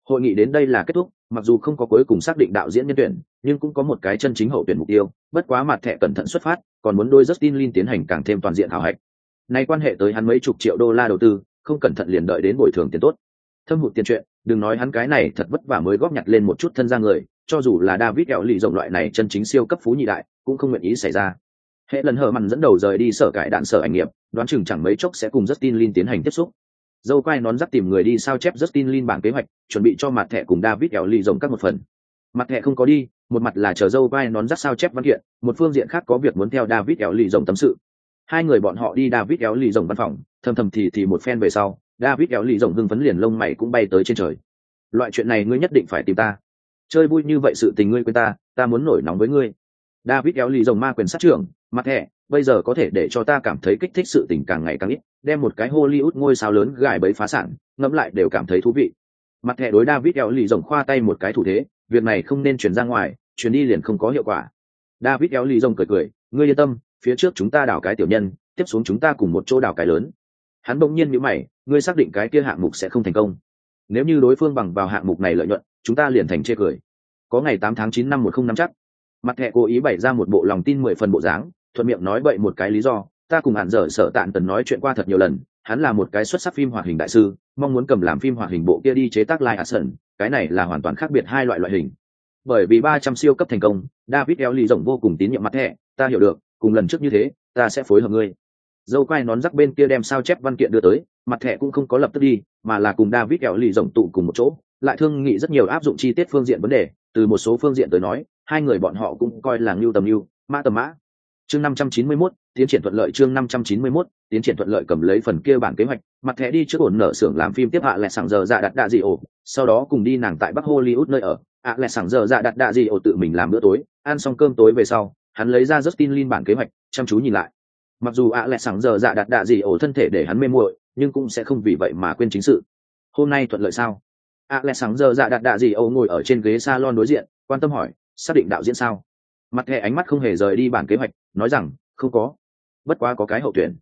Hội nghị đến đây là kết thúc, mặc dù không có cuối cùng xác định đạo diễn nhân tuyển, nhưng cũng có một cái chân chính hậu tuyển mục tiêu, bất quá mặt thẻ cẩn thận xuất phát, còn muốn đôi justin lin tiến hành càng thêm toàn diện thảo hạch. Nay quan hệ tới hắn mấy chục triệu đô la đầu tư, không cẩn thận liền đợi đến bồi thường tiền tốt. Thâm hụt tiền chuyện, đừng nói hắn cái này thật vất vả mới góp nhặt lên một chút thân ra người cho dù là david kẹo lì rộng loại này chân chính siêu cấp phú nhị đại, cũng không nguyện ý xảy ra. Hệ lần hờ mặn dẫn đầu rời đi sở cải đạn sở ảnh nghiệp, đoán chừng chẳng mấy chốc sẽ cùng justin lin tiến hành tiếp xúc. Dâu quai nón dắt tìm người đi sao chép justin lin bảng kế hoạch, chuẩn bị cho mặt thẻ cùng david kẹo lì rộng các một phần. Mặt thẻ không có đi, một mặt là chờ dâu quai nón dắt sao chép văn kiện, một phương diện khác có việc muốn theo david kẹo lì rộng tâm sự. Hai người bọn họ đi david kéo lì rồng văn phòng, thầm thầm thì thì một phen về sau, david kéo lì rồng hưng phấn liền lông mày cũng bay tới trên trời. Loại chuyện này ngươi nhất định phải tìm ta chơi vui như vậy sự tình ngươi quên ta ta muốn nổi nóng với ngươi. David kéo lì rồng ma quyền sát trưởng, mặt thẻ bây giờ có thể để cho ta cảm thấy kích thích sự tình càng ngày càng ít, đem một cái hollywood ngôi sao lớn gài bẫy phá sản, ngẫm lại đều cảm thấy thú vị. Mặt thẻ đối david kéo lì rồng khoa tay một cái thủ thế, việc này không nên chuyển ra ngoài, chuyển đi liền không có hiệu quả. David kéo lì rồng cười cười, ngươi yên tâm, phía trước chúng ta đào cái tiểu nhân, tiếp xuống chúng ta cùng một chỗ đào cái lớn. Hắn bỗng nhiên nhíu mày, ngươi xác định cái kia hạng mục sẽ không thành công nếu như đối phương bằng vào hạng mục này lợi nhuận, chúng ta liền thành chê cười. Có ngày tám tháng chín năm một không năm chắc. Mặt thẹ cố ý bày ra một bộ lòng tin mười phần bộ dáng, thuận miệng nói bậy một cái lý do. Ta cùng hạn dở sở tạn tần nói chuyện qua thật nhiều lần, hắn là một cái xuất sắc phim hoạt hình đại sư, mong muốn cầm làm phim hoạt hình bộ kia đi chế tác live action, cái này là hoàn toàn khác biệt hai loại loại hình. Bởi vì ba trăm siêu cấp thành công, david eo lì rộng vô cùng tín nhiệm mặt thẻ ta hiểu được, cùng lần trước như thế, ta sẽ phối hợp ngươi dâu quai nón rắc bên kia đem sao chép văn kiện đưa tới mặt thẻ cũng không có lập tức đi mà là cùng david kẹo lì rồng tụ cùng một chỗ lại thương nghị rất nhiều áp dụng chi tiết phương diện vấn đề từ một số phương diện tới nói hai người bọn họ cũng coi là ngưu tầm ngưu mã tầm mã chương năm trăm chín mươi 591, tiến triển thuận lợi chương năm trăm chín mươi 591, tiến triển thuận lợi cầm lấy phần kia bản kế hoạch mặt thẻ đi trước ổn nở xưởng làm phim tiếp hạ lại sảng giờ dạ đặt đạ dị ổ sau đó cùng đi nàng tại bắc hollywood nơi ở ạ lại sảng giờ dạ đặt đạ dị ổ tự mình làm bữa tối ăn xong cơm tối về sau hắn lấy ra Justin Lin bản kế hoạch, chăm chú nhìn lại. Mặc dù ạ lẹ sẵn giờ dạ đặt đạ gì ổ thân thể để hắn mê muội, nhưng cũng sẽ không vì vậy mà quên chính sự. Hôm nay thuận lợi sao? ạ lẹ sẵn giờ dạ đặt đạ gì ổ ngồi ở trên ghế salon đối diện, quan tâm hỏi, xác định đạo diễn sao? Mặt hệ ánh mắt không hề rời đi bản kế hoạch, nói rằng, không có. Bất quá có cái hậu tuyển.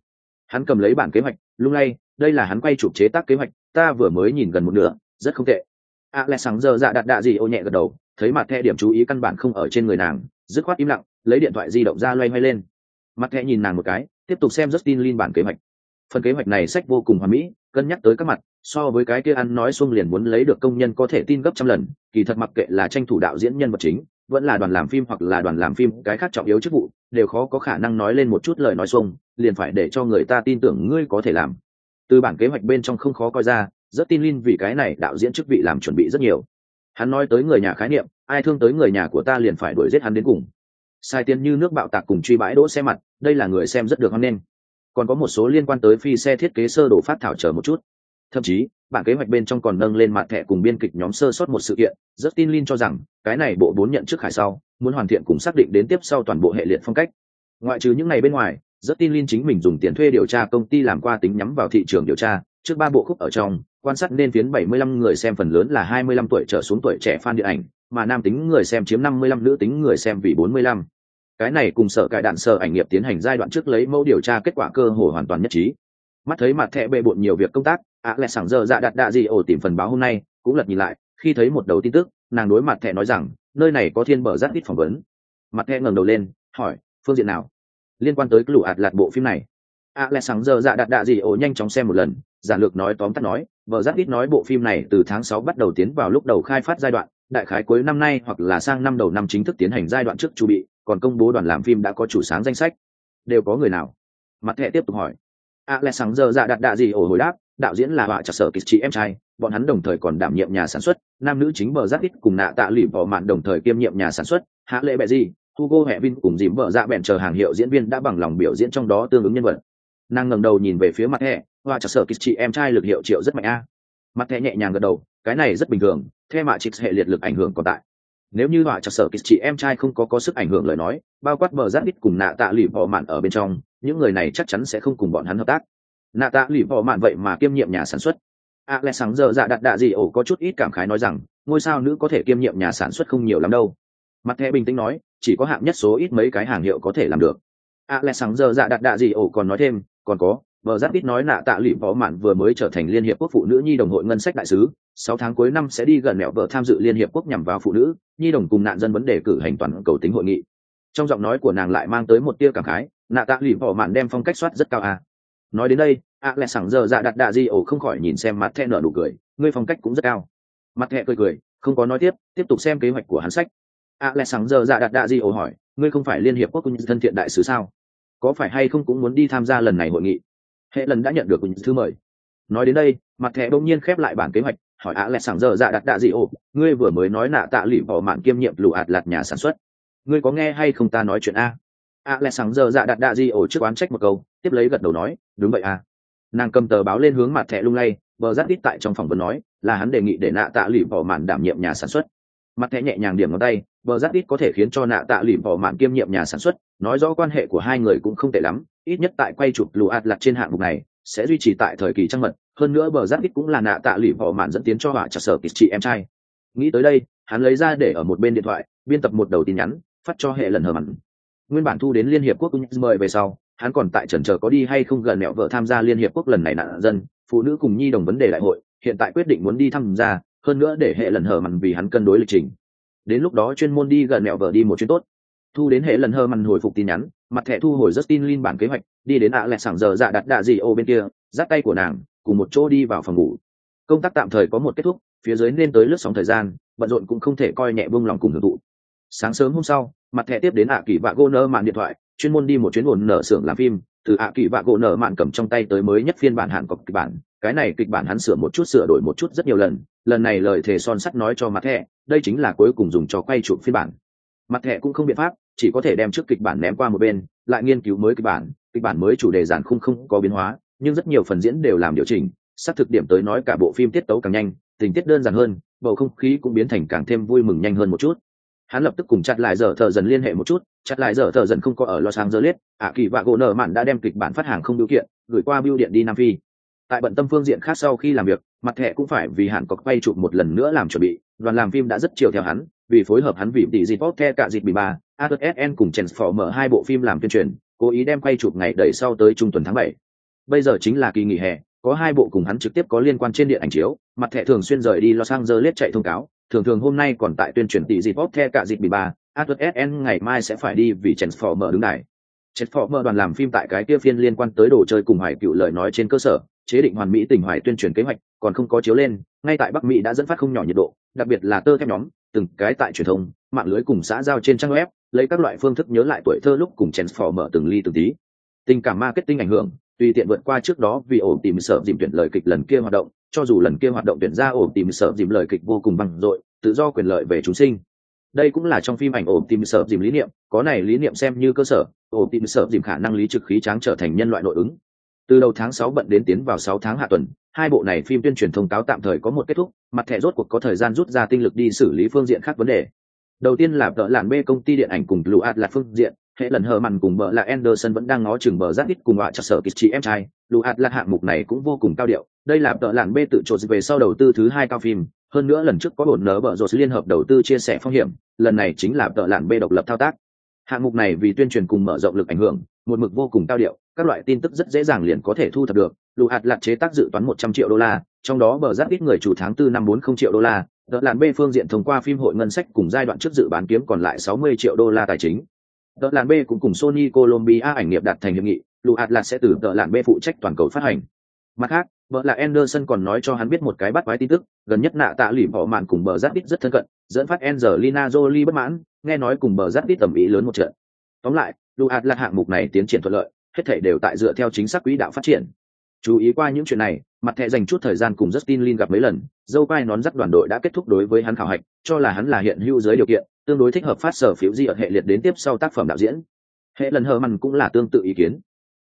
Hắn cầm lấy bản kế hoạch, lung lay, đây là hắn quay chụp chế tác kế hoạch, ta vừa mới nhìn gần một nửa, rất không tệ. ạ lẹ sáng giờ dạ đặt đạ gì ổ nhẹ gật đầu, thấy mặt hệ điểm chú ý căn bản không ở trên người nàng, dứt khoát im lặng, lấy điện thoại di động ra loay hoay lên mặt thẹ nhìn nàng một cái, tiếp tục xem justin lin bản kế hoạch. Phần kế hoạch này sách vô cùng hoàn mỹ, cân nhắc tới các mặt, so với cái kia ăn nói xuông liền muốn lấy được công nhân có thể tin gấp trăm lần, kỳ thật mặc kệ là tranh thủ đạo diễn nhân vật chính, vẫn là đoàn làm phim hoặc là đoàn làm phim, cái khác trọng yếu chức vụ, đều khó có khả năng nói lên một chút lời nói xuông, liền phải để cho người ta tin tưởng ngươi có thể làm. Từ bản kế hoạch bên trong không khó coi ra rất tin lin vì cái này đạo diễn chức vị làm chuẩn bị rất nhiều. Hắn nói tới người nhà khái niệm, ai thương tới người nhà của ta liền phải đuổi giết hắn đến cùng sai tiền như nước bạo tạc cùng truy bãi đỗ xe mặt đây là người xem rất được hoan nghênh. Còn có một số liên quan tới phi xe thiết kế sơ đồ phát thảo chờ một chút. Thậm chí bản kế hoạch bên trong còn nâng lên mặt thẻ cùng biên kịch nhóm sơ sót một sự kiện. Rất tin lin cho rằng cái này bộ bốn nhận trước khải sau muốn hoàn thiện cùng xác định đến tiếp sau toàn bộ hệ liệt phong cách. Ngoại trừ những ngày bên ngoài rất tin Lin chính mình dùng tiền thuê điều tra công ty làm qua tính nhắm vào thị trường điều tra, trước ba bộ khúc ở trong, quan sát nên phiến 75 người xem phần lớn là 25 tuổi trở xuống tuổi trẻ fan điện ảnh, mà nam tính người xem chiếm 55 nữ tính người xem vì 45. Cái này cùng sở cải đạn sở ảnh nghiệp tiến hành giai đoạn trước lấy mẫu điều tra kết quả cơ hồ hoàn toàn nhất trí. Mắt thấy mặt thẻ bệ bộn nhiều việc công tác, ạ lẹ sảng giờ dạ đặt đạ gì ổ tìm phần báo hôm nay, cũng lật nhìn lại, khi thấy một đầu tin tức, nàng đối mặt thẻ nói rằng, nơi này có thiên bờ rác ít phỏng vấn. Mặt thẻ ngẩng đầu lên, hỏi, phương diện nào? Liên quan tới lũ ạt lạt bộ phim này. ạ lẹ sảng giờ dạ đặt đạ gì ổ nhanh chóng xem một lần, giản lược nói tóm tắt nói, vợ rác ít nói bộ phim này từ tháng 6 bắt đầu tiến vào lúc đầu khai phát giai đoạn, đại khái cuối năm nay hoặc là sang năm đầu năm chính thức tiến hành giai đoạn trước chuẩn bị, còn công bố đoàn làm phim đã có chủ sáng danh sách. Đều có người nào? Mặt thẻ tiếp tục hỏi. ạ lẹ sáng giờ dạ đặt đạ gì ổ hồi đáp, đạo diễn là họa chặt sở kịch chị em trai bọn hắn đồng thời còn đảm nhiệm nhà sản xuất nam nữ chính bờ giác ít cùng nạ tạ lụy bỏ mạn đồng thời kiêm nhiệm nhà sản xuất hạ lệ bẹ gì hugo hẹ vin cùng dìm vợ dạ bẹn chờ hàng hiệu diễn viên đã bằng lòng biểu diễn trong đó tương ứng nhân vật nàng ngẩng đầu nhìn về phía mặt thẻ họa chặt sở kịch chị em trai lực hiệu triệu rất mạnh a mặt thẻ nhẹ nhàng gật đầu cái này rất bình thường theo mạ trịch hệ liệt lực ảnh hưởng còn tại nếu như họa chặt sở kịch chị em trai không có có sức ảnh hưởng lời nói, bao quát bờ giáp ít cùng nạ tạ lụy bỏ mạn ở bên trong, những người này chắc chắn sẽ không cùng bọn hắn hợp tác. Nạ tạ lì bỏ mạn vậy mà kiêm nhiệm nhà sản xuất. A lẽ sáng giờ dạ đặt đạ gì ổ có chút ít cảm khái nói rằng, ngôi sao nữ có thể kiêm nhiệm nhà sản xuất không nhiều lắm đâu. Mặt thẻ bình tĩnh nói, chỉ có hạng nhất số ít mấy cái hàng hiệu có thể làm được. A lẽ sáng giờ dạ đặt đạ gì ổ còn nói thêm, còn có vợ giáp ít nói nạ tạ lụy võ mạn vừa mới trở thành liên hiệp quốc phụ nữ nhi đồng hội ngân sách đại sứ, sáu tháng cuối năm sẽ đi gần mẹo vợ tham dự liên hiệp quốc nhằm vào phụ nữ, nhi đồng cùng nạn dân vấn đề cử hành toàn cầu tính hội nghị. Trong giọng nói của nàng lại mang tới một tia cảm khái, nạ tạ lụy võ mạn đem phong cách soát rất cao à nói đến đây a lẽ sẵn giờ dạ đặt đạ di ổ không khỏi nhìn xem mặt thẹ nở nụ cười, ngươi phong cách cũng rất cao. Mặt thẹ cười cười, không có nói tiếp tiếp tục xem kế hoạch của hắn sách. a lẽ sẵn giờ dạ đặt đạ di ổ hỏi, ngươi không phải liên hiệp quốc quân thân thiện đại sứ sao? Có phải hay không cũng muốn đi tham gia lần này hội nghị? Hệ lần đã nhận được thư mời. Nói đến đây, mặt thẻ bỗng nhiên khép lại bản kế hoạch, hỏi a lẽ sảng giờ dạ đặt đạ di ổ, ngươi vừa mới nói nạ tạ lụy bỏ mạng kiêm nhiệm lụ ạt lạt nhà sản xuất. Ngươi có nghe hay không ta nói chuyện a? a lẽ sảng giờ dạ đặt đạ di ổ trước oán trách một câu, tiếp lấy gật đầu nói, đúng vậy a. nàng cầm tờ báo lên hướng mặt thẻ lung lay, bờ rát ít tại trong phòng vấn nói, là hắn đề nghị để nạ tạ lụy bỏ mạn đảm nhiệm nhà sản xuất. Mặt thẻ nhẹ nhàng điểm ngón tay, bờ rát ít có thể khiến cho nạ tạ lụy bỏ mạn kiêm nhiệm nhà sản xuất, nói rõ quan hệ của hai người cũng không tệ lắm ít nhất tại quay chụp lù ạt lặt trên hạng mục này, sẽ duy trì tại thời kỳ trăng mật, hơn nữa bờ giáp ít cũng là nạ tạ lụy bỏ mạn dẫn tiến cho họa trả sở kịch chị em trai. Nghĩ tới đây, hắn lấy ra để ở một bên điện thoại, biên tập một đầu tin nhắn, phát cho hệ lần hờ mặn. Nguyên bản thu đến liên hiệp quốc mời về sau, hắn còn tại trần chờ có đi hay không gần mẹo vợ tham gia liên hiệp quốc lần này nạn dân, phụ nữ cùng nhi đồng vấn đề đại hội, hiện tại quyết định muốn đi tham gia, hơn nữa để hệ lần hờ mặn vì hắn cân đối lịch trình. Đến lúc đó chuyên môn đi gần mẹo vợ đi một chuyến tốt. Thu đến hệ lần hờ mặn hồi phục tin nhắn mặt thẻ thu hồi Justin Lin bản kế hoạch, đi đến ạ lẹ sảng giờ dạ đặt đạ gì ô bên kia giắt tay của nàng, cùng một chỗ đi vào phòng ngủ. Công tác tạm thời có một kết thúc, phía dưới nên tới lướt sóng thời gian, bận rộn cũng không thể coi nhẹ buông lòng cùng hưởng thụ. Sáng sớm hôm sau, mặt thẻ tiếp đến ạ kỳ vạ gô nơ màn điện thoại, chuyên môn đi một chuyến ổn nở xưởng làm phim, từ ạ kỳ vạ gỗ nở mạn cầm trong tay tới mới nhất phiên bản hạn cọc kịch bản. Cái này kịch bản hắn sửa một chút, sửa đổi một chút rất nhiều lần lần này lời thề son sắt nói cho mặt thẻ, đây chính là cuối cùng dùng cho quay chụp phiên bản. Mặt thẻ cũng không biện pháp chỉ có thể đem trước kịch bản ném qua một bên, lại nghiên cứu mới kịch bản kịch bản mới chủ đề giản khung không có biến hóa, nhưng rất nhiều phần diễn đều làm điều chỉnh sát thực điểm tới nói cả bộ phim tiết tấu càng nhanh, tình tiết đơn giản hơn, bầu không khí cũng biến thành càng thêm vui mừng nhanh hơn một chút. Hắn lập tức cùng chặt lại giờ thợ dần liên hệ một chút, chặt lại giờ thợ dần không có ở los angeles ả kỳ và gỗ nở mạn đã đem kịch bản phát hàng không điều kiện, gửi qua bưu điện đi nam phi. Tại bận tâm phương diện khác sau khi làm việc, mặt thẻ cũng phải vì hạn cọc quay chụp một lần nữa làm chuẩn bị, đoàn làm phim đã rất chiều theo hắn vì phối hợp hắn vì tỷ dịp bóp the cả dịp bị ba ATSN cùng mở hai bộ phim làm tuyên truyền cố ý đem quay chụp ngày đẩy sau tới trung tuần tháng bảy. Bây giờ chính là kỳ nghỉ hè có hai bộ cùng hắn trực tiếp có liên quan trên điện ảnh chiếu mặt thẻ thường xuyên rời đi los angeles chạy thông cáo thường thường hôm nay còn tại tuyên truyền tỷ dịp bóp the cả dịp bị ba ATSN ngày mai sẽ phải đi vì Transformer đứng này Transformer đoàn làm phim tại cái kia phiên liên quan tới đồ chơi cùng hoài cựu lời nói trên cơ sở, chế định hoàn mỹ tình hoài tuyên truyền kế hoạch, còn không có chiếu lên, ngay tại Bắc Mỹ đã dẫn phát không nhỏ nhiệt độ, đặc biệt là tơ thép nhóm, từng cái tại truyền thông, mạng lưới cùng xã giao trên trang web, lấy các loại phương thức nhớ lại tuổi thơ lúc cùng Transformer từng ly từng tí. Tình cảm marketing ảnh hưởng, tùy tiện vượt qua trước đó vì ổ tìm sợ dìm tuyển lời kịch lần kia hoạt động, cho dù lần kia hoạt động tuyển ra ổ tìm sợ dìm lời kịch vô cùng bằng dội, tự do quyền lợi về chúng sinh đây cũng là trong phim ảnh ổ tìm sợ dìm lý niệm có này lý niệm xem như cơ sở ổ tìm sợ dìm khả năng lý trực khí tráng trở thành nhân loại nội ứng từ đầu tháng sáu bận đến tiến vào sáu tháng hạ tuần hai bộ này phim tuyên truyền thông cáo tạm thời có một kết thúc mặt thẻ rốt cuộc có thời gian rút ra tinh lực đi xử lý phương diện khác vấn đề đầu tiên là vợ làn b công ty điện ảnh cùng lũ ạt là phương diện hệ lần hờ mằn cùng vợ là Anderson vẫn đang ngó chừng bờ rát ít cùng họa chặt sở kịch chị em trai, lũ ạt là hạng mục này cũng vô cùng cao điệu, đây là vợ làn B tự trộn về sau đầu tư thứ hai cao phim, hơn nữa lần trước có bổn nở bờ rột liên hợp đầu tư chia sẻ phong hiểm, lần này chính là vợ làn B độc lập thao tác. Hạng mục này vì tuyên truyền cùng mở rộng lực ảnh hưởng, một mực vô cùng cao điệu, các loại tin tức rất dễ dàng liền có thể thu thập được, lù hạt lạt chế tác dự toán 100 triệu đô la, trong đó bờ rác ít người chủ tháng tư năm 40 triệu đô la, đợt làn B phương diện thông qua phim hội ngân sách cùng giai đoạn trước dự bán kiếm còn lại 60 triệu đô la tài chính đợt làn B cũng cùng Sony Colombia ảnh nghiệp đạt thành hiệp nghị, lụ hạt lạt sẽ từ đợt làn B phụ trách toàn cầu phát hành. Mặt khác, vợ là Anderson còn nói cho hắn biết một cái bắt quái tin tức, gần nhất nạ tạ lỉ bỏ mạn cùng bờ giáp rất thân cận, dẫn phát Angelina Jolie bất mãn, nghe nói cùng bờ giáp tầm ý lớn một trận. Tóm lại, Lục là hạng mục này tiến triển thuận lợi, hết thảy đều tại dựa theo chính xác quỹ đạo phát triển. Chú ý qua những chuyện này, mặt thẻ dành chút thời gian cùng Justin Lin gặp mấy lần, dâu quai nón dắt đoàn đội đã kết thúc đối với hắn khảo hạch, cho là hắn là hiện hữu dưới điều kiện, tương đối thích hợp phát sở phiếu di ở hệ liệt đến tiếp sau tác phẩm đạo diễn. Hệ lần hờ mằn cũng là tương tự ý kiến.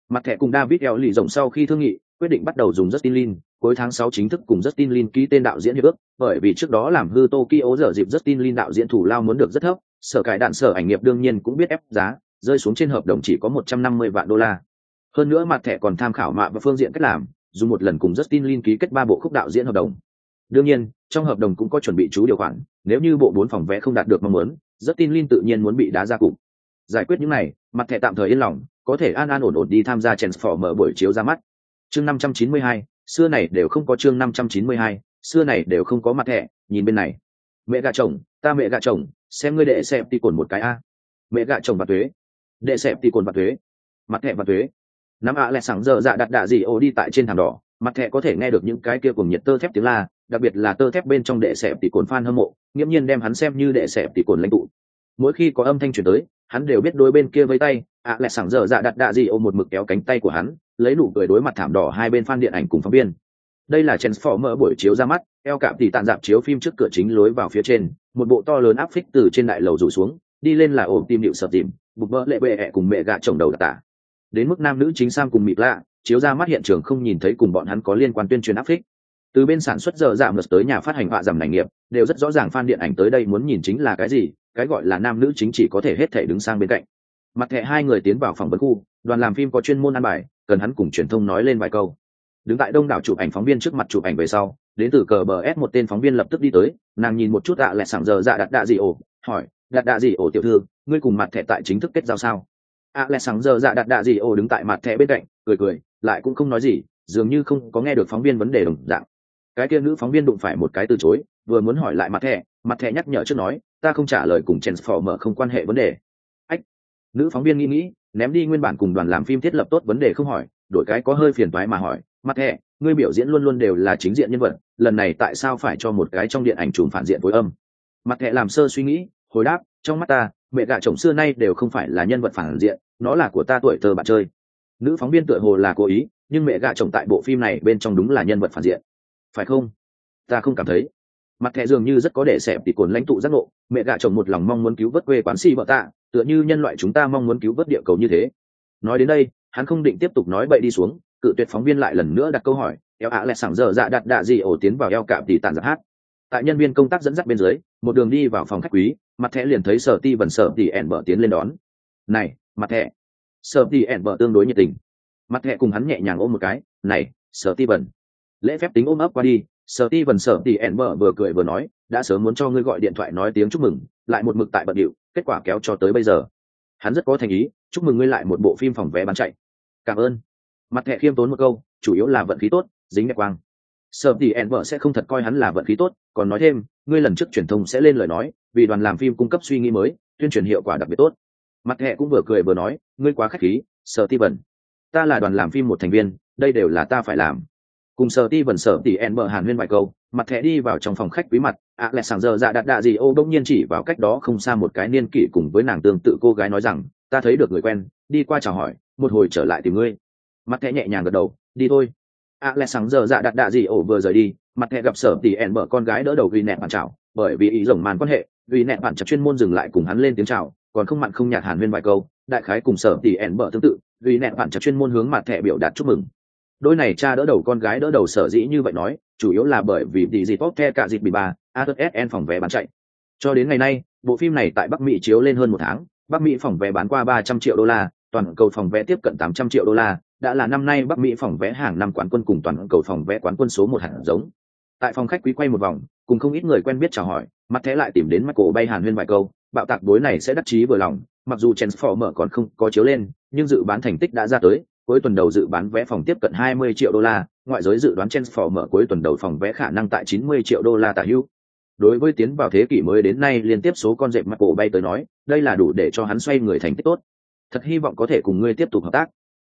Mặt thẻ cùng david eo lì rộng sau khi thương nghị quyết định bắt đầu dùng justin lin cuối tháng 6 chính thức cùng justin lin ký tên đạo diễn hiệp ước bởi vì trước đó làm hư tokyo giờ dịp justin lin đạo diễn thủ lao muốn được rất thấp sở cải đạn sở ảnh nghiệp đương nhiên cũng biết ép giá rơi xuống trên hợp đồng chỉ có 150 vạn đô la. Hơn nữa mặt thẻ còn tham khảo mạ và phương diện cách làm, dùng một lần cùng justin lin ký kết ba bộ khúc đạo diễn hợp đồng. Đương nhiên, trong hợp đồng cũng có chuẩn bị chú điều khoản, nếu như bộ bốn phòng vé không đạt được mong muốn, Justin Lin tự nhiên muốn bị đá ra cục. Giải quyết những này, mặt thẻ tạm thời yên lòng, có thể an an ổn ổn đi tham gia mở buổi chiếu ra mắt. Chương năm trăm chín mươi hai, xưa này đều không có chương năm trăm chín mươi hai, xưa này đều không có mặt thẻ, nhìn bên này. Mẹ gà chồng, ta mẹ gà chồng, xem ngươi đệ xem ti cồn một cái a. Mẹ gà chồng và thuế đệ sẹp thì cồn và thuế. Mặt thẻ và thuế. Nắm ạ à lẹ sẵn giờ dạ đặt đạ gì ô đi tại trên thảm đỏ. Mặt thẻ có thể nghe được những cái kia cùng nhiệt tơ thép tiếng la, đặc biệt là tơ thép bên trong đệ sẹp tỷ cồn fan hâm mộ, nghiễm nhiên đem hắn xem như đệ sẹp tỷ cồn lãnh tụ. Mỗi khi có âm thanh truyền tới, hắn đều biết đôi bên kia với tay, ạ à lẹ sảng giờ dạ đặt đạ gì ô một mực kéo cánh tay của hắn, lấy nụ cười đối mặt thảm đỏ hai bên fan điện ảnh cùng phóng viên. Đây là transformer buổi chiếu ra mắt, eo cạm thì tàn dạp chiếu phim trước cửa chính lối vào phía trên, một bộ to lớn áp phích từ trên đại lầu rủ xuống, đi lên là ổ tim điệu sợ tìm bục bỡ lệ bệ ẹ cùng mẹ gạ chồng đầu đặc tả. Đến mức nam nữ chính sam cùng mịt lạ, chiếu ra mắt hiện trường không nhìn thấy cùng bọn hắn có liên quan tuyên truyền áp phích. Từ bên sản xuất giờ giảm ngược tới nhà phát hành họa giảm ngành nghiệp, đều rất rõ ràng fan điện ảnh tới đây muốn nhìn chính là cái gì, cái gọi là nam nữ chính chỉ có thể hết thể đứng sang bên cạnh. Mặt thẻ hai người tiến vào phòng vấn khu, đoàn làm phim có chuyên môn ăn bài, cần hắn cùng truyền thông nói lên vài câu. Đứng tại đông đảo chụp ảnh phóng viên trước mặt chụp ảnh về sau, đến từ cờ bờ s một tên phóng viên lập tức đi tới, nàng nhìn một chút ạ à lại sảng giờ dạ đặt đạ gì ồ hỏi đặt đạ gì ổ tiểu thư, ngươi cùng mặt thẻ tại chính thức kết giao sao? Ạ à sáng giờ dạ đặt đạ gì ổ đứng tại mặt thẻ bên cạnh, cười cười, lại cũng không nói gì, dường như không có nghe được phóng viên vấn đề đồng dạng. Cái kia nữ phóng viên đụng phải một cái từ chối, vừa muốn hỏi lại mặt thẻ mặt thẻ nhắc nhở trước nói, ta không trả lời cùng transformer không quan hệ vấn đề. Ách, nữ phóng viên nghĩ nghĩ, ném đi nguyên bản cùng đoàn làm phim thiết lập tốt vấn đề không hỏi, đổi cái có hơi phiền toái mà hỏi, mặt thẻ, ngươi biểu diễn luôn luôn đều là chính diện nhân vật, lần này tại sao phải cho một cái trong điện ảnh trùm phản diện với âm? Mặt thẻ làm sơ suy nghĩ hồi đáp, trong mắt ta, mẹ gạ chồng xưa nay đều không phải là nhân vật phản diện, nó là của ta tuổi thơ bạn chơi. Nữ phóng viên tựa hồ là cố ý, nhưng mẹ gạ chồng tại bộ phim này bên trong đúng là nhân vật phản diện. Phải không? Ta không cảm thấy. Mặt thẻ dường như rất có để xẹp thì cồn lãnh tụ giác ngộ, mẹ gạ chồng một lòng mong muốn cứu vớt quê quán si vợ tạ, tựa như nhân loại chúng ta mong muốn cứu vớt địa cầu như thế. Nói đến đây, hắn không định tiếp tục nói bậy đi xuống, cự tuyệt phóng viên lại lần nữa đặt câu hỏi, eo ạ lại sảng dở dạ đặt đạ gì ổ tiến vào eo cạm thì tàn giặc hát. Tại nhân viên công tác dẫn dắt bên dưới một đường đi vào phòng khách quý, mặt thẻ liền thấy sở ti vần sở tỉ ẻn bở tiến lên đón. Này, mặt thẻ. Sở ti ẻn bở tương đối nhiệt tình. Mặt thẻ cùng hắn nhẹ nhàng ôm một cái, này, sở ti vần lễ phép tính ôm ấp qua đi, sở ti vần sở tỉ ẻn bở vừa cười vừa nói, đã sớm muốn cho ngươi gọi điện thoại nói tiếng chúc mừng, lại một mực tại bận điệu, kết quả kéo cho tới bây giờ. Hắn rất có thành ý, chúc mừng ngươi lại một bộ phim phòng vé bán chạy. Cảm ơn. Mặt thẻ khiêm tốn một câu, chủ yếu là vận khí tốt, dính đẹp quang sợ thì ẹn vợ sẽ không thật coi hắn là vận khí tốt còn nói thêm ngươi lần trước truyền thông sẽ lên lời nói vì đoàn làm phim cung cấp suy nghĩ mới tuyên truyền hiệu quả đặc biệt tốt. Mặt hệ cũng vừa cười vừa nói ngươi quá khách khí sợ ti vần ta là đoàn làm phim một thành viên đây đều là ta phải làm. Cùng sợ ti vần sợ tỉ ẹn bờ hàn nguyên vài câu mặt thẻ đi vào trong phòng khách quý mặt ạ à, lẹ sàng giờ dạ đặt đạ gì ô bỗng nhiên chỉ vào cách đó không xa một cái niên kỷ cùng với nàng tương tự cô gái nói rằng ta thấy được người quen đi qua chào hỏi một hồi trở lại tìm ngươi. Mặt thẻ nhẹ nhàng gật đầu đi thôi. A à, lẹ giờ dạ đặt đạ gì ổ vừa rời đi mặt thẻ gặp sở tỉ ẹn mở con gái đỡ đầu vì nẹt bạn chào bởi vì ý rồng màn quan hệ vì nẹt bạn chặt chuyên môn dừng lại cùng hắn lên tiếng chào còn không mặn không nhạt hàn nguyên vài câu đại khái cùng sở tỉ ẹn mở tương tự vì nẹt bạn chặt chuyên môn hướng mặt thẻ biểu đạt chúc mừng. Đôi này cha đỡ đầu con gái đỡ đầu sở dĩ như vậy nói chủ yếu là bởi vì tỷ dịp tốt the cả dịp bị bà atsn phòng vé bán chạy. Cho đến ngày nay bộ phim này tại bắc mỹ chiếu lên hơn một tháng bắc mỹ phòng vé bán qua ba trăm triệu đô la toàn cầu phòng vé tiếp cận tám trăm triệu đô la đã là năm nay bắc mỹ phòng vẽ hàng năm quán quân cùng toàn cầu phòng vẽ quán quân số một hạt giống. Tại phòng khách quý quay một vòng, cùng không ít người quen biết chào hỏi, mặt thế lại tìm đến mắt cổ bay hàn huyên vài câu, bạo tạc đối này sẽ đắc chí vừa lòng, mặc dù mở còn không có chiếu lên, nhưng dự bán thành tích đã ra tới, cuối tuần đầu dự bán vé phòng tiếp cận 20 triệu đô la, ngoại giới dự đoán mở cuối tuần đầu phòng vé khả năng tại 90 triệu đô la tả hữu đối với tiến vào thế kỷ mới đến nay liên tiếp số con dẹp cổ bay tới nói, đây là đủ để cho hắn xoay người thành tích tốt. Thật hy vọng có thể cùng ngươi tiếp tục hợp tác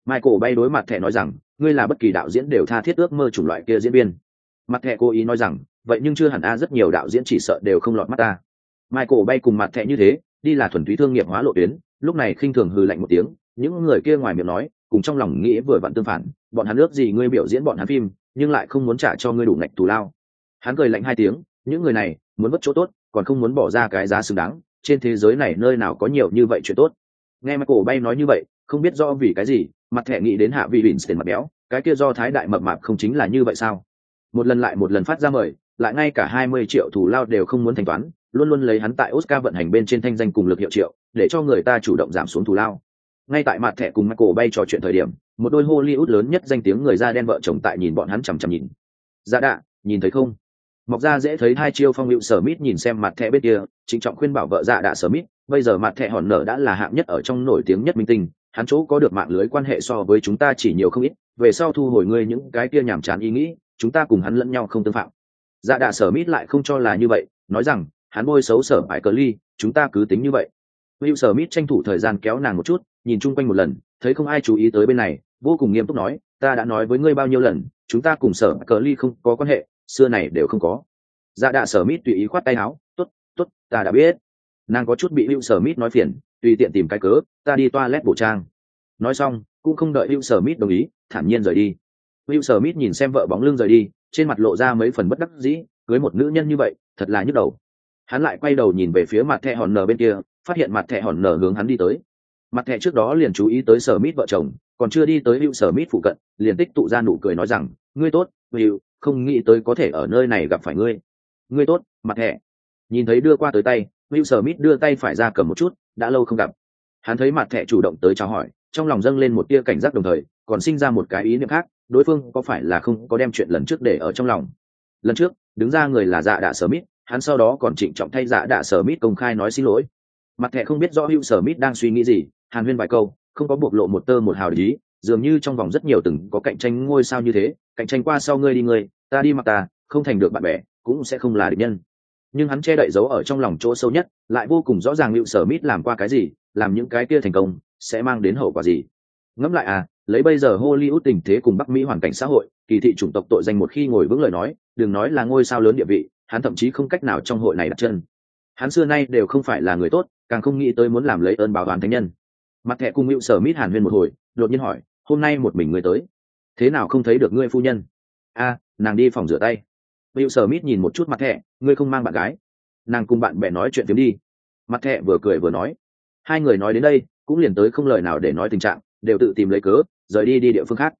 michael bay đối mặt thẻ nói rằng, ngươi là bất kỳ đạo diễn đều tha thiết ước mơ chủng loại kia diễn viên. Mặt thẻ cố ý nói rằng, vậy nhưng chưa hẳn a, rất nhiều đạo diễn chỉ sợ đều không lọt mắt ta. Michael bay cùng mặt thẻ như thế, đi là thuần túy thương nghiệp hóa lộ tuyến, lúc này khinh thường hừ lạnh một tiếng, những người kia ngoài miệng nói, cùng trong lòng nghĩ vừa vặn tương phản, bọn hắn ước gì ngươi biểu diễn bọn hắn phim, nhưng lại không muốn trả cho ngươi đủ ngạch tù lao. Hắn cười lạnh hai tiếng, những người này, muốn mất chỗ tốt, còn không muốn bỏ ra cái giá xứng đáng, trên thế giới này nơi nào có nhiều như vậy chuyện tốt. Nghe Michael bay nói như vậy, không biết do vì cái gì mặt thẻ nghĩ đến hạ vị bỉn tiền mặt béo, cái kia do thái đại mập mạp không chính là như vậy sao? Một lần lại một lần phát ra mời, lại ngay cả hai mươi triệu thủ lao đều không muốn thanh toán, luôn luôn lấy hắn tại oscar vận hành bên trên thanh danh cùng lực hiệu triệu, để cho người ta chủ động giảm xuống thủ lao. Ngay tại mặt thẻ cùng Michael bay trò chuyện thời điểm, một đôi hollywood lớn nhất danh tiếng người da đen vợ chồng tại nhìn bọn hắn chằm chằm nhìn. Dạ đạ, nhìn thấy không? Mọc ra dễ thấy hai chiêu phong hiệu sở mít nhìn xem mặt thẻ bên kia, trịnh trọng khuyên bảo vợ dạ đạ sở mít, bây giờ mặt thẻ hòn nở đã là hạng nhất ở trong nổi tiếng nhất minh tinh hắn chỗ có được mạng lưới quan hệ so với chúng ta chỉ nhiều không ít, về sau thu hồi ngươi những cái kia nhàm chán ý nghĩ, chúng ta cùng hắn lẫn nhau không tương phạm. Dạ đạ sở mít lại không cho là như vậy, nói rằng, hắn bôi xấu sở ải cờ ly, chúng ta cứ tính như vậy. Hữu sở mít tranh thủ thời gian kéo nàng một chút, nhìn chung quanh một lần, thấy không ai chú ý tới bên này, vô cùng nghiêm túc nói, ta đã nói với ngươi bao nhiêu lần, chúng ta cùng sở cờ ly không có quan hệ, xưa này đều không có. Dạ đạ sở mít tùy ý khoát tay áo t ố t t ố t ta đã biết. Nàng có chút bị hữu sở mít nói phiền tùy tiện tìm cái cớ, ta đi toa lét bổ trang. Nói xong, cũng không đợi hữu sở mít đồng ý, thản nhiên rời đi. Hữu sở mít nhìn xem vợ bóng lưng rời đi, trên mặt lộ ra mấy phần bất đắc dĩ, cưới một nữ nhân như vậy, thật là nhức đầu. Hắn lại quay đầu nhìn về phía mặt thẹ hòn nở bên kia, phát hiện mặt thẹ hòn nở hướng hắn đi tới. Mặt thẹ trước đó liền chú ý tới sở mít vợ chồng, còn chưa đi tới hữu sở mít phụ cận, liền tích tụ ra nụ cười nói rằng, ngươi tốt hữu không nghĩ tới có thể ở nơi này gặp phải ngươi. Ngươi tốt, mặt thẹ nhìn thấy đưa qua tới tay hữu sở mít đưa tay phải ra cầm một chút đã lâu không gặp. Hắn thấy mặt thẻ chủ động tới chào hỏi trong lòng dâng lên một tia cảnh giác đồng thời còn sinh ra một cái ý niệm khác đối phương có phải là không có đem chuyện lần trước để ở trong lòng? Lần trước đứng ra người là dạ đạ sở mít hắn sau đó còn trịnh trọng thay dạ đạ sở mít công khai nói xin lỗi. Mặt thẻ không biết rõ hữu sở mít đang suy nghĩ gì hàn huyên vài câu không có bộc lộ một tơ một hào ý, dường như trong vòng rất nhiều từng có cạnh tranh ngôi sao như thế cạnh tranh qua sau ngươi đi ngươi ta đi mặc ta không thành được bạn bè cũng sẽ không là địch nhân nhưng hắn che đậy dấu ở trong lòng chỗ sâu nhất, lại vô cùng rõ ràng liệu sở mít làm qua cái gì, làm những cái kia thành công, sẽ mang đến hậu quả gì. Ngẫm lại à lấy bây giờ hollywood tình thế cùng bắc mỹ hoàn cảnh xã hội, kỳ thị chủng tộc tội danh một khi ngồi vững lời nói, đừng nói là ngôi sao lớn địa vị, hắn thậm chí không cách nào trong hội này đặt chân. Hắn xưa nay đều không phải là người tốt, càng không nghĩ tới muốn làm lấy ơn báo toàn thánh nhân. Mặt thẹ cùng hữu sở mít hàn huyên một hồi, đột nhiên hỏi, hôm nay một mình người tới, thế nào không thấy được ngươi phu nhân? A, nàng đi phòng rửa tay. Will Smith nhìn một chút mặt thẻ, ngươi không mang bạn gái. Nàng cùng bạn bè nói chuyện tiếng đi. Mặt thẻ vừa cười vừa nói. Hai người nói đến đây cũng liền tới không lời nào để nói tình trạng đều tự tìm lấy cớ rời đi đi địa phương khác.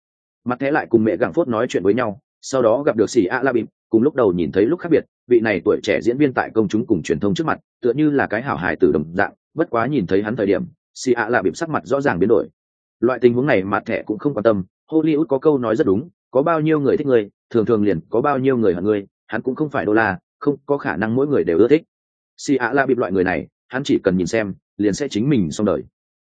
Mặt thẻ lại cùng mẹ gặng phốt nói chuyện với nhau sau đó gặp được xì a la bịp cùng lúc đầu nhìn thấy lúc khác biệt vị này tuổi trẻ diễn viên tại công chúng cùng truyền thông trước mặt tựa như là cái hảo hài tử đồng dạng bất quá nhìn thấy hắn thời điểm xì a la bịp sắc mặt rõ ràng biến đổi. Loại tình huống này mặt thẻ cũng không quan tâm hollywood có câu nói rất đúng có bao nhiêu người thích người thường thường liền có bao nhiêu người hận người hắn cũng không phải đô la, không có khả năng mỗi người đều ưa thích. Si a la bịp loại người này, hắn chỉ cần nhìn xem, liền sẽ chính mình xong đời.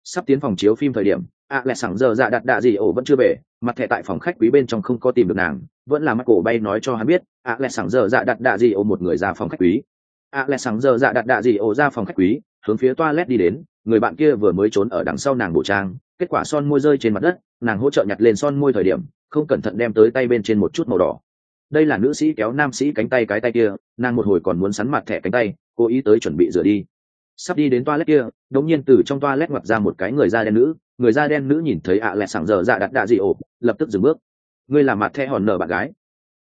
Sắp tiến phòng chiếu phim thời điểm, a à lẹ sẵn giờ dạ đặt đạ gì ổ vẫn chưa về, mặt thẻ tại phòng khách quý bên trong không có tìm được nàng, vẫn là mắt cổ bay nói cho hắn biết, a à lẹ sẵn giờ dạ đặt đạ gì ổ một người ra phòng khách quý. A à lẹ sẵn giờ dạ đặt đạ gì ổ ra phòng khách quý, hướng phía toilet đi đến, người bạn kia vừa mới trốn ở đằng sau nàng bộ trang, kết quả son môi rơi trên mặt đất, nàng hỗ trợ nhặt lên son môi thời điểm không cẩn thận đem tới tay bên trên một chút màu đỏ. Đây là nữ sĩ kéo nam sĩ cánh tay cái tay kia, nàng một hồi còn muốn sắn mặt thẻ cánh tay, cố ý tới chuẩn bị rửa đi. Sắp đi đến toilet kia, đống nhiên từ trong toilet ngoặt ra một cái người da đen nữ, người da đen nữ nhìn thấy ạ à lẹ sảng giờ dạ đặt đạ dị ổ, lập tức dừng bước. Ngươi là mặt thẻ hòn nở bạn gái.